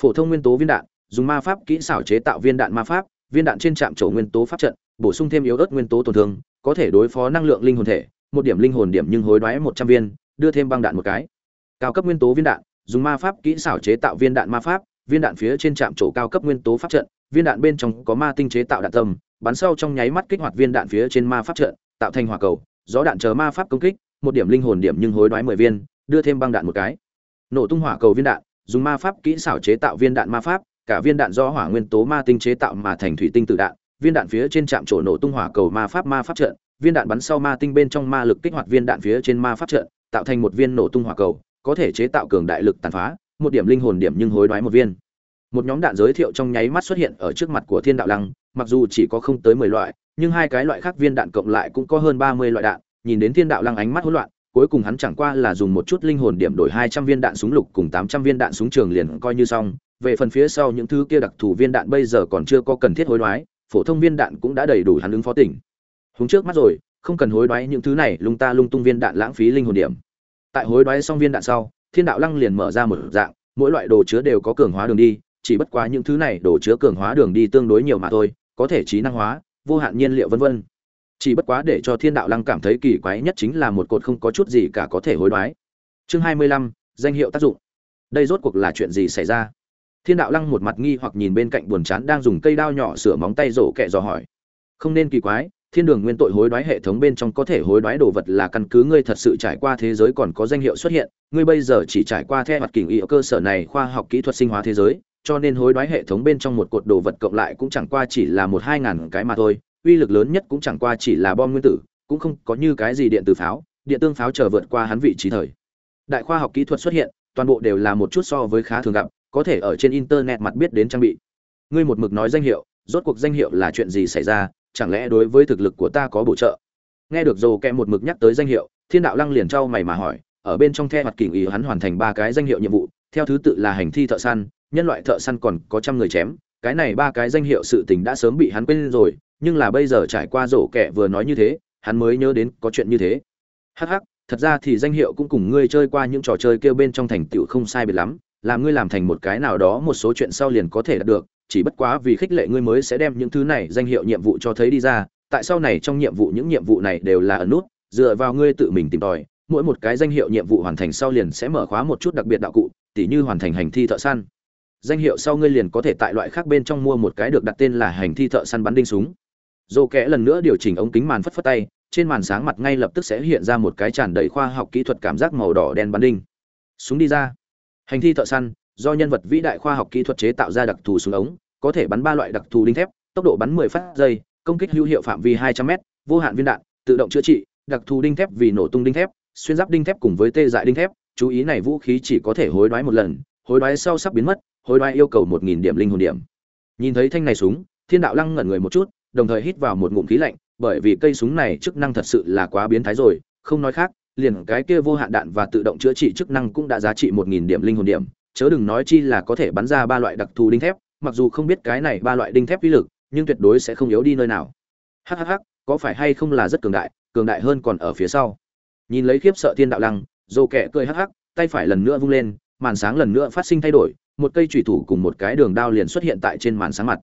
Phổ thông nguyên tố viên đạn, dùng ma pháp kỹ xảo chế tạo viên đạn ma pháp, viên đạn trên trạm trổ nguyên tố pháp trận, bổ sung thêm yếu ớt nguyên tố tổn thương, có thể đối phó năng lượng linh hồn thể, một điểm linh hồn điểm nhưng hối đoái một trăm viên, đưa thêm băng đạn một cái. Cao cấp nguyên tố viên đạn, dùng ma pháp kỹ xảo chế tạo viên đạn ma pháp viên đạn phía trên trạm trổ cao cấp nguyên tố pháp trận, viên đạn bên trong có ma tinh chế tạo đạn tâm, bắn sau trong nháy mắt kích hoạt viên đạn phía trên ma pháp trận, tạo thành hỏa cầu, gió đạn chờ ma pháp công kích, một điểm linh hồn điểm nhưng hối đoái mười viên, đưa thêm băng đạn một cái. Nổ tung hỏa cầu viên đạn, dùng ma pháp kỹ xảo chế tạo viên đạn ma pháp, cả viên đạn do hỏa nguyên tố ma tinh chế tạo mà thành thủy tinh tự đạn, viên đạn phía trên chạm trổ nổ tung hỏa cầu ma pháp ma pháp trận, viên đạn bắn sau ma tinh bên trong ma lực kích hoạt viên đạn phía trên ma pháp trận, tạo thành một viên nổ tung hỏa cầu, có thể chế tạo cường đại lực tàn phá một điểm linh hồn điểm nhưng hối đoái một viên. Một nhóm đạn giới thiệu trong nháy mắt xuất hiện ở trước mặt của thiên đạo lăng, mặc dù chỉ có không tới mười loại, nhưng hai cái loại khác viên đạn cộng lại cũng có hơn ba mươi loại đạn, nhìn đến thiên đạo lăng ánh mắt hỗn loạn, cuối cùng hắn chẳng qua là dùng một chút linh hồn điểm đổi hai trăm viên đạn súng lục cùng tám trăm viên đạn súng trường liền coi như xong. Về phần phía sau những thứ kia đặc thù viên đạn bây giờ còn chưa có cần thiết hối đoái, phổ thông viên đạn cũng đã đầy đủ hắn ứng phó tỉnh. Hướng trước mắt rồi, không cần hối đoái những thứ này, lung ta lung tung viên đạn lãng phí linh hồn điểm. Tại hối đoái xong viên đạn sau thiên đạo lăng liền mở ra một dạng, mỗi loại đồ chứa đều có cường hóa đường đi, chỉ bất quá những thứ này đồ chứa cường hóa đường đi tương đối nhiều mà thôi, có thể trí năng hóa, vô hạn nhiên liệu vân vân. Chỉ bất quá để cho thiên đạo lăng cảm thấy kỳ quái nhất chính là một cột không có chút gì cả có thể hối đoái. Chương hai mươi lăm, danh hiệu tác dụng. Đây rốt cuộc là chuyện gì xảy ra? Thiên đạo lăng một mặt nghi hoặc nhìn bên cạnh buồn chán đang dùng cây đao nhỏ sửa móng tay rổ kẹ dò hỏi. Không nên kỳ quái thiên đường nguyên tội hối đoái hệ thống bên trong có thể hối đoái đồ vật là căn cứ ngươi thật sự trải qua thế giới còn có danh hiệu xuất hiện. Ngươi bây giờ chỉ trải qua theo mặt kỉnh ý cơ sở này khoa học kỹ thuật sinh hóa thế giới, cho nên hối đoái hệ thống bên trong một cột đồ vật cộng lại cũng chẳng qua chỉ là một hai ngàn cái mà thôi. Uy lực lớn nhất cũng chẳng qua chỉ là bom nguyên tử, cũng không có như cái gì điện từ pháo, điện tương pháo chờ vượt qua hắn vị trí thời. Đại khoa học kỹ thuật xuất hiện, toàn bộ đều là một chút so với khá thường gặp, có thể ở trên internet mặt biết đến trang bị. Ngươi một mực nói danh hiệu, rốt cuộc danh hiệu là chuyện gì xảy ra? Chẳng lẽ đối với thực lực của ta có bổ trợ? Nghe được dồ kẹ một mực nhắc tới danh hiệu, thiên đạo lăng liền trao mày mà hỏi, ở bên trong the mặt kỷ ý hắn hoàn thành ba cái danh hiệu nhiệm vụ, theo thứ tự là hành thi thợ săn, nhân loại thợ săn còn có trăm người chém, cái này ba cái danh hiệu sự tình đã sớm bị hắn quên rồi, nhưng là bây giờ trải qua rổ kẻ vừa nói như thế, hắn mới nhớ đến có chuyện như thế. Hắc hắc, thật ra thì danh hiệu cũng cùng ngươi chơi qua những trò chơi kêu bên trong thành tựu không sai biệt lắm, làm ngươi làm thành một cái nào đó một số chuyện sau liền có thể đạt được chỉ bất quá vì khích lệ ngươi mới sẽ đem những thứ này danh hiệu nhiệm vụ cho thấy đi ra, tại sau này trong nhiệm vụ những nhiệm vụ này đều là ẩn nút, dựa vào ngươi tự mình tìm tòi, mỗi một cái danh hiệu nhiệm vụ hoàn thành sau liền sẽ mở khóa một chút đặc biệt đạo cụ, tỉ như hoàn thành hành thi thợ săn. Danh hiệu sau ngươi liền có thể tại loại khác bên trong mua một cái được đặt tên là hành thi thợ săn bắn đinh súng. Dồ kẽ lần nữa điều chỉnh ống kính màn phất phất tay, trên màn sáng mặt ngay lập tức sẽ hiện ra một cái tràn đầy khoa học kỹ thuật cảm giác màu đỏ đen bắn đinh. Súng đi ra. Hành thi thợ săn do nhân vật vĩ đại khoa học kỹ thuật chế tạo ra đặc thù súng ống, có thể bắn ba loại đặc thù đinh thép, tốc độ bắn 10 phát giây, công kích hữu hiệu phạm vi 200 m vô hạn viên đạn, tự động chữa trị, đặc thù đinh thép vì nổ tung đinh thép, xuyên giáp đinh thép cùng với tê dại đinh thép, chú ý này vũ khí chỉ có thể hối đoái một lần, hối đoái sau sắp biến mất, hối đoái yêu cầu 1000 điểm linh hồn điểm. Nhìn thấy thanh này súng, thiên đạo lăng ngẩn người một chút, đồng thời hít vào một ngụm khí lạnh, bởi vì cây súng này chức năng thật sự là quá biến thái rồi, không nói khác, liền cái kia vô hạn đạn và tự động chữa trị chức năng cũng đã giá trị 1000 điểm linh hồn điểm chớ đừng nói chi là có thể bắn ra ba loại đặc thù đinh thép, mặc dù không biết cái này ba loại đinh thép uy lực, nhưng tuyệt đối sẽ không yếu đi nơi nào. Hhh có phải hay không là rất cường đại cường đại hơn còn ở phía sau. Nhìn lấy khiếp sợ thiên đạo lăng dồ kẹ cười hắc hắc, tay phải lần nữa vung lên, màn sáng lần nữa phát sinh thay đổi, một cây chủy thủ cùng một cái đường đao liền xuất hiện tại trên màn sáng mặt.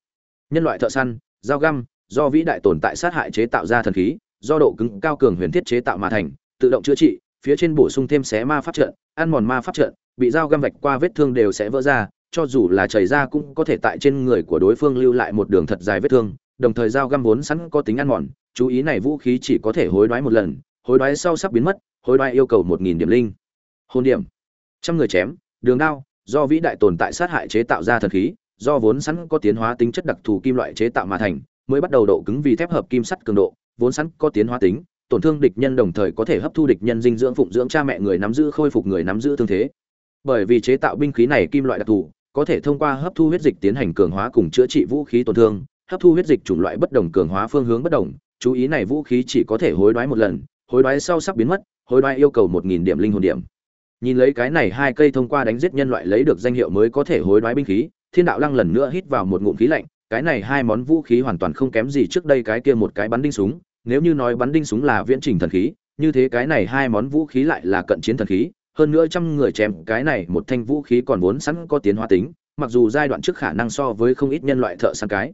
Nhân loại thợ săn, dao găm, do vĩ đại tồn tại sát hại chế tạo ra thần khí, do độ cứng cao cường huyền thiết chế tạo mà thành, tự động chữa trị, phía trên bổ sung thêm xé ma pháp trận, ăn mòn ma pháp trận bị dao găm vạch qua vết thương đều sẽ vỡ ra, cho dù là chảy ra cũng có thể tại trên người của đối phương lưu lại một đường thật dài vết thương, đồng thời dao găm vốn sẵn có tính ăn mòn, chú ý này vũ khí chỉ có thể hối đoái một lần, hối đoái sau sắp biến mất, hối đoái yêu cầu một nghìn điểm linh. Hôn điểm. Trăm người chém, đường đao, do vĩ đại tồn tại sát hại chế tạo ra thần khí, do vốn sẵn có tiến hóa tính chất đặc thù kim loại chế tạo mà thành, mới bắt đầu độ cứng vì thép hợp kim sắt cường độ, vốn sẵn có tiến hóa tính, tổn thương địch nhân đồng thời có thể hấp thu địch nhân dinh dưỡng phụng dưỡng cha mẹ người nắm giữ khôi phục người nắm giữ thương thế bởi vì chế tạo binh khí này kim loại đặc thù, có thể thông qua hấp thu huyết dịch tiến hành cường hóa cùng chữa trị vũ khí tổn thương. Hấp thu huyết dịch chủng loại bất đồng cường hóa phương hướng bất đồng, chú ý này vũ khí chỉ có thể hối đoái một lần, hối đoái sau sắp biến mất, hối đoái yêu cầu một nghìn điểm linh hồn điểm. Nhìn lấy cái này hai cây thông qua đánh giết nhân loại lấy được danh hiệu mới có thể hối đoái binh khí, thiên đạo lăng lần nữa hít vào một ngụm khí lạnh, cái này hai món vũ khí hoàn toàn không kém gì trước đây cái kia một cái bắn đinh súng, nếu như nói bắn đinh súng là viễn trình thần khí, như thế cái này hai món vũ khí lại là cận chiến thần khí hơn nữa trăm người chém cái này một thanh vũ khí còn vốn sẵn có tiến hóa tính, mặc dù giai đoạn trước khả năng so với không ít nhân loại thợ săn cái.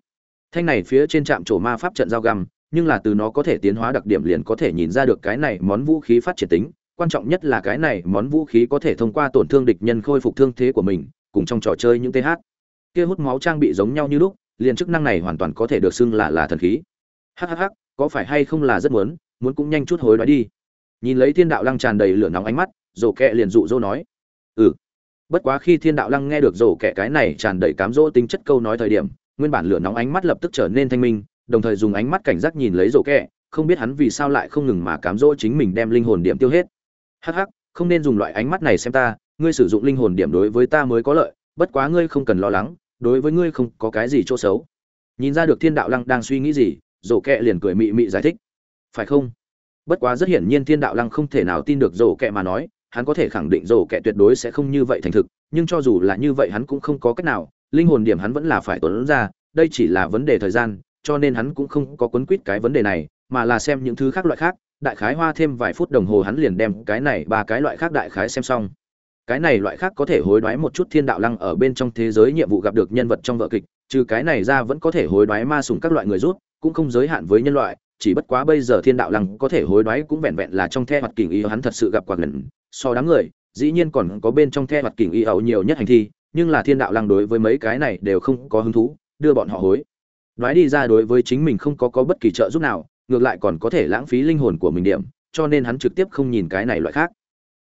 Thanh này phía trên trạm trổ ma pháp trận giao găm, nhưng là từ nó có thể tiến hóa đặc điểm liền có thể nhìn ra được cái này món vũ khí phát triển tính, quan trọng nhất là cái này món vũ khí có thể thông qua tổn thương địch nhân khôi phục thương thế của mình, cùng trong trò chơi những th. Kia hút máu trang bị giống nhau như lúc, liền chức năng này hoàn toàn có thể được xưng là là thần khí. Hhh có phải hay không là rất muốn muốn cũng nhanh chút hối đoái đi. Nhìn lấy thiên đạo lăng tràn đầy lửa nóng ánh mắt rổ kẹ liền dụ dỗ nói. Ừ. Bất quá khi thiên đạo lăng nghe được rổ kẹ cái này tràn đầy cám dỗ tính chất câu nói thời điểm, nguyên bản lửa nóng ánh mắt lập tức trở nên thanh minh, đồng thời dùng ánh mắt cảnh giác nhìn lấy rổ kẹ, không biết hắn vì sao lại không ngừng mà cám dỗ chính mình đem linh hồn điểm tiêu hết. Hắc hắc, không nên dùng loại ánh mắt này xem ta, ngươi sử dụng linh hồn điểm đối với ta mới có lợi, bất quá ngươi không cần lo lắng, đối với ngươi không có cái gì chỗ xấu. Nhìn ra được thiên đạo lăng đang suy nghĩ gì, rổ kẹ liền cười mị mị giải thích. Phải không? Bất quá rất hiển nhiên thiên đạo lăng không thể nào tin được rổ kẹ mà nói hắn có thể khẳng định rổ kẻ tuyệt đối sẽ không như vậy thành thực, nhưng cho dù là như vậy hắn cũng không có cách nào, linh hồn điểm hắn vẫn là phải tuấn ra, đây chỉ là vấn đề thời gian, cho nên hắn cũng không có quấn quýt cái vấn đề này, mà là xem những thứ khác loại khác, đại khái hoa thêm vài phút đồng hồ hắn liền đem cái này ba cái loại khác đại khái xem xong. Cái này loại khác có thể hối đoái một chút thiên đạo lăng ở bên trong thế giới nhiệm vụ gặp được nhân vật trong vợ kịch, trừ cái này ra vẫn có thể hối đoái ma sùng các loại người rút, cũng không giới hạn với nhân loại, chỉ bất quá bây giờ thiên đạo lăng có thể hối đoái cũng vẹn vẹn là trong the hoạt kình y hắn thật sự gặp quạt lần so đám người, dĩ nhiên còn có bên trong the mặt kỉnh y ẩu nhiều nhất hành thi, nhưng là thiên đạo lăng đối với mấy cái này đều không có hứng thú, đưa bọn họ hối. Nói đi ra đối với chính mình không có có bất kỳ trợ giúp nào, ngược lại còn có thể lãng phí linh hồn của mình điểm, cho nên hắn trực tiếp không nhìn cái này loại khác.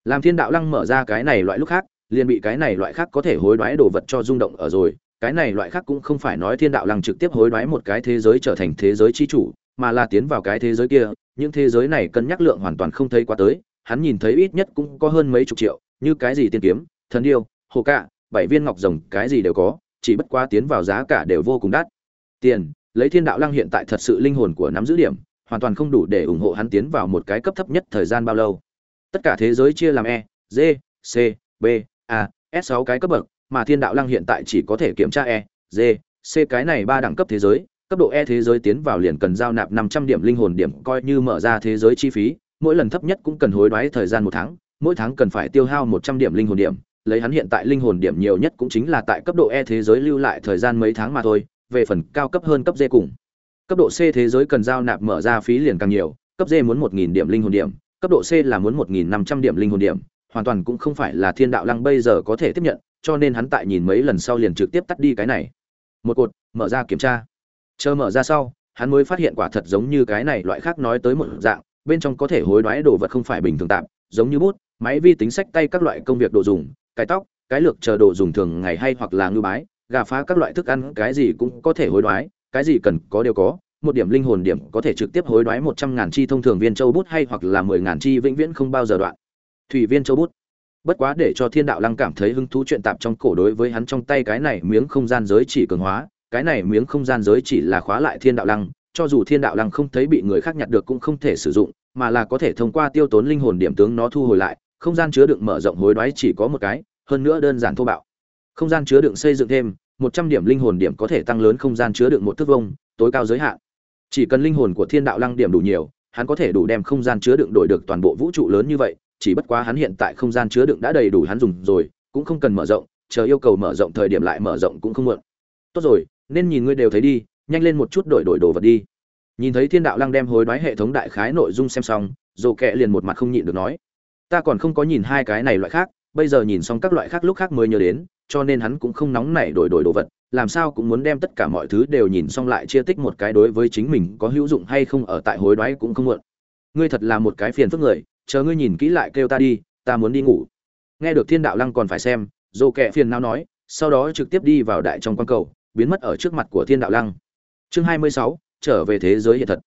Làm thiên đạo lăng mở ra cái này loại lúc khác, liền bị cái này loại khác có thể hối đoái đồ vật cho rung động ở rồi. Cái này loại khác cũng không phải nói thiên đạo lăng trực tiếp hối đoái một cái thế giới trở thành thế giới chi chủ, mà là tiến vào cái thế giới kia. Những thế giới này cân nhắc lượng hoàn toàn không thấy quá tới hắn nhìn thấy ít nhất cũng có hơn mấy chục triệu, như cái gì tiên kiếm, thần điêu, hồ cạ, bảy viên ngọc rồng, cái gì đều có, chỉ bất quá tiến vào giá cả đều vô cùng đắt. Tiền, lấy thiên đạo lăng hiện tại thật sự linh hồn của nắm giữ điểm, hoàn toàn không đủ để ủng hộ hắn tiến vào một cái cấp thấp nhất thời gian bao lâu. Tất cả thế giới chia làm e d c, b, a, s 6 cái cấp bậc, mà thiên đạo lăng hiện tại chỉ có thể kiểm tra e d c cái này ba đẳng cấp thế giới, cấp độ e thế giới tiến vào liền cần giao nạp 500 điểm linh hồn điểm, coi như mở ra thế giới chi phí mỗi lần thấp nhất cũng cần hối đoái thời gian một tháng, mỗi tháng cần phải tiêu hao 100 điểm linh hồn điểm, lấy hắn hiện tại linh hồn điểm nhiều nhất cũng chính là tại cấp độ e thế giới lưu lại thời gian mấy tháng mà thôi, về phần cao cấp hơn cấp d cùng. Cấp độ c thế giới cần giao nạp mở ra phí liền càng nhiều, cấp d muốn 1.000 điểm linh hồn điểm, cấp độ c là muốn 1.500 điểm linh hồn điểm, hoàn toàn cũng không phải là thiên đạo lăng bây giờ có thể tiếp nhận, cho nên hắn tại nhìn mấy lần sau liền trực tiếp tắt đi cái này. Một cột, mở ra kiểm tra. Chờ mở ra sau, hắn mới phát hiện quả thật giống như cái này loại khác nói tới một dạng bên trong có thể hối đoái đồ vật không phải bình thường tạm, giống như bút, máy vi tính sách tay các loại công việc đồ dùng, cái tóc, cái lược chờ đồ dùng thường ngày hay hoặc là ngư bái, gà phá các loại thức ăn, cái gì cũng có thể hối đoái, cái gì cần có đều có, một điểm linh hồn điểm có thể trực tiếp hối đoái một trăm ngàn chi thông thường viên châu bút hay hoặc là mười ngàn chi vĩnh viễn không bao giờ đoạn. Thủy viên châu bút. Bất quá để cho thiên đạo lăng cảm thấy hứng thú chuyện tạp trong cổ đối với hắn trong tay cái này miếng không gian giới chỉ cường hóa, cái này miếng không gian giới chỉ là khóa lại thiên đạo lăng, cho dù thiên đạo lăng không thấy bị người khác nhặt được cũng không thể sử dụng mà là có thể thông qua tiêu tốn linh hồn điểm tướng nó thu hồi lại, không gian chứa đựng mở rộng hối đoái chỉ có một cái, hơn nữa đơn giản thô bạo. Không gian chứa đựng xây dựng thêm, một trăm điểm linh hồn điểm có thể tăng lớn không gian chứa đựng một thước vông tối cao giới hạn. Chỉ cần linh hồn của thiên đạo lăng điểm đủ nhiều, hắn có thể đủ đem không gian chứa đựng đổi được toàn bộ vũ trụ lớn như vậy, chỉ bất quá hắn hiện tại không gian chứa đựng đã đầy đủ hắn dùng rồi, cũng không cần mở rộng, chờ yêu cầu mở rộng thời điểm lại mở rộng cũng không muộn. Tốt rồi, nên nhìn ngươi đều thấy đi, nhanh lên một chút đổi đổi đồ vật đi nhìn thấy thiên đạo lăng đem hối đoái hệ thống đại khái nội dung xem xong dồ kẹ liền một mặt không nhịn được nói, ta còn không có nhìn hai cái này loại khác, bây giờ nhìn xong các loại khác lúc khác mới nhớ đến, cho nên hắn cũng không nóng nảy đổi đổi đồ vật, làm sao cũng muốn đem tất cả mọi thứ đều nhìn xong lại chia tích một cái đối với chính mình có hữu dụng hay không ở tại hối đoái cũng không muộn. Ngươi thật là một cái phiền phức người, chờ ngươi nhìn kỹ lại kêu ta đi, ta muốn đi ngủ. Nghe được thiên đạo lăng còn phải xem dồ kẹ phiền nào nói, sau đó trực tiếp đi vào đại trong quan cầu, biến mất ở trước mặt của thiên đạo lăng. Chương hai mươi sáu trở về thế giới hiện thật.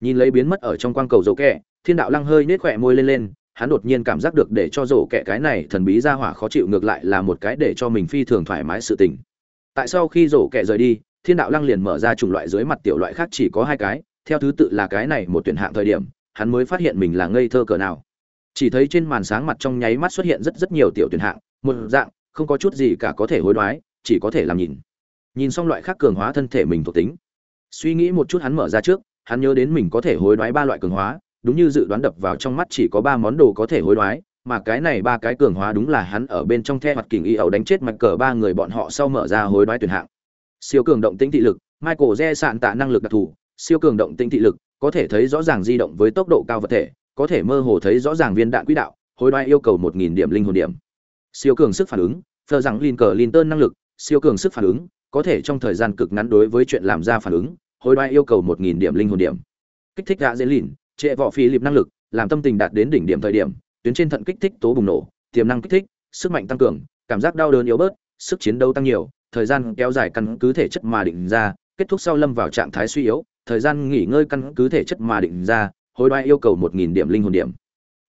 Nhìn lấy biến mất ở trong quang cầu dầu kẹ, thiên đạo lăng hơi nết khỏe môi lên lên, hắn đột nhiên cảm giác được để cho rổ kẹ cái này thần bí ra hỏa khó chịu ngược lại là một cái để cho mình phi thường thoải mái sự tình. Tại sau khi rổ kẹ rời đi, thiên đạo lăng liền mở ra chủng loại dưới mặt tiểu loại khác chỉ có hai cái, theo thứ tự là cái này một tuyển hạng thời điểm, hắn mới phát hiện mình là ngây thơ cỡ nào. Chỉ thấy trên màn sáng mặt trong nháy mắt xuất hiện rất rất nhiều tiểu tuyển hạng, một dạng, không có chút gì cả có thể hối đoái, chỉ có thể làm nhìn. Nhìn xong loại khác cường hóa thân thể mình thuộc tính suy nghĩ một chút hắn mở ra trước, hắn nhớ đến mình có thể hối đoái ba loại cường hóa, đúng như dự đoán đập vào trong mắt chỉ có ba món đồ có thể hối đoái, mà cái này ba cái cường hóa đúng là hắn ở bên trong the mặt kình y ẩu đánh chết mạch cờ ba người bọn họ sau mở ra hối đoái tuyển hạng. Siêu cường động tĩnh thị lực, michael re sạn tạ năng lực đặc thù, siêu cường động tĩnh thị lực, có thể thấy rõ ràng di động với tốc độ cao vật thể, có thể mơ hồ thấy rõ ràng viên đạn quỹ đạo, hối đoái yêu cầu một nghìn điểm linh hồn điểm. Siêu cường sức phản ứng thờ rằng lin cờ lin tơn năng lực, siêu cường sức phản ứng, có thể trong thời gian cực ngắn đối với chuyện làm ra phản ứng Hồi đoái yêu cầu một nghìn điểm linh hồn điểm. Kích thích gã dễ lìn, trệ vỏ phi lịp năng lực, làm tâm tình đạt đến đỉnh điểm thời điểm, tuyến trên thận kích thích tố bùng nổ, tiềm năng kích thích, sức mạnh tăng cường, cảm giác đau đớn yếu bớt, sức chiến đấu tăng nhiều, thời gian kéo dài căn cứ thể chất mà định ra, kết thúc sau lâm vào trạng thái suy yếu, thời gian nghỉ ngơi căn cứ thể chất mà định ra Hồi đoái yêu cầu một nghìn điểm linh hồn điểm.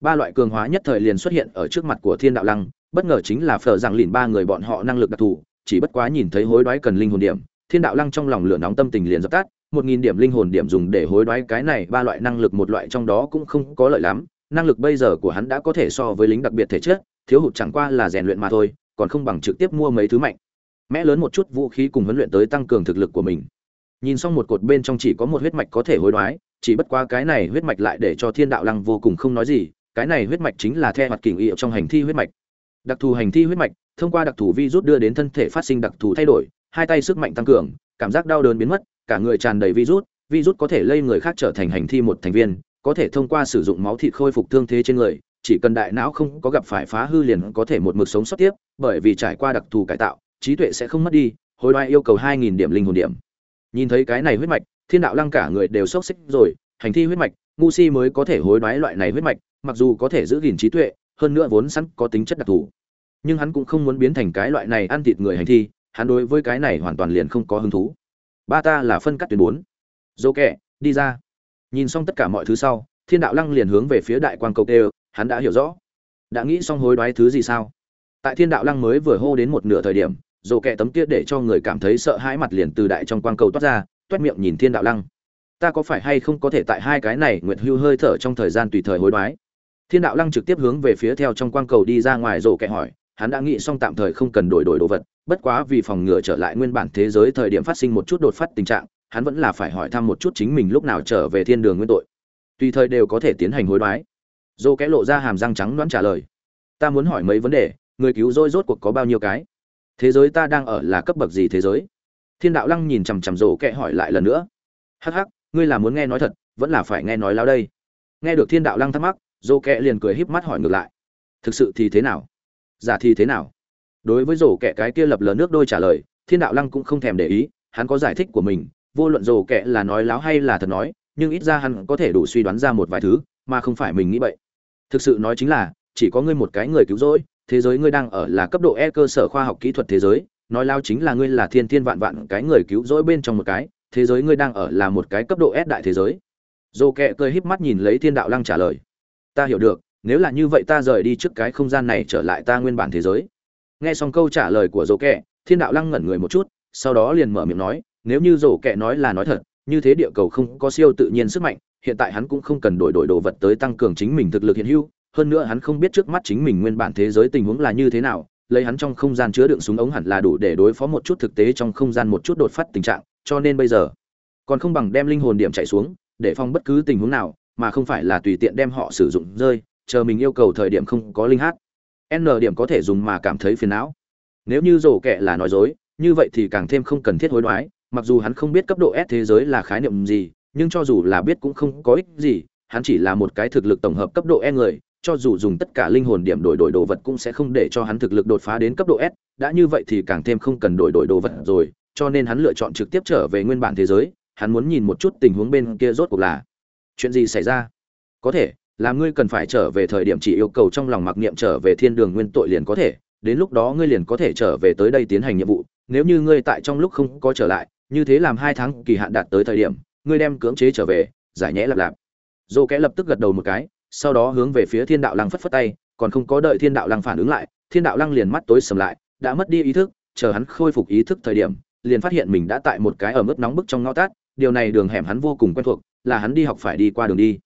Ba loại cường hóa nhất thời liền xuất hiện ở trước mặt của thiên đạo lăng, bất ngờ chính là phở rằng lìn ba người bọn họ năng lực đặc thù, chỉ bất quá nhìn thấy hối đoái cần linh hồn điểm, thiên đạo lăng trong lòng lửa nóng tâm tình liền dập tắt một nghìn điểm linh hồn điểm dùng để hối đoái cái này, ba loại năng lực một loại trong đó cũng không có lợi lắm. Năng lực bây giờ của hắn đã có thể so với lính đặc biệt thể chất, thiếu hụt chẳng qua là rèn luyện mà thôi, còn không bằng trực tiếp mua mấy thứ mạnh. Mẽ lớn một chút vũ khí cùng huấn luyện tới tăng cường thực lực của mình. Nhìn xong một cột bên trong chỉ có một huyết mạch có thể hối đoái, chỉ bất qua cái này huyết mạch lại để cho thiên đạo lăng vô cùng không nói gì, cái này huyết mạch chính là theo mặt kình ý trong hành thi huyết mạch. Đặc thù hành thi huyết mạch, thông qua đặc thù vi rút đưa đến thân thể phát sinh đặc thù thay đổi, hai tay sức mạnh tăng cường, cảm giác đau đớn biến mất cả người tràn đầy virus virus có thể lây người khác trở thành hành thi một thành viên, có thể thông qua sử dụng máu thịt khôi phục thương thế trên người, chỉ cần đại não không có gặp phải phá hư liền có thể một mực sống sót tiếp, bởi vì trải qua đặc thù cải tạo, trí tuệ sẽ không mất đi, hồi đoái yêu cầu hai nghìn điểm linh hồn điểm. Nhìn thấy cái này huyết mạch, thiên đạo lăng cả người đều sốc xích rồi, hành thi huyết mạch, ngu si mới có thể hối đoái loại này huyết mạch, mặc dù có thể giữ gìn trí tuệ, hơn nữa vốn sẵn có tính chất đặc thù. Nhưng hắn cũng không muốn biến thành cái loại này ăn thịt người hành thi, hắn đối với cái này hoàn toàn liền không có hứng thú ba ta là phân cắt tuyến bốn. Dô kẹ, đi ra. Nhìn xong tất cả mọi thứ sau, thiên đạo lăng liền hướng về phía đại quang cầu tê hắn đã hiểu rõ. Đã nghĩ xong hối đoái thứ gì sao? Tại thiên đạo lăng mới vừa hô đến một nửa thời điểm dồ kẹ tấm kia để cho người cảm thấy sợ hãi mặt liền từ đại trong quang cầu toát ra, toét miệng nhìn thiên đạo lăng. Ta có phải hay không có thể tại hai cái này nguyệt hưu hơi thở trong thời gian tùy thời hối đoái? Thiên đạo lăng trực tiếp hướng về phía theo trong quang cầu đi ra ngoài rổ kẹ hỏi, hắn đã nghĩ xong tạm thời không cần đổi đổi đồ vật bất quá vì phòng ngừa trở lại nguyên bản thế giới thời điểm phát sinh một chút đột phát tình trạng, hắn vẫn là phải hỏi thăm một chút chính mình lúc nào trở về thiên đường nguyên tội. Tùy thời đều có thể tiến hành hối đoái. Dô kẽ lộ ra hàm răng trắng đoán trả lời. Ta muốn hỏi mấy vấn đề, người cứu rỗi rốt cuộc có bao nhiêu cái? Thế giới ta đang ở là cấp bậc gì thế giới? Thiên đạo lăng nhìn chằm chằm rổ kẽ hỏi lại lần nữa. Hắc hắc, ngươi là muốn nghe nói thật, vẫn là phải nghe nói láo đây. Nghe được thiên đạo lăng thắc mắc rổ kẽ liền cười híp mắt hỏi ngược lại. Thực sự thì thế nào? Giả thì thế nào? Đối với rổ kẻ cái kia lập lờ nước đôi trả lời, thiên đạo lăng cũng không thèm để ý, hắn có giải thích của mình, vô luận rổ kẻ là nói láo hay là thật nói, nhưng ít ra hắn có thể đủ suy đoán ra một vài thứ, mà không phải mình nghĩ vậy. Thực sự nói chính là, chỉ có ngươi một cái người cứu rỗi, thế giới ngươi đang ở là cấp độ e cơ sở khoa học kỹ thuật thế giới, nói lao chính là ngươi là thiên thiên vạn vạn cái người cứu rỗi bên trong một cái, thế giới ngươi đang ở là một cái cấp độ s đại thế giới. Dô kẹ cười híp mắt nhìn lấy thiên đạo lăng trả lời. Ta hiểu được, nếu là như vậy ta rời đi trước cái không gian này trở lại ta nguyên bản thế giới nghe xong câu trả lời của dô kẹ, thiên đạo lăng ngẩn người một chút, sau đó liền mở miệng nói, nếu như dô kẹ nói là nói thật, như thế địa cầu không có siêu tự nhiên sức mạnh, hiện tại hắn cũng không cần đổi đổi đồ vật tới tăng cường chính mình thực lực hiện hữu, hơn nữa hắn không biết trước mắt chính mình nguyên bản thế giới tình huống là như thế nào, lấy hắn trong không gian chứa đựng súng ống hẳn là đủ để đối phó một chút thực tế trong không gian một chút đột phát tình trạng, cho nên bây giờ, còn không bằng đem linh hồn điểm chạy xuống, để phòng bất cứ tình huống nào, mà không phải là tùy tiện đem họ sử dụng rơi, chờ mình yêu cầu thời điểm không có linh hát n điểm có thể dùng mà cảm thấy phiền não nếu như rổ kệ là nói dối như vậy thì càng thêm không cần thiết hối đoái mặc dù hắn không biết cấp độ S thế giới là khái niệm gì, nhưng cho dù là biết cũng không có ích gì, hắn chỉ là một cái thực lực tổng hợp cấp độ E người, cho dù dùng tất cả linh hồn điểm đổi đổi đồ vật cũng sẽ không để cho hắn thực lực đột phá đến cấp độ S, đã như vậy thì càng thêm không cần đổi đổi đồ vật rồi, cho nên hắn lựa chọn trực tiếp trở về nguyên bản thế giới, hắn muốn nhìn một chút tình huống bên kia rốt cuộc là chuyện gì xảy ra. Có thể, là ngươi cần phải trở về thời điểm chỉ yêu cầu trong lòng mặc niệm trở về thiên đường nguyên tội liền có thể, đến lúc đó ngươi liền có thể trở về tới đây tiến hành nhiệm vụ, nếu như ngươi tại trong lúc không có trở lại, như thế làm hai tháng kỳ hạn đạt tới thời điểm ngươi đem cưỡng chế trở về giải nhẽ lặp lạp. Dô kẽ lập tức gật đầu một cái sau đó hướng về phía thiên đạo lăng phất phất tay còn không có đợi thiên đạo lăng phản ứng lại thiên đạo lăng liền mắt tối sầm lại đã mất đi ý thức chờ hắn khôi phục ý thức thời điểm liền phát hiện mình đã tại một cái ở mức nóng bức trong ngõ tát điều này đường hẻm hắn vô cùng quen thuộc là hắn đi học phải đi qua đường đi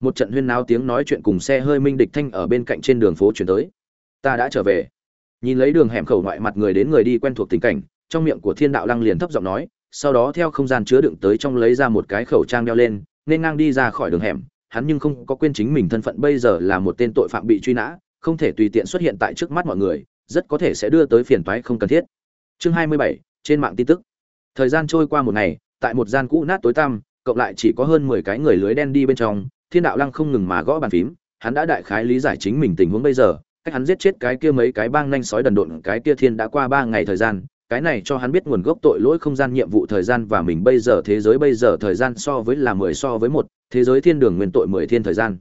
một trận huyên náo tiếng nói chuyện cùng xe hơi minh địch thanh ở bên cạnh trên đường phố chuyển tới. Ta đã trở về. Nhìn lấy đường hẻm khẩu ngoại mặt người đến người đi quen thuộc tình cảnh trong miệng của thiên đạo lăng liền thấp giọng nói sau đó theo không gian chứa đựng tới trong lấy ra một cái khẩu trang đeo lên nên ngang đi ra khỏi đường hẻm. Hắn nhưng không có quên chính mình thân phận bây giờ là một tên tội phạm bị truy nã không thể tùy tiện xuất hiện tại trước mắt mọi người rất có thể sẽ đưa tới phiền toái không cần thiết. Chương 27, trên mạng tin tức. Thời gian trôi qua một ngày tại một gian cũ nát tối tăm cộng lại chỉ có hơn mười cái người lưới đen đi bên trong thiên đạo lăng không ngừng mà gõ bàn phím, hắn đã đại khái lý giải chính mình tình huống bây giờ, cách hắn giết chết cái kia mấy cái bang nhanh sói đần độn, cái kia thiên đã qua ba ngày thời gian, cái này cho hắn biết nguồn gốc tội lỗi không gian nhiệm vụ thời gian và mình bây giờ thế giới bây giờ thời gian so với là mười so với một, thế giới thiên đường nguyên tội mười thiên thời gian.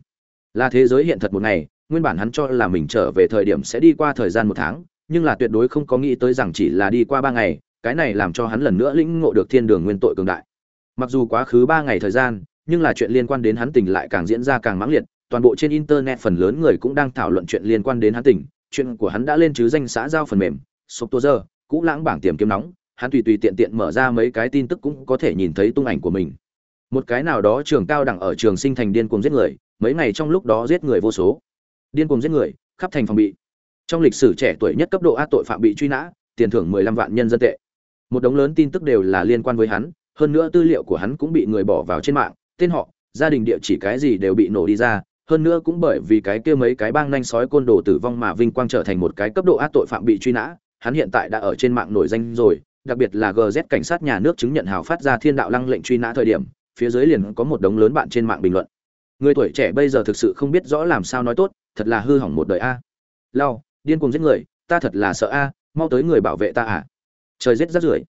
Là thế giới hiện thật một ngày, nguyên bản hắn cho là mình trở về thời điểm sẽ đi qua thời gian một tháng, nhưng là tuyệt đối không có nghĩ tới rằng chỉ là đi qua ba ngày, cái này làm cho hắn lần nữa lĩnh ngộ được thiên đường nguyên tội cường đại. Mặc dù quá khứ ba ngày thời gian nhưng là chuyện liên quan đến hắn tình lại càng diễn ra càng mãng liệt, toàn bộ trên internet phần lớn người cũng đang thảo luận chuyện liên quan đến hắn tỉnh chuyện của hắn đã lên chứ danh xã giao phần mềm sộp tô giờ cũ lãng bảng tìm kiếm nóng, hắn tùy tùy tiện tiện mở ra mấy cái tin tức cũng có thể nhìn thấy tung ảnh của mình. Một cái nào đó trường cao đẳng ở trường sinh thành điên cuồng giết người, mấy ngày trong lúc đó giết người vô số. Điên cuồng giết người, khắp thành phòng bị. Trong lịch sử trẻ tuổi nhất cấp độ a tội phạm bị truy nã, tiền thưởng 15 vạn nhân dân tệ. Một đống lớn tin tức đều là liên quan với hắn, hơn nữa tư liệu của hắn cũng bị người bỏ vào trên mạng tên họ, gia đình địa chỉ cái gì đều bị nổ đi ra, hơn nữa cũng bởi vì cái kia mấy cái bang nhanh sói côn đồ tử vong mà vinh quang trở thành một cái cấp độ ác tội phạm bị truy nã, hắn hiện tại đã ở trên mạng nổi danh rồi, đặc biệt là gz cảnh sát nhà nước chứng nhận hào phát ra thiên đạo lăng lệnh truy nã thời điểm, phía dưới liền có một đống lớn bạn trên mạng bình luận. Người tuổi trẻ bây giờ thực sự không biết rõ làm sao nói tốt, thật là hư hỏng một đời a. Lao, điên cuồng giết người, ta thật là sợ a, mau tới người bảo vệ ta à. Trời giết rất rưởi.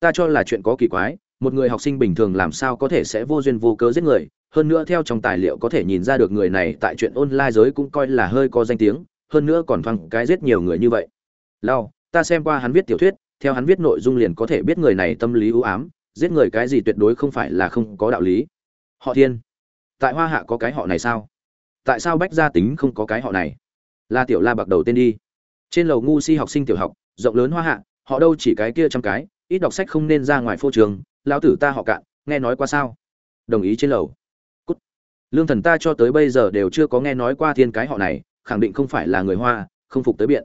Ta cho là chuyện có kỳ quái một người học sinh bình thường làm sao có thể sẽ vô duyên vô cớ giết người? Hơn nữa theo trong tài liệu có thể nhìn ra được người này tại chuyện online giới cũng coi là hơi có danh tiếng, hơn nữa còn thoáng cái giết nhiều người như vậy. Lao ta xem qua hắn viết tiểu thuyết, theo hắn viết nội dung liền có thể biết người này tâm lý ưu ám, giết người cái gì tuyệt đối không phải là không có đạo lý. Họ thiên, tại hoa hạ có cái họ này sao? Tại sao bách gia tính không có cái họ này? La tiểu la bạc đầu tên đi. Trên lầu ngu si học sinh tiểu học, rộng lớn hoa hạ, họ đâu chỉ cái kia trăm cái, ít đọc sách không nên ra ngoài phô trường lão tử ta họ cạn, nghe nói qua sao? Đồng ý trên lầu. Cút. Lương thần ta cho tới bây giờ đều chưa có nghe nói qua thiên cái họ này, khẳng định không phải là người hoa, không phục tới biện.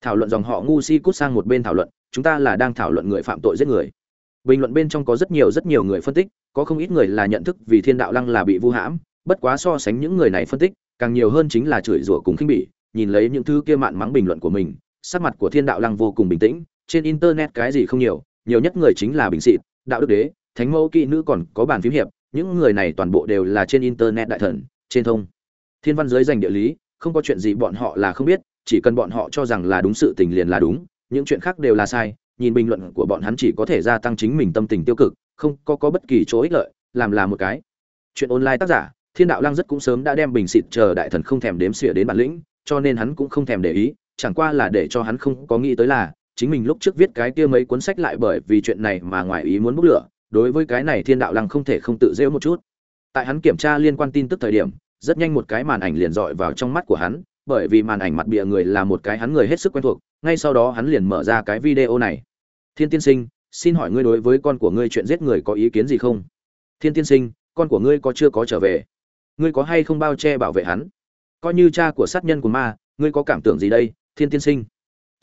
Thảo luận dòng họ ngu si cút sang một bên thảo luận, chúng ta là đang thảo luận người phạm tội giết người. Bình luận bên trong có rất nhiều rất nhiều người phân tích, có không ít người là nhận thức vì thiên đạo lăng là bị vu hãm, bất quá so sánh những người này phân tích, càng nhiều hơn chính là chửi rủa cùng khinh bỉ, nhìn lấy những thứ kia mạn mắng bình luận của mình, sắc mặt của thiên đạo lăng vô cùng bình tĩnh, trên internet cái gì không nhiều nhiều nhất người chính là bình xịt đạo đức đế, thánh mẫu kỹ nữ còn có bản phím hiệp, những người này toàn bộ đều là trên internet đại thần, trên thông. Thiên văn giới dành địa lý, không có chuyện gì bọn họ là không biết, chỉ cần bọn họ cho rằng là đúng sự tình liền là đúng, những chuyện khác đều là sai, nhìn bình luận của bọn hắn chỉ có thể gia tăng chính mình tâm tình tiêu cực, không có có bất kỳ chỗ ích lợi, làm là một cái. Chuyện online tác giả, thiên đạo lăng rất cũng sớm đã đem bình xịt chờ đại thần không thèm đếm xỉa đến bản lĩnh, cho nên hắn cũng không thèm để ý, chẳng qua là để cho hắn không có nghĩ tới là chính mình lúc trước viết cái kia mấy cuốn sách lại bởi vì chuyện này mà ngoài ý muốn bốc lửa, đối với cái này thiên đạo lăng không thể không tự rêu một chút. Tại hắn kiểm tra liên quan tin tức thời điểm, rất nhanh một cái màn ảnh liền dọi vào trong mắt của hắn, bởi vì màn ảnh mặt bìa người là một cái hắn người hết sức quen thuộc, ngay sau đó hắn liền mở ra cái video này. Thiên tiên sinh, xin hỏi ngươi đối với con của ngươi chuyện giết người có ý kiến gì không? Thiên tiên sinh, con của ngươi có chưa có trở về? Ngươi có hay không bao che bảo vệ hắn? Coi như cha của sát nhân của ma, ngươi có cảm tưởng gì đây, thiên tiên sinh?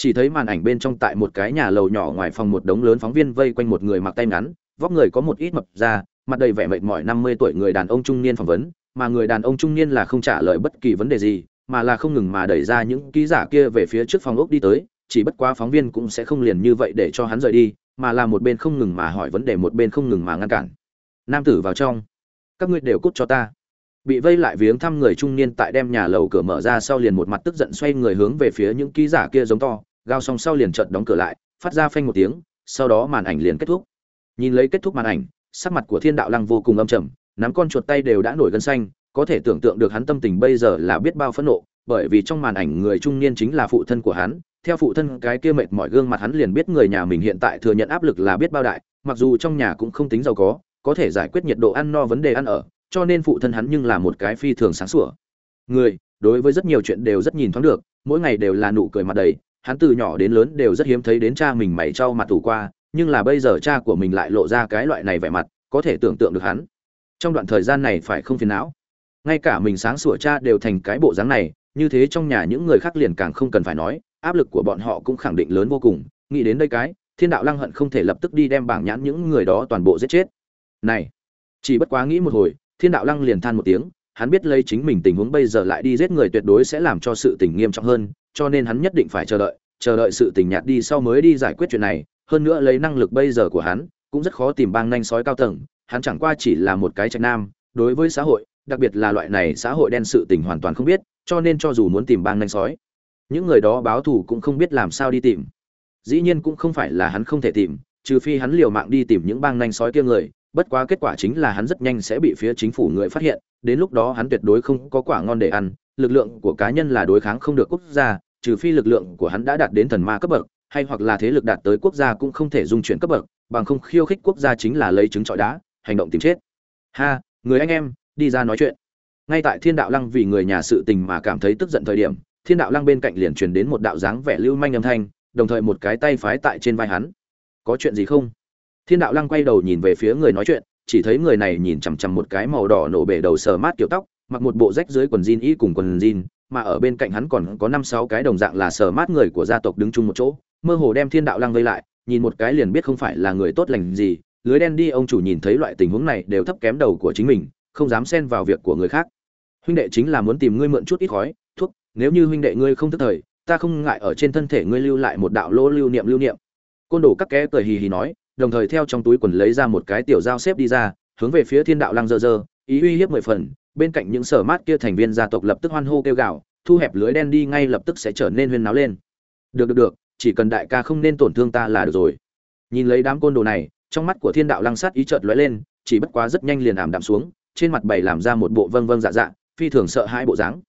Chỉ thấy màn ảnh bên trong tại một cái nhà lầu nhỏ ngoài phòng một đống lớn phóng viên vây quanh một người mặc tay ngắn, vóc người có một ít mập ra mặt đầy vẻ mệt mỏi năm mươi tuổi người đàn ông trung niên phỏng vấn, mà người đàn ông trung niên là không trả lời bất kỳ vấn đề gì, mà là không ngừng mà đẩy ra những ký giả kia về phía trước phòng ốc đi tới, chỉ bất quá phóng viên cũng sẽ không liền như vậy để cho hắn rời đi, mà là một bên không ngừng mà hỏi vấn đề một bên không ngừng mà ngăn cản. Nam tử vào trong, các ngươi đều cút cho ta. Bị vây lại viếng thăm người trung niên tại đem nhà lầu cửa mở ra sau liền một mặt tức giận xoay người hướng về phía những ký giả kia giống to gao xong sau liền chợt đóng cửa lại, phát ra phanh một tiếng, sau đó màn ảnh liền kết thúc. Nhìn lấy kết thúc màn ảnh, sắc mặt của thiên đạo lăng vô cùng âm trầm, nắm con chuột tay đều đã nổi gân xanh, có thể tưởng tượng được hắn tâm tình bây giờ là biết bao phẫn nộ, bởi vì trong màn ảnh người trung niên chính là phụ thân của hắn, theo phụ thân cái kia mệt mỏi gương mặt hắn liền biết người nhà mình hiện tại thừa nhận áp lực là biết bao đại, mặc dù trong nhà cũng không tính giàu có có thể giải quyết nhiệt độ ăn no vấn đề ăn ở, cho nên phụ thân hắn nhưng là một cái phi thường sáng sủa. Người, đối với rất nhiều chuyện đều rất nhìn thoáng được, mỗi ngày đều là nụ cười mặt đầy hắn từ nhỏ đến lớn đều rất hiếm thấy đến cha mình mày trao mặt tủ qua, nhưng là bây giờ cha của mình lại lộ ra cái loại này vẻ mặt, có thể tưởng tượng được hắn. Trong đoạn thời gian này phải không phiền não? Ngay cả mình sáng sủa cha đều thành cái bộ dáng này, như thế trong nhà những người khác liền càng không cần phải nói, áp lực của bọn họ cũng khẳng định lớn vô cùng. Nghĩ đến đây cái, thiên đạo lăng hận không thể lập tức đi đem bảng nhãn những người đó toàn bộ giết chết. Này, chỉ bất quá nghĩ một hồi, thiên đạo lăng liền than một tiếng, hắn biết lấy chính mình tình huống bây giờ lại đi giết người tuyệt đối sẽ làm cho sự tình nghiêm trọng hơn cho nên hắn nhất định phải chờ đợi chờ đợi sự tình nhạt đi sau mới đi giải quyết chuyện này. Hơn nữa lấy năng lực bây giờ của hắn, cũng rất khó tìm bang nhanh sói cao tầng, hắn chẳng qua chỉ là một cái trạch nam. Đối với xã hội, đặc biệt là loại này xã hội đen sự tình hoàn toàn không biết, cho nên cho dù muốn tìm bang nhanh sói, những người đó báo thù cũng không biết làm sao đi tìm. Dĩ nhiên cũng không phải là hắn không thể tìm, trừ phi hắn liều mạng đi tìm những bang nhanh sói kia người, bất quá kết quả chính là hắn rất nhanh sẽ bị phía chính phủ người phát hiện, đến lúc đó hắn tuyệt đối không có quả ngon để ăn lực lượng của cá nhân là đối kháng không được quốc gia, trừ phi lực lượng của hắn đã đạt đến thần ma cấp bậc, hay hoặc là thế lực đạt tới quốc gia cũng không thể dung chuyển cấp bậc, bằng không khiêu khích quốc gia chính là lấy trứng trọi đá, hành động tìm chết. Ha, người anh em, đi ra nói chuyện. Ngay tại thiên đạo lăng vì người nhà sự tình mà cảm thấy tức giận thời điểm, thiên đạo lăng bên cạnh liền truyền đến một đạo dáng vẻ lưu manh âm thanh, đồng thời một cái tay phái tại trên vai hắn. Có chuyện gì không? Thiên đạo lăng quay đầu nhìn về phía người nói chuyện, chỉ thấy người này nhìn chằm chằm một cái màu đỏ nổ bể đầu sờ mát kiểu tóc mặc một bộ rách dưới quần jean y cùng quần jean, mà ở bên cạnh hắn còn có năm sáu cái đồng dạng là sờ mát người của gia tộc đứng chung một chỗ, mơ hồ đem thiên đạo lăng vây lại, nhìn một cái liền biết không phải là người tốt lành gì, lưới đen đi, ông chủ nhìn thấy loại tình huống này đều thấp kém đầu của chính mình, không dám xen vào việc của người khác. Huynh đệ chính là muốn tìm ngươi mượn chút ít khói, thuốc, nếu như huynh đệ ngươi không thức thời, ta không ngại ở trên thân thể ngươi lưu lại một đạo lỗ lưu niệm lưu niệm. Côn đồ các kẽ cười hì hì nói, đồng thời theo trong túi quần lấy ra một cái tiểu dao xếp đi ra, hướng về phía thiên đạo lăng dơ dơ, ý uy hiếp mười phần bên cạnh những sở mát kia thành viên gia tộc lập tức hoan hô kêu gào, thu hẹp lưới đen đi ngay lập tức sẽ trở nên huyên náo lên. Được được được, chỉ cần đại ca không nên tổn thương ta là được rồi. Nhìn lấy đám côn đồ này, trong mắt của thiên đạo lăng sát ý chợt lóe lên, chỉ bất quá rất nhanh liền ảm đạm xuống, trên mặt bày làm ra một bộ vâng vâng dạ dạ phi thường sợ hãi bộ dáng.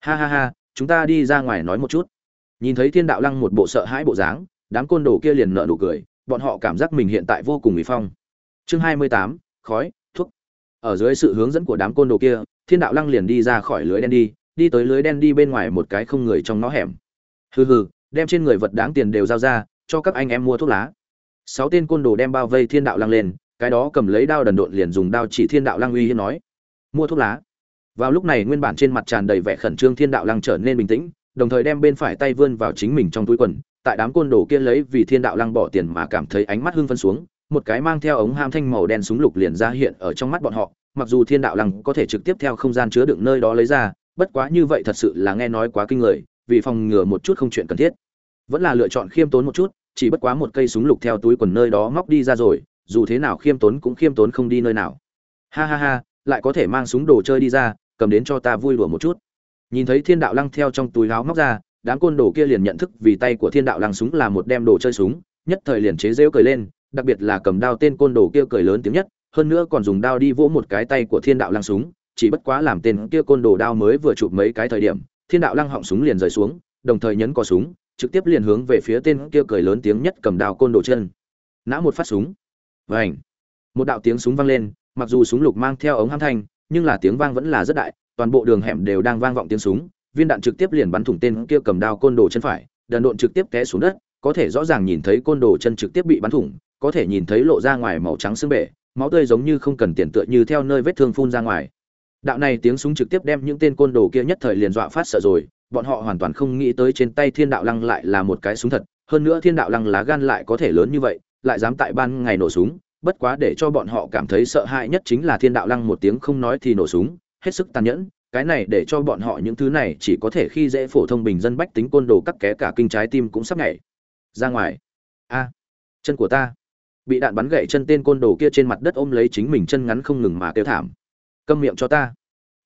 Ha ha ha, chúng ta đi ra ngoài nói một chút. Nhìn thấy thiên đạo lăng một bộ sợ hãi bộ dáng, đám côn đồ kia liền nở nụ cười, bọn họ cảm giác mình hiện tại vô cùng ủy phong. Chương hai mươi tám, khói ở dưới sự hướng dẫn của đám côn đồ kia, thiên đạo lăng liền đi ra khỏi lưới đen đi đi tới lưới đen đi bên ngoài một cái không người trong nó hẻm. Hừ hừ, đem trên người vật đáng tiền đều giao ra, cho các anh em mua thuốc lá. Sáu tên côn đồ đem bao vây thiên đạo lăng lên, cái đó cầm lấy đao đần độn liền dùng đao chỉ thiên đạo lăng uy hiếp nói, mua thuốc lá. Vào lúc này nguyên bản trên mặt tràn đầy vẻ khẩn trương thiên đạo lăng trở nên bình tĩnh, đồng thời đem bên phải tay vươn vào chính mình trong túi quần, tại đám côn đồ kia lấy vì thiên đạo lăng bỏ tiền mà cảm thấy ánh mắt hưng phân xuống một cái mang theo ống ham thanh màu đen súng lục liền ra hiện ở trong mắt bọn họ, mặc dù thiên đạo lăng có thể trực tiếp theo không gian chứa đựng nơi đó lấy ra, bất quá như vậy thật sự là nghe nói quá kinh người, vì phòng ngừa một chút không chuyện cần thiết. Vẫn là lựa chọn khiêm tốn một chút, chỉ bất quá một cây súng lục theo túi quần nơi đó ngóc đi ra rồi, dù thế nào khiêm tốn cũng khiêm tốn không đi nơi nào. Ha ha ha, lại có thể mang súng đồ chơi đi ra, cầm đến cho ta vui đùa một chút. Nhìn thấy thiên đạo lăng theo trong túi áo móc ra, đám côn đồ kia liền nhận thức vì tay của thiên đạo lăng súng là một đem đồ chơi súng, nhất thời liền chế rêu cười lên đặc biệt là cầm đao tên côn đồ kia cười lớn tiếng nhất, hơn nữa còn dùng đao đi vỗ một cái tay của thiên đạo lăng súng, chỉ bất quá làm tên kia côn đồ đao mới vừa chụp mấy cái thời điểm, thiên đạo lăng họng súng liền rời xuống, đồng thời nhấn cò súng, trực tiếp liền hướng về phía tên kia cười lớn tiếng nhất cầm đao côn đồ chân nã một phát súng Vành. một đạo tiếng súng vang lên, mặc dù súng lục mang theo ống hãm thanh, nhưng là tiếng vang vẫn là rất đại, toàn bộ đường hẻm đều đang vang vọng tiếng súng, viên đạn trực tiếp liền bắn thủng tên kia cầm đao côn đồ chân phải, đần độn trực tiếp té xuống đất, có thể rõ ràng nhìn thấy côn đồ chân trực tiếp bị bắn thủng có thể nhìn thấy lộ ra ngoài màu trắng xương bể, máu tươi giống như không cần tiền tựa như theo nơi vết thương phun ra ngoài. Đạo này tiếng súng trực tiếp đem những tên côn đồ kia nhất thời liền dọa phát sợ rồi, bọn họ hoàn toàn không nghĩ tới trên tay thiên đạo lăng lại là một cái súng thật, hơn nữa thiên đạo lăng lá gan lại có thể lớn như vậy, lại dám tại ban ngày nổ súng, bất quá để cho bọn họ cảm thấy sợ hãi nhất chính là thiên đạo lăng một tiếng không nói thì nổ súng, hết sức tàn nhẫn, cái này để cho bọn họ những thứ này chỉ có thể khi dễ phổ thông bình dân bách tính côn đồ cắt ké cả kinh trái tim cũng sắp nhảy ra ngoài. A, chân của ta bị đạn bắn gãy chân tên côn đồ kia trên mặt đất ôm lấy chính mình chân ngắn không ngừng mà kêu thảm. Câm miệng cho ta.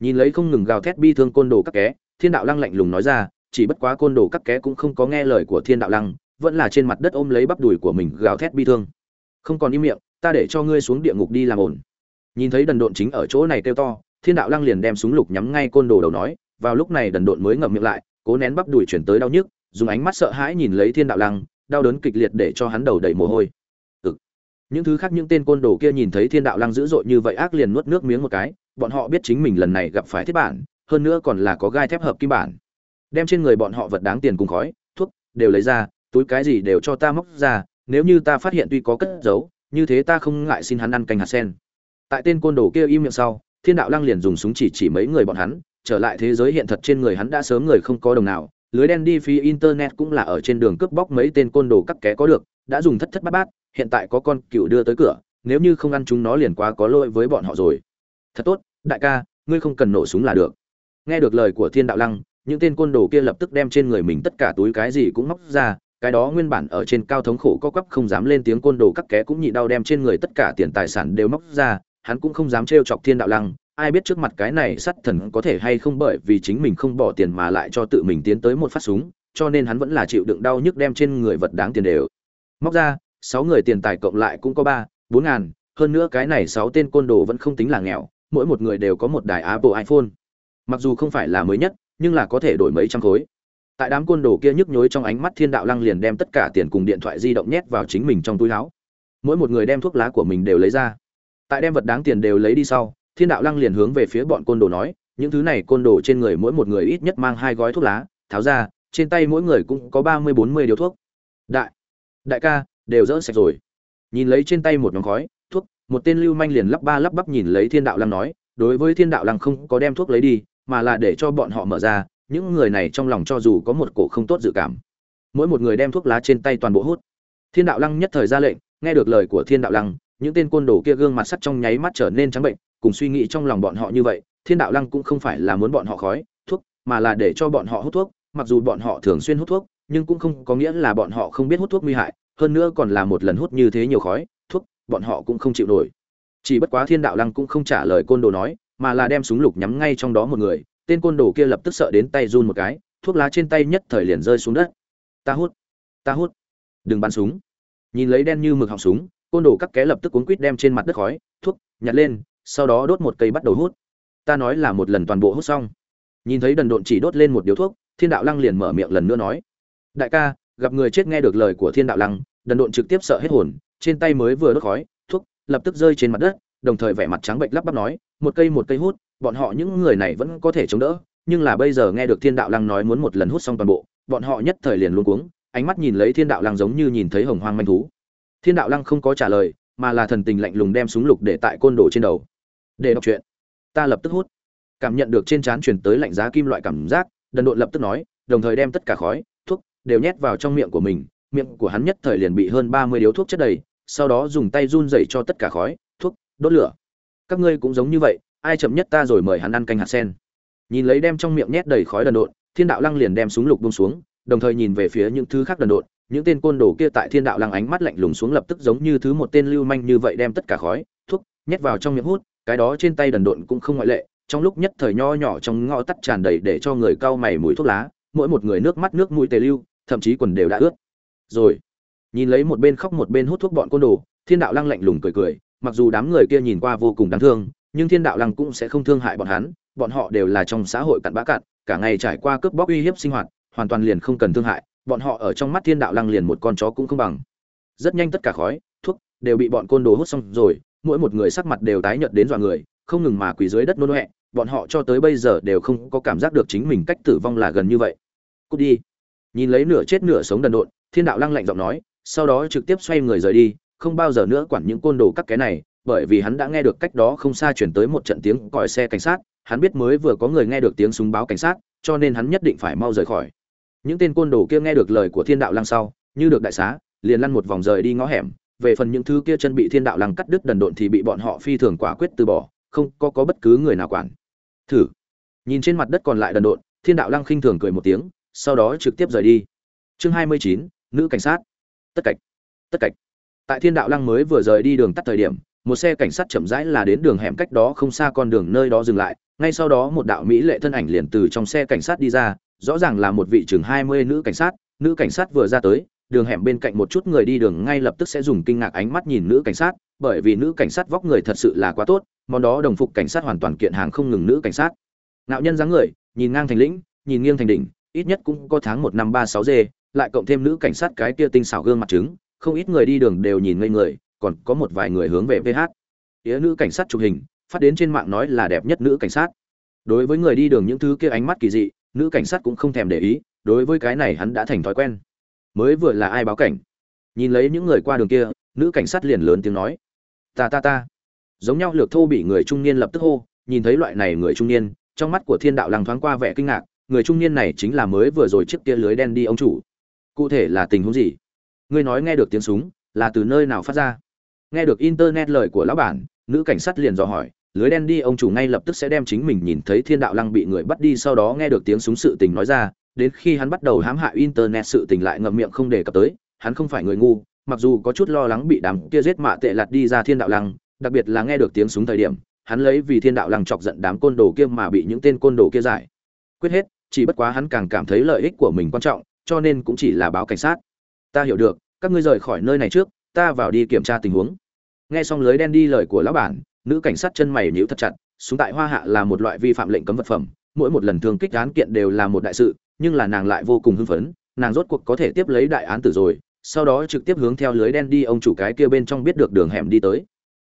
Nhìn lấy không ngừng gào thét bi thương côn đồ cắt ké thiên đạo lăng lạnh lùng nói ra, chỉ bất quá côn đồ cắt ké cũng không có nghe lời của thiên đạo lăng, vẫn là trên mặt đất ôm lấy bắp đùi của mình gào thét bi thương. Không còn im miệng, ta để cho ngươi xuống địa ngục đi làm ổn. Nhìn thấy đần độn chính ở chỗ này kêu to, thiên đạo lăng liền đem súng lục nhắm ngay côn đồ đầu nói, vào lúc này đần độn mới ngậm miệng lại, cố nén bắp đùi chuyển tới đau nhức, dùng ánh mắt sợ hãi nhìn lấy thiên đạo lăng, đau đớn kịch liệt để cho hắn đầu đầy mồ hôi những thứ khác những tên côn đồ kia nhìn thấy thiên đạo lăng dữ dội như vậy ác liền nuốt nước miếng một cái, bọn họ biết chính mình lần này gặp phải thiết bản, hơn nữa còn là có gai thép hợp kim bản. Đem trên người bọn họ vật đáng tiền cùng khói, thuốc đều lấy ra, túi cái gì đều cho ta móc ra, nếu như ta phát hiện tuy có cất giấu, như thế ta không ngại xin hắn ăn canh hạt sen. Tại tên côn đồ kia im miệng sau, thiên đạo lăng liền dùng súng chỉ chỉ mấy người bọn hắn, trở lại thế giới hiện thật trên người hắn đã sớm người không có đồng nào, lưới đen đi phi internet cũng là ở trên đường cướp bóc mấy tên côn đồ cắt ké có được, đã dùng thất thất bát bát hiện tại có con cựu đưa tới cửa, nếu như không ăn chúng nó liền quá có lỗi với bọn họ rồi. Thật tốt, đại ca, ngươi không cần nổ súng là được. Nghe được lời của thiên đạo lăng, những tên côn đồ kia lập tức đem trên người mình tất cả túi cái gì cũng móc ra, cái đó nguyên bản ở trên cao thống khổ co quắp không dám lên tiếng côn đồ cắt ké cũng nhịn đau đem trên người tất cả tiền tài sản đều móc ra, hắn cũng không dám trêu chọc thiên đạo lăng, ai biết trước mặt cái này sắt thần có thể hay không bởi vì chính mình không bỏ tiền mà lại cho tự mình tiến tới một phát súng, cho nên hắn vẫn là chịu đựng đau nhức đem trên người vật đáng tiền đều móc ra sáu người tiền tài cộng lại cũng có ba, bốn ngàn, hơn nữa cái này sáu tên côn đồ vẫn không tính là nghèo, mỗi một người đều có một đài apple iphone. Mặc dù không phải là mới nhất, nhưng là có thể đổi mấy trăm khối. Tại đám côn đồ kia nhức nhối trong ánh mắt thiên đạo lăng liền đem tất cả tiền cùng điện thoại di động nhét vào chính mình trong túi áo. Mỗi một người đem thuốc lá của mình đều lấy ra. Tại đem vật đáng tiền đều lấy đi sau, thiên đạo lăng liền hướng về phía bọn côn đồ nói, những thứ này côn đồ trên người mỗi một người ít nhất mang hai gói thuốc lá. Tháo ra, trên tay mỗi người cũng có ba mươi, bốn mươi điếu thuốc. Đại đại ca đều dỡ sạch rồi. Nhìn lấy trên tay một nhóm khói, thuốc, một tên lưu manh liền lắp ba lắp bắp nhìn lấy thiên đạo lăng nói, đối với thiên đạo lăng không có đem thuốc lấy đi, mà là để cho bọn họ mở ra, những người này trong lòng cho dù có một cổ không tốt dự cảm. Mỗi một người đem thuốc lá trên tay toàn bộ hút. Thiên đạo lăng nhất thời ra lệnh, nghe được lời của thiên đạo lăng, những tên côn đồ kia gương mặt sắt trong nháy mắt trở nên trắng bệnh, cùng suy nghĩ trong lòng bọn họ như vậy, thiên đạo lăng cũng không phải là muốn bọn họ khói, thuốc, mà là để cho bọn họ hút thuốc, mặc dù bọn họ thường xuyên hút thuốc, nhưng cũng không có nghĩa là bọn họ không biết hút thuốc nguy hại hơn nữa còn là một lần hút như thế nhiều khói, thuốc, bọn họ cũng không chịu nổi. Chỉ bất quá thiên đạo lăng cũng không trả lời côn đồ nói, mà là đem súng lục nhắm ngay trong đó một người, tên côn đồ kia lập tức sợ đến tay run một cái, thuốc lá trên tay nhất thời liền rơi xuống đất. Ta hút ta hút, đừng bắn súng. Nhìn lấy đen như mực họng súng, côn đồ các ké lập tức cuốn quít đem trên mặt đất khói, thuốc, nhặt lên, sau đó đốt một cây bắt đầu hút. Ta nói là một lần toàn bộ hút xong. Nhìn thấy đần độn chỉ đốt lên một điếu thuốc, thiên đạo lăng liền mở miệng lần nữa nói, đại ca, gặp người chết nghe được lời của thiên đạo lăng đần độn trực tiếp sợ hết hồn, trên tay mới vừa đốt khói, thuốc, lập tức rơi trên mặt đất, đồng thời vẻ mặt trắng bệnh lắp bắp nói, một cây một cây hút, bọn họ những người này vẫn có thể chống đỡ, nhưng là bây giờ nghe được thiên đạo lăng nói muốn một lần hút xong toàn bộ, bọn họ nhất thời liền luôn cuống, ánh mắt nhìn lấy thiên đạo lăng giống như nhìn thấy hồng hoang manh thú. Thiên đạo lăng không có trả lời, mà là thần tình lạnh lùng đem súng lục để tại côn đồ trên đầu. Để đọc chuyện ta lập tức hút. Cảm nhận được trên trán chuyển tới lạnh giá kim loại cảm giác, đần độn lập tức nói, đồng thời đem tất cả khói, thuốc đều nhét vào trong miệng của mình miệng của hắn nhất thời liền bị hơn ba mươi điếu thuốc chất đầy, sau đó dùng tay run rẩy cho tất cả khói, thuốc, đốt lửa. Các ngươi cũng giống như vậy, ai chậm nhất ta rồi mời hắn ăn canh hạt sen. Nhìn lấy đem trong miệng nhét đầy khói đần độn, thiên đạo lăng liền đem súng lục buông xuống, đồng thời nhìn về phía những thứ khác đần độn, những tên côn đồ kia tại thiên đạo lăng ánh mắt lạnh lùng xuống lập tức giống như thứ một tên lưu manh như vậy đem tất cả khói, thuốc, nhét vào trong miệng hút, cái đó trên tay đần độn cũng không ngoại lệ, trong lúc nhất thời nho nhỏ trong ngõ tắt tràn đầy để cho người cau mày mùi thuốc lá, mỗi một người nước mắt nước mũi tề lưu, thậm chí quần đều đã ướt rồi. Nhìn lấy một bên khóc một bên hút thuốc bọn côn đồ, thiên đạo lăng lạnh lùng cười cười, mặc dù đám người kia nhìn qua vô cùng đáng thương, nhưng thiên đạo lăng cũng sẽ không thương hại bọn hắn, bọn họ đều là trong xã hội cặn bã cặn, cả ngày trải qua cướp bóc uy hiếp sinh hoạt, hoàn toàn liền không cần thương hại, bọn họ ở trong mắt thiên đạo lăng liền một con chó cũng không bằng. Rất nhanh tất cả khói, thuốc đều bị bọn côn đồ hút xong rồi, mỗi một người sắc mặt đều tái nhợt đến dọa người, không ngừng mà quỳ dưới đất nôn huệ, bọn họ cho tới bây giờ đều không có cảm giác được chính mình cách tử vong là gần như vậy. Cút đi. Nhìn lấy nửa chết nửa sống đần độn thiên đạo lăng lạnh giọng nói, sau đó trực tiếp xoay người rời đi, không bao giờ nữa quản những côn đồ các cái này, bởi vì hắn đã nghe được cách đó không xa chuyển tới một trận tiếng còi xe cảnh sát, hắn biết mới vừa có người nghe được tiếng súng báo cảnh sát, cho nên hắn nhất định phải mau rời khỏi. Những tên côn đồ kia nghe được lời của thiên đạo lăng sau, như được đại xá, liền lăn một vòng rời đi ngõ hẻm. Về phần những thứ kia chân bị thiên đạo lăng cắt đứt đần độn thì bị bọn họ phi thường quả quyết từ bỏ, không có có bất cứ người nào quản. Thử. Nhìn trên mặt đất còn lại đần độn, thiên đạo lăng khinh thường cười một tiếng, sau đó trực tiếp rời đi. Chương hai mươi chín nữ cảnh sát. Tất cạch tất cạch. Tại thiên đạo lăng mới vừa rời đi đường tắt thời điểm, một xe cảnh sát chậm rãi là đến đường hẻm cách đó không xa con đường nơi đó dừng lại. Ngay sau đó một đạo mỹ lệ thân ảnh liền từ trong xe cảnh sát đi ra, rõ ràng là một vị chừng hai mươi nữ cảnh sát. Nữ cảnh sát vừa ra tới, đường hẻm bên cạnh một chút người đi đường ngay lập tức sẽ dùng kinh ngạc ánh mắt nhìn nữ cảnh sát, bởi vì nữ cảnh sát vóc người thật sự là quá tốt, món đó đồng phục cảnh sát hoàn toàn kiện hàng không ngừng nữ cảnh sát. Nạo nhân dáng người, nhìn ngang thành lĩnh, nhìn nghiêng thành đỉnh, ít nhất cũng có tháng một năm ba sáu d lại cộng thêm nữ cảnh sát cái kia tinh xảo gương mặt trứng, không ít người đi đường đều nhìn ngây người, còn có một vài người hướng về vh tía nữ cảnh sát chụp hình, phát đến trên mạng nói là đẹp nhất nữ cảnh sát. Đối với người đi đường những thứ kia ánh mắt kỳ dị, nữ cảnh sát cũng không thèm để ý, đối với cái này hắn đã thành thói quen. Mới vừa là ai báo cảnh? Nhìn lấy những người qua đường kia, nữ cảnh sát liền lớn tiếng nói, ta ta ta. Giống nhau lược thô bị người trung niên lập tức hô, nhìn thấy loại này người trung niên, trong mắt của thiên đạo lăng thoáng qua vẻ kinh ngạc, người trung niên này chính là mới vừa rồi chiếc kia lưới đen đi ông chủ cụ thể là tình huống gì? Ngươi nói nghe được tiếng súng, là từ nơi nào phát ra? Nghe được internet lời của lão bản, nữ cảnh sát liền dò hỏi, lưới đen đi, ông chủ ngay lập tức sẽ đem chính mình nhìn thấy thiên đạo lăng bị người bắt đi, sau đó nghe được tiếng súng sự tình nói ra, đến khi hắn bắt đầu hãm hại internet sự tình lại ngậm miệng không đề cập tới, hắn không phải người ngu, mặc dù có chút lo lắng bị đám kia giết mạ tệ lạt đi ra thiên đạo lăng, đặc biệt là nghe được tiếng súng thời điểm, hắn lấy vì thiên đạo lăng chọc giận đám côn đồ kia mà bị những tên côn đồ kia giải. Quyết hết, chỉ bất quá hắn càng cảm thấy lợi ích của mình quan trọng cho nên cũng chỉ là báo cảnh sát. Ta hiểu được, các ngươi rời khỏi nơi này trước, ta vào đi kiểm tra tình huống. Nghe xong lưới đen đi lời của lão bản, nữ cảnh sát chân mày nhíu thật chặt, súng tại hoa hạ là một loại vi phạm lệnh cấm vật phẩm, mỗi một lần thương kích án kiện đều là một đại sự, nhưng là nàng lại vô cùng hưng phấn, nàng rốt cuộc có thể tiếp lấy đại án tử rồi, sau đó trực tiếp hướng theo lưới đen đi, ông chủ cái kia bên trong biết được đường hẻm đi tới.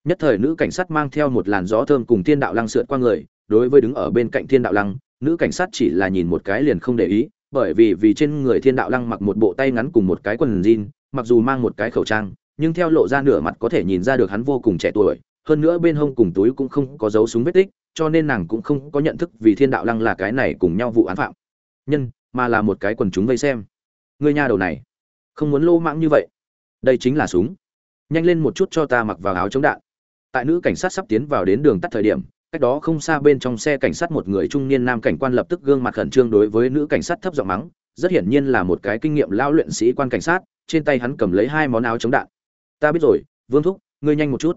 Nhất thời nữ cảnh sát mang theo một làn gió thơm cùng thiên đạo lăng sượt qua người, đối với đứng ở bên cạnh thiên đạo lăng, nữ cảnh sát chỉ là nhìn một cái liền không để ý bởi vì vì trên người thiên đạo lăng mặc một bộ tay ngắn cùng một cái quần jean, mặc dù mang một cái khẩu trang, nhưng theo lộ ra nửa mặt có thể nhìn ra được hắn vô cùng trẻ tuổi, hơn nữa bên hông cùng túi cũng không có dấu súng vết tích, cho nên nàng cũng không có nhận thức vì thiên đạo lăng là cái này cùng nhau vụ án phạm. Nhân, mà là một cái quần chúng vây xem. Người nhà đầu này, không muốn lô mãng như vậy. Đây chính là súng. Nhanh lên một chút cho ta mặc vào áo chống đạn. Tại nữ cảnh sát sắp tiến vào đến đường tắt thời điểm cách đó không xa bên trong xe cảnh sát một người trung niên nam cảnh quan lập tức gương mặt khẩn trương đối với nữ cảnh sát thấp giọng mắng, rất hiển nhiên là một cái kinh nghiệm lao luyện sĩ quan cảnh sát, trên tay hắn cầm lấy hai món áo chống đạn. Ta biết rồi, vương thúc, ngươi nhanh một chút.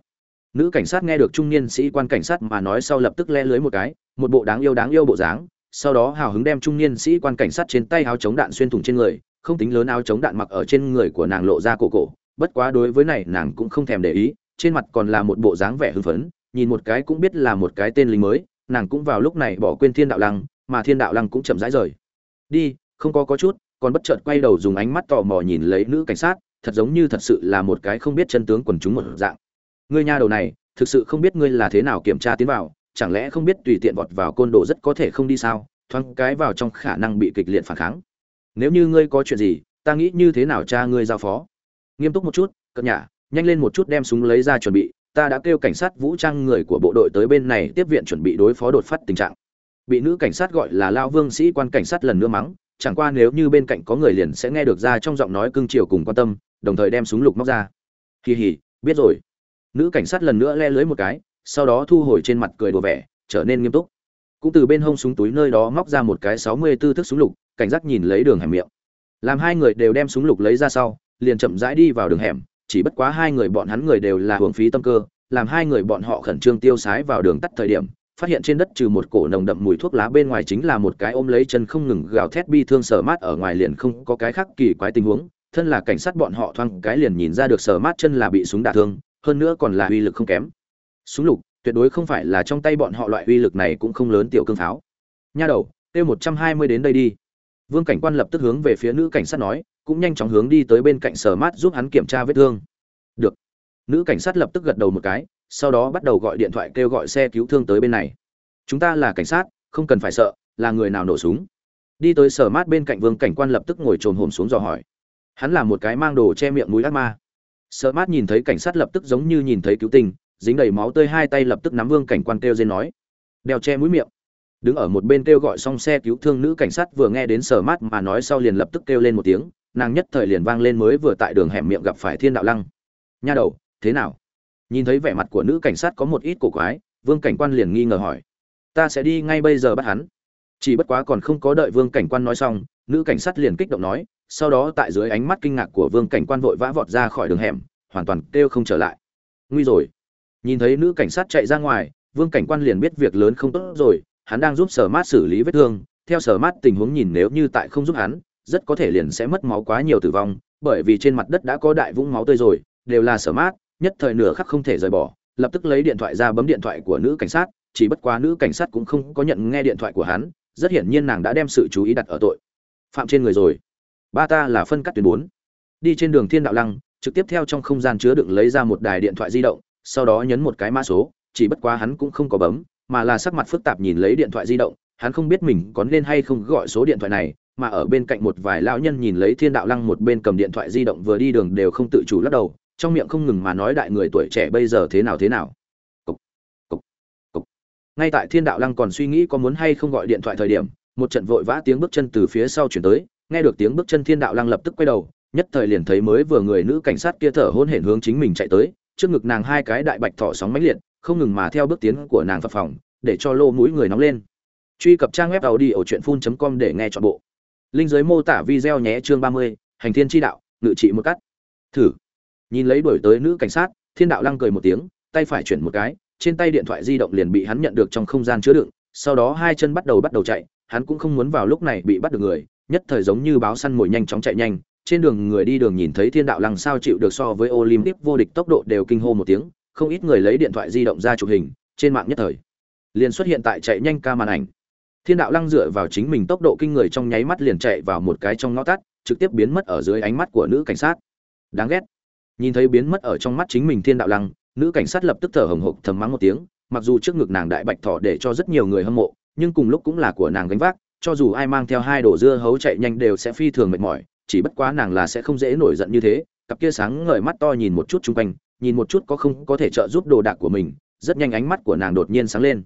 Nữ cảnh sát nghe được trung niên sĩ quan cảnh sát mà nói sau lập tức le lưới một cái, một bộ đáng yêu đáng yêu bộ dáng, sau đó hào hứng đem trung niên sĩ quan cảnh sát trên tay áo chống đạn xuyên thủng trên người, không tính lớn áo chống đạn mặc ở trên người của nàng lộ ra cổ cổ, bất quá đối với này nàng cũng không thèm để ý, trên mặt còn là một bộ dáng vẻ hưng phấn nhìn một cái cũng biết là một cái tên lính mới, nàng cũng vào lúc này bỏ quên thiên đạo lăng, mà thiên đạo lăng cũng chậm rãi rời. Đi, không có có chút, còn bất chợt quay đầu dùng ánh mắt tò mò nhìn lấy nữ cảnh sát, thật giống như thật sự là một cái không biết chân tướng quần chúng một dạng. Ngươi nha đầu này, thực sự không biết ngươi là thế nào kiểm tra tiến vào, chẳng lẽ không biết tùy tiện vọt vào côn đồ rất có thể không đi sao? Thoáng cái vào trong khả năng bị kịch liệt phản kháng. Nếu như ngươi có chuyện gì, ta nghĩ như thế nào cha ngươi giao phó? Nghiêm túc một chút cất nhả, nhanh lên một chút đem súng lấy ra chuẩn bị ta đã kêu cảnh sát vũ trang người của bộ đội tới bên này tiếp viện chuẩn bị đối phó đột phát tình trạng. Bị nữ cảnh sát gọi là lao vương sĩ quan cảnh sát lần nữa mắng, chẳng qua nếu như bên cạnh có người liền sẽ nghe được ra trong giọng nói cưng chiều cùng quan tâm, đồng thời đem súng lục móc ra. Kỳ hỉ biết rồi. Nữ cảnh sát lần nữa le lưới một cái, sau đó thu hồi trên mặt cười đùa vẻ, trở nên nghiêm túc. Cũng từ bên hông súng túi nơi đó móc ra một cái sáu mươi tư thước súng lục, cảnh giác nhìn lấy đường hẻm miệng. Làm hai người đều đem súng lục lấy ra sau, liền chậm rãi đi vào đường hẻm chỉ bất quá hai người bọn hắn người đều là hưởng phí tâm cơ, làm hai người bọn họ khẩn trương tiêu sái vào đường tắt thời điểm, phát hiện trên đất trừ một cổ nồng đậm mùi thuốc lá bên ngoài chính là một cái ôm lấy chân không ngừng gào thét bi thương sở mát ở ngoài liền không có cái khác kỳ quái tình huống, thân là cảnh sát bọn họ thoáng cái liền nhìn ra được sở mát chân là bị súng đả thương, hơn nữa còn là uy lực không kém. Súng lục, tuyệt đối không phải là trong tay bọn họ loại uy lực này cũng không lớn tiểu cương pháo. Nha đầu, tiêu một trăm hai mươi đến đây đi. Vương cảnh quan lập tức hướng về phía nữ cảnh sát nói cũng nhanh chóng hướng đi tới bên cạnh sở mát giúp hắn kiểm tra vết thương. Được. Nữ cảnh sát lập tức gật đầu một cái sau đó bắt đầu gọi điện thoại kêu gọi xe cứu thương tới bên này. Chúng ta là cảnh sát không cần phải sợ là người nào nổ súng? Đi tới sở mát bên cạnh vương cảnh quan lập tức ngồi trồn hồn xuống dò hỏi. Hắn là một cái mang đồ che miệng mũi ác ma. Sở mát nhìn thấy cảnh sát lập tức giống như nhìn thấy cứu tình, dính đầy máu tươi hai tay lập tức nắm vương cảnh quan kêu dên nói. Đeo che mũi miệng. Đứng ở một bên kêu gọi xong xe cứu thương nữ cảnh sát vừa nghe đến sở mát mà nói sau liền lập tức kêu lên một tiếng nàng nhất thời liền vang lên mới vừa tại đường hẻm miệng gặp phải thiên đạo lăng. Nha đầu, thế nào? Nhìn thấy vẻ mặt của nữ cảnh sát có một ít cổ quái, vương cảnh quan liền nghi ngờ hỏi. Ta sẽ đi ngay bây giờ bắt hắn. Chỉ bất quá còn không có đợi vương cảnh quan nói xong, nữ cảnh sát liền kích động nói, sau đó tại dưới ánh mắt kinh ngạc của vương cảnh quan vội vã vọt ra khỏi đường hẻm, hoàn toàn kêu không trở lại. Nguy rồi. Nhìn thấy nữ cảnh sát chạy ra ngoài, vương cảnh quan liền biết việc lớn không tốt rồi, hắn đang giúp sở mát xử lý vết thương, theo sở mát tình huống nhìn nếu như tại không giúp hắn rất có thể liền sẽ mất máu quá nhiều tử vong, bởi vì trên mặt đất đã có đại vũng máu tươi rồi, đều là sở mát, nhất thời nửa khắc không thể rời bỏ, lập tức lấy điện thoại ra bấm điện thoại của nữ cảnh sát, chỉ bất quá nữ cảnh sát cũng không có nhận nghe điện thoại của hắn, rất hiển nhiên nàng đã đem sự chú ý đặt ở tội. Phạm trên người rồi. Ba ta là phân cắt tuyến bốn. Đi trên đường thiên đạo lăng, trực tiếp theo trong không gian chứa đựng lấy ra một đài điện thoại di động, sau đó nhấn một cái mã số, chỉ bất quá hắn cũng không có bấm, mà là sắc mặt phức tạp nhìn lấy điện thoại di động, hắn không biết mình có nên hay không gọi số điện thoại này mà ở bên cạnh một vài lão nhân nhìn lấy thiên đạo lăng một bên cầm điện thoại di động vừa đi đường đều không tự chủ lắc đầu trong miệng không ngừng mà nói đại người tuổi trẻ bây giờ thế nào thế nào. Cục, cục, cục. ngay tại thiên đạo lăng còn suy nghĩ có muốn hay không gọi điện thoại thời điểm một trận vội vã tiếng bước chân từ phía sau chuyển tới nghe được tiếng bước chân thiên đạo lăng lập tức quay đầu nhất thời liền thấy mới vừa người nữ cảnh sát kia thở hôn hển hướng chính mình chạy tới trước ngực nàng hai cái đại bạch thỏ sóng mãnh liệt không ngừng mà theo bước tiến của nàng phập phòng để cho lô mũi người nóng lên. Truy cập trang web tàu đi ở truyện phun com để nghe chọn bộ linh giới mô tả video nhé, chương ba mươi, hành thiên chi đạo, ngự trị một cắt. Thử. Nhìn lấy đuổi tới nữ cảnh sát, thiên đạo lăng cười một tiếng, tay phải chuyển một cái, trên tay điện thoại di động liền bị hắn nhận được trong không gian chứa đựng, sau đó hai chân bắt đầu bắt đầu chạy, hắn cũng không muốn vào lúc này bị bắt được người, nhất thời giống như báo săn mồi nhanh chóng chạy nhanh, trên đường người đi đường nhìn thấy thiên đạo lăng sao chịu được so với olympic vô địch tốc độ đều kinh hô một tiếng, không ít người lấy điện thoại di động ra chụp hình, trên mạng nhất thời, liền xuất hiện tại chạy nhanh ca màn ảnh thiên đạo lăng dựa vào chính mình tốc độ kinh người trong nháy mắt liền chạy vào một cái trong ngõ tắt, trực tiếp biến mất ở dưới ánh mắt của nữ cảnh sát. Đáng ghét. Nhìn thấy biến mất ở trong mắt chính mình thiên đạo lăng, nữ cảnh sát lập tức thở hồng hộc thầm mắng một tiếng, mặc dù trước ngực nàng đại bạch thỏ để cho rất nhiều người hâm mộ, nhưng cùng lúc cũng là của nàng gánh vác, cho dù ai mang theo hai đồ dưa hấu chạy nhanh đều sẽ phi thường mệt mỏi, chỉ bất quá nàng là sẽ không dễ nổi giận như thế. Cặp kia sáng ngời mắt to nhìn một chút chung quanh, nhìn một chút có không có thể trợ giúp đồ đạc của mình, rất nhanh ánh mắt của nàng đột nhiên sáng lên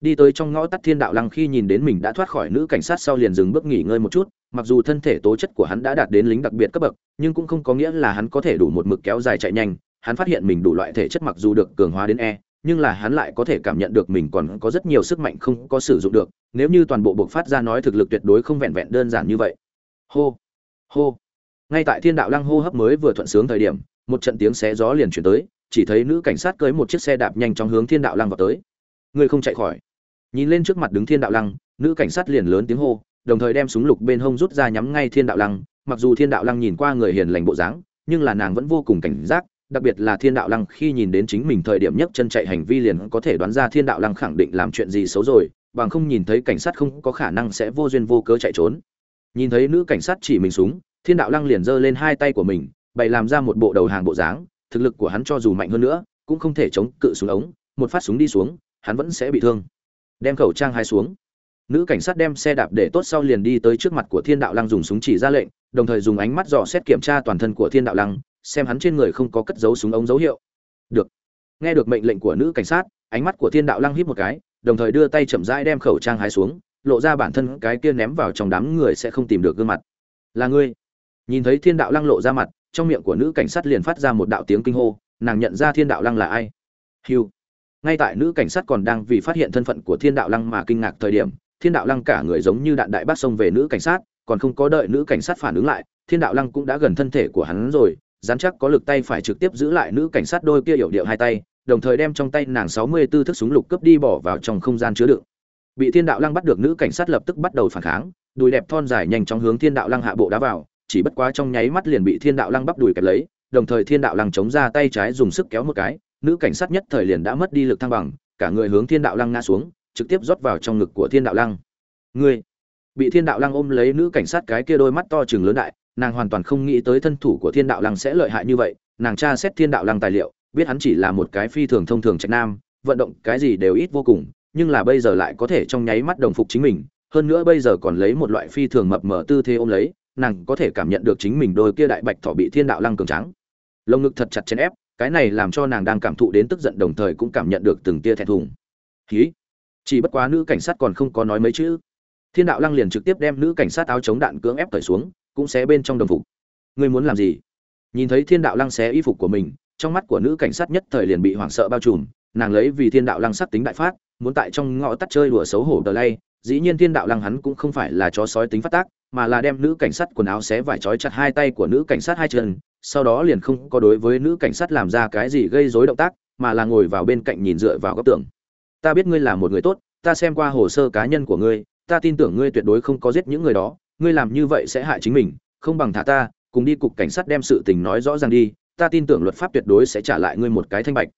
đi tới trong ngõ tắt thiên đạo lăng khi nhìn đến mình đã thoát khỏi nữ cảnh sát sau liền dừng bước nghỉ ngơi một chút, mặc dù thân thể tố chất của hắn đã đạt đến lính đặc biệt cấp bậc, nhưng cũng không có nghĩa là hắn có thể đủ một mực kéo dài chạy nhanh. Hắn phát hiện mình đủ loại thể chất mặc dù được cường hóa đến e nhưng là hắn lại có thể cảm nhận được mình còn có rất nhiều sức mạnh không có sử dụng được. Nếu như toàn bộ bộc phát ra nói thực lực tuyệt đối không vẹn vẹn đơn giản như vậy. Hô hô. Ngay tại thiên đạo lăng hô hấp mới vừa thuận sướng thời điểm, một trận tiếng xé gió liền chuyển tới, chỉ thấy nữ cảnh sát cưới một chiếc xe đạp nhanh chóng hướng thiên đạo lăng vào tới. Người không chạy khỏi nhìn lên trước mặt đứng thiên đạo lăng, nữ cảnh sát liền lớn tiếng hô, đồng thời đem súng lục bên hông rút ra nhắm ngay thiên đạo lăng. Mặc dù thiên đạo lăng nhìn qua người hiền lành bộ dáng, nhưng là nàng vẫn vô cùng cảnh giác, đặc biệt là thiên đạo lăng khi nhìn đến chính mình thời điểm nhất chân chạy hành vi liền có thể đoán ra thiên đạo lăng khẳng định làm chuyện gì xấu rồi, bằng không nhìn thấy cảnh sát không có khả năng sẽ vô duyên vô cớ chạy trốn. Nhìn thấy nữ cảnh sát chỉ mình súng, thiên đạo lăng liền giơ lên hai tay của mình, bày làm ra một bộ đầu hàng bộ dáng, thực lực của hắn cho dù mạnh hơn nữa, cũng không thể chống cự súng ống, một phát súng đi xuống, hắn vẫn sẽ bị thương đem khẩu trang hai xuống. Nữ cảnh sát đem xe đạp để tốt sau liền đi tới trước mặt của thiên đạo lăng dùng súng chỉ ra lệnh, đồng thời dùng ánh mắt dò xét kiểm tra toàn thân của thiên đạo lăng, xem hắn trên người không có cất dấu súng ống dấu hiệu. Được. Nghe được mệnh lệnh của nữ cảnh sát, ánh mắt của thiên đạo lăng híp một cái, đồng thời đưa tay chậm rãi đem khẩu trang hái xuống, lộ ra bản thân cái kia ném vào trong đám người sẽ không tìm được gương mặt. Là ngươi? Nhìn thấy thiên đạo lăng lộ ra mặt, trong miệng của nữ cảnh sát liền phát ra một đạo tiếng kinh hô, nàng nhận ra thiên đạo lăng là ai. Hiu ngay tại nữ cảnh sát còn đang vì phát hiện thân phận của thiên đạo lăng mà kinh ngạc thời điểm, thiên đạo lăng cả người giống như đạn đại bác xông về nữ cảnh sát, còn không có đợi nữ cảnh sát phản ứng lại, thiên đạo lăng cũng đã gần thân thể của hắn rồi, dán chắc có lực tay phải trực tiếp giữ lại nữ cảnh sát đôi kia hiểu điệu hai tay, đồng thời đem trong tay nàng sáu mươi 64 thước súng lục cướp đi bỏ vào trong không gian chứa đựng. Bị thiên đạo lăng bắt được, nữ cảnh sát lập tức bắt đầu phản kháng, đùi đẹp thon dài nhanh chóng hướng thiên đạo lăng hạ bộ đá vào, chỉ bất quá trong nháy mắt liền bị thiên đạo lăng bắp đùi kẹp lấy, đồng thời thiên đạo lăng chống ra tay trái dùng sức kéo một cái nữ cảnh sát nhất thời liền đã mất đi lực thăng bằng, cả người hướng thiên đạo lăng ngã xuống, trực tiếp rót vào trong ngực của thiên đạo lăng. Ngươi! Bị thiên đạo lăng ôm lấy nữ cảnh sát cái kia đôi mắt to chừng lớn đại, nàng hoàn toàn không nghĩ tới thân thủ của thiên đạo lăng sẽ lợi hại như vậy, nàng tra xét thiên đạo lăng tài liệu, biết hắn chỉ là một cái phi thường thông thường trạch nam, vận động cái gì đều ít vô cùng, nhưng là bây giờ lại có thể trong nháy mắt đồng phục chính mình, hơn nữa bây giờ còn lấy một loại phi thường mập mờ tư thế ôm lấy, nàng có thể cảm nhận được chính mình đôi kia đại bạch thỏ bị thiên đạo lăng cường trắng lồng ngực thật chặt chèn ép cái này làm cho nàng đang cảm thụ đến tức giận, đồng thời cũng cảm nhận được từng tia thẹn thùng. Khí chỉ bất quá nữ cảnh sát còn không có nói mấy chữ. Thiên đạo lăng liền trực tiếp đem nữ cảnh sát áo chống đạn cưỡng ép cởi xuống, cũng xé bên trong đồng phục. Ngươi muốn làm gì? Nhìn thấy thiên đạo lăng xé y phục của mình, trong mắt của nữ cảnh sát nhất thời liền bị hoảng sợ bao trùm, nàng lấy vì thiên đạo lăng sắc tính đại phát, muốn tại trong ngõ tắt chơi đùa xấu hổ tờ lay, dĩ nhiên thiên đạo lăng hắn cũng không phải là chó sói tính phát tác mà là đem nữ cảnh sát quần áo xé vải trói chặt hai tay của nữ cảnh sát hai chân, sau đó liền không có đối với nữ cảnh sát làm ra cái gì gây rối động tác, mà là ngồi vào bên cạnh nhìn dựa vào góc tường. Ta biết ngươi là một người tốt, ta xem qua hồ sơ cá nhân của ngươi, ta tin tưởng ngươi tuyệt đối không có giết những người đó, ngươi làm như vậy sẽ hại chính mình, không bằng thả ta, cùng đi cục cảnh sát đem sự tình nói rõ ràng đi, ta tin tưởng luật pháp tuyệt đối sẽ trả lại ngươi một cái thanh bạch.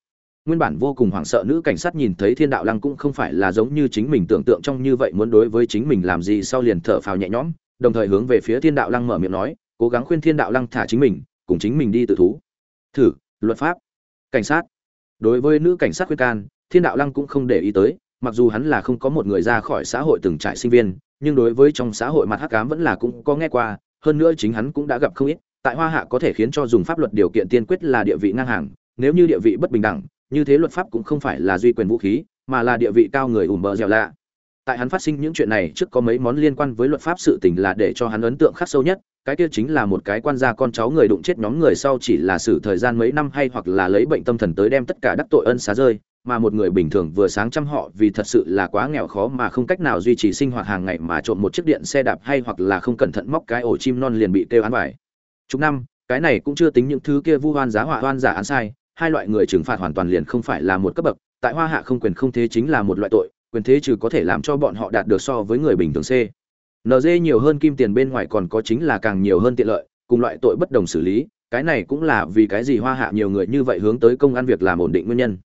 Nguyên bản vô cùng hoảng sợ nữ cảnh sát nhìn thấy thiên đạo lăng cũng không phải là giống như chính mình tưởng tượng trong như vậy muốn đối với chính mình làm gì sau liền thở phào nhẹ nhõm đồng thời hướng về phía thiên đạo lăng mở miệng nói, cố gắng khuyên thiên đạo lăng thả chính mình, cùng chính mình đi tự thú. Thử, luật pháp. Cảnh sát. Đối với nữ cảnh sát khuyên can, thiên đạo lăng cũng không để ý tới, mặc dù hắn là không có một người ra khỏi xã hội từng trải sinh viên, nhưng đối với trong xã hội mặt hắc ám vẫn là cũng có nghe qua, hơn nữa chính hắn cũng đã gặp không ít, tại hoa hạ có thể khiến cho dùng pháp luật điều kiện tiên quyết là địa vị ngang hàng, nếu như địa vị bất bình đẳng, như thế luật pháp cũng không phải là duy quyền vũ khí, mà là địa vị cao người ủm bờ dẻo lạ tại hắn phát sinh những chuyện này trước có mấy món liên quan với luật pháp sự tình là để cho hắn ấn tượng khắc sâu nhất, cái kia chính là một cái quan gia con cháu người đụng chết nhóm người sau chỉ là xử thời gian mấy năm hay hoặc là lấy bệnh tâm thần tới đem tất cả đắc tội ân xá rơi, mà một người bình thường vừa sáng chăm họ vì thật sự là quá nghèo khó mà không cách nào duy trì sinh hoạt hàng ngày mà trộm một chiếc điện xe đạp hay hoặc là không cẩn thận móc cái ổ chim non liền bị kêu án bài chục năm, cái này cũng chưa tính những thứ kia vu hoan giá họa hoan giả án sai, hai loại người trừng phạt hoàn toàn liền không phải là một cấp bậc, tại hoa hạ không quyền không thế chính là một loại tội quyền thế trừ có thể làm cho bọn họ đạt được so với người bình thường c. NG nhiều hơn kim tiền bên ngoài còn có chính là càng nhiều hơn tiện lợi, cùng loại tội bất đồng xử lý, cái này cũng là vì cái gì hoa hạ nhiều người như vậy hướng tới công ăn việc làm ổn định nguyên nhân.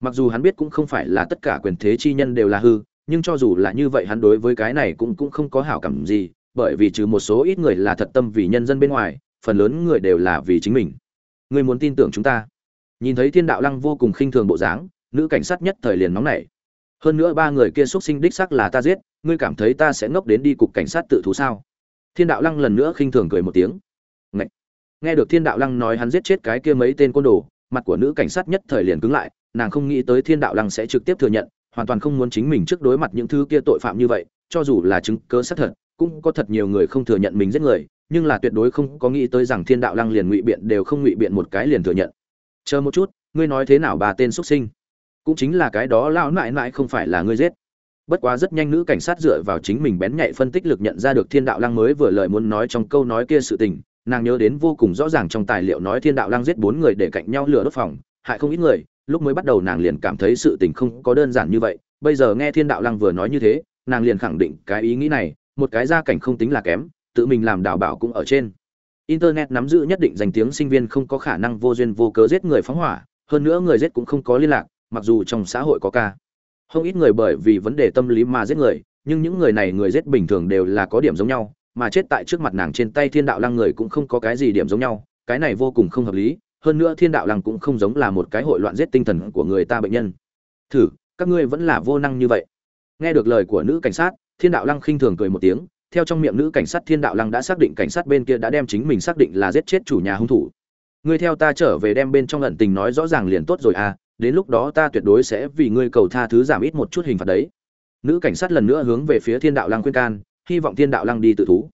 Mặc dù hắn biết cũng không phải là tất cả quyền thế chi nhân đều là hư, nhưng cho dù là như vậy hắn đối với cái này cũng cũng không có hảo cảm gì, bởi vì trừ một số ít người là thật tâm vì nhân dân bên ngoài, phần lớn người đều là vì chính mình. Người muốn tin tưởng chúng ta? Nhìn thấy thiên đạo lăng vô cùng khinh thường bộ dáng, nữ cảnh sát nhất thời liền nóng nảy hơn nữa ba người kia xuất sinh đích xác là ta giết, ngươi cảm thấy ta sẽ ngốc đến đi cục cảnh sát tự thú sao? Thiên đạo lăng lần nữa khinh thường cười một tiếng. Ngậy! nghe được thiên đạo lăng nói hắn giết chết cái kia mấy tên côn đồ, mặt của nữ cảnh sát nhất thời liền cứng lại, nàng không nghĩ tới thiên đạo lăng sẽ trực tiếp thừa nhận, hoàn toàn không muốn chính mình trước đối mặt những thứ kia tội phạm như vậy, cho dù là chứng cớ xác thật, cũng có thật nhiều người không thừa nhận mình giết người, nhưng là tuyệt đối không có nghĩ tới rằng thiên đạo lăng liền ngụy biện đều không ngụy biện một cái liền thừa nhận. Chờ một chút, ngươi nói thế nào bà tên xuất sinh? Cũng chính là cái đó lão nại nại không phải là ngươi giết. Bất quá rất nhanh nữ cảnh sát dựa vào chính mình bén nhạy phân tích lực nhận ra được thiên đạo lăng mới vừa lời muốn nói trong câu nói kia sự tình, nàng nhớ đến vô cùng rõ ràng trong tài liệu nói thiên đạo lăng giết bốn người để cạnh nhau lửa đốt phòng, hại không ít người, lúc mới bắt đầu nàng liền cảm thấy sự tình không có đơn giản như vậy, bây giờ nghe thiên đạo lăng vừa nói như thế, nàng liền khẳng định cái ý nghĩ này, một cái gia cảnh không tính là kém, tự mình làm đào bảo cũng ở trên. Internet nắm giữ nhất định danh tiếng sinh viên không có khả năng vô duyên vô cớ giết người phóng hỏa, hơn nữa người giết cũng không có liên lạc mặc dù trong xã hội có ca. Không ít người bởi vì vấn đề tâm lý mà giết người, nhưng những người này người giết bình thường đều là có điểm giống nhau, mà chết tại trước mặt nàng trên tay thiên đạo lăng người cũng không có cái gì điểm giống nhau, cái này vô cùng không hợp lý, hơn nữa thiên đạo lăng cũng không giống là một cái hội loạn giết tinh thần của người ta bệnh nhân. Thử, các ngươi vẫn là vô năng như vậy. Nghe được lời của nữ cảnh sát, thiên đạo lăng khinh thường cười một tiếng, theo trong miệng nữ cảnh sát thiên đạo lăng đã xác định cảnh sát bên kia đã đem chính mình xác định là giết chết chủ nhà hung thủ. Ngươi theo ta trở về đem bên trong ẩn tình nói rõ ràng liền tốt rồi à đến lúc đó ta tuyệt đối sẽ vì ngươi cầu tha thứ giảm ít một chút hình phạt đấy. Nữ cảnh sát lần nữa hướng về phía thiên đạo lăng khuyên can, hy vọng thiên đạo lăng đi tự thú.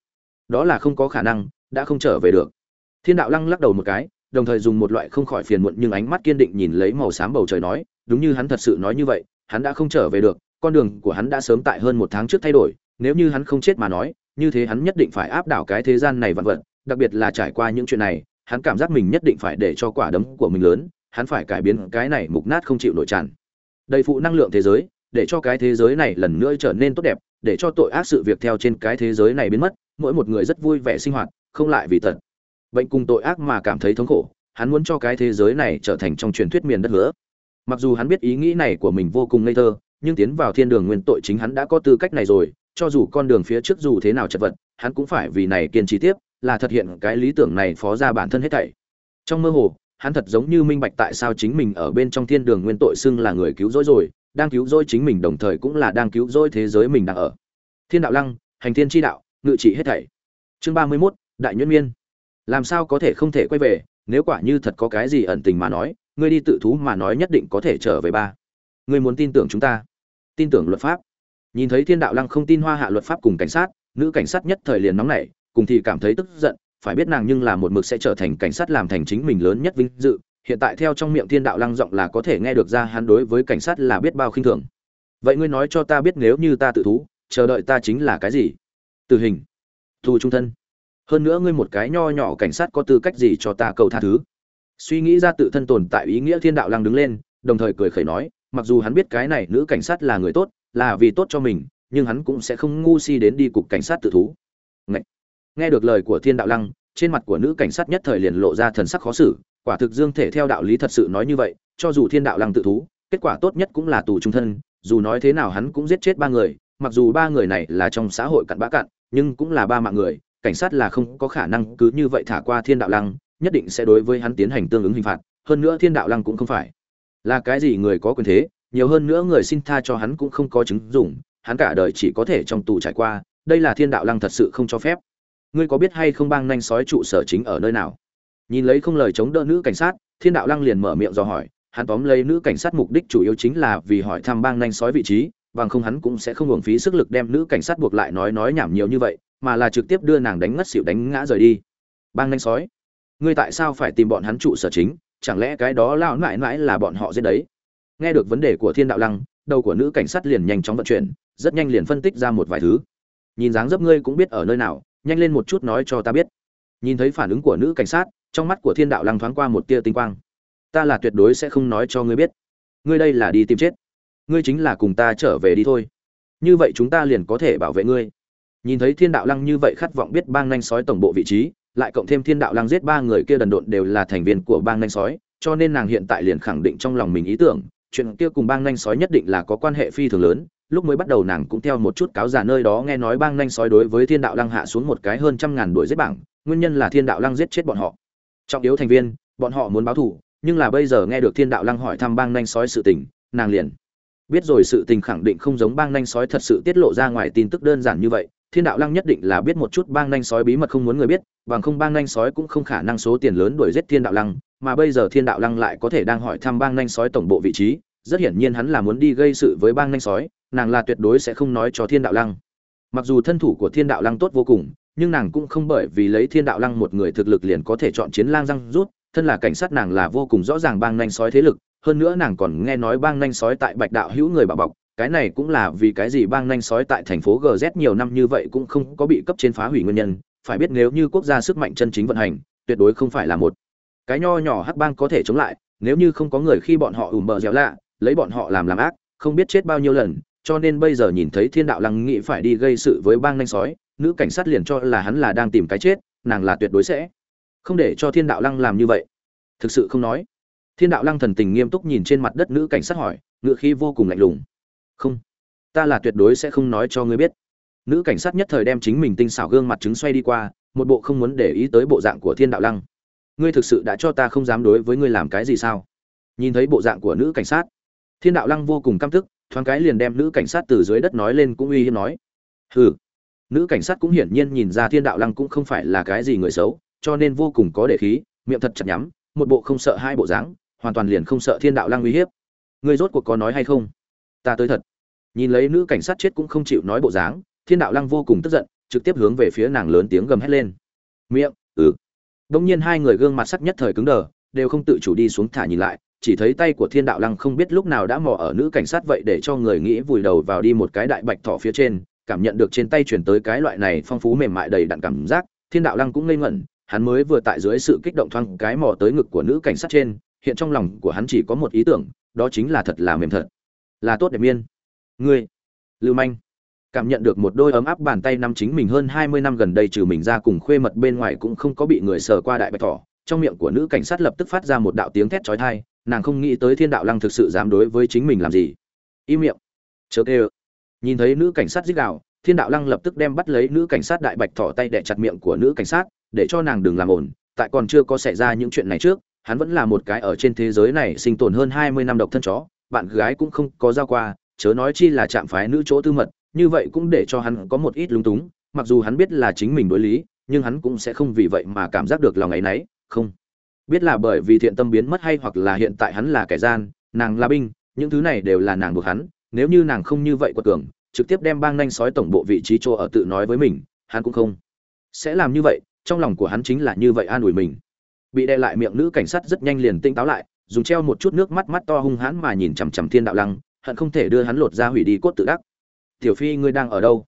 Đó là không có khả năng, đã không trở về được. Thiên đạo lăng lắc đầu một cái, đồng thời dùng một loại không khỏi phiền muộn nhưng ánh mắt kiên định nhìn lấy màu xám bầu trời nói, đúng như hắn thật sự nói như vậy, hắn đã không trở về được, con đường của hắn đã sớm tại hơn một tháng trước thay đổi, nếu như hắn không chết mà nói, như thế hắn nhất định phải áp đảo cái thế gian này vạn vật, đặc biệt là trải qua những chuyện này, hắn cảm giác mình nhất định phải để cho quả đấm của mình lớn hắn phải cải biến cái này mục nát không chịu nổi tràn. Đầy phụ năng lượng thế giới, để cho cái thế giới này lần nữa trở nên tốt đẹp, để cho tội ác sự việc theo trên cái thế giới này biến mất, mỗi một người rất vui vẻ sinh hoạt, không lại vì tật. Bệnh cùng tội ác mà cảm thấy thống khổ, hắn muốn cho cái thế giới này trở thành trong truyền thuyết miền đất hứa. Mặc dù hắn biết ý nghĩ này của mình vô cùng ngây thơ, nhưng tiến vào thiên đường nguyên tội chính hắn đã có tư cách này rồi, cho dù con đường phía trước dù thế nào chật vật, hắn cũng phải vì này kiên trì tiếp, là thực hiện cái lý tưởng này phó ra bản thân hết thảy. Trong mơ hồ hắn thật giống như minh bạch tại sao chính mình ở bên trong thiên đường nguyên tội xưng là người cứu rỗi rồi, đang cứu rỗi chính mình đồng thời cũng là đang cứu rỗi thế giới mình đang ở. Thiên đạo lăng, hành thiên tri đạo, ngự trị hết thảy. Chương ba mươi mốt, đại nhuyễn miên. Làm sao có thể không thể quay về, nếu quả như thật có cái gì ẩn tình mà nói, ngươi đi tự thú mà nói nhất định có thể trở về ba. Ngươi muốn tin tưởng chúng ta. Tin tưởng luật pháp. Nhìn thấy thiên đạo lăng không tin hoa hạ luật pháp cùng cảnh sát, nữ cảnh sát nhất thời liền nóng nảy, cùng thì cảm thấy tức giận phải biết nàng nhưng là một mực sẽ trở thành cảnh sát làm thành chính mình lớn nhất vinh dự. Hiện tại theo trong miệng thiên đạo lăng giọng là có thể nghe được ra hắn đối với cảnh sát là biết bao khinh thường. Vậy ngươi nói cho ta biết nếu như ta tự thú, chờ đợi ta chính là cái gì? Tử hình. Tù trung thân. Hơn nữa ngươi một cái nho nhỏ cảnh sát có tư cách gì cho ta cầu tha thứ? Suy nghĩ ra tự thân tồn tại ý nghĩa thiên đạo lăng đứng lên, đồng thời cười khẩy nói, mặc dù hắn biết cái này nữ cảnh sát là người tốt, là vì tốt cho mình, nhưng hắn cũng sẽ không ngu si đến đi cục cảnh sát tự thú. Ngậy! Nghe được lời của thiên đạo lăng, trên mặt của nữ cảnh sát nhất thời liền lộ ra thần sắc khó xử, quả thực dương thể theo đạo lý thật sự nói như vậy, cho dù thiên đạo lăng tự thú, kết quả tốt nhất cũng là tù trung thân, dù nói thế nào hắn cũng giết chết ba người, mặc dù ba người này là trong xã hội cặn bã cặn, nhưng cũng là ba mạng người, cảnh sát là không có khả năng cứ như vậy thả qua thiên đạo lăng, nhất định sẽ đối với hắn tiến hành tương ứng hình phạt, hơn nữa thiên đạo lăng cũng không phải là cái gì người có quyền thế, nhiều hơn nữa người xin tha cho hắn cũng không có chứng dụng, hắn cả đời chỉ có thể trong tù trải qua, đây là thiên đạo lăng thật sự không cho phép ngươi có biết hay không bang nhanh sói trụ sở chính ở nơi nào? Nhìn lấy không lời chống đỡ nữ cảnh sát, thiên đạo lăng liền mở miệng dò hỏi, hắn tóm lấy nữ cảnh sát mục đích chủ yếu chính là vì hỏi thăm bang nhanh sói vị trí, bằng không hắn cũng sẽ không hưởng phí sức lực đem nữ cảnh sát buộc lại nói nói nhảm nhiều như vậy, mà là trực tiếp đưa nàng đánh ngất xỉu đánh ngã rời đi. Bang nhanh sói, ngươi tại sao phải tìm bọn hắn trụ sở chính? Chẳng lẽ cái đó lao mãi mãi là bọn họ giết đấy? Nghe được vấn đề của thiên đạo lăng, đầu của nữ cảnh sát liền nhanh chóng vận chuyển, rất nhanh liền phân tích ra một vài thứ. Nhìn dáng dấp ngươi cũng biết ở nơi nào nhanh lên một chút nói cho ta biết. Nhìn thấy phản ứng của nữ cảnh sát, trong mắt của thiên đạo lăng thoáng qua một tia tinh quang. Ta là tuyệt đối sẽ không nói cho ngươi biết. Ngươi đây là đi tìm chết. Ngươi chính là cùng ta trở về đi thôi. Như vậy chúng ta liền có thể bảo vệ ngươi. Nhìn thấy thiên đạo lăng như vậy khát vọng biết bang nhanh sói tổng bộ vị trí, lại cộng thêm thiên đạo lăng giết ba người kia đần độn đều là thành viên của bang nhanh sói, cho nên nàng hiện tại liền khẳng định trong lòng mình ý tưởng, chuyện kia cùng bang nhanh sói nhất định là có quan hệ phi thường lớn lúc mới bắt đầu nàng cũng theo một chút cáo giả nơi đó nghe nói bang nhanh sói đối với thiên đạo lăng hạ xuống một cái hơn trăm ngàn đuổi giết bảng, nguyên nhân là thiên đạo lăng giết chết bọn họ. Trọng yếu thành viên, bọn họ muốn báo thù, nhưng là bây giờ nghe được thiên đạo lăng hỏi thăm bang nhanh sói sự tình, nàng liền biết rồi sự tình khẳng định không giống bang nhanh sói thật sự tiết lộ ra ngoài tin tức đơn giản như vậy, thiên đạo lăng nhất định là biết một chút bang nhanh sói bí mật không muốn người biết, bằng không bang nhanh sói cũng không khả năng số tiền lớn đuổi giết thiên đạo lăng, mà bây giờ thiên đạo lăng lại có thể đang hỏi thăm bang nhanh sói tổng bộ vị trí rất hiển nhiên hắn là muốn đi gây sự với bang nhanh sói, nàng là tuyệt đối sẽ không nói cho thiên đạo lăng. Mặc dù thân thủ của thiên đạo lăng tốt vô cùng, nhưng nàng cũng không bởi vì lấy thiên đạo lăng một người thực lực liền có thể chọn chiến lang răng rút, thân là cảnh sát nàng là vô cùng rõ ràng bang nhanh sói thế lực, hơn nữa nàng còn nghe nói bang nhanh sói tại bạch đạo hữu người bảo bọc, cái này cũng là vì cái gì bang nhanh sói tại thành phố gz nhiều năm như vậy cũng không có bị cấp trên phá hủy nguyên nhân, phải biết nếu như quốc gia sức mạnh chân chính vận hành, tuyệt đối không phải là một. Cái nho nhỏ hắc bang có thể chống lại, nếu như không có người khi bọn họ ủm bờ dẻo lạ lấy bọn họ làm làm ác, không biết chết bao nhiêu lần, cho nên bây giờ nhìn thấy thiên đạo lăng nghĩ phải đi gây sự với bang nhanh sói, nữ cảnh sát liền cho là hắn là đang tìm cái chết, nàng là tuyệt đối sẽ không để cho thiên đạo lăng làm như vậy. Thực sự không nói. Thiên đạo lăng thần tình nghiêm túc nhìn trên mặt đất nữ cảnh sát hỏi ngựa khí vô cùng lạnh lùng. Không, ta là tuyệt đối sẽ không nói cho ngươi biết. Nữ cảnh sát nhất thời đem chính mình tinh xảo gương mặt trứng xoay đi qua, một bộ không muốn để ý tới bộ dạng của thiên đạo lăng. Ngươi thực sự đã cho ta không dám đối với ngươi làm cái gì sao? Nhìn thấy bộ dạng của nữ cảnh sát thiên đạo lăng vô cùng căm tức, thoáng cái liền đem nữ cảnh sát từ dưới đất nói lên cũng uy hiếp nói. Hừ. Nữ cảnh sát cũng hiển nhiên nhìn ra thiên đạo lăng cũng không phải là cái gì người xấu, cho nên vô cùng có để khí, miệng thật chặt nhắm, một bộ không sợ hai bộ dáng, hoàn toàn liền không sợ thiên đạo lăng uy hiếp. Ngươi rốt cuộc có nói hay không? Ta tới thật. Nhìn lấy nữ cảnh sát chết cũng không chịu nói bộ dáng, thiên đạo lăng vô cùng tức giận, trực tiếp hướng về phía nàng lớn tiếng gầm hét lên. Miệng ừ. Đông nhiên hai người gương mặt sắc nhất thời cứng đờ, đều không tự chủ đi xuống thả nhìn lại chỉ thấy tay của thiên đạo lăng không biết lúc nào đã mò ở nữ cảnh sát vậy để cho người nghĩ vùi đầu vào đi một cái đại bạch thỏ phía trên, cảm nhận được trên tay chuyển tới cái loại này phong phú mềm mại đầy đặn cảm giác, thiên đạo lăng cũng ngây ngẩn, hắn mới vừa tại dưới sự kích động thoáng cái mò tới ngực của nữ cảnh sát trên, hiện trong lòng của hắn chỉ có một ý tưởng, đó chính là thật là mềm thật. Là tốt đẹp miên. Ngươi, lưu manh, cảm nhận được một đôi ấm áp bàn tay năm chính mình hơn hai mươi năm gần đây trừ mình ra cùng khuê mật bên ngoài cũng không có bị người sờ qua đại bạch thỏ, trong miệng của nữ cảnh sát lập tức phát ra một đạo tiếng thét chói tai nàng không nghĩ tới thiên đạo lăng thực sự dám đối với chính mình làm gì. Im miệng. Chớ kê nhìn thấy nữ cảnh sát giết đạo thiên đạo lăng lập tức đem bắt lấy nữ cảnh sát đại bạch thỏ tay đẻ chặt miệng của nữ cảnh sát, để cho nàng đừng làm ổn tại còn chưa có xảy ra những chuyện này trước, hắn vẫn là một cái ở trên thế giới này sinh tồn hơn hai mươi năm độc thân chó, bạn gái cũng không có giao qua, chớ nói chi là chạm phái nữ chỗ tư mật, như vậy cũng để cho hắn có một ít lung túng, mặc dù hắn biết là chính mình đối lý, nhưng hắn cũng sẽ không vì vậy mà cảm giác được lòng ấy nấy, không biết là bởi vì thiện tâm biến mất hay hoặc là hiện tại hắn là kẻ gian, nàng là binh, những thứ này đều là nàng buộc hắn, nếu như nàng không như vậy quật cường, trực tiếp đem bang nhanh sói tổng bộ vị trí chỗ ở tự nói với mình, hắn cũng không sẽ làm như vậy, trong lòng của hắn chính là như vậy an ủi mình. Bị đe lại miệng nữ cảnh sát rất nhanh liền tinh táo lại, dùng treo một chút nước mắt mắt to hung hãn mà nhìn chằm chằm thiên đạo lăng, hận không thể đưa hắn lột ra hủy đi cốt tự đắc. Tiểu phi, ngươi đang ở đâu?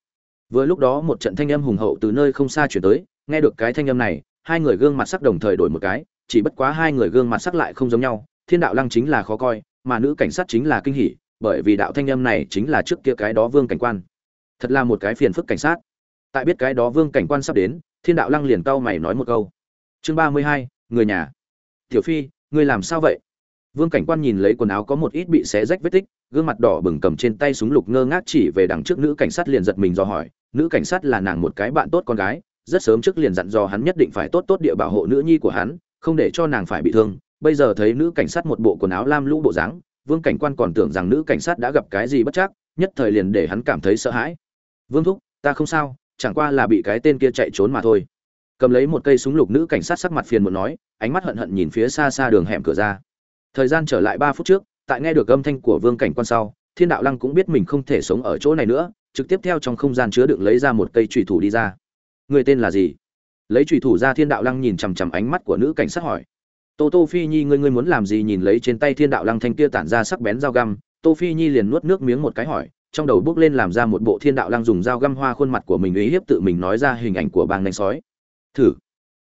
Vừa lúc đó một trận thanh âm hùng hậu từ nơi không xa chuyển tới, nghe được cái thanh âm này, hai người gương mặt sắc đồng thời đổi một cái chỉ bất quá hai người gương mặt sắc lại không giống nhau, thiên đạo lăng chính là khó coi, mà nữ cảnh sát chính là kinh hỉ, bởi vì đạo thanh âm này chính là trước kia cái đó vương cảnh quan. Thật là một cái phiền phức cảnh sát. Tại biết cái đó vương cảnh quan sắp đến, thiên đạo lăng liền cau mày nói một câu. Chương ba mươi hai, người nhà. Tiểu phi, ngươi làm sao vậy? Vương cảnh quan nhìn lấy quần áo có một ít bị xé rách vết tích, gương mặt đỏ bừng cầm trên tay súng lục ngơ ngác chỉ về đằng trước nữ cảnh sát liền giật mình do hỏi, nữ cảnh sát là nàng một cái bạn tốt con gái, rất sớm trước liền dặn dò hắn nhất định phải tốt tốt địa bảo hộ nữ nhi của hắn không để cho nàng phải bị thương, bây giờ thấy nữ cảnh sát một bộ quần áo lam lũ bộ dáng, vương cảnh quan còn tưởng rằng nữ cảnh sát đã gặp cái gì bất chắc, nhất thời liền để hắn cảm thấy sợ hãi. Vương thúc, ta không sao, chẳng qua là bị cái tên kia chạy trốn mà thôi. Cầm lấy một cây súng lục nữ cảnh sát sắc mặt phiền một nói, ánh mắt hận hận nhìn phía xa xa đường hẻm cửa ra. Thời gian trở lại ba phút trước, tại nghe được âm thanh của vương cảnh quan sau, thiên đạo lăng cũng biết mình không thể sống ở chỗ này nữa, trực tiếp theo trong không gian chứa đựng lấy ra một cây trùy thủ đi ra. Người tên là gì? Lấy trùy thủ ra thiên đạo lăng nhìn chằm chằm ánh mắt của nữ cảnh sát hỏi. Tô tô phi nhi, ngươi ngươi muốn làm gì nhìn lấy trên tay thiên đạo lăng thanh kia tản ra sắc bén dao găm? Tô phi nhi liền nuốt nước miếng một cái hỏi, trong đầu bước lên làm ra một bộ thiên đạo lăng dùng dao găm hoa khuôn mặt của mình ý hiếp tự mình nói ra hình ảnh của bang đánh sói. Thử.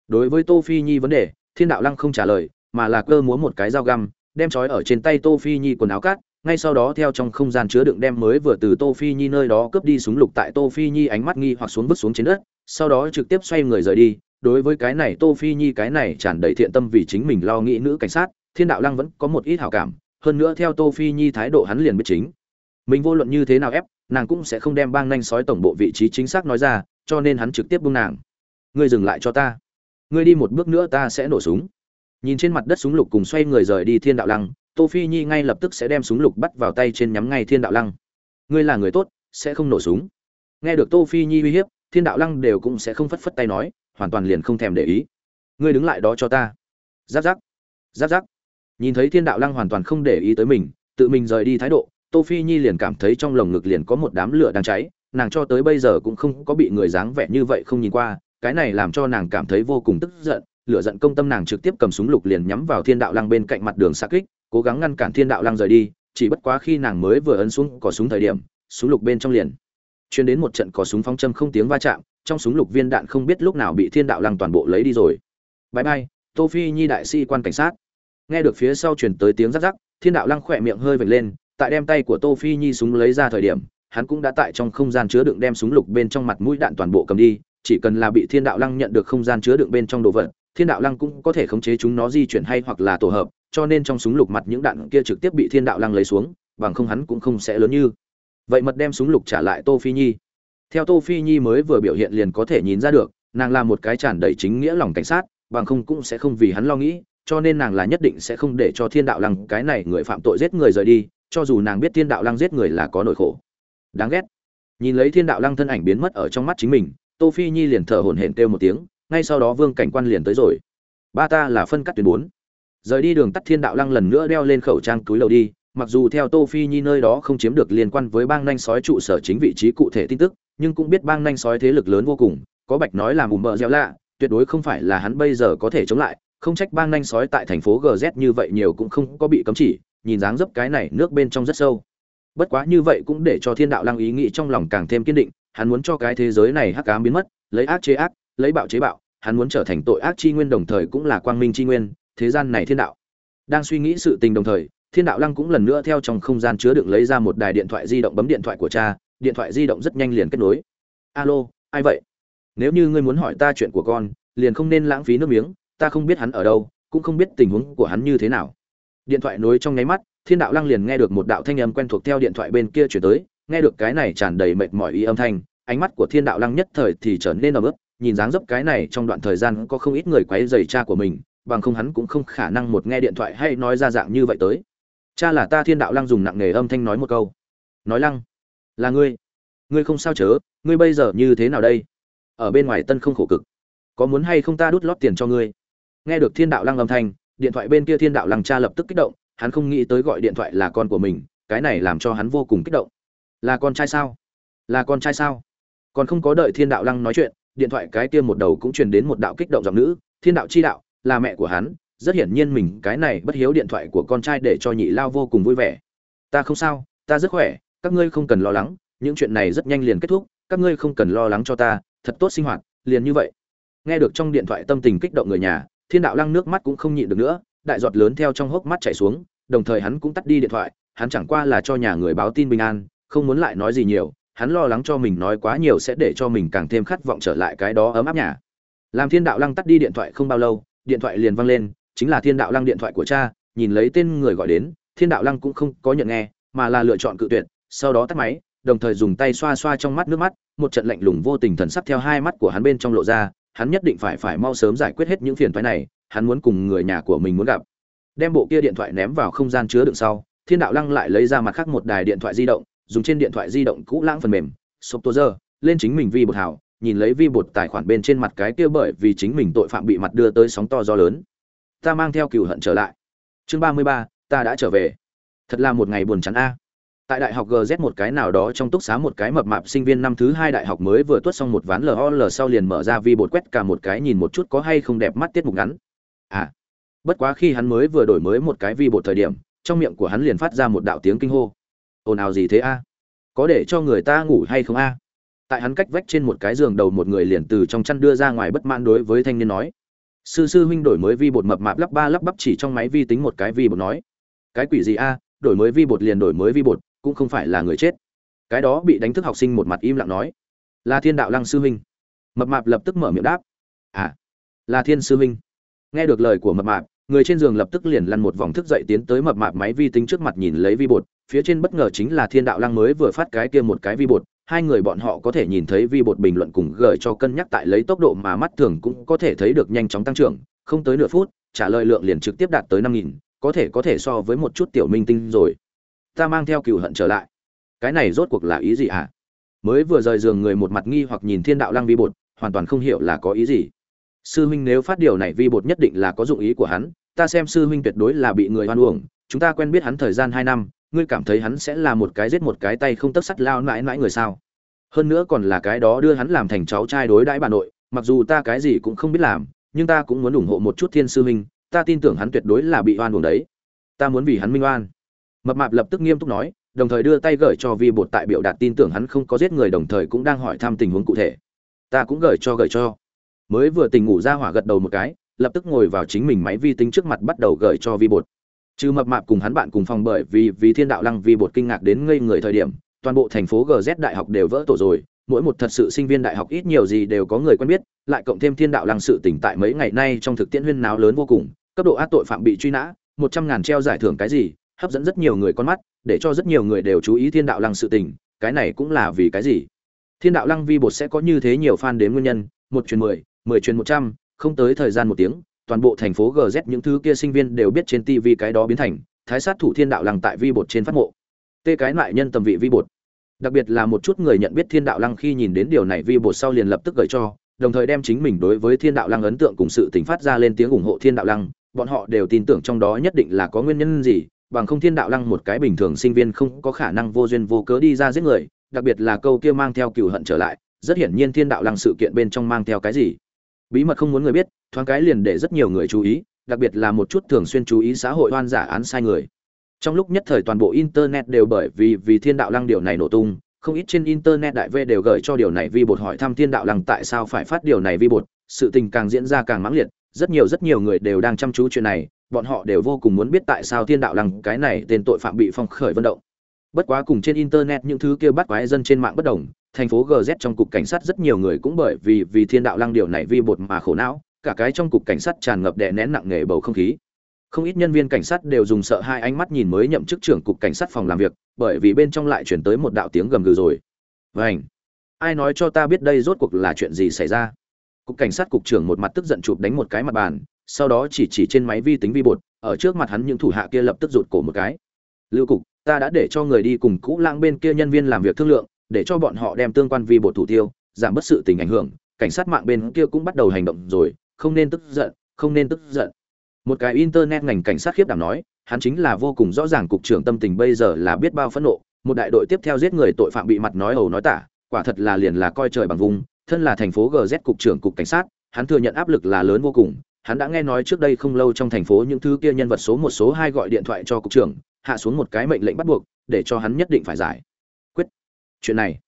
Đối với tô phi nhi vấn đề, thiên đạo lăng không trả lời, mà là cơ múa một cái dao găm, đem trói ở trên tay tô phi nhi quần áo cát ngay sau đó theo trong không gian chứa đựng đem mới vừa từ tô phi nhi nơi đó cướp đi súng lục tại tô phi nhi ánh mắt nghi hoặc xuống vứt xuống trên đất sau đó trực tiếp xoay người rời đi, đối với cái này tô phi nhi cái này tràn đầy thiện tâm vì chính mình lo nghĩ nữ cảnh sát, thiên đạo lăng vẫn có một ít hảo cảm, hơn nữa theo tô phi nhi thái độ hắn liền biết chính. Mình vô luận như thế nào ép, nàng cũng sẽ không đem bang nhanh sói tổng bộ vị trí chính xác nói ra, cho nên hắn trực tiếp buông nàng. Ngươi dừng lại cho ta. Ngươi đi một bước nữa ta sẽ nổ súng. Nhìn trên mặt đất súng lục cùng xoay người rời đi thiên đạo lăng, tô phi nhi ngay lập tức sẽ đem súng lục bắt vào tay trên nhắm ngay thiên đạo lăng. Ngươi là người tốt, sẽ không nổ súng. Nghe được tô phi nhi uy hiếp thiên đạo lăng đều cũng sẽ không phất phất tay nói, hoàn toàn liền không thèm để ý. Ngươi đứng lại đó cho ta. Giáp giáp. Giáp giáp. Nhìn thấy thiên đạo lăng hoàn toàn không để ý tới mình, tự mình rời đi thái độ, tô phi nhi liền cảm thấy trong lồng ngực liền có một đám lửa đang cháy, nàng cho tới bây giờ cũng không có bị người dáng vẻ như vậy không nhìn qua, cái này làm cho nàng cảm thấy vô cùng tức giận, lửa giận công tâm nàng trực tiếp cầm súng lục liền nhắm vào thiên đạo lăng bên cạnh mặt đường xa kích, cố gắng ngăn cản thiên đạo lăng rời đi, chỉ bất quá khi nàng mới vừa ấn xuống cò súng thời điểm, súng lục bên trong liền chuyên đến một trận có súng phóng châm không tiếng va chạm, trong súng lục viên đạn không biết lúc nào bị thiên đạo lăng toàn bộ lấy đi rồi. Bãi bay tô phi nhi đại sĩ quan cảnh sát. Nghe được phía sau truyền tới tiếng rắc rắc, thiên đạo lăng khỏe miệng hơi vệt lên, tại đem tay của tô phi nhi súng lấy ra thời điểm, hắn cũng đã tại trong không gian chứa đựng đem súng lục bên trong mặt mũi đạn toàn bộ cầm đi, chỉ cần là bị thiên đạo lăng nhận được không gian chứa đựng bên trong đồ vật, thiên đạo lăng cũng có thể khống chế chúng nó di chuyển hay hoặc là tổ hợp, cho nên trong súng lục mặt những đạn kia trực tiếp bị thiên đạo lăng lấy xuống, bằng không hắn cũng không sẽ lớn như vậy mật đem súng lục trả lại tô phi nhi. Theo tô phi nhi mới vừa biểu hiện liền có thể nhìn ra được, nàng là một cái tràn đầy chính nghĩa lòng cảnh sát, bằng không cũng sẽ không vì hắn lo nghĩ, cho nên nàng là nhất định sẽ không để cho thiên đạo lăng cái này người phạm tội giết người rời đi, cho dù nàng biết thiên đạo lăng giết người là có nỗi khổ. Đáng ghét. Nhìn lấy thiên đạo lăng thân ảnh biến mất ở trong mắt chính mình, tô phi nhi liền thở hổn hển kêu một tiếng, ngay sau đó vương cảnh quan liền tới rồi. Ba ta là phân cắt tuyến bốn. Rời đi đường tắt thiên đạo lăng lần nữa đeo lên khẩu trang túi lầu đi mặc dù theo tô phi nhi nơi đó không chiếm được liên quan với bang nhanh sói trụ sở chính vị trí cụ thể tin tức, nhưng cũng biết bang nhanh sói thế lực lớn vô cùng, có bạch nói là mùm mờ dẻo lạ, tuyệt đối không phải là hắn bây giờ có thể chống lại, không trách bang nhanh sói tại thành phố gz như vậy nhiều cũng không có bị cấm chỉ, nhìn dáng dấp cái này nước bên trong rất sâu. Bất quá như vậy cũng để cho thiên đạo lăng ý nghĩ trong lòng càng thêm kiên định, hắn muốn cho cái thế giới này hắc ám biến mất, lấy ác chế ác, lấy bạo chế bạo, hắn muốn trở thành tội ác chi nguyên đồng thời cũng là quang minh chi nguyên, thế gian này thiên đạo. Đang suy nghĩ sự tình đồng thời thiên đạo lăng cũng lần nữa theo trong không gian chứa đựng lấy ra một đài điện thoại di động bấm điện thoại của cha, điện thoại di động rất nhanh liền kết nối. Alo, ai vậy? Nếu như ngươi muốn hỏi ta chuyện của con, liền không nên lãng phí nước miếng, ta không biết hắn ở đâu, cũng không biết tình huống của hắn như thế nào. Điện thoại nối trong nháy mắt, thiên đạo lăng liền nghe được một đạo thanh âm quen thuộc theo điện thoại bên kia chuyển tới, nghe được cái này tràn đầy mệt mỏi ý âm thanh, ánh mắt của thiên đạo lăng nhất thời thì trở nên ấm ức nhìn dáng dấp cái này trong đoạn thời gian có không ít người quấy rầy cha của mình, bằng không hắn cũng không khả năng một nghe điện thoại hay nói ra dạng như vậy tới cha là ta thiên đạo lăng dùng nặng nề âm thanh nói một câu. Nói lăng, là ngươi. Ngươi không sao chớ, ngươi bây giờ như thế nào đây? Ở bên ngoài tân không khổ cực. Có muốn hay không ta đút lót tiền cho ngươi? Nghe được thiên đạo lăng âm thanh, điện thoại bên kia thiên đạo lăng cha lập tức kích động, hắn không nghĩ tới gọi điện thoại là con của mình, cái này làm cho hắn vô cùng kích động. Là con trai sao? Là con trai sao? Còn không có đợi thiên đạo lăng nói chuyện, điện thoại cái kia một đầu cũng truyền đến một đạo kích động giọng nữ, thiên đạo chi đạo, là mẹ của hắn rất hiển nhiên mình cái này bất hiếu điện thoại của con trai để cho nhị lao vô cùng vui vẻ. Ta không sao, ta rất khỏe, các ngươi không cần lo lắng, những chuyện này rất nhanh liền kết thúc, các ngươi không cần lo lắng cho ta, thật tốt sinh hoạt, liền như vậy. Nghe được trong điện thoại tâm tình kích động người nhà, thiên đạo lăng nước mắt cũng không nhịn được nữa, đại giọt lớn theo trong hốc mắt chảy xuống, đồng thời hắn cũng tắt đi điện thoại, hắn chẳng qua là cho nhà người báo tin bình an, không muốn lại nói gì nhiều, hắn lo lắng cho mình nói quá nhiều sẽ để cho mình càng thêm khát vọng trở lại cái đó ấm áp nhà. Làm thiên đạo lăng tắt đi điện thoại không bao lâu, điện thoại liền văng lên chính là thiên đạo lăng điện thoại của cha, nhìn lấy tên người gọi đến, thiên đạo lăng cũng không có nhận nghe, mà là lựa chọn cự tuyệt, sau đó tắt máy, đồng thời dùng tay xoa xoa trong mắt nước mắt, một trận lạnh lùng vô tình thần sắp theo hai mắt của hắn bên trong lộ ra, hắn nhất định phải phải mau sớm giải quyết hết những phiền toái này, hắn muốn cùng người nhà của mình muốn gặp. Đem bộ kia điện thoại ném vào không gian chứa đựng sau, thiên đạo lăng lại lấy ra mặt khác một đài điện thoại di động, dùng trên điện thoại di động cũ lãng phần mềm sộp tô giờ, lên chính mình vi bột hảo nhìn lấy vi bột tài khoản bên trên mặt cái kia bởi vì chính mình tội phạm bị mặt đưa tới sóng to gió lớn ta mang theo cừu hận trở lại. Chương ba mươi ba, ta đã trở về. Thật là một ngày buồn chán a. Tại đại học gz một cái nào đó trong túc xá một cái mập mạp sinh viên năm thứ hai đại học mới vừa tuất xong một ván lol sau liền mở ra vi bột quét cả một cái nhìn một chút có hay không đẹp mắt tiết mục ngắn. À bất quá khi hắn mới vừa đổi mới một cái vi bột thời điểm, trong miệng của hắn liền phát ra một đạo tiếng kinh hô. Ồn ào gì thế a? Có để cho người ta ngủ hay không a? Tại hắn cách vách trên một cái giường đầu một người liền từ trong chăn đưa ra ngoài bất mãn đối với thanh niên nói sư sư huynh đổi mới vi bột mập mạp lắp ba lắp bắp chỉ trong máy vi tính một cái vi bột nói. Cái quỷ gì a, đổi mới vi bột liền đổi mới vi bột, cũng không phải là người chết. Cái đó bị đánh thức học sinh một mặt im lặng nói. Là thiên đạo lăng sư huynh. Mập mạp lập tức mở miệng đáp. À là thiên sư huynh. Nghe được lời của mập mạp, người trên giường lập tức liền lăn một vòng thức dậy tiến tới mập mạp máy vi tính trước mặt nhìn lấy vi bột, phía trên bất ngờ chính là thiên đạo lăng mới vừa phát cái kia một cái vi bột hai người bọn họ có thể nhìn thấy vi bột bình luận cùng gửi cho cân nhắc tại lấy tốc độ mà mắt thường cũng có thể thấy được nhanh chóng tăng trưởng, không tới nửa phút, trả lời lượng liền trực tiếp đạt tới năm nghìn, có thể có thể so với một chút tiểu minh tinh rồi. Ta mang theo cựu hận trở lại. Cái này rốt cuộc là ý gì hả? À? mới vừa rời giường người một mặt nghi hoặc nhìn thiên đạo lăng vi bột, hoàn toàn không hiểu là có ý gì. Sư huynh nếu phát điều này vi bột nhất định là có dụng ý của hắn, ta xem sư huynh tuyệt đối là bị người hoan uổng, chúng ta quen biết hắn thời gian hai năm ngươi cảm thấy hắn sẽ là một cái giết một cái tay không tất sắt lao mãi mãi người sao? Hơn nữa còn là cái đó đưa hắn làm thành cháu trai đối đãi bà nội, mặc dù ta cái gì cũng không biết làm, nhưng ta cũng muốn ủng hộ một chút thiên sư huynh, ta tin tưởng hắn tuyệt đối là bị oan buồn đấy. Ta muốn vì hắn minh oan. Mập mạp lập tức nghiêm túc nói, đồng thời đưa tay gửi cho vi bột tại biểu đạt tin tưởng hắn không có giết người đồng thời cũng đang hỏi thăm tình huống cụ thể. Ta cũng gửi cho gửi cho. Mới vừa tỉnh ngủ ra hỏa gật đầu một cái, lập tức ngồi vào chính mình máy vi tính trước mặt bắt đầu gửi cho vi bột trừ mập mạp cùng hắn bạn cùng phòng bởi vì vì thiên đạo lăng vi bột kinh ngạc đến ngây người thời điểm, toàn bộ thành phố gz đại học đều vỡ tổ rồi. Mỗi một thật sự sinh viên đại học ít nhiều gì đều có người quen biết, lại cộng thêm thiên đạo lăng sự tỉnh tại mấy ngày nay trong thực tiễn huyên náo lớn vô cùng. Cấp độ ác tội phạm bị truy nã, một trăm ngàn treo giải thưởng cái gì, hấp dẫn rất nhiều người con mắt, để cho rất nhiều người đều chú ý thiên đạo lăng sự tình cái này cũng là vì cái gì? Thiên đạo lăng vi bột sẽ có như thế nhiều fan đến nguyên nhân, một chuyến mười mười chuyến một trăm, không tới thời gian một tiếng toàn bộ thành phố gz những thứ kia sinh viên đều biết trên tv cái đó biến thành, thái sát thủ thiên đạo lăng tại vi bột trên phát mộ. Tê cái loại nhân tầm vị vi bột. Đặc biệt là một chút người nhận biết thiên đạo lăng khi nhìn đến điều này vi bột sau liền lập tức gửi cho, đồng thời đem chính mình đối với thiên đạo lăng ấn tượng cùng sự tỉnh phát ra lên tiếng ủng hộ thiên đạo lăng, bọn họ đều tin tưởng trong đó nhất định là có nguyên nhân gì, bằng không thiên đạo lăng một cái bình thường sinh viên không có khả năng vô duyên vô cớ đi ra giết người, đặc biệt là câu kia mang theo cừu hận trở lại, rất hiển nhiên thiên đạo lăng sự kiện bên trong mang theo cái gì bí mật không muốn người biết, thoáng cái liền để rất nhiều người chú ý, đặc biệt là một chút thường xuyên chú ý xã hội oan giả án sai người. Trong lúc nhất thời toàn bộ internet đều bởi vì vì thiên đạo lăng điều này nổ tung, không ít trên internet đại v đều gửi cho điều này vi bột hỏi thăm thiên đạo lăng tại sao phải phát điều này vi bột, sự tình càng diễn ra càng mãng liệt, rất nhiều rất nhiều người đều đang chăm chú chuyện này, bọn họ đều vô cùng muốn biết tại sao thiên đạo lăng cái này tên tội phạm bị phong khởi vận động. Bất quá cùng trên internet những thứ kia bắt quái dân trên mạng bất đồng thành phố gz trong cục cảnh sát rất nhiều người cũng bởi vì vì thiên đạo lăng điều này vi bột mà khổ não, cả cái trong cục cảnh sát tràn ngập đè nén nặng nề bầu không khí. Không ít nhân viên cảnh sát đều dùng sợ hai ánh mắt nhìn mới nhậm chức trưởng cục cảnh sát phòng làm việc, bởi vì bên trong lại chuyển tới một đạo tiếng gầm gừ rồi. Vảnh ai nói cho ta biết đây rốt cuộc là chuyện gì xảy ra? Cục cảnh sát cục trưởng một mặt tức giận chụp đánh một cái mặt bàn, sau đó chỉ chỉ trên máy vi tính vi bột, ở trước mặt hắn những thủ hạ kia lập tức rụt cổ một cái. Lưu cục, ta đã để cho người đi cùng cũ lãng bên kia nhân viên làm việc thương lượng để cho bọn họ đem tương quan vi bột thủ tiêu, giảm bớt sự tình ảnh hưởng, cảnh sát mạng bên kia cũng bắt đầu hành động rồi, không nên tức giận, không nên tức giận. Một cái internet ngành cảnh sát khiếp đảm nói, hắn chính là vô cùng rõ ràng cục trưởng tâm tình bây giờ là biết bao phẫn nộ, một đại đội tiếp theo giết người tội phạm bị mặt nói hầu nói tả, quả thật là liền là coi trời bằng vùng, thân là thành phố gz cục trưởng cục cảnh sát, hắn thừa nhận áp lực là lớn vô cùng, hắn đã nghe nói trước đây không lâu trong thành phố những thứ kia nhân vật số một số hai gọi điện thoại cho cục trưởng, hạ xuống một cái mệnh lệnh bắt buộc, để cho hắn nhất định phải giải chuyện này.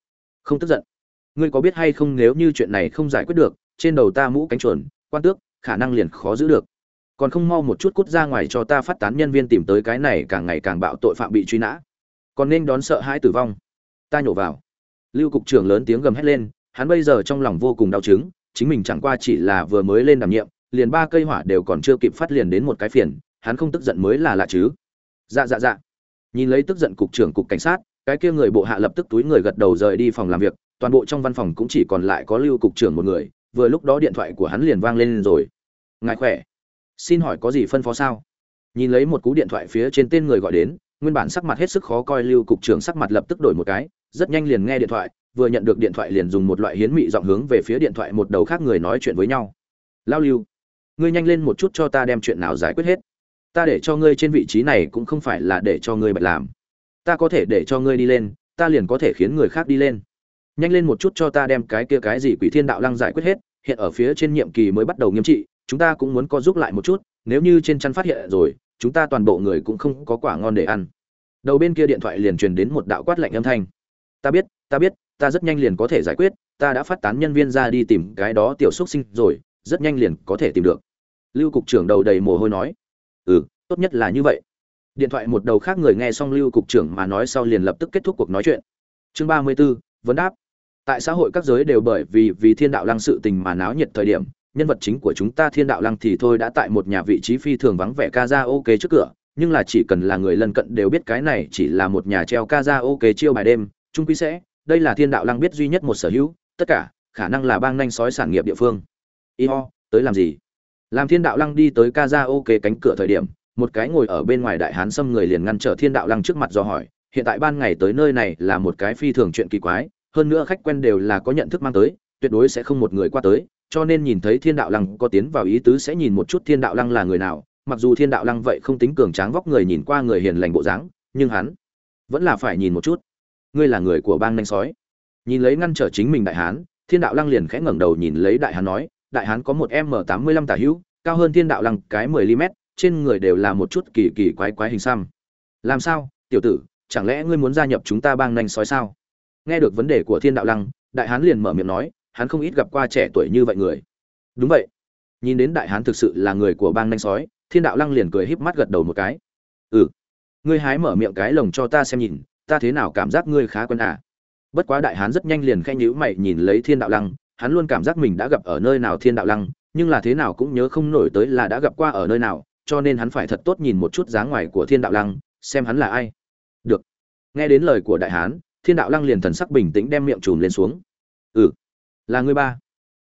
Không tức giận. Ngươi có biết hay không nếu như chuyện này không giải quyết được, trên đầu ta mũ cánh chuồn, quan tước, khả năng liền khó giữ được. Còn không mau một chút cút ra ngoài cho ta phát tán nhân viên tìm tới cái này càng ngày càng bạo tội phạm bị truy nã. Còn nên đón sợ hãi tử vong. Ta nhổ vào. Lưu cục trưởng lớn tiếng gầm hét lên, hắn bây giờ trong lòng vô cùng đau chứng, chính mình chẳng qua chỉ là vừa mới lên đảm nhiệm, liền ba cây hỏa đều còn chưa kịp phát liền đến một cái phiền, hắn không tức giận mới là lạ chứ. Dạ dạ dạ. Nhìn lấy tức giận cục trưởng cục cảnh sát cái kia người bộ hạ lập tức túi người gật đầu rời đi phòng làm việc, toàn bộ trong văn phòng cũng chỉ còn lại có lưu cục trưởng một người, vừa lúc đó điện thoại của hắn liền vang lên rồi. Ngài khỏe? Xin hỏi có gì phân phó sao? Nhìn lấy một cú điện thoại phía trên tên người gọi đến, nguyên bản sắc mặt hết sức khó coi lưu cục trưởng sắc mặt lập tức đổi một cái, rất nhanh liền nghe điện thoại, vừa nhận được điện thoại liền dùng một loại hiến mị giọng hướng về phía điện thoại một đầu khác người nói chuyện với nhau. Lao lưu, ngươi nhanh lên một chút cho ta đem chuyện nào giải quyết hết. Ta để cho ngươi trên vị trí này cũng không phải là để cho ngươi bạch làm ta có thể để cho ngươi đi lên, ta liền có thể khiến người khác đi lên. Nhanh lên một chút cho ta đem cái kia cái gì quỷ thiên đạo lăng giải quyết hết, hiện ở phía trên nhiệm kỳ mới bắt đầu nghiêm trị, chúng ta cũng muốn có giúp lại một chút, nếu như trên chăn phát hiện rồi, chúng ta toàn bộ người cũng không có quả ngon để ăn. Đầu bên kia điện thoại liền truyền đến một đạo quát lạnh âm thanh. Ta biết ta biết, ta rất nhanh liền có thể giải quyết, ta đã phát tán nhân viên ra đi tìm cái đó tiểu xúc sinh rồi, rất nhanh liền có thể tìm được. Lưu cục trưởng đầu đầy mồ hôi nói. Ừ tốt nhất là như vậy điện thoại một đầu khác người nghe xong lưu cục trưởng mà nói sau liền lập tức kết thúc cuộc nói chuyện. Chương ba mươi 34, vấn đáp. Tại xã hội các giới đều bởi vì vì thiên đạo lăng sự tình mà náo nhiệt thời điểm nhân vật chính của chúng ta thiên đạo lăng thì thôi đã tại một nhà vị trí phi thường vắng vẻ ca ra ok trước cửa nhưng là chỉ cần là người lân cận đều biết cái này chỉ là một nhà treo ca ra ok chiêu bài đêm. Trung quy sẽ đây là thiên đạo lăng biết duy nhất một sở hữu tất cả khả năng là bang nhanh sói sản nghiệp địa phương. Y ho tới làm gì? Làm thiên đạo lăng đi tới ca ra ok cánh cửa thời điểm một cái ngồi ở bên ngoài đại hán xâm người liền ngăn trở thiên đạo lăng trước mặt do hỏi, hiện tại ban ngày tới nơi này là một cái phi thường chuyện kỳ quái, hơn nữa khách quen đều là có nhận thức mang tới, tuyệt đối sẽ không một người qua tới, cho nên nhìn thấy thiên đạo lăng có tiến vào ý tứ sẽ nhìn một chút thiên đạo lăng là người nào, mặc dù thiên đạo lăng vậy không tính cường tráng vóc người nhìn qua người hiền lành bộ dáng, nhưng hắn vẫn là phải nhìn một chút. Ngươi là người của bang nanh sói. Nhìn lấy ngăn trở chính mình đại hán, thiên đạo lăng liền khẽ ngẩng đầu nhìn lấy đại hán nói, đại hán có một m tám mươi lăm tả hữu, cao hơn thiên đạo lăng cái mười ly mét trên người đều là một chút kỳ kỳ quái quái hình xăm. Làm sao, tiểu tử, chẳng lẽ ngươi muốn gia nhập chúng ta bang nanh sói sao? Nghe được vấn đề của thiên đạo lăng, đại hán liền mở miệng nói, hắn không ít gặp qua trẻ tuổi như vậy người. Đúng vậy. Nhìn đến đại hán thực sự là người của bang nanh sói, thiên đạo lăng liền cười híp mắt gật đầu một cái. Ừ. Ngươi hái mở miệng cái lồng cho ta xem nhìn, ta thế nào cảm giác ngươi khá quen à? Bất quá đại hán rất nhanh liền khẽ nhíu mày nhìn lấy thiên đạo lăng, hắn luôn cảm giác mình đã gặp ở nơi nào thiên đạo lăng, nhưng là thế nào cũng nhớ không nổi tới là đã gặp qua ở nơi nào cho nên hắn phải thật tốt nhìn một chút dáng ngoài của thiên đạo lăng, xem hắn là ai. Được. Nghe đến lời của đại hán, thiên đạo lăng liền thần sắc bình tĩnh đem miệng chùm lên xuống. Ừ. Là ngươi ba.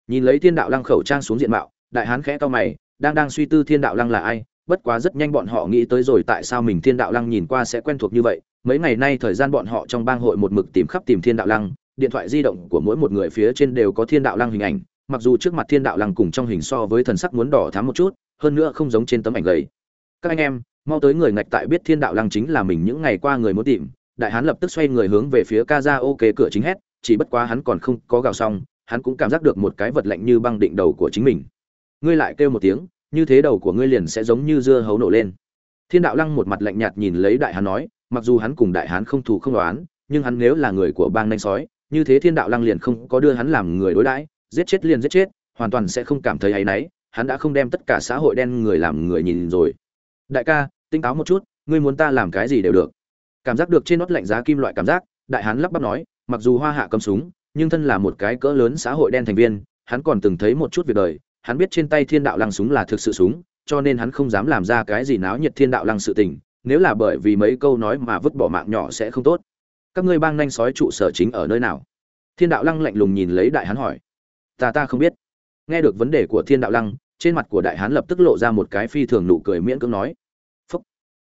Nhìn lấy thiên đạo lăng khẩu trang xuống diện mạo, đại hán khẽ to mày, đang đang suy tư thiên đạo lăng là ai, bất quá rất nhanh bọn họ nghĩ tới rồi tại sao mình thiên đạo lăng nhìn qua sẽ quen thuộc như vậy. Mấy ngày nay thời gian bọn họ trong bang hội một mực tìm khắp tìm thiên đạo lăng, điện thoại di động của mỗi một người phía trên đều có thiên đạo lăng hình ảnh, mặc dù trước mặt thiên đạo lăng cùng trong hình so với thần sắc muốn đỏ thắm một chút hơn nữa không giống trên tấm ảnh gầy. Các anh em, mau tới người ngạch tại biết thiên đạo lăng chính là mình những ngày qua người muốn tìm. Đại hán lập tức xoay người hướng về phía ca ra ok cửa chính hét, chỉ bất quá hắn còn không có gào xong, hắn cũng cảm giác được một cái vật lạnh như băng định đầu của chính mình. Ngươi lại kêu một tiếng, như thế đầu của ngươi liền sẽ giống như dưa hấu nổ lên. Thiên đạo lăng một mặt lạnh nhạt nhìn lấy đại hán nói, mặc dù hắn cùng đại hán không thù không đoán nhưng hắn nếu là người của bang nanh sói, như thế thiên đạo lăng liền không có đưa hắn làm người đối đãi, giết chết liền giết chết, hoàn toàn sẽ không cảm thấy áy náy hắn đã không đem tất cả xã hội đen người làm người nhìn rồi. Đại ca tinh táo một chút, ngươi muốn ta làm cái gì đều được. Cảm giác được trên nót lạnh giá kim loại cảm giác, đại hắn lắp bắp nói, mặc dù hoa hạ cầm súng, nhưng thân là một cái cỡ lớn xã hội đen thành viên, hắn còn từng thấy một chút việc đời, hắn biết trên tay thiên đạo lăng súng là thực sự súng, cho nên hắn không dám làm ra cái gì náo nhiệt thiên đạo lăng sự tình, nếu là bởi vì mấy câu nói mà vứt bỏ mạng nhỏ sẽ không tốt. Các ngươi bang nhanh sói trụ sở chính ở nơi nào? Thiên đạo lăng lạnh lùng nhìn lấy đại hắn hỏi. Ta ta không biết nghe được vấn đề của thiên đạo lăng, trên mặt của đại hán lập tức lộ ra một cái phi thường nụ cười miễn cưỡng nói, phúc.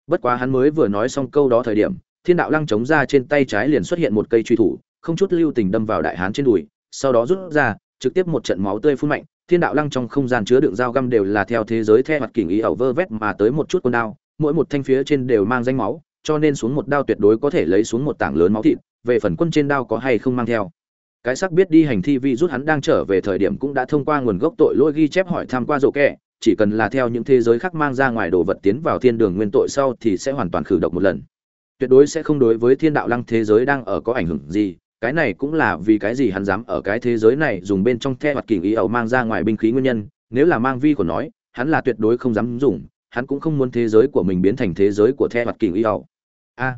Bất quá hắn mới vừa nói xong câu đó thời điểm, thiên đạo lăng chống ra trên tay trái liền xuất hiện một cây truy thủ, không chút lưu tình đâm vào đại hán trên đùi, sau đó rút ra, trực tiếp một trận máu tươi phun mạnh. Thiên đạo lăng trong không gian chứa đựng dao găm đều là theo thế giới theo mặt kình ý ẩu vơ vét mà tới một chút con đao, mỗi một thanh phía trên đều mang danh máu, cho nên xuống một đao tuyệt đối có thể lấy xuống một tảng lớn máu thịt, về phần quân trên đao có hay không mang theo cái xác biết đi hành thi vi rút hắn đang trở về thời điểm cũng đã thông qua nguồn gốc tội lỗi ghi chép hỏi tham qua rổ kẹ, chỉ cần là theo những thế giới khác mang ra ngoài đồ vật tiến vào thiên đường nguyên tội sau thì sẽ hoàn toàn khử độc một lần. Tuyệt đối sẽ không đối với thiên đạo lăng thế giới đang ở có ảnh hưởng gì, cái này cũng là vì cái gì hắn dám ở cái thế giới này dùng bên trong the hoặc kình ý ẩu mang ra ngoài binh khí nguyên nhân, nếu là mang vi của nói, hắn là tuyệt đối không dám dùng, hắn cũng không muốn thế giới của mình biến thành thế giới của the hoặc kình ý ẩu. A,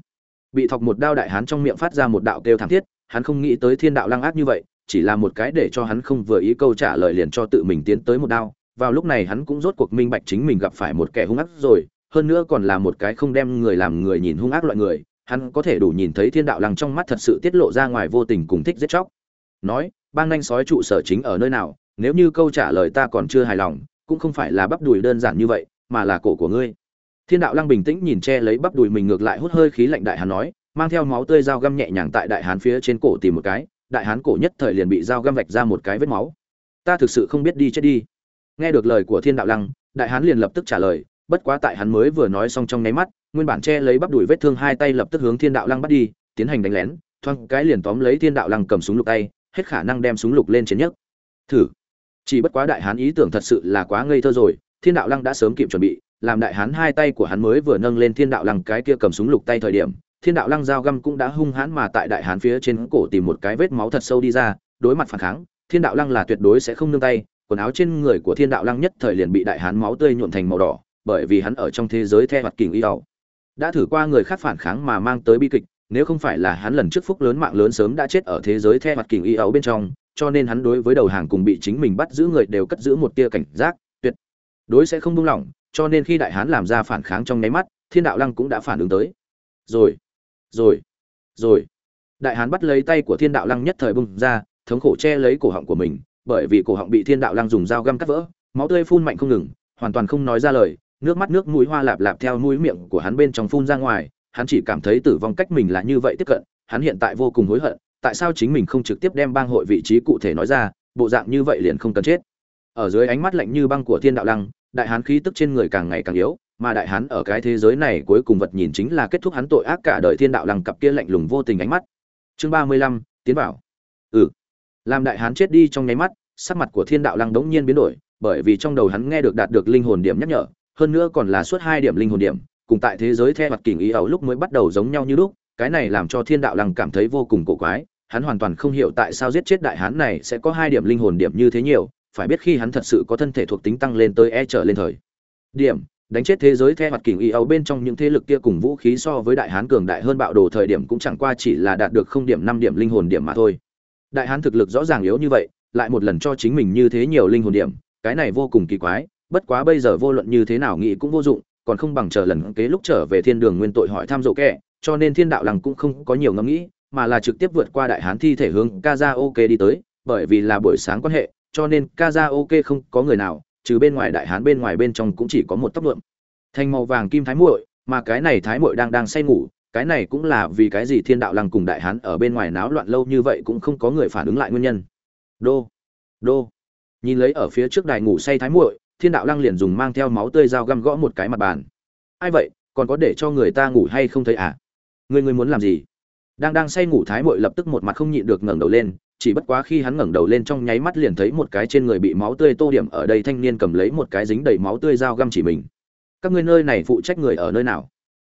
bị thọc một đao đại hán trong miệng phát ra một đạo kêu thảm thiết hắn không nghĩ tới thiên đạo lăng ác như vậy, chỉ là một cái để cho hắn không vừa ý câu trả lời liền cho tự mình tiến tới một đao. Vào lúc này hắn cũng rốt cuộc minh bạch chính mình gặp phải một kẻ hung ác rồi, hơn nữa còn là một cái không đem người làm người nhìn hung ác loại người, hắn có thể đủ nhìn thấy thiên đạo lăng trong mắt thật sự tiết lộ ra ngoài vô tình cùng thích giết chóc. Nói, bang nhanh sói trụ sở chính ở nơi nào, nếu như câu trả lời ta còn chưa hài lòng, cũng không phải là bắp đùi đơn giản như vậy, mà là cổ của ngươi. Thiên đạo lăng bình tĩnh nhìn che lấy bắp đùi mình ngược lại hút hơi khí lạnh đại hắn nói mang theo máu tươi dao găm nhẹ nhàng tại đại hán phía trên cổ tìm một cái, đại hán cổ nhất thời liền bị dao găm vạch ra một cái vết máu. Ta thực sự không biết đi chết đi. Nghe được lời của thiên đạo lăng, đại hán liền lập tức trả lời, bất quá tại hắn mới vừa nói xong trong nháy mắt, nguyên bản che lấy bắp đùi vết thương hai tay lập tức hướng thiên đạo lăng bắt đi, tiến hành đánh lén thoang cái liền tóm lấy thiên đạo lăng cầm súng lục tay, hết khả năng đem súng lục lên chiến nhất thử. Chỉ bất quá đại hán ý tưởng thật sự là quá ngây thơ rồi, thiên đạo lăng đã sớm kịp chuẩn bị, làm đại hán hai tay của hắn mới vừa nâng lên thiên đạo lăng cái kia cầm súng lục tay thời điểm thiên đạo lăng dao găm cũng đã hung hãn mà tại đại hán phía trên cổ tìm một cái vết máu thật sâu đi ra, đối mặt phản kháng, thiên đạo lăng là tuyệt đối sẽ không nương tay, quần áo trên người của thiên đạo lăng nhất thời liền bị đại hán máu tươi nhuộm thành màu đỏ, bởi vì hắn ở trong thế giới the mặt kình y ẩu đã thử qua người khác phản kháng mà mang tới bi kịch, nếu không phải là hắn lần trước phúc lớn mạng lớn sớm đã chết ở thế giới the mặt kình y ấu bên trong, cho nên hắn đối với đầu hàng cùng bị chính mình bắt giữ người đều cất giữ một tia cảnh giác, tuyệt đối sẽ không buông lỏng, cho nên khi đại hán làm ra phản kháng trong nháy mắt, thiên đạo lăng cũng đã phản ứng tới. Rồi rồi. Rồi. Đại hán bắt lấy tay của thiên đạo lăng nhất thời bung ra, thống khổ che lấy cổ họng của mình, bởi vì cổ họng bị thiên đạo lăng dùng dao găm cắt vỡ, máu tươi phun mạnh không ngừng, hoàn toàn không nói ra lời, nước mắt nước mũi hoa lạp lạp theo mũi miệng của hắn bên trong phun ra ngoài, hắn chỉ cảm thấy tử vong cách mình là như vậy tiếp cận, hắn hiện tại vô cùng hối hận, tại sao chính mình không trực tiếp đem bang hội vị trí cụ thể nói ra, bộ dạng như vậy liền không cần chết. Ở dưới ánh mắt lạnh như băng của thiên đạo lăng, đại hán khí tức trên người càng ngày càng yếu mà đại hán ở cái thế giới này cuối cùng vật nhìn chính là kết thúc hắn tội ác cả đời thiên đạo lăng cặp kia lạnh lùng vô tình ánh mắt. Chương ba mươi lăm, tiến bảo ừ. Làm đại hán chết đi trong nháy mắt, sắc mặt của thiên đạo lăng đống nhiên biến đổi, bởi vì trong đầu hắn nghe được đạt được linh hồn điểm nhắc nhở, hơn nữa còn là suốt hai điểm linh hồn điểm, cùng tại thế giới theo mặt kình ý ấu lúc mới bắt đầu giống nhau như lúc, cái này làm cho thiên đạo lăng cảm thấy vô cùng cổ quái, hắn hoàn toàn không hiểu tại sao giết chết đại hán này sẽ có hai điểm linh hồn điểm như thế nhiều, phải biết khi hắn thật sự có thân thể thuộc tính tăng lên tới e trở lên thời điểm đánh chết thế giới theo mặt kình y âu bên trong những thế lực kia cùng vũ khí so với đại hán cường đại hơn bạo đồ thời điểm cũng chẳng qua chỉ là đạt được không điểm năm điểm linh hồn điểm mà thôi. Đại hán thực lực rõ ràng yếu như vậy, lại một lần cho chính mình như thế nhiều linh hồn điểm, cái này vô cùng kỳ quái, bất quá bây giờ vô luận như thế nào nghĩ cũng vô dụng, còn không bằng chờ lần kế lúc trở về thiên đường nguyên tội hỏi tham dỗ kẻ, cho nên thiên đạo lằng cũng không có nhiều ngẫm nghĩ, mà là trực tiếp vượt qua đại hán thi thể hướng kaza ok đi tới, bởi vì là buổi sáng quan hệ, cho nên kaza ok không có người nào trừ bên ngoài đại hán bên ngoài bên trong cũng chỉ có một tóc lượng thành màu vàng kim thái muội, mà cái này thái muội đang đang say ngủ, cái này cũng là vì cái gì thiên đạo lăng cùng đại hán ở bên ngoài náo loạn lâu như vậy cũng không có người phản ứng lại nguyên nhân. Đô đô. Nhìn lấy ở phía trước đài ngủ say thái muội, thiên đạo lăng liền dùng mang theo máu tươi dao găm gõ một cái mặt bàn. Ai vậy, còn có để cho người ta ngủ hay không thấy à? Người người muốn làm gì? Đang đang say ngủ thái muội lập tức một mặt không nhịn được ngẩng đầu lên chỉ bất quá khi hắn ngẩng đầu lên trong nháy mắt liền thấy một cái trên người bị máu tươi tô điểm ở đây thanh niên cầm lấy một cái dính đầy máu tươi dao găm chỉ mình. Các ngươi nơi này phụ trách người ở nơi nào?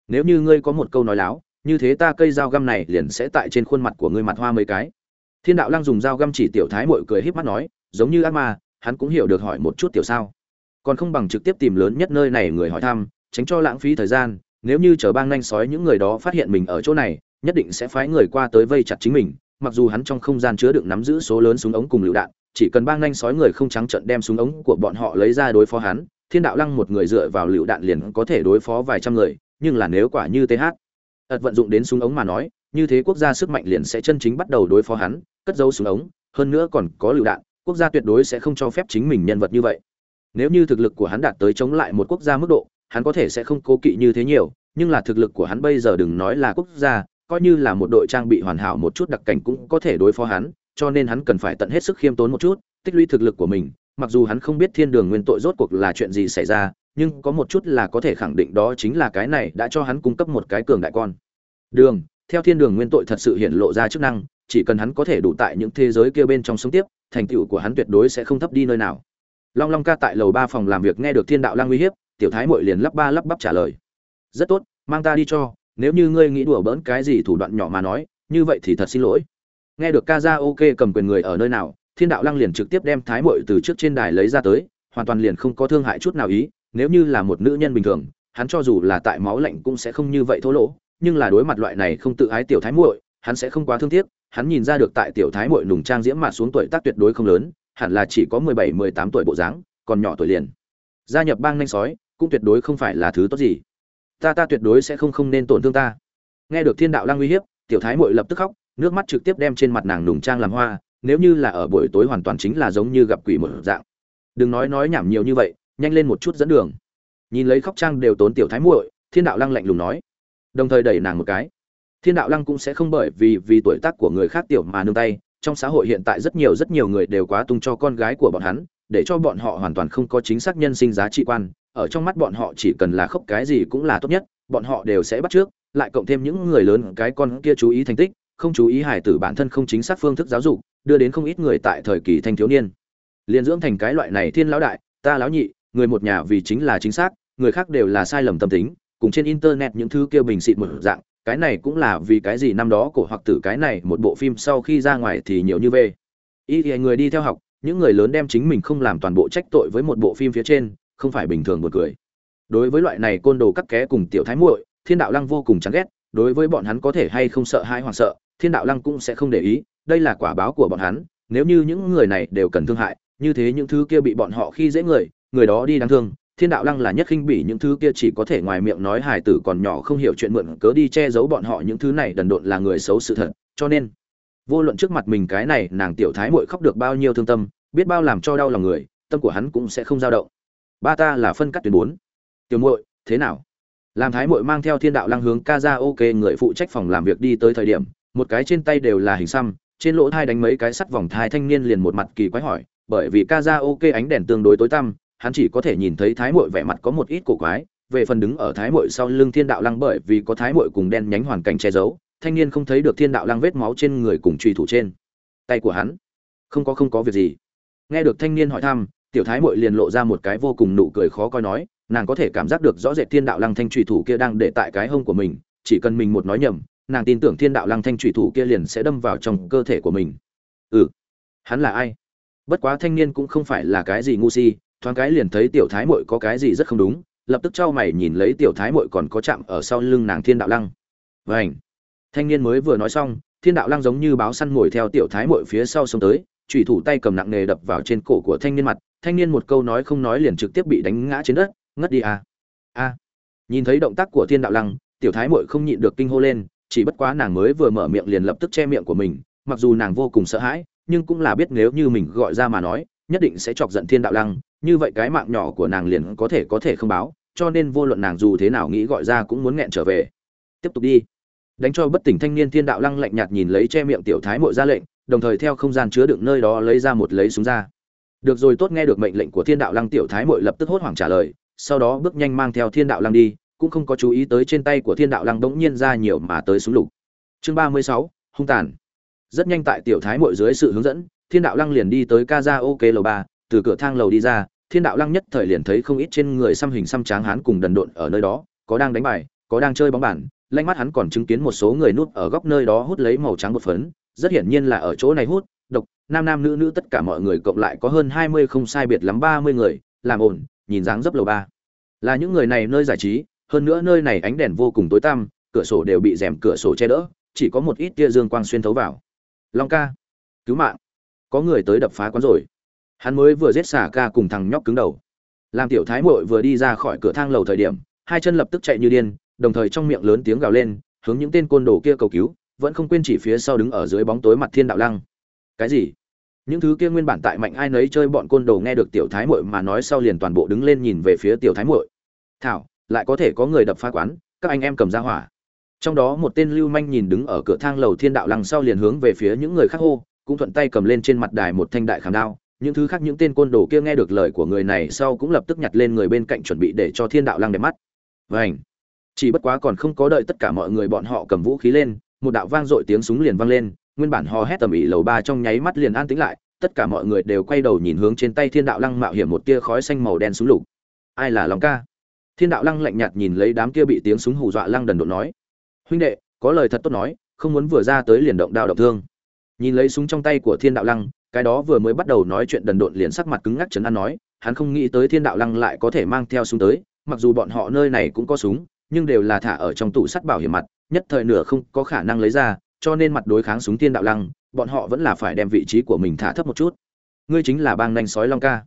Nếu như ngươi có một câu nói láo, như thế ta cây dao găm này liền sẽ tại trên khuôn mặt của ngươi mặt hoa mấy cái. Thiên đạo lăng dùng dao găm chỉ tiểu thái muội cười híp mắt nói, giống như ác ma, hắn cũng hiểu được hỏi một chút tiểu sao. Còn không bằng trực tiếp tìm lớn nhất nơi này người hỏi thăm, tránh cho lãng phí thời gian, nếu như chờ bang nhanh sói những người đó phát hiện mình ở chỗ này, nhất định sẽ phái người qua tới vây chặt chính mình mặc dù hắn trong không gian chứa đựng nắm giữ số lớn súng ống cùng lựu đạn, chỉ cần ba nhanh sói người không trắng trận đem súng ống của bọn họ lấy ra đối phó hắn, thiên đạo lăng một người dựa vào lựu đạn liền có thể đối phó vài trăm người, nhưng là nếu quả như th ật vận dụng đến súng ống mà nói, như thế quốc gia sức mạnh liền sẽ chân chính bắt đầu đối phó hắn, cất dấu súng ống, hơn nữa còn có lựu đạn, quốc gia tuyệt đối sẽ không cho phép chính mình nhân vật như vậy. Nếu như thực lực của hắn đạt tới chống lại một quốc gia mức độ, hắn có thể sẽ không cố kỵ như thế nhiều, nhưng là thực lực của hắn bây giờ đừng nói là quốc gia coi như là một đội trang bị hoàn hảo một chút đặc cảnh cũng có thể đối phó hắn, cho nên hắn cần phải tận hết sức khiêm tốn một chút, tích lũy thực lực của mình. Mặc dù hắn không biết thiên đường nguyên tội rốt cuộc là chuyện gì xảy ra, nhưng có một chút là có thể khẳng định đó chính là cái này đã cho hắn cung cấp một cái cường đại con. Đường, theo thiên đường nguyên tội thật sự hiện lộ ra chức năng, chỉ cần hắn có thể đủ tại những thế giới kia bên trong sống tiếp, thành tựu của hắn tuyệt đối sẽ không thấp đi nơi nào. Long long ca tại lầu ba phòng làm việc nghe được thiên đạo lang uy hiếp, tiểu thái muội liền lắp ba lắp bắp trả lời. Rất tốt, mang ta đi cho nếu như ngươi nghĩ đùa bỡn cái gì thủ đoạn nhỏ mà nói, như vậy thì thật xin lỗi. Nghe được ca ra ok cầm quyền người ở nơi nào, thiên đạo lăng liền trực tiếp đem thái mội từ trước trên đài lấy ra tới, hoàn toàn liền không có thương hại chút nào ý, nếu như là một nữ nhân bình thường, hắn cho dù là tại máu lạnh cũng sẽ không như vậy thô lỗ, nhưng là đối mặt loại này không tự ái tiểu thái muội, hắn sẽ không quá thương tiếc, hắn nhìn ra được tại tiểu thái muội nùng trang diễm mà xuống tuổi tác tuyệt đối không lớn, hẳn là chỉ có mười bảy, mười tám tuổi bộ dáng, còn nhỏ tuổi liền. Gia nhập bang nhanh sói, cũng tuyệt đối không phải là thứ tốt gì ta ta tuyệt đối sẽ không không nên tổn thương ta. Nghe được thiên đạo lang uy hiếp, tiểu thái muội lập tức khóc, nước mắt trực tiếp đem trên mặt nàng nùng trang làm hoa, nếu như là ở buổi tối hoàn toàn chính là giống như gặp quỷ một dạng. Đừng nói nói nhảm nhiều như vậy, nhanh lên một chút dẫn đường. Nhìn lấy khóc trang đều tốn tiểu thái muội, thiên đạo lăng lạnh lùng nói. Đồng thời đẩy nàng một cái. Thiên đạo lăng cũng sẽ không bởi vì vì tuổi tác của người khác tiểu mà nương tay, trong xã hội hiện tại rất nhiều rất nhiều người đều quá tung cho con gái của bọn hắn, để cho bọn họ hoàn toàn không có chính xác nhân sinh giá trị quan ở trong mắt bọn họ chỉ cần là khóc cái gì cũng là tốt nhất, bọn họ đều sẽ bắt trước, lại cộng thêm những người lớn, cái con kia chú ý thành tích, không chú ý hài tử bản thân không chính xác phương thức giáo dục, đưa đến không ít người tại thời kỳ thanh thiếu niên. Liền dưỡng thành cái loại này thiên lão đại, ta lão nhị, người một nhà vì chính là chính xác, người khác đều là sai lầm tâm tính, cùng trên internet những thứ kêu bình xịt một dạng, cái này cũng là vì cái gì năm đó cổ hoặc tử cái này một bộ phim sau khi ra ngoài thì nhiều như về ý thì người đi theo học, những người lớn đem chính mình không làm toàn bộ trách tội với một bộ phim phía trên không phải bình thường một cười. Đối với loại này côn đồ cắt ké cùng tiểu thái muội, thiên đạo lăng vô cùng chán ghét, đối với bọn hắn có thể hay không sợ hãi hoảng sợ, thiên đạo lăng cũng sẽ không để ý, đây là quả báo của bọn hắn, nếu như những người này đều cần thương hại, như thế những thứ kia bị bọn họ khi dễ người người đó đi đáng thương, thiên đạo lăng là nhất khinh bỉ những thứ kia chỉ có thể ngoài miệng nói hài tử còn nhỏ không hiểu chuyện mượn cớ đi che giấu bọn họ những thứ này đần độn là người xấu sự thật, cho nên, vô luận trước mặt mình cái này nàng tiểu thái muội khóc được bao nhiêu thương tâm, biết bao làm cho đau lòng người, tâm của hắn cũng sẽ không dao động ba ta là phân cắt tuyến bốn. Tiểu muội, thế nào? Làm thái muội mang theo thiên đạo lăng hướng ca ra ok, người phụ trách phòng làm việc đi tới thời điểm, một cái trên tay đều là hình xăm, trên lỗ thai đánh mấy cái sắt vòng thai thanh niên liền một mặt kỳ quái hỏi, bởi vì ca ra ok ánh đèn tương đối tối tăm, hắn chỉ có thể nhìn thấy thái muội vẻ mặt có một ít cổ quái, về phần đứng ở thái muội sau lưng thiên đạo lăng bởi vì có thái muội cùng đen nhánh hoàn cảnh che giấu, thanh niên không thấy được thiên đạo lăng vết máu trên người cùng truy thủ trên. Tay của hắn, không có không có việc gì. Nghe được thanh niên hỏi thăm tiểu thái muội liền lộ ra một cái vô cùng nụ cười khó coi nói, nàng có thể cảm giác được rõ rệt thiên đạo lăng thanh trùy thủ kia đang để tại cái hông của mình, chỉ cần mình một nói nhầm, nàng tin tưởng thiên đạo lăng thanh trùy thủ kia liền sẽ đâm vào trong cơ thể của mình. Ừ hắn là ai? Bất quá thanh niên cũng không phải là cái gì ngu si, thoáng cái liền thấy tiểu thái muội có cái gì rất không đúng, lập tức trao mày nhìn lấy tiểu thái muội còn có chạm ở sau lưng nàng thiên đạo lăng. Vảnh thanh niên mới vừa nói xong, thiên đạo lăng giống như báo săn ngồi theo tiểu thái muội phía sau xông tới chủy thủ tay cầm nặng nề đập vào trên cổ của thanh niên mặt, thanh niên một câu nói không nói liền trực tiếp bị đánh ngã trên đất, ngất đi à. A nhìn thấy động tác của thiên đạo lăng, tiểu thái muội không nhịn được kinh hô lên, chỉ bất quá nàng mới vừa mở miệng liền lập tức che miệng của mình, mặc dù nàng vô cùng sợ hãi, nhưng cũng là biết nếu như mình gọi ra mà nói, nhất định sẽ chọc giận thiên đạo lăng, như vậy cái mạng nhỏ của nàng liền có thể có thể không báo, cho nên vô luận nàng dù thế nào nghĩ gọi ra cũng muốn nghẹn trở về. Tiếp tục đi. Đánh cho bất tỉnh thanh niên thiên đạo lăng lạnh nhạt nhìn lấy che miệng tiểu thái muội ra lệnh đồng thời theo không gian chứa đựng nơi đó lấy ra một lấy súng ra. Được rồi, tốt, nghe được mệnh lệnh của thiên đạo lăng tiểu thái mội lập tức hốt hoảng trả lời, sau đó bước nhanh mang theo thiên đạo lăng đi, cũng không có chú ý tới trên tay của thiên đạo lăng bỗng nhiên ra nhiều mà tới súng lục. Chương ba mươi sáu, hung tàn. Rất nhanh tại tiểu thái mội dưới sự hướng dẫn, thiên đạo lăng liền đi tới ca ra ok lầu ba, từ cửa thang lầu đi ra, thiên đạo lăng nhất thời liền thấy không ít trên người xăm hình xăm tráng hán cùng đần độn ở nơi đó, có đang đánh bài, có đang chơi bóng bàn, lanh mắt hắn còn chứng kiến một số người núp ở góc nơi đó hút lấy màu trắng bột phấn rất hiển nhiên là ở chỗ này hút, độc, nam nam nữ nữ tất cả mọi người cộng lại có hơn hai mươi không sai biệt lắm ba mươi người, làm ổn, nhìn dáng dấp lầu ba. Là những người này nơi giải trí, hơn nữa nơi này ánh đèn vô cùng tối tăm, cửa sổ đều bị rèm cửa sổ che đỡ, chỉ có một ít tia dương quang xuyên thấu vào. Long ca, cứu mạng. Có người tới đập phá quán rồi. Hắn mới vừa giết xả ca cùng thằng nhóc cứng đầu. Làm tiểu thái mội vừa đi ra khỏi cửa thang lầu thời điểm, hai chân lập tức chạy như điên, đồng thời trong miệng lớn tiếng gào lên, hướng những tên côn đồ kia cầu cứu vẫn không quên chỉ phía sau đứng ở dưới bóng tối mặt thiên đạo lăng. Cái gì? Những thứ kia nguyên bản tại mạnh ai nấy chơi bọn côn đồ nghe được tiểu thái mội mà nói sau liền toàn bộ đứng lên nhìn về phía tiểu thái mội thảo, lại có thể có người đập phá quán, các anh em cầm ra hỏa. Trong đó một tên lưu manh nhìn đứng ở cửa thang lầu thiên đạo lăng sau liền hướng về phía những người khác hô, cũng thuận tay cầm lên trên mặt đài một thanh đại khảm đao. Những thứ khác những tên côn đồ kia nghe được lời của người này sau cũng lập tức nhặt lên người bên cạnh chuẩn bị để cho thiên đạo lăng đẹp mắt. Vảnh chỉ bất quá còn không có đợi tất cả mọi người bọn họ cầm vũ khí lên một đạo vang dội tiếng súng liền vang lên, nguyên bản hò hét tầm ĩ lầu ba trong nháy mắt liền an tĩnh lại, tất cả mọi người đều quay đầu nhìn hướng trên tay thiên đạo lăng mạo hiểm một tia khói xanh màu đen súng lục. Ai là long ca? Thiên đạo lăng lạnh nhạt nhìn lấy đám kia bị tiếng súng hù dọa lăng đần độn nói. Huynh đệ, có lời thật tốt nói, không muốn vừa ra tới liền động đao động thương. Nhìn lấy súng trong tay của thiên đạo lăng, cái đó vừa mới bắt đầu nói chuyện đần độn liền sắc mặt cứng ngắc chấn an nói, hắn không nghĩ tới thiên đạo lăng lại có thể mang theo súng tới, mặc dù bọn họ nơi này cũng có súng, nhưng đều là thả ở trong tủ sắt bảo hiểm mặt nhất thời nửa không có khả năng lấy ra, cho nên mặt đối kháng súng Tiên đạo lăng, bọn họ vẫn là phải đem vị trí của mình thả thấp một chút. Ngươi chính là bang nhanh sói long ca.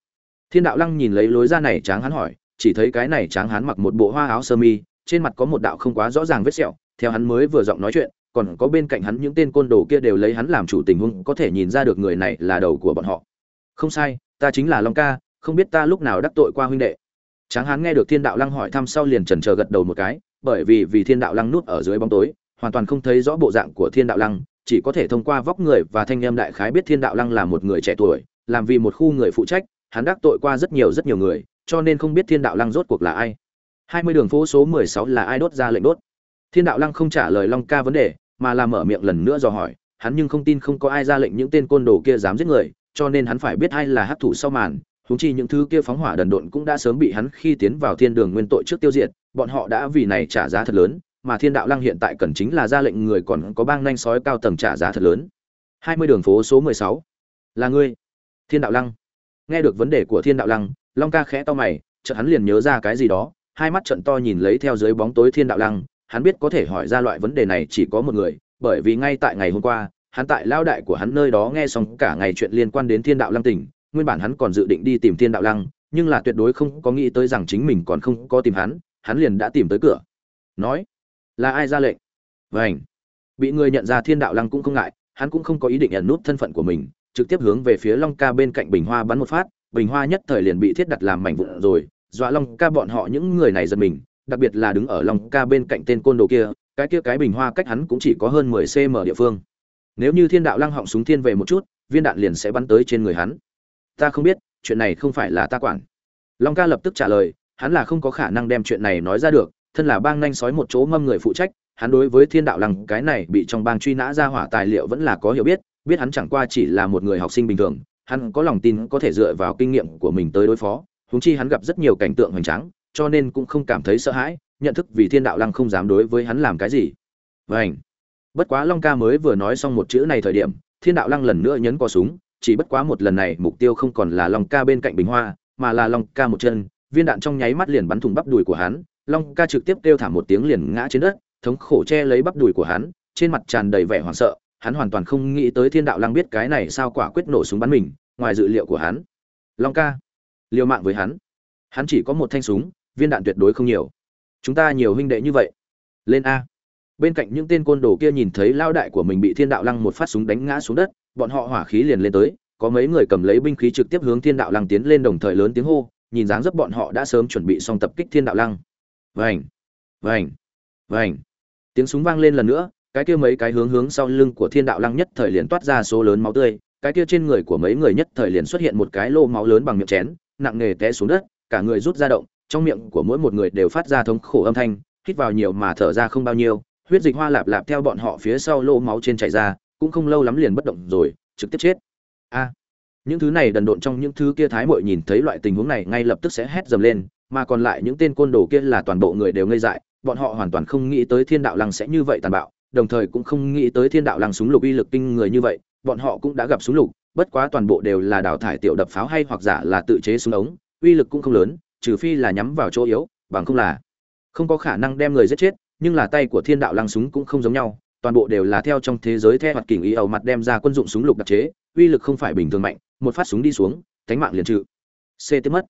Thiên đạo lăng nhìn lấy lối ra này tráng hắn hỏi, chỉ thấy cái này tráng hắn mặc một bộ hoa áo sơ mi, trên mặt có một đạo không quá rõ ràng vết sẹo, theo hắn mới vừa giọng nói chuyện, còn có bên cạnh hắn những tên côn đồ kia đều lấy hắn làm chủ tình huống, có thể nhìn ra được người này là đầu của bọn họ. Không sai, ta chính là long ca, không biết ta lúc nào đắc tội qua huynh đệ. Tráng hán nghe được thiên đạo lăng hỏi thăm sau liền chần chờ gật đầu một cái bởi vì vì thiên đạo lăng nút ở dưới bóng tối, hoàn toàn không thấy rõ bộ dạng của thiên đạo lăng, chỉ có thể thông qua vóc người và thanh em đại khái biết thiên đạo lăng là một người trẻ tuổi, làm vì một khu người phụ trách, hắn đắc tội qua rất nhiều rất nhiều người, cho nên không biết thiên đạo lăng rốt cuộc là ai. Hai mươi đường phố số mười sáu là ai đốt ra lệnh đốt? Thiên đạo lăng không trả lời long ca vấn đề, mà làm mở miệng lần nữa dò hỏi, hắn nhưng không tin không có ai ra lệnh những tên côn đồ kia dám giết người, cho nên hắn phải biết ai là hắc thủ sau màn, huống chi những thứ kia phóng hỏa đần độn cũng đã sớm bị hắn khi tiến vào thiên đường nguyên tội trước tiêu diệt bọn họ đã vì này trả giá thật lớn mà thiên đạo lăng hiện tại cần chính là ra lệnh người còn có bang nhanh sói cao tầng trả giá thật lớn. Hai mươi đường phố số mười sáu. Là ngươi. Thiên đạo lăng. Nghe được vấn đề của thiên đạo lăng long ca khẽ to mày chợt hắn liền nhớ ra cái gì đó hai mắt trận to nhìn lấy theo dưới bóng tối thiên đạo lăng hắn biết có thể hỏi ra loại vấn đề này chỉ có một người, bởi vì ngay tại ngày hôm qua, hắn tại lao đại của hắn nơi đó nghe xong cả ngày chuyện liên quan đến Thiên Đạo Lăng tỉnh, nguyên bản hắn còn dự định đi tìm Thiên Đạo Lăng, nhưng là tuyệt đối không có nghĩ tới rằng chính mình còn không có tìm hắn, hắn liền đã tìm tới cửa. Nói, là ai ra lệnh? vảnh Bị người nhận ra Thiên Đạo Lăng cũng không ngại, hắn cũng không có ý định nhận nút thân phận của mình, trực tiếp hướng về phía Long Ca bên cạnh bình hoa bắn một phát, bình hoa nhất thời liền bị thiết đặt làm mảnh vụn rồi, dọa long ca bọn họ những người này giật mình đặc biệt là đứng ở long ca bên cạnh tên côn đồ kia cái kia cái bình hoa cách hắn cũng chỉ có hơn 10 cm địa phương. Nếu như thiên đạo lăng họng súng thiên về một chút viên đạn liền sẽ bắn tới trên người hắn. Ta không biết chuyện này không phải là ta quản. Long ca lập tức trả lời hắn là không có khả năng đem chuyện này nói ra được, thân là bang nhanh sói một chỗ mâm người phụ trách, hắn đối với thiên đạo lăng cái này bị trong bang truy nã ra hỏa tài liệu vẫn là có hiểu biết biết hắn chẳng qua chỉ là một người học sinh bình thường, hắn có lòng tin có thể dựa vào kinh nghiệm của mình tới đối phó húng chi hắn gặp rất nhiều cảnh tượng hoành tráng, cho nên cũng không cảm thấy sợ hãi, nhận thức vì thiên đạo lăng không dám đối với hắn làm cái gì. Vảnh bất quá long ca mới vừa nói xong một chữ này thời điểm, thiên đạo lăng lần nữa nhấn co súng, chỉ bất quá một lần này mục tiêu không còn là long ca bên cạnh bình hoa, mà là long ca một chân viên đạn trong nháy mắt liền bắn thủng bắp đùi của hắn, long ca trực tiếp kêu thảm một tiếng liền ngã trên đất, thống khổ che lấy bắp đùi của hắn, trên mặt tràn đầy vẻ hoảng sợ, hắn hoàn toàn không nghĩ tới thiên đạo lăng biết cái này sao quả quyết nổ súng bắn mình, ngoài dự liệu của hắn. Long ca, liều mạng với hắn. Hắn chỉ có một thanh súng, viên đạn tuyệt đối không nhiều. Chúng ta nhiều huynh đệ như vậy. Lên a. Bên cạnh những tên côn đồ kia nhìn thấy lao đại của mình bị thiên đạo lăng một phát súng đánh ngã xuống đất, bọn họ hỏa khí liền lên tới, có mấy người cầm lấy binh khí trực tiếp hướng thiên đạo lăng tiến lên đồng thời lớn tiếng hô nhìn dáng dấp bọn họ đã sớm chuẩn bị xong tập kích thiên đạo lăng. Vành vành vành. Tiếng súng vang lên lần nữa, cái kia mấy cái hướng hướng sau lưng của thiên đạo lăng nhất thời liền toát ra số lớn máu tươi, cái kia trên người của mấy người nhất thời liền xuất hiện một cái lô máu lớn bằng miệng chén, nặng nề té xuống đất, cả người rút ra động, trong miệng của mỗi một người đều phát ra thống khổ âm thanh, hít vào nhiều mà thở ra không bao nhiêu, huyết dịch hoa lạp lạp theo bọn họ phía sau lô máu trên chảy ra, cũng không lâu lắm liền bất động rồi, trực tiếp chết. A! Những thứ này đần độn trong những thứ kia thái mội nhìn thấy loại tình huống này ngay lập tức sẽ hét dầm lên, mà còn lại những tên côn đồ kia là toàn bộ người đều ngây dại, bọn họ hoàn toàn không nghĩ tới thiên đạo lăng sẽ như vậy tàn bạo, đồng thời cũng không nghĩ tới thiên đạo lăng súng lục uy lực kinh người như vậy, bọn họ cũng đã gặp súng lục, bất quá toàn bộ đều là đào thải tiểu đập pháo hay hoặc giả là tự chế súng ống, uy lực cũng không lớn, trừ phi là nhắm vào chỗ yếu, bằng không là không có khả năng đem người giết chết, nhưng là tay của thiên đạo lăng súng cũng không giống nhau, toàn bộ đều là theo trong thế giới theo hoạt kỉnh ý ẩu mặt đem ra quân dụng súng lục đặc chế, uy lực không phải bình thường mạnh một phát súng đi xuống cánh mạng liền trừ. C tiếp mất.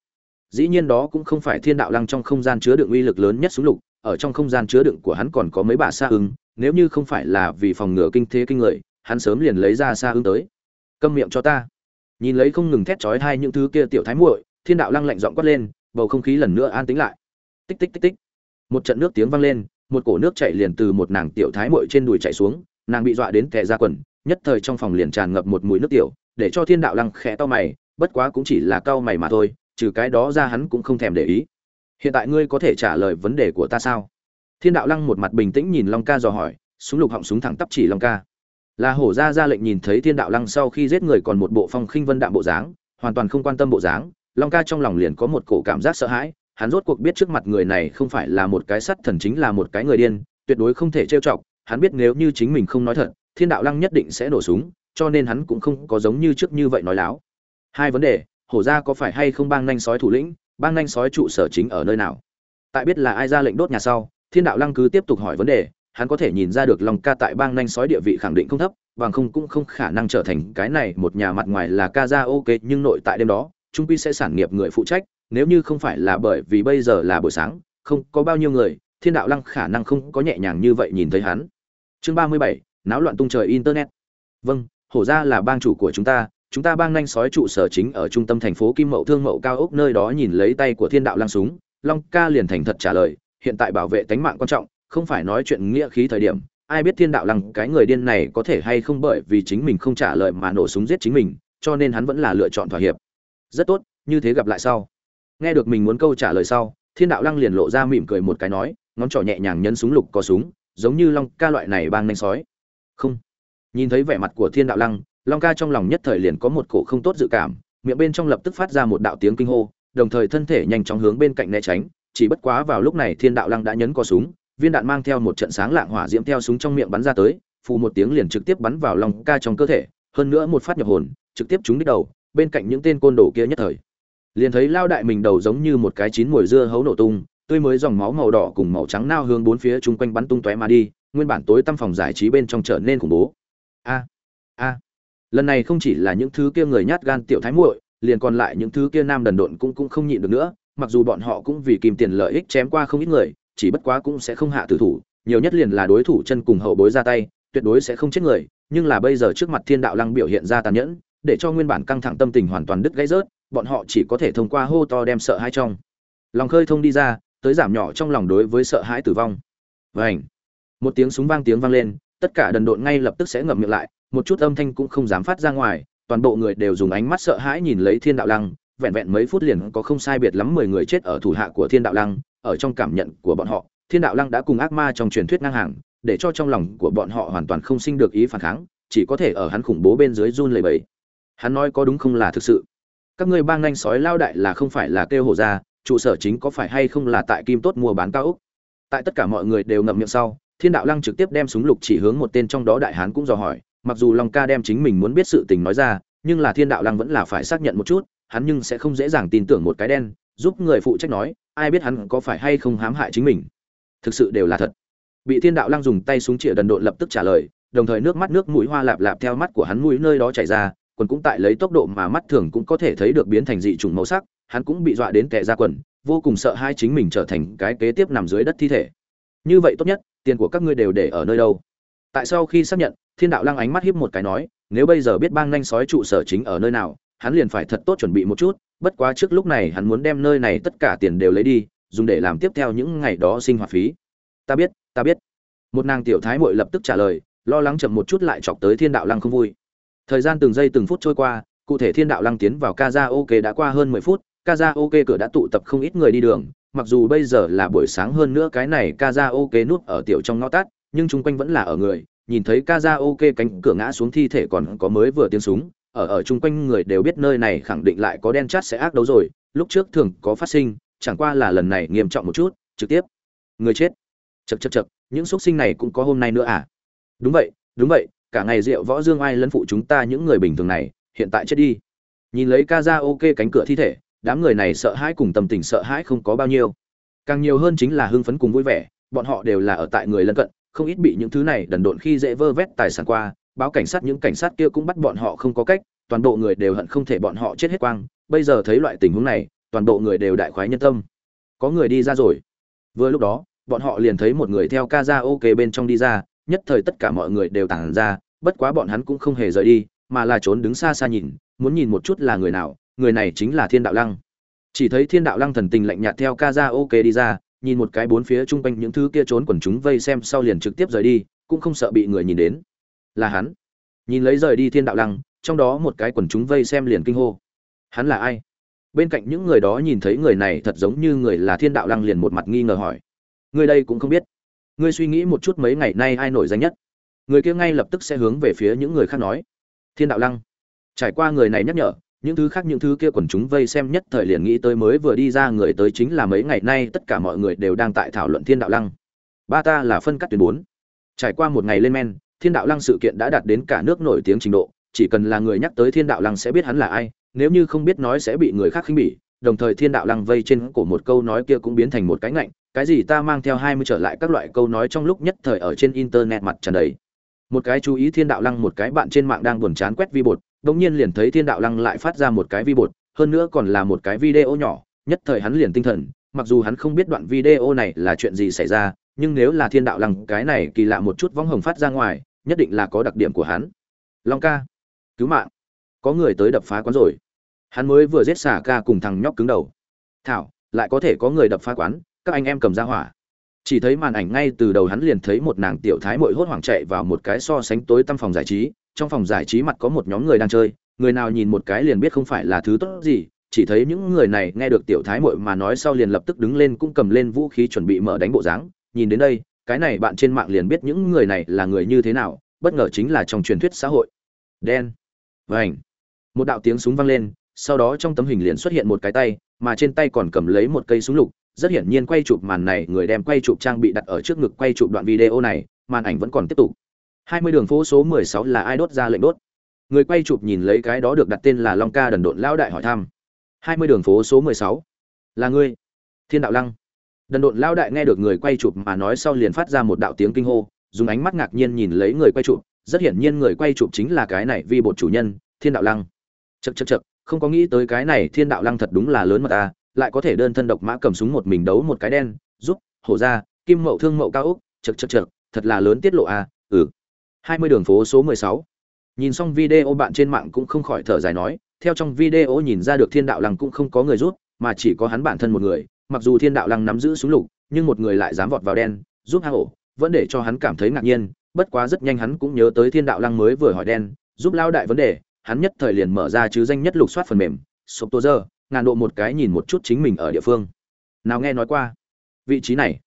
Dĩ nhiên đó cũng không phải thiên đạo lăng trong không gian chứa đựng uy lực lớn nhất súng lục, ở trong không gian chứa đựng của hắn còn có mấy bà xa ứng nếu như không phải là vì phòng ngừa kinh thế kinh người, hắn sớm liền lấy ra xa ứng tới. Câm miệng cho ta. Nhìn lấy không ngừng thét chói hai những thứ kia tiểu thái muội, thiên đạo lăng lạnh giọng quát lên, bầu không khí lần nữa an tĩnh lại. Tích tích tích tích. Một trận nước tiếng vang lên, một cổ nước chảy liền từ một nàng tiểu thái muội trên đùi chảy xuống, nàng bị dọa đến tè ra quần, nhất thời trong phòng liền tràn ngập một mùi nước tiểu để cho thiên đạo lăng khẽ to mày, bất quá cũng chỉ là cao mày mà thôi, trừ cái đó ra hắn cũng không thèm để ý. Hiện tại ngươi có thể trả lời vấn đề của ta sao? Thiên đạo lăng một mặt bình tĩnh nhìn long ca dò hỏi, súng lục họng súng thẳng tắp chỉ long ca. Là hổ ra ra lệnh nhìn thấy thiên đạo lăng sau khi giết người còn một bộ phong khinh vân đạm bộ dáng, hoàn toàn không quan tâm bộ dáng, long ca trong lòng liền có một cổ cảm giác sợ hãi, hắn rốt cuộc biết trước mặt người này không phải là một cái sắt thần chính là một cái người điên, tuyệt đối không thể trêu chọc, hắn biết nếu như chính mình không nói thật, thiên đạo lăng nhất định sẽ nổ súng cho nên hắn cũng không có giống như trước như vậy nói láo. Hai vấn đề, hổ ra có phải hay không bang nhanh sói thủ lĩnh, bang nhanh sói trụ sở chính ở nơi nào? Tại biết là ai ra lệnh đốt nhà sau, thiên đạo lăng cứ tiếp tục hỏi vấn đề, hắn có thể nhìn ra được long ca tại bang nhanh sói địa vị khẳng định không thấp, bằng không cũng không khả năng trở thành cái này một nhà mặt ngoài là ca ra ok, nhưng nội tại đêm đó, trung quy sẽ sản nghiệp người phụ trách, nếu như không phải là bởi vì bây giờ là buổi sáng, không có bao nhiêu người, thiên đạo lăng khả năng không có nhẹ nhàng như vậy nhìn thấy hắn. Chương ba mươi bảy, náo loạn tung trời internet. Vâng hổ ra là bang chủ của chúng ta chúng ta bang nhanh sói trụ sở chính ở trung tâm thành phố kim mậu thương mậu cao ốc nơi đó nhìn lấy tay của thiên đạo lăng súng, long ca liền thành thật trả lời, hiện tại bảo vệ tánh mạng quan trọng, không phải nói chuyện nghĩa khí thời điểm, ai biết thiên đạo lăng cái người điên này có thể hay không bởi vì chính mình không trả lời mà nổ súng giết chính mình, cho nên hắn vẫn là lựa chọn thỏa hiệp. Rất tốt, như thế gặp lại sau. Nghe được mình muốn câu trả lời sau, thiên đạo lăng liền lộ ra mỉm cười một cái nói, ngón trỏ nhẹ nhàng nhấn súng lục có súng, giống như long ca loại này bang nhanh sói. Không nhìn thấy vẻ mặt của thiên đạo lăng, long ca trong lòng nhất thời liền có một cổ không tốt dự cảm, miệng bên trong lập tức phát ra một đạo tiếng kinh hô, đồng thời thân thể nhanh chóng hướng bên cạnh né tránh, chỉ bất quá vào lúc này thiên đạo lăng đã nhấn co súng, viên đạn mang theo một trận sáng lạng hỏa diễm theo súng trong miệng bắn ra tới, phù một tiếng liền trực tiếp bắn vào long ca trong cơ thể, hơn nữa một phát nhập hồn, trực tiếp trúng đích đầu, bên cạnh những tên côn đồ kia nhất thời. Liền thấy lao đại mình đầu giống như một cái chín mồi dưa hấu nổ tung, tươi mới dòng máu màu đỏ cùng màu trắng nao hướng bốn phía chung quanh bắn tung tóe mà đi, nguyên bản tối tăm phòng giải trí bên trong trở nên khủng bố a a. Lần này không chỉ là những thứ kia người nhát gan tiểu thái muội, liền còn lại những thứ kia nam đần độn cũng cũng không nhịn được nữa, mặc dù bọn họ cũng vì kìm tiền lợi ích chém qua không ít người, chỉ bất quá cũng sẽ không hạ tử thủ, nhiều nhất liền là đối thủ chân cùng hậu bối ra tay, tuyệt đối sẽ không chết người, nhưng là bây giờ trước mặt thiên đạo lăng biểu hiện ra tàn nhẫn, để cho nguyên bản căng thẳng tâm tình hoàn toàn đứt gãy rớt, bọn họ chỉ có thể thông qua hô to đem sợ hãi trong lòng khơi thông đi ra, tới giảm nhỏ trong lòng đối với sợ hãi tử vong. Vảnh một tiếng súng vang tiếng vang lên tất cả đần độn ngay lập tức sẽ ngậm miệng lại, một chút âm thanh cũng không dám phát ra ngoài, toàn bộ người đều dùng ánh mắt sợ hãi nhìn lấy thiên đạo lăng, vẹn vẹn mấy phút liền có không sai biệt lắm mười người chết ở thủ hạ của thiên đạo lăng, ở trong cảm nhận của bọn họ, thiên đạo lăng đã cùng ác ma trong truyền thuyết ngang hàng, để cho trong lòng của bọn họ hoàn toàn không sinh được ý phản kháng, chỉ có thể ở hắn khủng bố bên dưới run lẩy bẩy. Hắn nói có đúng không là thực sự? Các ngươi bang nhanh sói lao đại là không phải là kêu hổ ra, trụ sở chính có phải hay không là tại kim tốt mua bán cao úc? Tại tất cả mọi người đều ngậm miệng sau thiên đạo lăng trực tiếp đem súng lục chỉ hướng một tên trong đó đại hán cũng dò hỏi, mặc dù long ca đem chính mình muốn biết sự tình nói ra, nhưng là thiên đạo lăng vẫn là phải xác nhận một chút, hắn nhưng sẽ không dễ dàng tin tưởng một cái đen, giúp người phụ trách nói, ai biết hắn có phải hay không hãm hại chính mình. Thực sự đều là thật. Bị thiên đạo lăng dùng tay súng chĩa đần độn lập tức trả lời, đồng thời nước mắt nước mũi hoa lạp lạp theo mắt của hắn mũi nơi đó chảy ra, quần cũng tại lấy tốc độ mà mắt thường cũng có thể thấy được biến thành dị trùng màu sắc, hắn cũng bị dọa đến tệ ra quần, vô cùng sợ hai chính mình trở thành cái kế tiếp nằm dưới đất thi thể. Như vậy tốt nhất tiền của các ngươi đều để ở nơi đâu. Tại sau khi xác nhận, thiên đạo lăng ánh mắt hiếp một cái nói, nếu bây giờ biết bang nhanh sói trụ sở chính ở nơi nào, hắn liền phải thật tốt chuẩn bị một chút, bất quá trước lúc này hắn muốn đem nơi này tất cả tiền đều lấy đi, dùng để làm tiếp theo những ngày đó sinh hoạt phí. Ta biết ta biết. Một nàng tiểu thái mội lập tức trả lời, lo lắng chậm một chút lại chọc tới thiên đạo lăng không vui. Thời gian từng giây từng phút trôi qua, cụ thể thiên đạo lăng tiến vào Kaza đã qua hơn mười phút, Kaza cửa đã tụ tập không ít người đi đường mặc dù bây giờ là buổi sáng hơn nữa cái này Kaza núp ở tiểu trong ngõ tắt, nhưng chung quanh vẫn là ở người, nhìn thấy Kaza cánh cửa ngã xuống thi thể còn có mới vừa tiếng súng, ở ở chung quanh người đều biết nơi này khẳng định lại có đen chát sẽ ác đấu rồi, lúc trước thường có phát sinh, chẳng qua là lần này nghiêm trọng một chút, trực tiếp. Người chết. Chật chật chật những xuất sinh này cũng có hôm nay nữa à? Đúng vậy đúng vậy, cả ngày rượu võ dương ai lấn phụ chúng ta những người bình thường này, hiện tại chết đi. Nhìn lấy ca ra ok cánh cửa thi thể đám người này sợ hãi cùng tâm tình sợ hãi không có bao nhiêu. Càng nhiều hơn chính là hưng phấn cùng vui vẻ, bọn họ đều là ở tại người lân cận, không ít bị những thứ này đần độn khi dễ vơ vét tài sản qua, báo cảnh sát những cảnh sát kia cũng bắt bọn họ không có cách, toàn bộ người đều hận không thể bọn họ chết hết quang. Bây giờ thấy loại tình huống này, toàn bộ người đều đại khoái nhân tâm. Có người đi ra rồi. Vừa lúc đó, bọn họ liền thấy một người theo ca ra ok bên trong đi ra, nhất thời tất cả mọi người đều tản ra, bất quá bọn hắn cũng không hề rời đi, mà là trốn đứng xa xa nhìn, muốn nhìn một chút là người nào người này chính là thiên đạo lăng. Chỉ thấy thiên đạo lăng thần tình lạnh nhạt theo ca ra ok đi ra, nhìn một cái bốn phía chung quanh những thứ kia trốn quần chúng vây xem sau liền trực tiếp rời đi, cũng không sợ bị người nhìn đến. Là hắn. Nhìn lấy rời đi thiên đạo lăng, trong đó một cái quần chúng vây xem liền kinh hô. Hắn là ai? Bên cạnh những người đó nhìn thấy người này thật giống như người là thiên đạo lăng liền một mặt nghi ngờ hỏi. Người đây cũng không biết. Ngươi suy nghĩ một chút mấy ngày nay ai nổi danh nhất. Người kia ngay lập tức sẽ hướng về phía những người khác nói. Thiên đạo lăng. Trải qua người này nhắc nhở những thứ khác những thứ kia quần chúng vây xem nhất thời liền nghĩ tới mới vừa đi ra người tới chính là mấy ngày nay tất cả mọi người đều đang tại thảo luận thiên đạo lăng. Ba ta là phân cắt tuyến bốn. Trải qua một ngày lên men, thiên đạo lăng sự kiện đã đạt đến cả nước nổi tiếng trình độ, chỉ cần là người nhắc tới thiên đạo lăng sẽ biết hắn là ai, nếu như không biết nói sẽ bị người khác khinh bỉ, đồng thời thiên đạo lăng vây trên cổ một câu nói kia cũng biến thành một cái ngạnh, cái gì ta mang theo hai mươi trở lại các loại câu nói trong lúc nhất thời ở trên internet mặt tràn đầy. Một cái chú ý thiên đạo lăng, một cái bạn trên mạng đang buồn chán quét vi bột đống nhiên liền thấy thiên đạo lăng lại phát ra một cái vi bột, hơn nữa còn là một cái video nhỏ, nhất thời hắn liền tinh thần, mặc dù hắn không biết đoạn video này là chuyện gì xảy ra, nhưng nếu là thiên đạo lăng cái này kỳ lạ một chút võng hồng phát ra ngoài, nhất định là có đặc điểm của hắn. Long ca, cứu mạng. Có người tới đập phá quán rồi. Hắn mới vừa giết xả ca cùng thằng nhóc cứng đầu. Thảo, lại có thể có người đập phá quán, các anh em cầm ra hỏa. Chỉ thấy màn ảnh ngay từ đầu hắn liền thấy một nàng tiểu thái mội hốt hoảng chạy vào một cái so sánh tối tăm phòng giải trí trong phòng giải trí mặt có một nhóm người đang chơi, người nào nhìn một cái liền biết không phải là thứ tốt gì, chỉ thấy những người này nghe được tiểu thái mội mà nói sau liền lập tức đứng lên cũng cầm lên vũ khí chuẩn bị mở đánh bộ dáng. Nhìn đến đây, cái này bạn trên mạng liền biết những người này là người như thế nào, bất ngờ chính là trong truyền thuyết xã hội. Đen. Vảnh một đạo tiếng súng vang lên, sau đó trong tấm hình liền xuất hiện một cái tay, mà trên tay còn cầm lấy một cây súng lục. Rất hiển nhiên quay chụp màn này, người đem quay chụp trang bị đặt ở trước ngực quay chụp đoạn video này, màn ảnh vẫn còn tiếp tục. 20 đường phố số 16 là ai đốt ra lệnh đốt? Người quay chụp nhìn lấy cái đó được đặt tên là long ca đần độn lão đại hỏi thăm. 20 đường phố số 16 là ngươi, thiên đạo lăng. Đần độn lão đại nghe được người quay chụp mà nói sau liền phát ra một đạo tiếng kinh hô, dùng ánh mắt ngạc nhiên nhìn lấy người quay chụp. Rất hiển nhiên người quay chụp chính là cái này vi bột chủ nhân, thiên đạo lăng. Chật chật chật không có nghĩ tới cái này thiên đạo lăng thật đúng là lớn mà ta lại có thể đơn thân độc mã cầm súng một mình đấu một cái đen, giúp, hổ ra, kim mậu thương mậu cao úc chật chật chật thật là lớn tiết lộ à ừ hai mươi đường phố số mười sáu. Nhìn xong video bạn trên mạng cũng không khỏi thở dài nói, theo trong video nhìn ra được thiên đạo lăng cũng không có người rút mà chỉ có hắn bản thân một người. Mặc dù thiên đạo lăng nắm giữ súng lục, nhưng một người lại dám vọt vào đen, giúp hang ổ vẫn để cho hắn cảm thấy ngạc nhiên. Bất quá rất nhanh hắn cũng nhớ tới thiên đạo lăng mới vừa hỏi đen, giúp lao đại vấn đề, hắn nhất thời liền mở ra chứ danh nhất lục soát phần mềm. Sộp tô giờ, ngàn độ một cái nhìn một chút chính mình ở địa phương. Nào nghe nói qua? Vị trí này.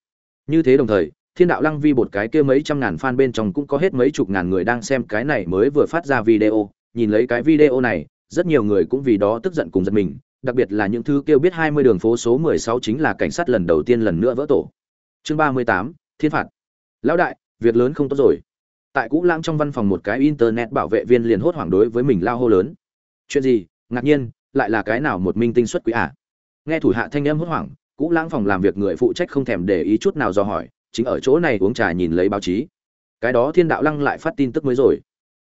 Như thế đồng thời thiên đạo lăng vi một cái kia mấy trăm ngàn fan bên trong cũng có hết mấy chục ngàn người đang xem cái này mới vừa phát ra video nhìn lấy cái video này rất nhiều người cũng vì đó tức giận cùng giật mình đặc biệt là những thứ kêu biết 20 đường phố số 16 chính là cảnh sát lần đầu tiên lần nữa vỡ tổ. Chương 38, Thiên phạt. Lão đại, việc lớn không tốt rồi. Tại Cũ Lãng trong văn phòng một cái internet bảo vệ viên liền hốt hoảng đối với mình lao hô lớn. Chuyện gì? Ngạc nhiên, lại là cái nào một minh tinh xuất quý à? Nghe thủ hạ thanh âm hốt hoảng, Cũ Lãng phòng làm việc người phụ trách không thèm để ý chút nào do hỏi, chính ở chỗ này uống trà nhìn lấy báo chí. Cái đó Thiên Đạo Lăng lại phát tin tức mới rồi.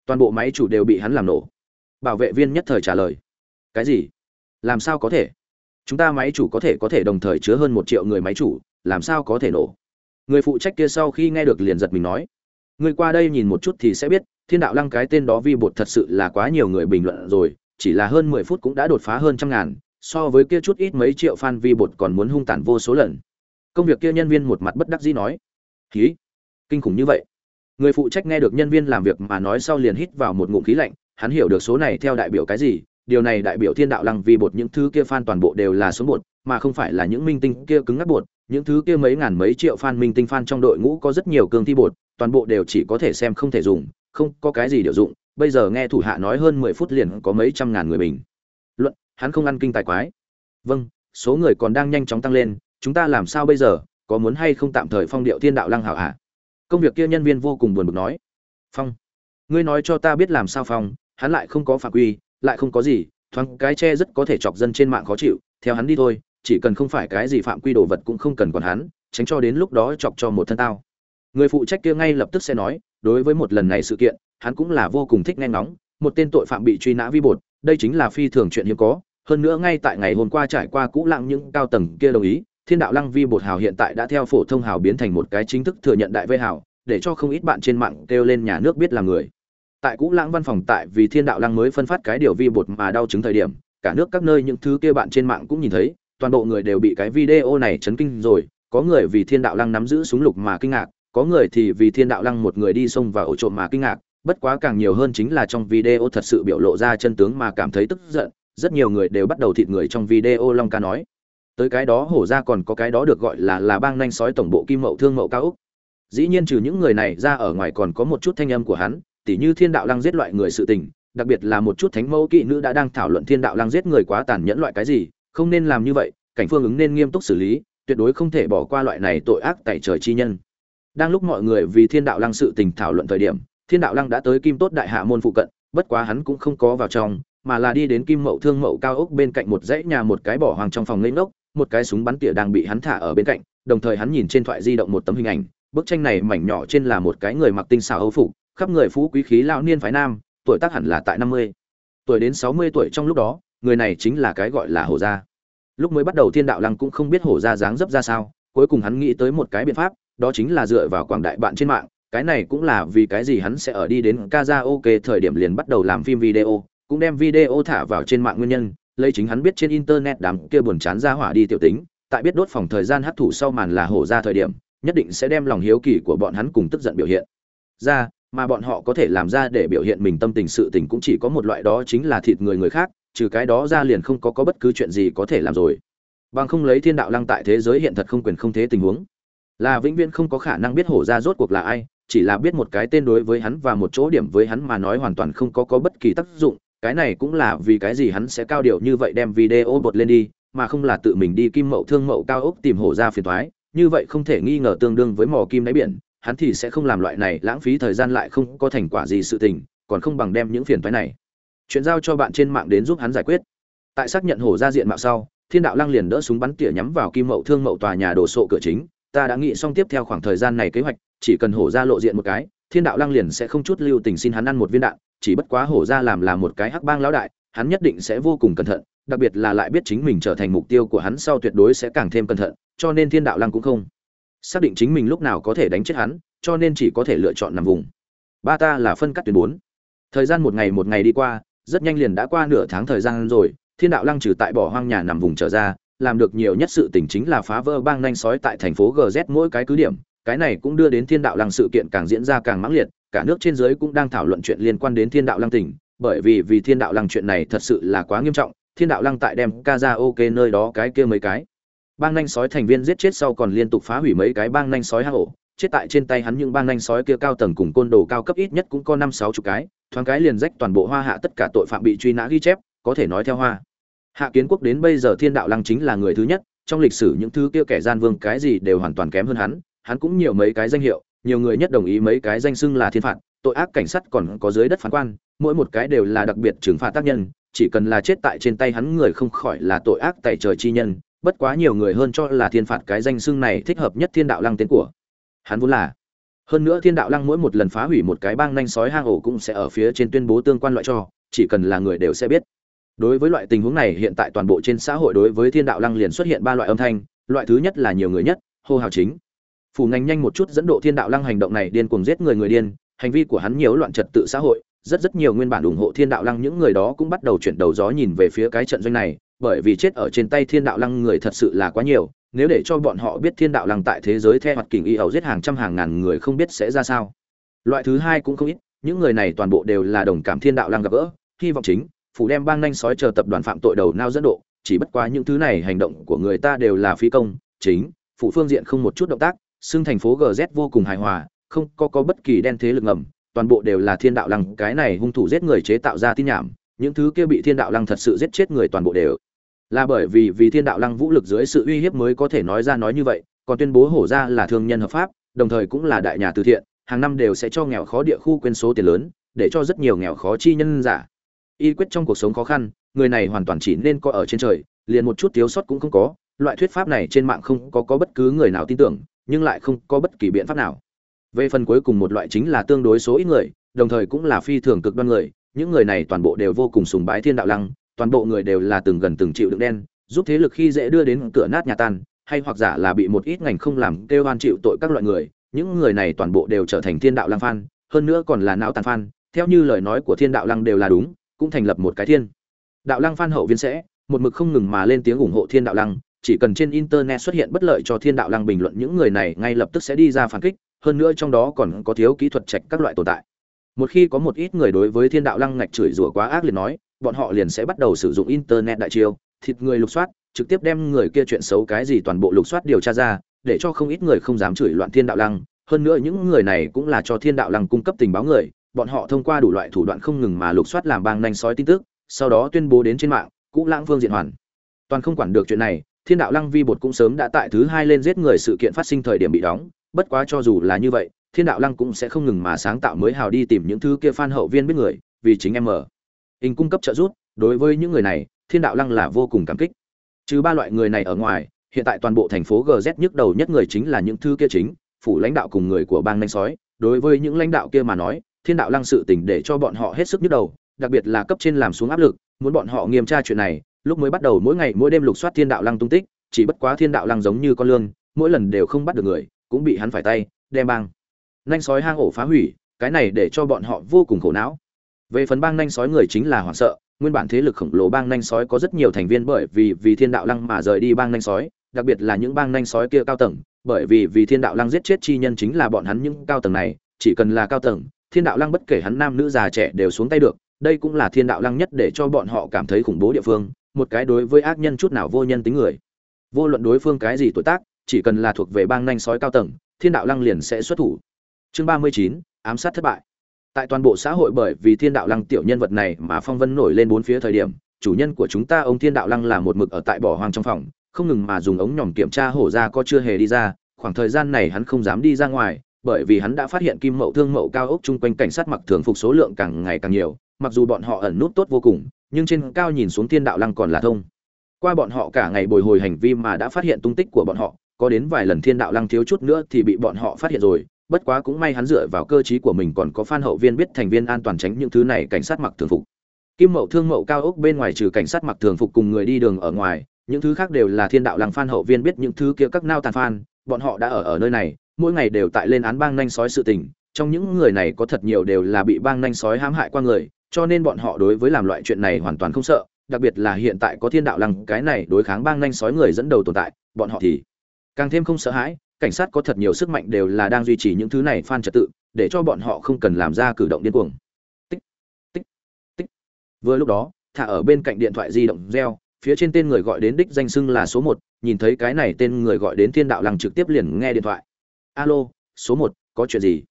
Toàn bộ máy chủ đều bị hắn làm nổ. Bảo vệ viên nhất thời trả lời. Cái gì? làm sao có thể chúng ta máy chủ có thể có thể đồng thời chứa hơn một triệu người máy chủ, làm sao có thể nổ người phụ trách kia sau khi nghe được liền giật mình nói người qua đây nhìn một chút thì sẽ biết, thiên đạo lăng cái tên đó vi bột thật sự là quá nhiều người bình luận rồi, chỉ là hơn mười phút cũng đã đột phá hơn trăm ngàn, so với kia chút ít mấy triệu fan vi bột còn muốn hung tàn vô số lần công việc kia nhân viên một mặt bất đắc dĩ nói. Khí. Kinh khủng như vậy. Người phụ trách nghe được nhân viên làm việc mà nói sau liền hít vào một ngụm khí lạnh, hắn hiểu được số này theo đại biểu cái gì, điều này đại biểu thiên đạo lăng vì bột những thứ kia fan toàn bộ đều là số bột, mà không phải là những minh tinh kia cứng ngắc bột, những thứ kia mấy ngàn mấy triệu fan minh tinh fan trong đội ngũ có rất nhiều cương thi bột, toàn bộ đều chỉ có thể xem không thể dùng, không có cái gì điều dụng, bây giờ nghe thủ hạ nói hơn mười phút liền có mấy trăm ngàn người bình. Luận, hắn không ăn kinh tài quái. Vâng số người còn đang nhanh chóng tăng lên chúng ta làm sao bây giờ, có muốn hay không tạm thời phong điệu thiên đạo lăng hảo à? công việc kia nhân viên vô cùng buồn bực nói phong, ngươi nói cho ta biết làm sao phong, hắn lại không có phạm quy, lại không có gì, thoáng cái che rất có thể chọc dân trên mạng khó chịu, theo hắn đi thôi, chỉ cần không phải cái gì phạm quy đồ vật cũng không cần còn hắn, tránh cho đến lúc đó chọc cho một thân tao người phụ trách kia ngay lập tức sẽ nói, đối với một lần này sự kiện, hắn cũng là vô cùng thích nghe ngóng, một tên tội phạm bị truy nã vi bột, đây chính là phi thường chuyện hiếm có, hơn nữa ngay tại ngày hôm qua trải qua cũ lặng những cao tầng kia đồng ý thiên đạo lăng vi bột hào hiện tại đã theo phổ thông hào biến thành một cái chính thức thừa nhận đại vây hào, để cho không ít bạn trên mạng kêu lên nhà nước biết là người. Tại cũ lãng văn phòng tại vì thiên đạo lăng mới phân phát cái điều vi bột mà đau chứng thời điểm, cả nước các nơi những thứ kia bạn trên mạng cũng nhìn thấy, toàn bộ người đều bị cái video này chấn kinh rồi. Có người vì thiên đạo lăng nắm giữ súng lục mà kinh ngạc, có người thì vì thiên đạo lăng một người đi xông và ổ trộm mà kinh ngạc. Bất quá càng nhiều hơn chính là trong video thật sự biểu lộ ra chân tướng mà cảm thấy tức giận, rất nhiều người đều bắt đầu thịt người trong video long ca nói tới cái đó hổ ra còn có cái đó được gọi là là bang nhanh sói tổng bộ kim mậu thương mậu cao úc. Dĩ nhiên trừ những người này ra ở ngoài còn có một chút thanh âm của hắn, tỉ như thiên đạo lăng giết loại người sự tình, đặc biệt là một chút thánh mẫu kỵ nữ đã đang thảo luận thiên đạo lăng giết người quá tàn nhẫn loại cái gì, không nên làm như vậy, cảnh phương ứng nên nghiêm túc xử lý, tuyệt đối không thể bỏ qua loại này tội ác tại trời chi nhân. Đang lúc mọi người vì thiên đạo lăng sự tình thảo luận thời điểm, thiên đạo lăng đã tới kim tốt đại hạ môn phụ cận, bất quá hắn cũng không có vào trong, mà là đi đến kim mậu thương mậu cao ốc bên cạnh một dãy nhà một cái bỏ hoàng trong phòng lên ngốc một cái súng bắn tỉa đang bị hắn thả ở bên cạnh đồng thời hắn nhìn trên thoại di động một tấm hình ảnh bức tranh này mảnh nhỏ trên là một cái người mặc tinh xảo âu phục khắp người phú quý khí lão niên phái nam, tuổi tác hẳn là tại năm mươi Tuổi đến sáu mươi tuổi trong lúc đó, người này chính là cái gọi là Hổ gia. Lúc mới bắt đầu Thiên Đạo Lăng cũng không biết Hổ gia dáng dấp ra sao, cuối cùng hắn nghĩ tới một cái biện pháp, đó chính là dựa vào quảng đại bạn trên mạng, cái này cũng là vì cái gì hắn sẽ ở đi đến kaza ok thời điểm liền bắt đầu làm phim video, cũng đem video thả vào trên mạng nguyên nhân, lấy chính hắn biết trên internet đám kia buồn chán ra hỏa đi tiểu tính, tại biết đốt phòng thời gian hấp thụ sau màn là hổ ra thời điểm, nhất định sẽ đem lòng hiếu kỳ của bọn hắn cùng tức giận biểu hiện. Ra, mà bọn họ có thể làm ra để biểu hiện mình tâm tình sự tình cũng chỉ có một loại đó chính là thịt người người khác trừ cái đó ra liền không có có bất cứ chuyện gì có thể làm rồi. Bằng không lấy thiên đạo lăng tại thế giới hiện thật không quyền không thế tình huống. Là vĩnh viễn không có khả năng biết hổ ra rốt cuộc là ai chỉ là biết một cái tên đối với hắn và một chỗ điểm với hắn mà nói hoàn toàn không có có bất kỳ tác dụng cái này cũng là vì cái gì hắn sẽ cao điệu như vậy đem video bột lên đi mà không là tự mình đi kim mậu thương mậu cao ốc tìm hổ ra phiền thoái như vậy không thể nghi ngờ tương đương với mò kim đáy biển hắn thì sẽ không làm loại này lãng phí thời gian lại không có thành quả gì sự tình, còn không bằng đem những phiền toái này chuyện giao cho bạn trên mạng đến giúp hắn giải quyết. Tại xác nhận hổ ra diện mạo sau, Thiên đạo lăng liền đỡ súng bắn tỉa nhắm vào Kim Mậu Thương Mậu tòa nhà đổ sộ cửa chính, ta đã nghĩ xong tiếp theo khoảng thời gian này kế hoạch, chỉ cần hổ ra lộ diện một cái, Thiên đạo lăng liền sẽ không chút lưu tình xin hắn ăn một viên đạn, chỉ bất quá hổ ra làm là một cái hắc bang lão đại, hắn nhất định sẽ vô cùng cẩn thận, đặc biệt là lại biết chính mình trở thành mục tiêu của hắn sau tuyệt đối sẽ càng thêm cẩn thận, cho nên Thiên đạo lăng cũng không xác định chính mình lúc nào có thể đánh chết hắn cho nên chỉ có thể lựa chọn nằm vùng. Ba ta là phân cắt tuyến bốn. Thời gian một ngày một ngày đi qua rất nhanh liền đã qua nửa tháng thời gian rồi thiên đạo lăng trừ tại bỏ hoang nhà nằm vùng trở ra làm được nhiều nhất sự tình chính là phá vỡ bang nhanh sói tại thành phố gz mỗi cái cứ điểm cái này cũng đưa đến thiên đạo lăng sự kiện càng diễn ra càng mãng liệt cả nước trên dưới cũng đang thảo luận chuyện liên quan đến thiên đạo lăng tỉnh, bởi vì vì thiên đạo lăng chuyện này thật sự là quá nghiêm trọng, thiên đạo lăng tại đem ca ra ok nơi đó cái kia mấy cái. Bang nhanh sói thành viên giết chết sau còn liên tục phá hủy mấy cái bang nhanh sói hang ổ, chết tại trên tay hắn những bang nhanh sói kia cao tầng cùng côn đồ cao cấp ít nhất cũng có năm sáu chục cái, thoáng cái liền rách toàn bộ hoa hạ tất cả tội phạm bị truy nã ghi chép, có thể nói theo hoa. Hạ kiến quốc đến bây giờ thiên đạo lăng chính là người thứ nhất, trong lịch sử những thứ kia kẻ gian vương cái gì đều hoàn toàn kém hơn hắn hắn cũng nhiều mấy cái danh hiệu nhiều người nhất đồng ý mấy cái danh xưng là thiên phạt, tội ác cảnh sát còn có dưới đất phán quan, mỗi một cái đều là đặc biệt trừng phạt tác nhân, chỉ cần là chết tại trên tay hắn người không khỏi là tội ác tại trời chi nhân, bất quá nhiều người hơn cho là thiên phạt cái danh xưng này thích hợp nhất thiên đạo lăng tên của hắn vốn là. Hơn nữa thiên đạo lăng mỗi một lần phá hủy một cái bang nhanh sói hang ổ cũng sẽ ở phía trên tuyên bố tương quan loại cho, chỉ cần là người đều sẽ biết. Đối với loại tình huống này hiện tại toàn bộ trên xã hội đối với thiên đạo lăng liền xuất hiện ba loại âm thanh, loại thứ nhất là nhiều người nhất, hô hào chính phủ ngành nhanh một chút dẫn độ thiên đạo lăng hành động này điên cuồng giết người người điên, hành vi của hắn nhiều loạn trật tự xã hội, rất rất nhiều nguyên bản ủng hộ thiên đạo lăng những người đó cũng bắt đầu chuyển đầu gió nhìn về phía cái trận doanh này, bởi vì chết ở trên tay thiên đạo lăng người thật sự là quá nhiều, nếu để cho bọn họ biết thiên đạo lăng tại thế giới theo mặt kình y ẩu giết hàng trăm hàng ngàn người không biết sẽ ra sao. Loại thứ hai cũng không ít, những người này toàn bộ đều là đồng cảm thiên đạo lăng gặp gỡ, hy vọng chính, phủ đem bang nhanh sói chờ tập đoàn phạm tội đầu nao dẫn độ, chỉ bất quá những thứ này hành động của người ta đều là phi công, chính phụ phương diện không một chút động tác xưng thành phố gz vô cùng hài hòa, không có có bất kỳ đen thế lực ngầm, toàn bộ đều là thiên đạo lăng, cái này hung thủ giết người chế tạo ra tin nhảm, những thứ kia bị thiên đạo lăng thật sự giết chết người toàn bộ đều. Là bởi vì vì thiên đạo lăng vũ lực dưới sự uy hiếp mới có thể nói ra nói như vậy, còn tuyên bố hổ ra là thương nhân hợp pháp, đồng thời cũng là đại nhà từ thiện, hàng năm đều sẽ cho nghèo khó địa khu quên số tiền lớn, để cho rất nhiều nghèo khó chi nhân giả. Y quyết trong cuộc sống khó khăn, người này hoàn toàn chỉ nên có ở trên trời, liền một chút thiếu sót cũng không có, loại thuyết pháp này trên mạng không có có bất cứ người nào tin tưởng nhưng lại không có bất kỳ biện pháp nào. Về phần cuối cùng một loại chính là tương đối số ít người, đồng thời cũng là phi thường cực đoan người, những người này toàn bộ đều vô cùng sùng bái thiên đạo lăng, toàn bộ người đều là từng gần từng chịu đựng đen, giúp thế lực khi dễ đưa đến cửa nát nhà tan, hay hoặc giả là bị một ít ngành không làm kêu oan chịu tội các loại người, những người này toàn bộ đều trở thành thiên đạo lăng phan, hơn nữa còn là não tàn phan, theo như lời nói của thiên đạo lăng đều là đúng, cũng thành lập một cái thiên. Đạo lăng phan hậu viên sẽ, một mực không ngừng mà lên tiếng ủng hộ thiên đạo lăng chỉ cần trên internet xuất hiện bất lợi cho thiên đạo lăng bình luận, những người này ngay lập tức sẽ đi ra phản kích, hơn nữa trong đó còn có thiếu kỹ thuật trạch các loại tồn tại. Một khi có một ít người đối với thiên đạo lăng ngạch chửi rủa quá ác liệt nói, bọn họ liền sẽ bắt đầu sử dụng internet đại chiêu, thịt người lục soát, trực tiếp đem người kia chuyện xấu cái gì toàn bộ lục soát điều tra ra, để cho không ít người không dám chửi loạn thiên đạo lăng. Hơn nữa những người này cũng là cho thiên đạo lăng cung cấp tình báo người, bọn họ thông qua đủ loại thủ đoạn không ngừng mà lục soát làm bang nhanh sói tin tức, sau đó tuyên bố đến trên mạng, cũ lãng phương diện hoàn. Toàn không quản được chuyện này thiên đạo lăng vi bột cũng sớm đã tại thứ hai lên giết người sự kiện phát sinh thời điểm bị đóng, bất quá cho dù là như vậy, thiên đạo lăng cũng sẽ không ngừng mà sáng tạo mới hào đi tìm những thứ kia fan hậu viên biết người, vì chính em mở hình cung cấp trợ giúp, đối với những người này, thiên đạo lăng là vô cùng cảm kích. Trừ ba loại người này ở ngoài, hiện tại toàn bộ thành phố gz nhức đầu nhất người chính là những thứ kia chính, phủ lãnh đạo cùng người của bang nanh sói. Đối với những lãnh đạo kia mà nói, thiên đạo lăng sự tình để cho bọn họ hết sức nhức đầu, đặc biệt là cấp trên làm xuống áp lực, muốn bọn họ nghiêm tra chuyện này lúc mới bắt đầu mỗi ngày mỗi đêm lục soát thiên đạo lăng tung tích, chỉ bất quá thiên đạo lăng giống như con lương mỗi lần đều không bắt được người, cũng bị hắn phải tay, đem bang. Nanh sói hang ổ phá hủy, cái này để cho bọn họ vô cùng khổ não. Về phần bang nanh sói người chính là hoảng sợ, nguyên bản thế lực khổng lồ bang nanh sói có rất nhiều thành viên bởi vì vì thiên đạo lăng mà rời đi bang nanh sói, đặc biệt là những bang nanh sói kia cao tầng, bởi vì vì thiên đạo lăng giết chết chi nhân chính là bọn hắn những cao tầng này, chỉ cần là cao tầng, thiên đạo lăng bất kể hắn nam nữ già trẻ đều xuống tay được, đây cũng là thiên đạo lăng nhất để cho bọn họ cảm thấy khủng bố địa phương một cái đối với ác nhân chút nào vô nhân tính người. Vô luận đối phương cái gì tuổi tác, chỉ cần là thuộc về bang nhanh sói cao tầng, thiên đạo lăng liền sẽ xuất thủ. Chương ba mươi chín, ám sát thất bại. Tại toàn bộ xã hội bởi vì thiên đạo lăng tiểu nhân vật này mà phong vân nổi lên bốn phía thời điểm, chủ nhân của chúng ta ông thiên đạo lăng là một mực ở tại bỏ hoang trong phòng, không ngừng mà dùng ống nhòm kiểm tra hổ ra có chưa hề đi ra, khoảng thời gian này hắn không dám đi ra ngoài, bởi vì hắn đã phát hiện kim mậu thương mậu cao ốc chung quanh cảnh sát mặc thường phục số lượng càng ngày càng nhiều, mặc dù bọn họ ẩn nút tốt vô cùng nhưng trên cao nhìn xuống thiên đạo lăng còn là thông. Qua bọn họ cả ngày bồi hồi hành vi mà đã phát hiện tung tích của bọn họ, có đến vài lần thiên đạo lăng thiếu chút nữa thì bị bọn họ phát hiện rồi, bất quá cũng may hắn dựa vào cơ trí của mình còn có Phan hậu viên biết thành viên an toàn tránh những thứ này cảnh sát mặc thường phục. Kim mậu thương mậu cao ốc bên ngoài trừ cảnh sát mặc thường phục cùng người đi đường ở ngoài, những thứ khác đều là thiên đạo lăng Phan hậu viên biết những thứ kia các nao tàn phan, bọn họ đã ở ở nơi này, mỗi ngày đều tại lên án bang nhanh sói sự tình, trong những người này có thật nhiều đều là bị bang nhanh sói hãm hại qua người cho nên bọn họ đối với làm loại chuyện này hoàn toàn không sợ, đặc biệt là hiện tại có thiên đạo lăng, cái này đối kháng bang nhanh sói người dẫn đầu tồn tại, bọn họ thì càng thêm không sợ hãi, cảnh sát có thật nhiều sức mạnh đều là đang duy trì những thứ này phan trật tự, để cho bọn họ không cần làm ra cử động điên cuồng. Tích tích tích. Vừa lúc đó, thả ở bên cạnh điện thoại di động reo, phía trên tên người gọi đến đích danh xưng là số một, nhìn thấy cái này tên người gọi đến thiên đạo lăng trực tiếp liền nghe điện thoại. Alo, số một, có chuyện gì?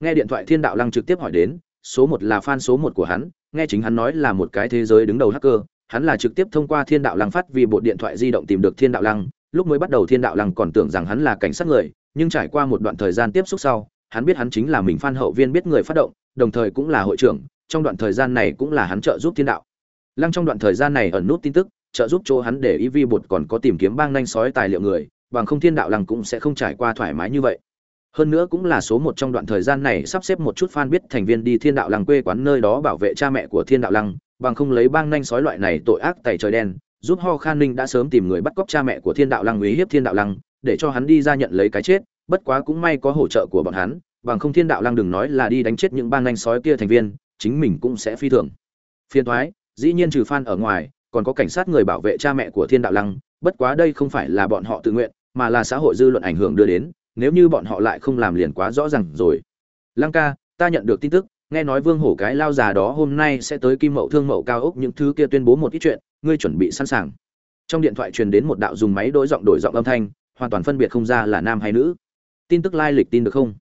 Nghe điện thoại thiên đạo lăng trực tiếp hỏi đến số một là fan số một của hắn, nghe chính hắn nói là một cái thế giới đứng đầu hacker, hắn là trực tiếp thông qua thiên đạo lăng phát vì bộ điện thoại di động tìm được thiên đạo lăng, lúc mới bắt đầu thiên đạo lăng còn tưởng rằng hắn là cảnh sát người, nhưng trải qua một đoạn thời gian tiếp xúc sau, hắn biết hắn chính là mình fan hậu viên biết người phát động, đồng thời cũng là hội trưởng, trong đoạn thời gian này cũng là hắn trợ giúp thiên đạo. Lăng trong đoạn thời gian này ẩn nút tin tức, trợ giúp cho hắn để y vi bột còn có tìm kiếm bang nhanh sói tài liệu người, bằng không thiên đạo lăng cũng sẽ không trải qua thoải mái như vậy hơn nữa cũng là số một trong đoạn thời gian này sắp xếp một chút fan biết thành viên đi thiên đạo lăng quê quán nơi đó bảo vệ cha mẹ của thiên đạo lăng, bằng không lấy bang nhanh sói loại này tội ác tẩy trời đen, giúp ho khan ninh đã sớm tìm người bắt cóc cha mẹ của thiên đạo lăng uy hiếp thiên đạo lăng, để cho hắn đi ra nhận lấy cái chết, bất quá cũng may có hỗ trợ của bọn hắn, bằng không thiên đạo lăng đừng nói là đi đánh chết những bang nhanh sói kia thành viên, chính mình cũng sẽ phi thường. Phiên thoái dĩ nhiên trừ fan ở ngoài, còn có cảnh sát người bảo vệ cha mẹ của thiên đạo lăng, bất quá đây không phải là bọn họ tự nguyện, mà là xã hội dư luận ảnh hưởng đưa đến nếu như bọn họ lại không làm liền quá rõ ràng rồi. Lăng ca, ta nhận được tin tức, nghe nói vương hổ cái lao già đó hôm nay sẽ tới kim mậu thương mậu cao ốc những thứ kia tuyên bố một ít chuyện, ngươi chuẩn bị sẵn sàng. Trong điện thoại truyền đến một đạo dùng máy đổi giọng đổi giọng âm thanh, hoàn toàn phân biệt không ra là nam hay nữ. Tin tức lai lịch tin được không?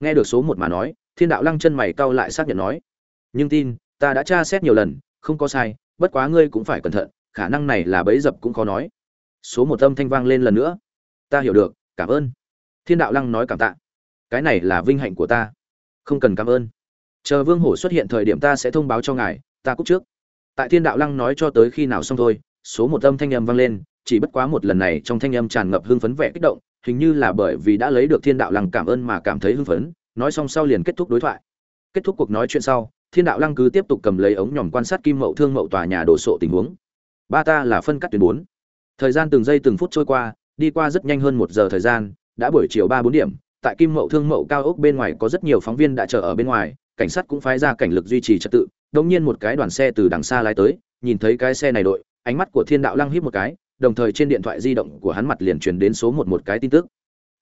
Nghe được số một mà nói, thiên đạo lăng chân mày cau lại xác nhận nói. Nhưng tin, ta đã tra xét nhiều lần, không có sai, bất quá ngươi cũng phải cẩn thận, khả năng này là bẫy dập cũng khó nói. Số một âm thanh vang lên lần nữa. Ta hiểu được, cảm ơn thiên đạo lăng nói cảm tạ. Cái này là vinh hạnh của ta. Không cần cảm ơn. Chờ vương hổ xuất hiện thời điểm ta sẽ thông báo cho ngài, ta cúc trước. Tại thiên đạo lăng nói cho tới khi nào xong thôi, số một âm thanh âm vang lên, chỉ bất quá một lần này trong thanh âm tràn ngập hưng phấn vẻ kích động, hình như là bởi vì đã lấy được thiên đạo lăng cảm ơn mà cảm thấy hưng phấn, nói xong sau liền kết thúc đối thoại. Kết thúc cuộc nói chuyện sau, thiên đạo lăng cứ tiếp tục cầm lấy ống nhòm quan sát kim mậu thương mậu tòa nhà đổ sộ tình huống. Ba ta là phân cắt tuyến bốn. Thời gian từng giây từng phút trôi qua, đi qua rất nhanh hơn một giờ thời gian đã buổi chiều ba bốn điểm, tại kim mậu thương mậu cao ốc bên ngoài có rất nhiều phóng viên đã chờ ở bên ngoài, cảnh sát cũng phái ra cảnh lực duy trì trật tự. Đột nhiên một cái đoàn xe từ đằng xa lái tới, nhìn thấy cái xe này đội, ánh mắt của thiên đạo lăng híp một cái, đồng thời trên điện thoại di động của hắn mặt liền truyền đến số một một cái tin tức.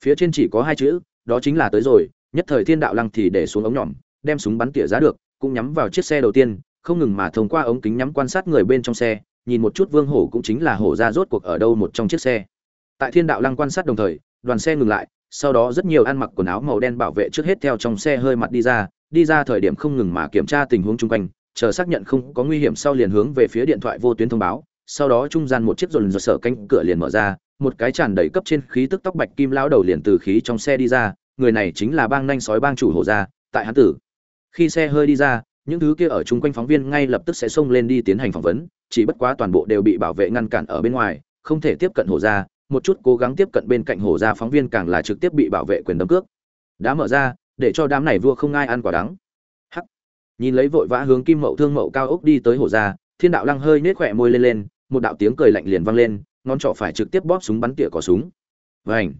Phía trên chỉ có hai chữ, đó chính là tới rồi. Nhất thời thiên đạo lăng thì để xuống ống nhỏm đem súng bắn tỉa giá được, cũng nhắm vào chiếc xe đầu tiên, không ngừng mà thông qua ống kính nhắm quan sát người bên trong xe, nhìn một chút vương hổ cũng chính là hổ ra rốt cuộc ở đâu một trong chiếc xe. Tại thiên đạo lăng quan sát đồng thời đoàn xe ngừng lại, sau đó rất nhiều ăn mặc quần áo màu đen bảo vệ trước hết theo trong xe hơi mặt đi ra đi ra thời điểm không ngừng mà kiểm tra tình huống chung quanh, chờ xác nhận không có nguy hiểm sau liền hướng về phía điện thoại vô tuyến thông báo, sau đó trung gian một chiếc dồn dồn sở cánh cửa liền mở ra, một cái tràn đầy cấp trên khí tức tóc bạch kim lao đầu liền từ khí trong xe đi ra, người này chính là bang nhanh sói bang chủ hồ gia, tại hán tử. Khi xe hơi đi ra, những thứ kia ở chung quanh phóng viên ngay lập tức sẽ xông lên đi tiến hành phỏng vấn, chỉ bất quá toàn bộ đều bị bảo vệ ngăn cản ở bên ngoài, không thể tiếp cận hồ gia một chút cố gắng tiếp cận bên cạnh hổ gia phóng viên càng là trực tiếp bị bảo vệ quyền đấm cước. Đã mở ra, để cho đám này vua không ai ăn quả đắng. Hắc. Nhìn lấy vội vã hướng kim mậu thương mậu cao ốc đi tới hổ gia, thiên đạo lăng hơi nết khỏe môi lên lên, một đạo tiếng cười lạnh liền vang lên, ngón trỏ phải trực tiếp bóp súng bắn tỉa cỏ súng. Vảnh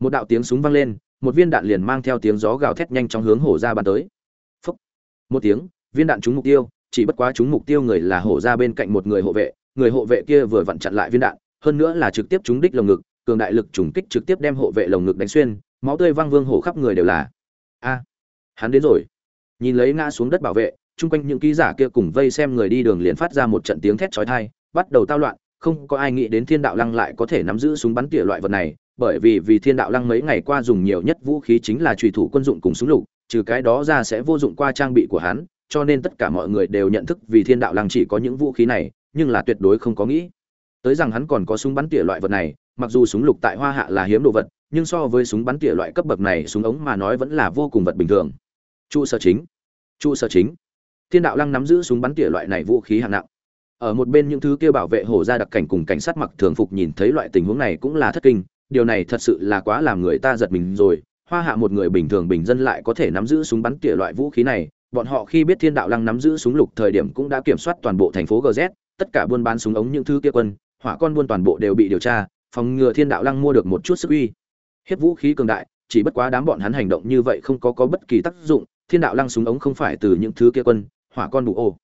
một đạo tiếng súng vang lên, một viên đạn liền mang theo tiếng gió gào thét nhanh trong hướng hổ ra bắn tới. Phúc. một tiếng, viên đạn trúng mục tiêu, chỉ bất quá trúng mục tiêu người là hổ ra bên cạnh một người hộ vệ, người hộ vệ kia vừa vặn chặn lại viên đạn hơn nữa là trực tiếp trúng đích lồng ngực, cường đại lực trùng kích trực tiếp đem hộ vệ lồng ngực đánh xuyên, máu tươi văng vương hổ khắp người đều là. A, hắn đến rồi. Nhìn lấy ngã xuống đất bảo vệ, chung quanh những ký giả kia cùng vây xem người đi đường liền phát ra một trận tiếng thét chói tai, bắt đầu tao loạn, không có ai nghĩ đến thiên đạo lăng lại có thể nắm giữ súng bắn tỉa loại vật này, bởi vì vì thiên đạo lăng mấy ngày qua dùng nhiều nhất vũ khí chính là chủy thủ quân dụng cùng súng lục, trừ cái đó ra sẽ vô dụng qua trang bị của hắn, cho nên tất cả mọi người đều nhận thức vì thiên đạo lăng chỉ có những vũ khí này, nhưng là tuyệt đối không có nghĩ tới rằng hắn còn có súng bắn tỉa loại vật này, mặc dù súng lục tại hoa hạ là hiếm đồ vật, nhưng so với súng bắn tỉa loại cấp bậc này, súng ống mà nói vẫn là vô cùng vật bình thường. Trụ sở chính. Trụ sở chính. Thiên đạo lăng nắm giữ súng bắn tỉa loại này vũ khí hạng nặng. Ở một bên những thứ kia bảo vệ hổ ra đặc cảnh cùng cảnh sát mặc thường phục nhìn thấy loại tình huống này cũng là thất kinh, điều này thật sự là quá làm người ta giật mình rồi. Hoa hạ một người bình thường bình dân lại có thể nắm giữ súng bắn tỉa loại vũ khí này, bọn họ khi biết thiên đạo lăng nắm giữ súng lục thời điểm cũng đã kiểm soát toàn bộ thành phố gz tất cả buôn bán súng ống những thứ kia quân hỏa con buôn toàn bộ đều bị điều tra, phòng ngừa thiên đạo lăng mua được một chút sức uy. Hiếp vũ khí cường đại, chỉ bất quá đám bọn hắn hành động như vậy không có có bất kỳ tác dụng, thiên đạo lăng súng ống không phải từ những thứ kia quân, hỏa con bụ ô.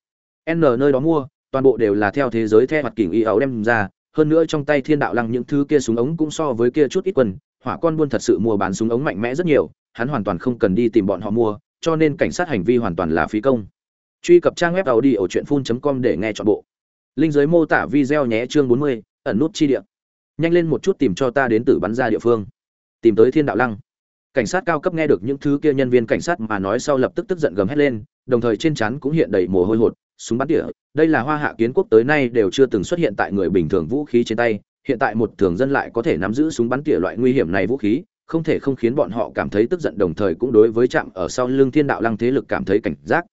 N nơi đó mua, toàn bộ đều là theo thế giới theo mặt kình y ấu đem ra, hơn nữa trong tay thiên đạo lăng những thứ kia súng ống cũng so với kia chút ít quân, hỏa con buôn thật sự mua bán súng ống mạnh mẽ rất nhiều, hắn hoàn toàn không cần đi tìm bọn họ mua, cho nên cảnh sát hành vi hoàn toàn là phí công. Truy cập trang web tàu đi ở truyện com để nghe chọn bộ linh giới mô tả video nhé chương 40, ẩn nút chi địa. Nhanh lên một chút tìm cho ta đến tử bắn ra địa phương. Tìm tới thiên đạo lăng. Cảnh sát cao cấp nghe được những thứ kia nhân viên cảnh sát mà nói sau lập tức tức giận gầm hét lên đồng thời trên chắn cũng hiện đầy mồ hôi hột súng bắn tỉa. Đây là hoa hạ kiến quốc tới nay đều chưa từng xuất hiện tại người bình thường vũ khí trên tay. Hiện tại một thường dân lại có thể nắm giữ súng bắn tỉa loại nguy hiểm này vũ khí không thể không khiến bọn họ cảm thấy tức giận đồng thời cũng đối với trạm ở sau lưng thiên đạo lăng thế lực cảm thấy cảnh giác.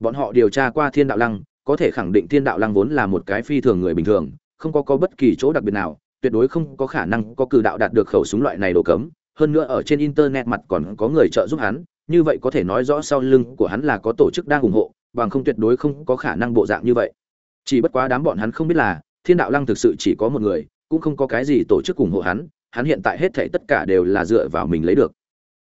Bọn họ điều tra qua thiên đạo lăng có thể khẳng định thiên đạo lăng vốn là một cái phi thường người bình thường, không có có bất kỳ chỗ đặc biệt nào, tuyệt đối không có khả năng có cử đạo đạt được khẩu súng loại này đồ cấm. Hơn nữa ở trên internet mặt còn có người trợ giúp hắn, như vậy có thể nói rõ sau lưng của hắn là có tổ chức đang ủng hộ, bằng không tuyệt đối không có khả năng bộ dạng như vậy. Chỉ bất quá đám bọn hắn không biết là, thiên đạo lăng thực sự chỉ có một người, cũng không có cái gì tổ chức ủng hộ hắn hắn hiện tại hết thảy tất cả đều là dựa vào mình lấy được.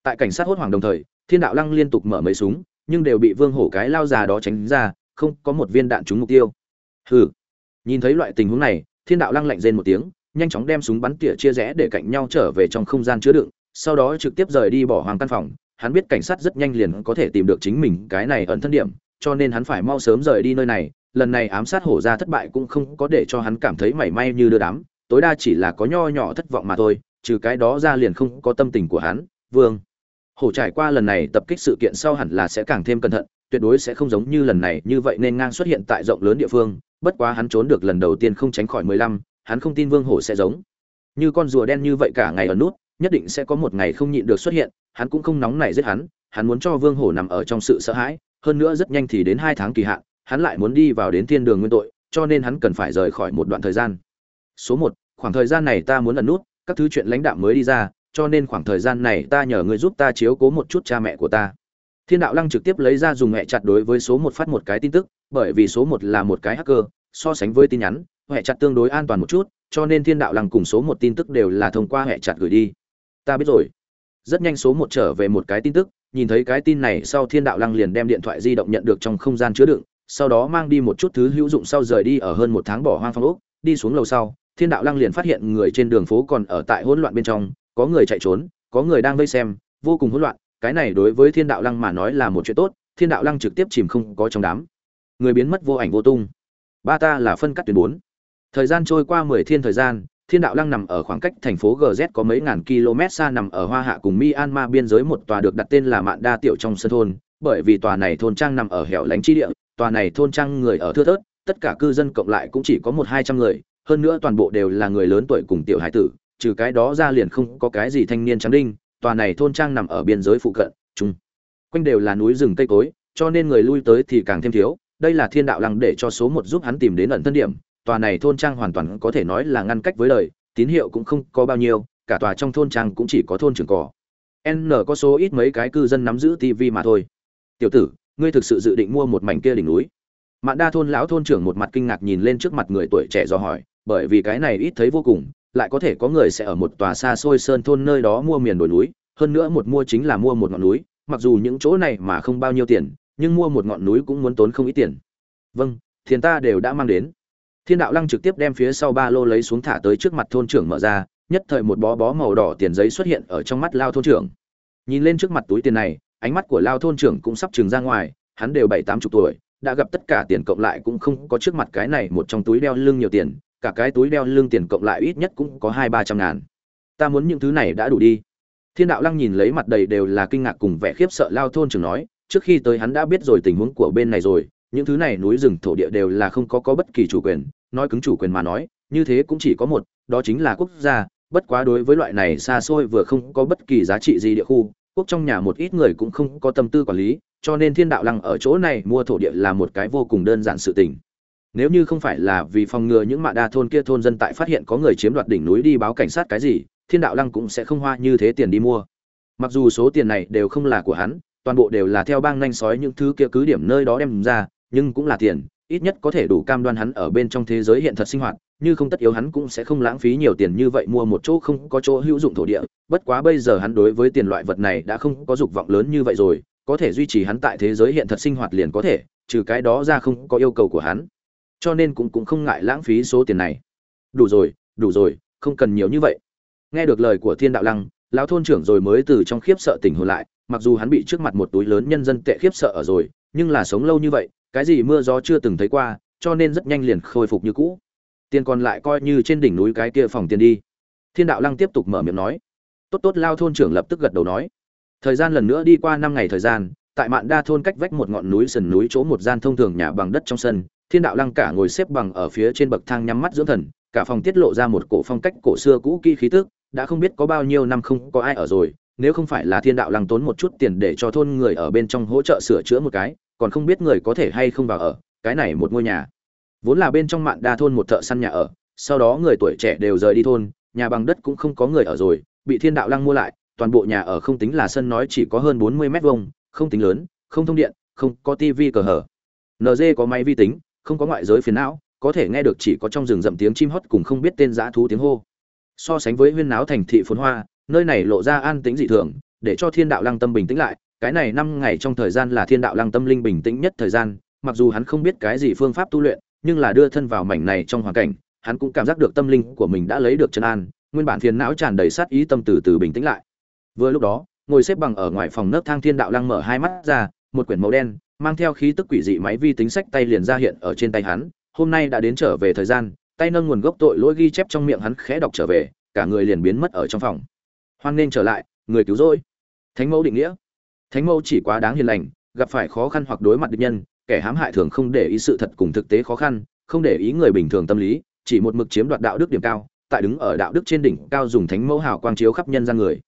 Tại cảnh sát hốt hoảng đồng thời, thiên đạo lăng liên tục mở mấy súng, nhưng đều bị vương hổ cái lao già đó tránh ra không có một viên đạn trúng mục tiêu. Hừ. Nhìn thấy loại tình huống này, thiên đạo lăng lạnh rên một tiếng, nhanh chóng đem súng bắn tỉa chia rẽ để cạnh nhau trở về trong không gian chứa đựng, sau đó trực tiếp rời đi bỏ hoàng căn phòng. Hắn biết cảnh sát rất nhanh liền có thể tìm được chính mình cái này ẩn thân điểm, cho nên hắn phải mau sớm rời đi nơi này. Lần này ám sát hổ ra thất bại cũng không có để cho hắn cảm thấy mảy may như đưa đám, tối đa chỉ là có nho nhỏ thất vọng mà thôi, trừ cái đó ra liền không có tâm tình của hắn. Vương. Hổ trải qua lần này tập kích sự kiện sau hẳn là sẽ càng thêm cẩn thận tuyệt đối sẽ không giống như lần này như vậy nên ngang xuất hiện tại rộng lớn địa phương, bất quá hắn trốn được lần đầu tiên không tránh khỏi mười lăm, hắn không tin vương hổ sẽ giống. Như con rùa đen như vậy cả ngày ở nút, nhất định sẽ có một ngày không nhịn được xuất hiện, hắn cũng không nóng nảy giết hắn hắn muốn cho vương hổ nằm ở trong sự sợ hãi, hơn nữa rất nhanh thì đến hai tháng kỳ hạn, hắn lại muốn đi vào đến thiên đường nguyên tội, cho nên hắn cần phải rời khỏi một đoạn thời gian. Số một, khoảng thời gian này ta muốn ẩn nút, các thứ chuyện lãnh đạo mới đi ra, cho nên khoảng thời gian này ta nhờ người giúp ta chiếu cố một chút cha mẹ của ta thiên đạo lăng trực tiếp lấy ra dùng hệ chặt đối với số một phát một cái tin tức, bởi vì số một là một cái hacker, so sánh với tin nhắn, hệ chặt tương đối an toàn một chút, cho nên thiên đạo lăng cùng số một tin tức đều là thông qua hệ chặt gửi đi. Ta biết rồi. Rất nhanh số một trở về một cái tin tức, nhìn thấy cái tin này sau thiên đạo lăng liền đem điện thoại di động nhận được trong không gian chứa đựng, sau đó mang đi một chút thứ hữu dụng sau rời đi ở hơn một tháng bỏ hoang phong ốc, đi xuống lầu sau, thiên đạo lăng liền phát hiện người trên đường phố còn ở tại hỗn loạn bên trong, có người chạy trốn, có người đang vây xem, vô cùng hỗn loạn cái này đối với thiên đạo lăng mà nói là một chuyện tốt, thiên đạo lăng trực tiếp chìm không có trong đám. Người biến mất vô ảnh vô tung. Ba ta là phân cắt tuyến bốn. Thời gian trôi qua mười thiên thời gian, thiên đạo lăng nằm ở khoảng cách thành phố gz có mấy ngàn km xa nằm ở hoa hạ cùng myanmar biên giới một tòa được đặt tên là mạn đa tiểu trong sân thôn, bởi vì tòa này thôn trang nằm ở hẻo lánh chi địa, tòa này thôn trang người ở thưa thớt, tất cả cư dân cộng lại cũng chỉ có một hai trăm người, hơn nữa toàn bộ đều là người lớn tuổi cùng tiểu hải tử, trừ cái đó ra liền không có cái gì thanh niên trắng đinh tòa này thôn trang nằm ở biên giới phụ cận, chung. Quanh đều là núi rừng cây cối, cho nên người lui tới thì càng thêm thiếu. Đây là thiên đạo lăng để cho số một giúp hắn tìm đến ẩn thân điểm. Tòa này thôn trang hoàn toàn có thể nói là ngăn cách với đời, tín hiệu cũng không có bao nhiêu, cả tòa trong thôn trang cũng chỉ có thôn trường cỏ. N có số ít mấy cái cư dân nắm giữ tv mà thôi. Tiểu tử, ngươi thực sự dự định mua một mảnh kia đỉnh núi? Mạn đa thôn lão thôn trưởng một mặt kinh ngạc nhìn lên trước mặt người tuổi trẻ do hỏi, bởi vì cái này ít thấy vô cùng lại có thể có người sẽ ở một tòa xa xôi sơn thôn nơi đó mua miền đồi núi, hơn nữa một mua chính là mua một ngọn núi, mặc dù những chỗ này mà không bao nhiêu tiền, nhưng mua một ngọn núi cũng muốn tốn không ít tiền. Vâng tiền ta đều đã mang đến. Thiên đạo lăng trực tiếp đem phía sau ba lô lấy xuống thả tới trước mặt thôn trưởng mở ra, nhất thời một bó bó màu đỏ tiền giấy xuất hiện ở trong mắt lao thôn trưởng. Nhìn lên trước mặt túi tiền này, ánh mắt của lao thôn trưởng cũng sắp trừng ra ngoài, hắn đều bảy tám chục tuổi, đã gặp tất cả tiền cộng lại cũng không có trước mặt cái này một trong túi đeo lưng nhiều tiền cả cái túi đeo lưng tiền cộng lại ít nhất cũng có hai ba trăm ngàn. Ta muốn những thứ này đã đủ đi. Thiên đạo lăng nhìn lấy mặt đầy đều là kinh ngạc cùng vẻ khiếp sợ lao thôn trường nói, trước khi tới hắn đã biết rồi tình huống của bên này rồi, những thứ này núi rừng thổ địa đều là không có có bất kỳ chủ quyền, nói cứng chủ quyền mà nói, như thế cũng chỉ có một, đó chính là quốc gia, bất quá đối với loại này xa xôi vừa không có bất kỳ giá trị gì địa khu, quốc trong nhà một ít người cũng không có tâm tư quản lý, cho nên thiên đạo lăng ở chỗ này mua thổ địa là một cái vô cùng đơn giản sự tình nếu như không phải là vì phòng ngừa những mạ đa thôn kia thôn dân tại phát hiện có người chiếm đoạt đỉnh núi đi báo cảnh sát cái gì, thiên đạo lăng cũng sẽ không hoa như thế tiền đi mua. Mặc dù số tiền này đều không là của hắn, toàn bộ đều là theo bang nhanh sói những thứ kia cứ điểm nơi đó đem ra, nhưng cũng là tiền, ít nhất có thể đủ cam đoan hắn ở bên trong thế giới hiện thật sinh hoạt, như không tất yếu hắn cũng sẽ không lãng phí nhiều tiền như vậy mua một chỗ không có chỗ hữu dụng thổ địa, bất quá bây giờ hắn đối với tiền loại vật này đã không có dục vọng lớn như vậy rồi, có thể duy trì hắn tại thế giới hiện thật sinh hoạt liền có thể, trừ cái đó ra không có yêu cầu của hắn cho nên cũng cũng không ngại lãng phí số tiền này. Đủ rồi đủ rồi, không cần nhiều như vậy. Nghe được lời của thiên đạo lăng, lão thôn trưởng rồi mới từ trong khiếp sợ tỉnh hồn lại, mặc dù hắn bị trước mặt một túi lớn nhân dân tệ khiếp sợ ở rồi, nhưng là sống lâu như vậy, cái gì mưa gió chưa từng thấy qua, cho nên rất nhanh liền khôi phục như cũ. Tiền còn lại coi như trên đỉnh núi cái kia phòng tiền đi. Thiên đạo lăng tiếp tục mở miệng nói. Tốt tốt lao thôn trưởng lập tức gật đầu nói. Thời gian lần nữa đi qua năm ngày thời gian, tại mạn đa thôn cách vách một ngọn núi sườn núi chỗ một gian thông thường nhà bằng đất trong sân thiên đạo lăng cả ngồi xếp bằng ở phía trên bậc thang nhắm mắt dưỡng thần, cả phòng tiết lộ ra một cổ phong cách cổ xưa cũ kỹ khí tức, đã không biết có bao nhiêu năm không có ai ở rồi, nếu không phải là thiên đạo lăng tốn một chút tiền để cho thôn người ở bên trong hỗ trợ sửa chữa một cái, còn không biết người có thể hay không vào ở, cái này một ngôi nhà. Vốn là bên trong mạn đa thôn một thợ săn nhà ở, sau đó người tuổi trẻ đều rời đi thôn, nhà bằng đất cũng không có người ở rồi, bị thiên đạo lăng mua lại, toàn bộ nhà ở không tính là sân nói chỉ có hơn bốn mươi mét vuông, không tính lớn, không thông điện, không có tivi cờ hở. Nd có máy vi tính không có ngoại giới phiền não, có thể nghe được chỉ có trong rừng rậm tiếng chim hót cùng không biết tên dã thú tiếng hô. So sánh với huyên náo thành thị phồn hoa, nơi này lộ ra an tĩnh dị thường, để cho thiên đạo lăng tâm bình tĩnh lại, cái này năm ngày trong thời gian là thiên đạo lăng tâm linh bình tĩnh nhất thời gian, mặc dù hắn không biết cái gì phương pháp tu luyện, nhưng là đưa thân vào mảnh này trong hoàn cảnh, hắn cũng cảm giác được tâm linh của mình đã lấy được chân an, nguyên bản phiền não tràn đầy sát ý tâm từ từ bình tĩnh lại. Vừa lúc đó, ngồi xếp bằng ở ngoài phòng nấc thang thiên đạo lăng mở hai mắt ra, một quyển màu đen mang theo khí tức quỷ dị máy vi tính sách tay liền ra hiện ở trên tay hắn, hôm nay đã đến trở về thời gian, tay nâng nguồn gốc tội lỗi ghi chép trong miệng hắn khẽ đọc trở về, cả người liền biến mất ở trong phòng. Hoan nên trở lại, người cứu rỗi. Thánh mẫu định nghĩa. Thánh mẫu chỉ quá đáng hiền lành, gặp phải khó khăn hoặc đối mặt địch nhân, kẻ hãm hại thường không để ý sự thật cùng thực tế khó khăn, không để ý người bình thường tâm lý, chỉ một mực chiếm đoạt đạo đức điểm cao, tại đứng ở đạo đức trên đỉnh cao dùng thánh mẫu hào quang chiếu khắp nhân gian người.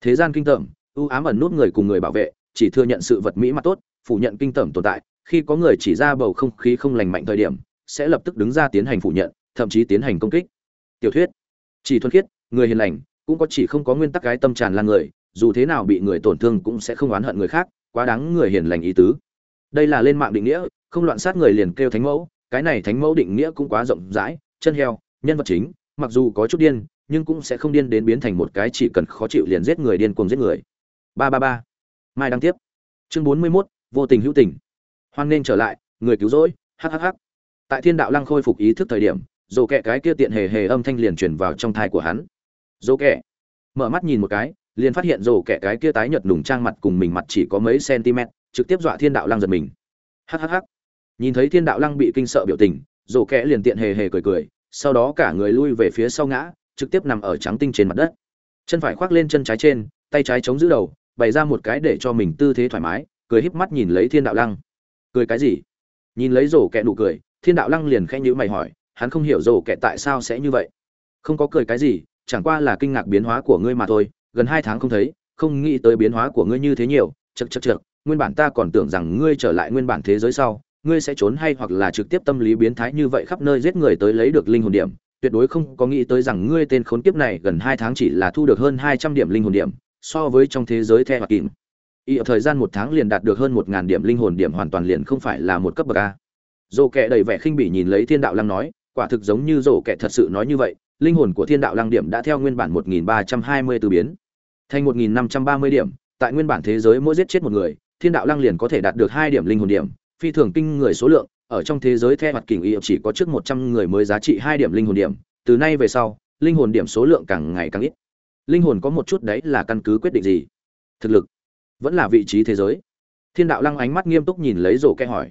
Thế gian kinh tởm, ưu ám ẩn nút người cùng người bảo vệ, chỉ thừa nhận sự vật mỹ mà tốt phủ nhận kinh tởm tồn tại khi có người chỉ ra bầu không khí không lành mạnh thời điểm sẽ lập tức đứng ra tiến hành phủ nhận thậm chí tiến hành công kích. Tiểu thuyết chỉ thuần khiết người hiền lành cũng có chỉ không có nguyên tắc cái tâm tràn lan người dù thế nào bị người tổn thương cũng sẽ không oán hận người khác quá đáng người hiền lành ý tứ. Đây là lên mạng định nghĩa không loạn sát người liền kêu thánh mẫu cái này thánh mẫu định nghĩa cũng quá rộng rãi chân heo nhân vật chính mặc dù có chút điên nhưng cũng sẽ không điên đến biến thành một cái chỉ cần khó chịu liền giết người điên cuồng giết người. Ba ba ba. Mai đăng tiếp. Chương bốn mươi 41, vô tình hữu tình. Hoan nên trở lại, người cứu rỗi hhh tại thiên đạo lăng khôi phục ý thức thời điểm, dồ kẹ cái kia tiện hề hề âm thanh liền truyền vào trong thai của hắn. Dồ kẹ. Mở mắt nhìn một cái, liền phát hiện dồ kẹ cái kia tái nhợt nùng trang mặt cùng mình mặt chỉ có mấy cm trực tiếp dọa thiên đạo lăng giật mình. Hhh nhìn thấy thiên đạo lăng bị kinh sợ biểu tình, dồ kẹ liền tiện hề hề cười cười, sau đó cả người lui về phía sau ngã, trực tiếp nằm ở trắng tinh trên mặt đất. Chân phải khoác lên chân trái trên, tay trái chống giữ đầu, bày ra một cái để cho mình tư thế thoải mái cười híp mắt nhìn lấy thiên đạo lăng. Cười cái gì? Nhìn lấy rổ kẹ nụ cười, thiên đạo lăng liền khẽ nhữ mày hỏi, hắn không hiểu rổ kẹ tại sao sẽ như vậy. Không có cười cái gì, chẳng qua là kinh ngạc biến hóa của ngươi mà thôi, gần hai tháng không thấy, không nghĩ tới biến hóa của ngươi như thế nhiều chật chật chật nguyên bản ta còn tưởng rằng ngươi trở lại nguyên bản thế giới sau, ngươi sẽ trốn hay hoặc là trực tiếp tâm lý biến thái như vậy khắp nơi giết người tới lấy được linh hồn điểm, tuyệt đối không có nghĩ tới rằng ngươi tên khốn kiếp này gần hai tháng chỉ là thu được hơn hai trăm điểm linh hồn điểm, so với trong thế giới theo hoặc kìm y ở thời gian một tháng liền đạt được hơn một ngàn điểm linh hồn điểm hoàn toàn liền không phải là một cấp bậc a. Dồ kệ đầy vẻ khinh bỉ nhìn lấy thiên đạo lăng nói, quả thực giống như dồ kệ thật sự nói như vậy, linh hồn của thiên đạo lăng điểm đã theo nguyên bản một nghìn ba trăm hai mươi từ biến, thành một nghìn năm trăm ba mươi điểm, tại nguyên bản thế giới mỗi giết chết một người, thiên đạo lăng liền có thể đạt được hai điểm linh hồn điểm, phi thường kinh người số lượng, ở trong thế giới theo mặt kình y chỉ có trước một trăm người mới giá trị hai điểm linh hồn điểm, từ nay về sau, linh hồn điểm số lượng càng ngày càng ít. Linh hồn có một chút đấy là căn cứ quyết định gì? Thực lực vẫn là vị trí thế giới. Thiên đạo lăng ánh mắt nghiêm túc nhìn lấy rổ kẹ hỏi.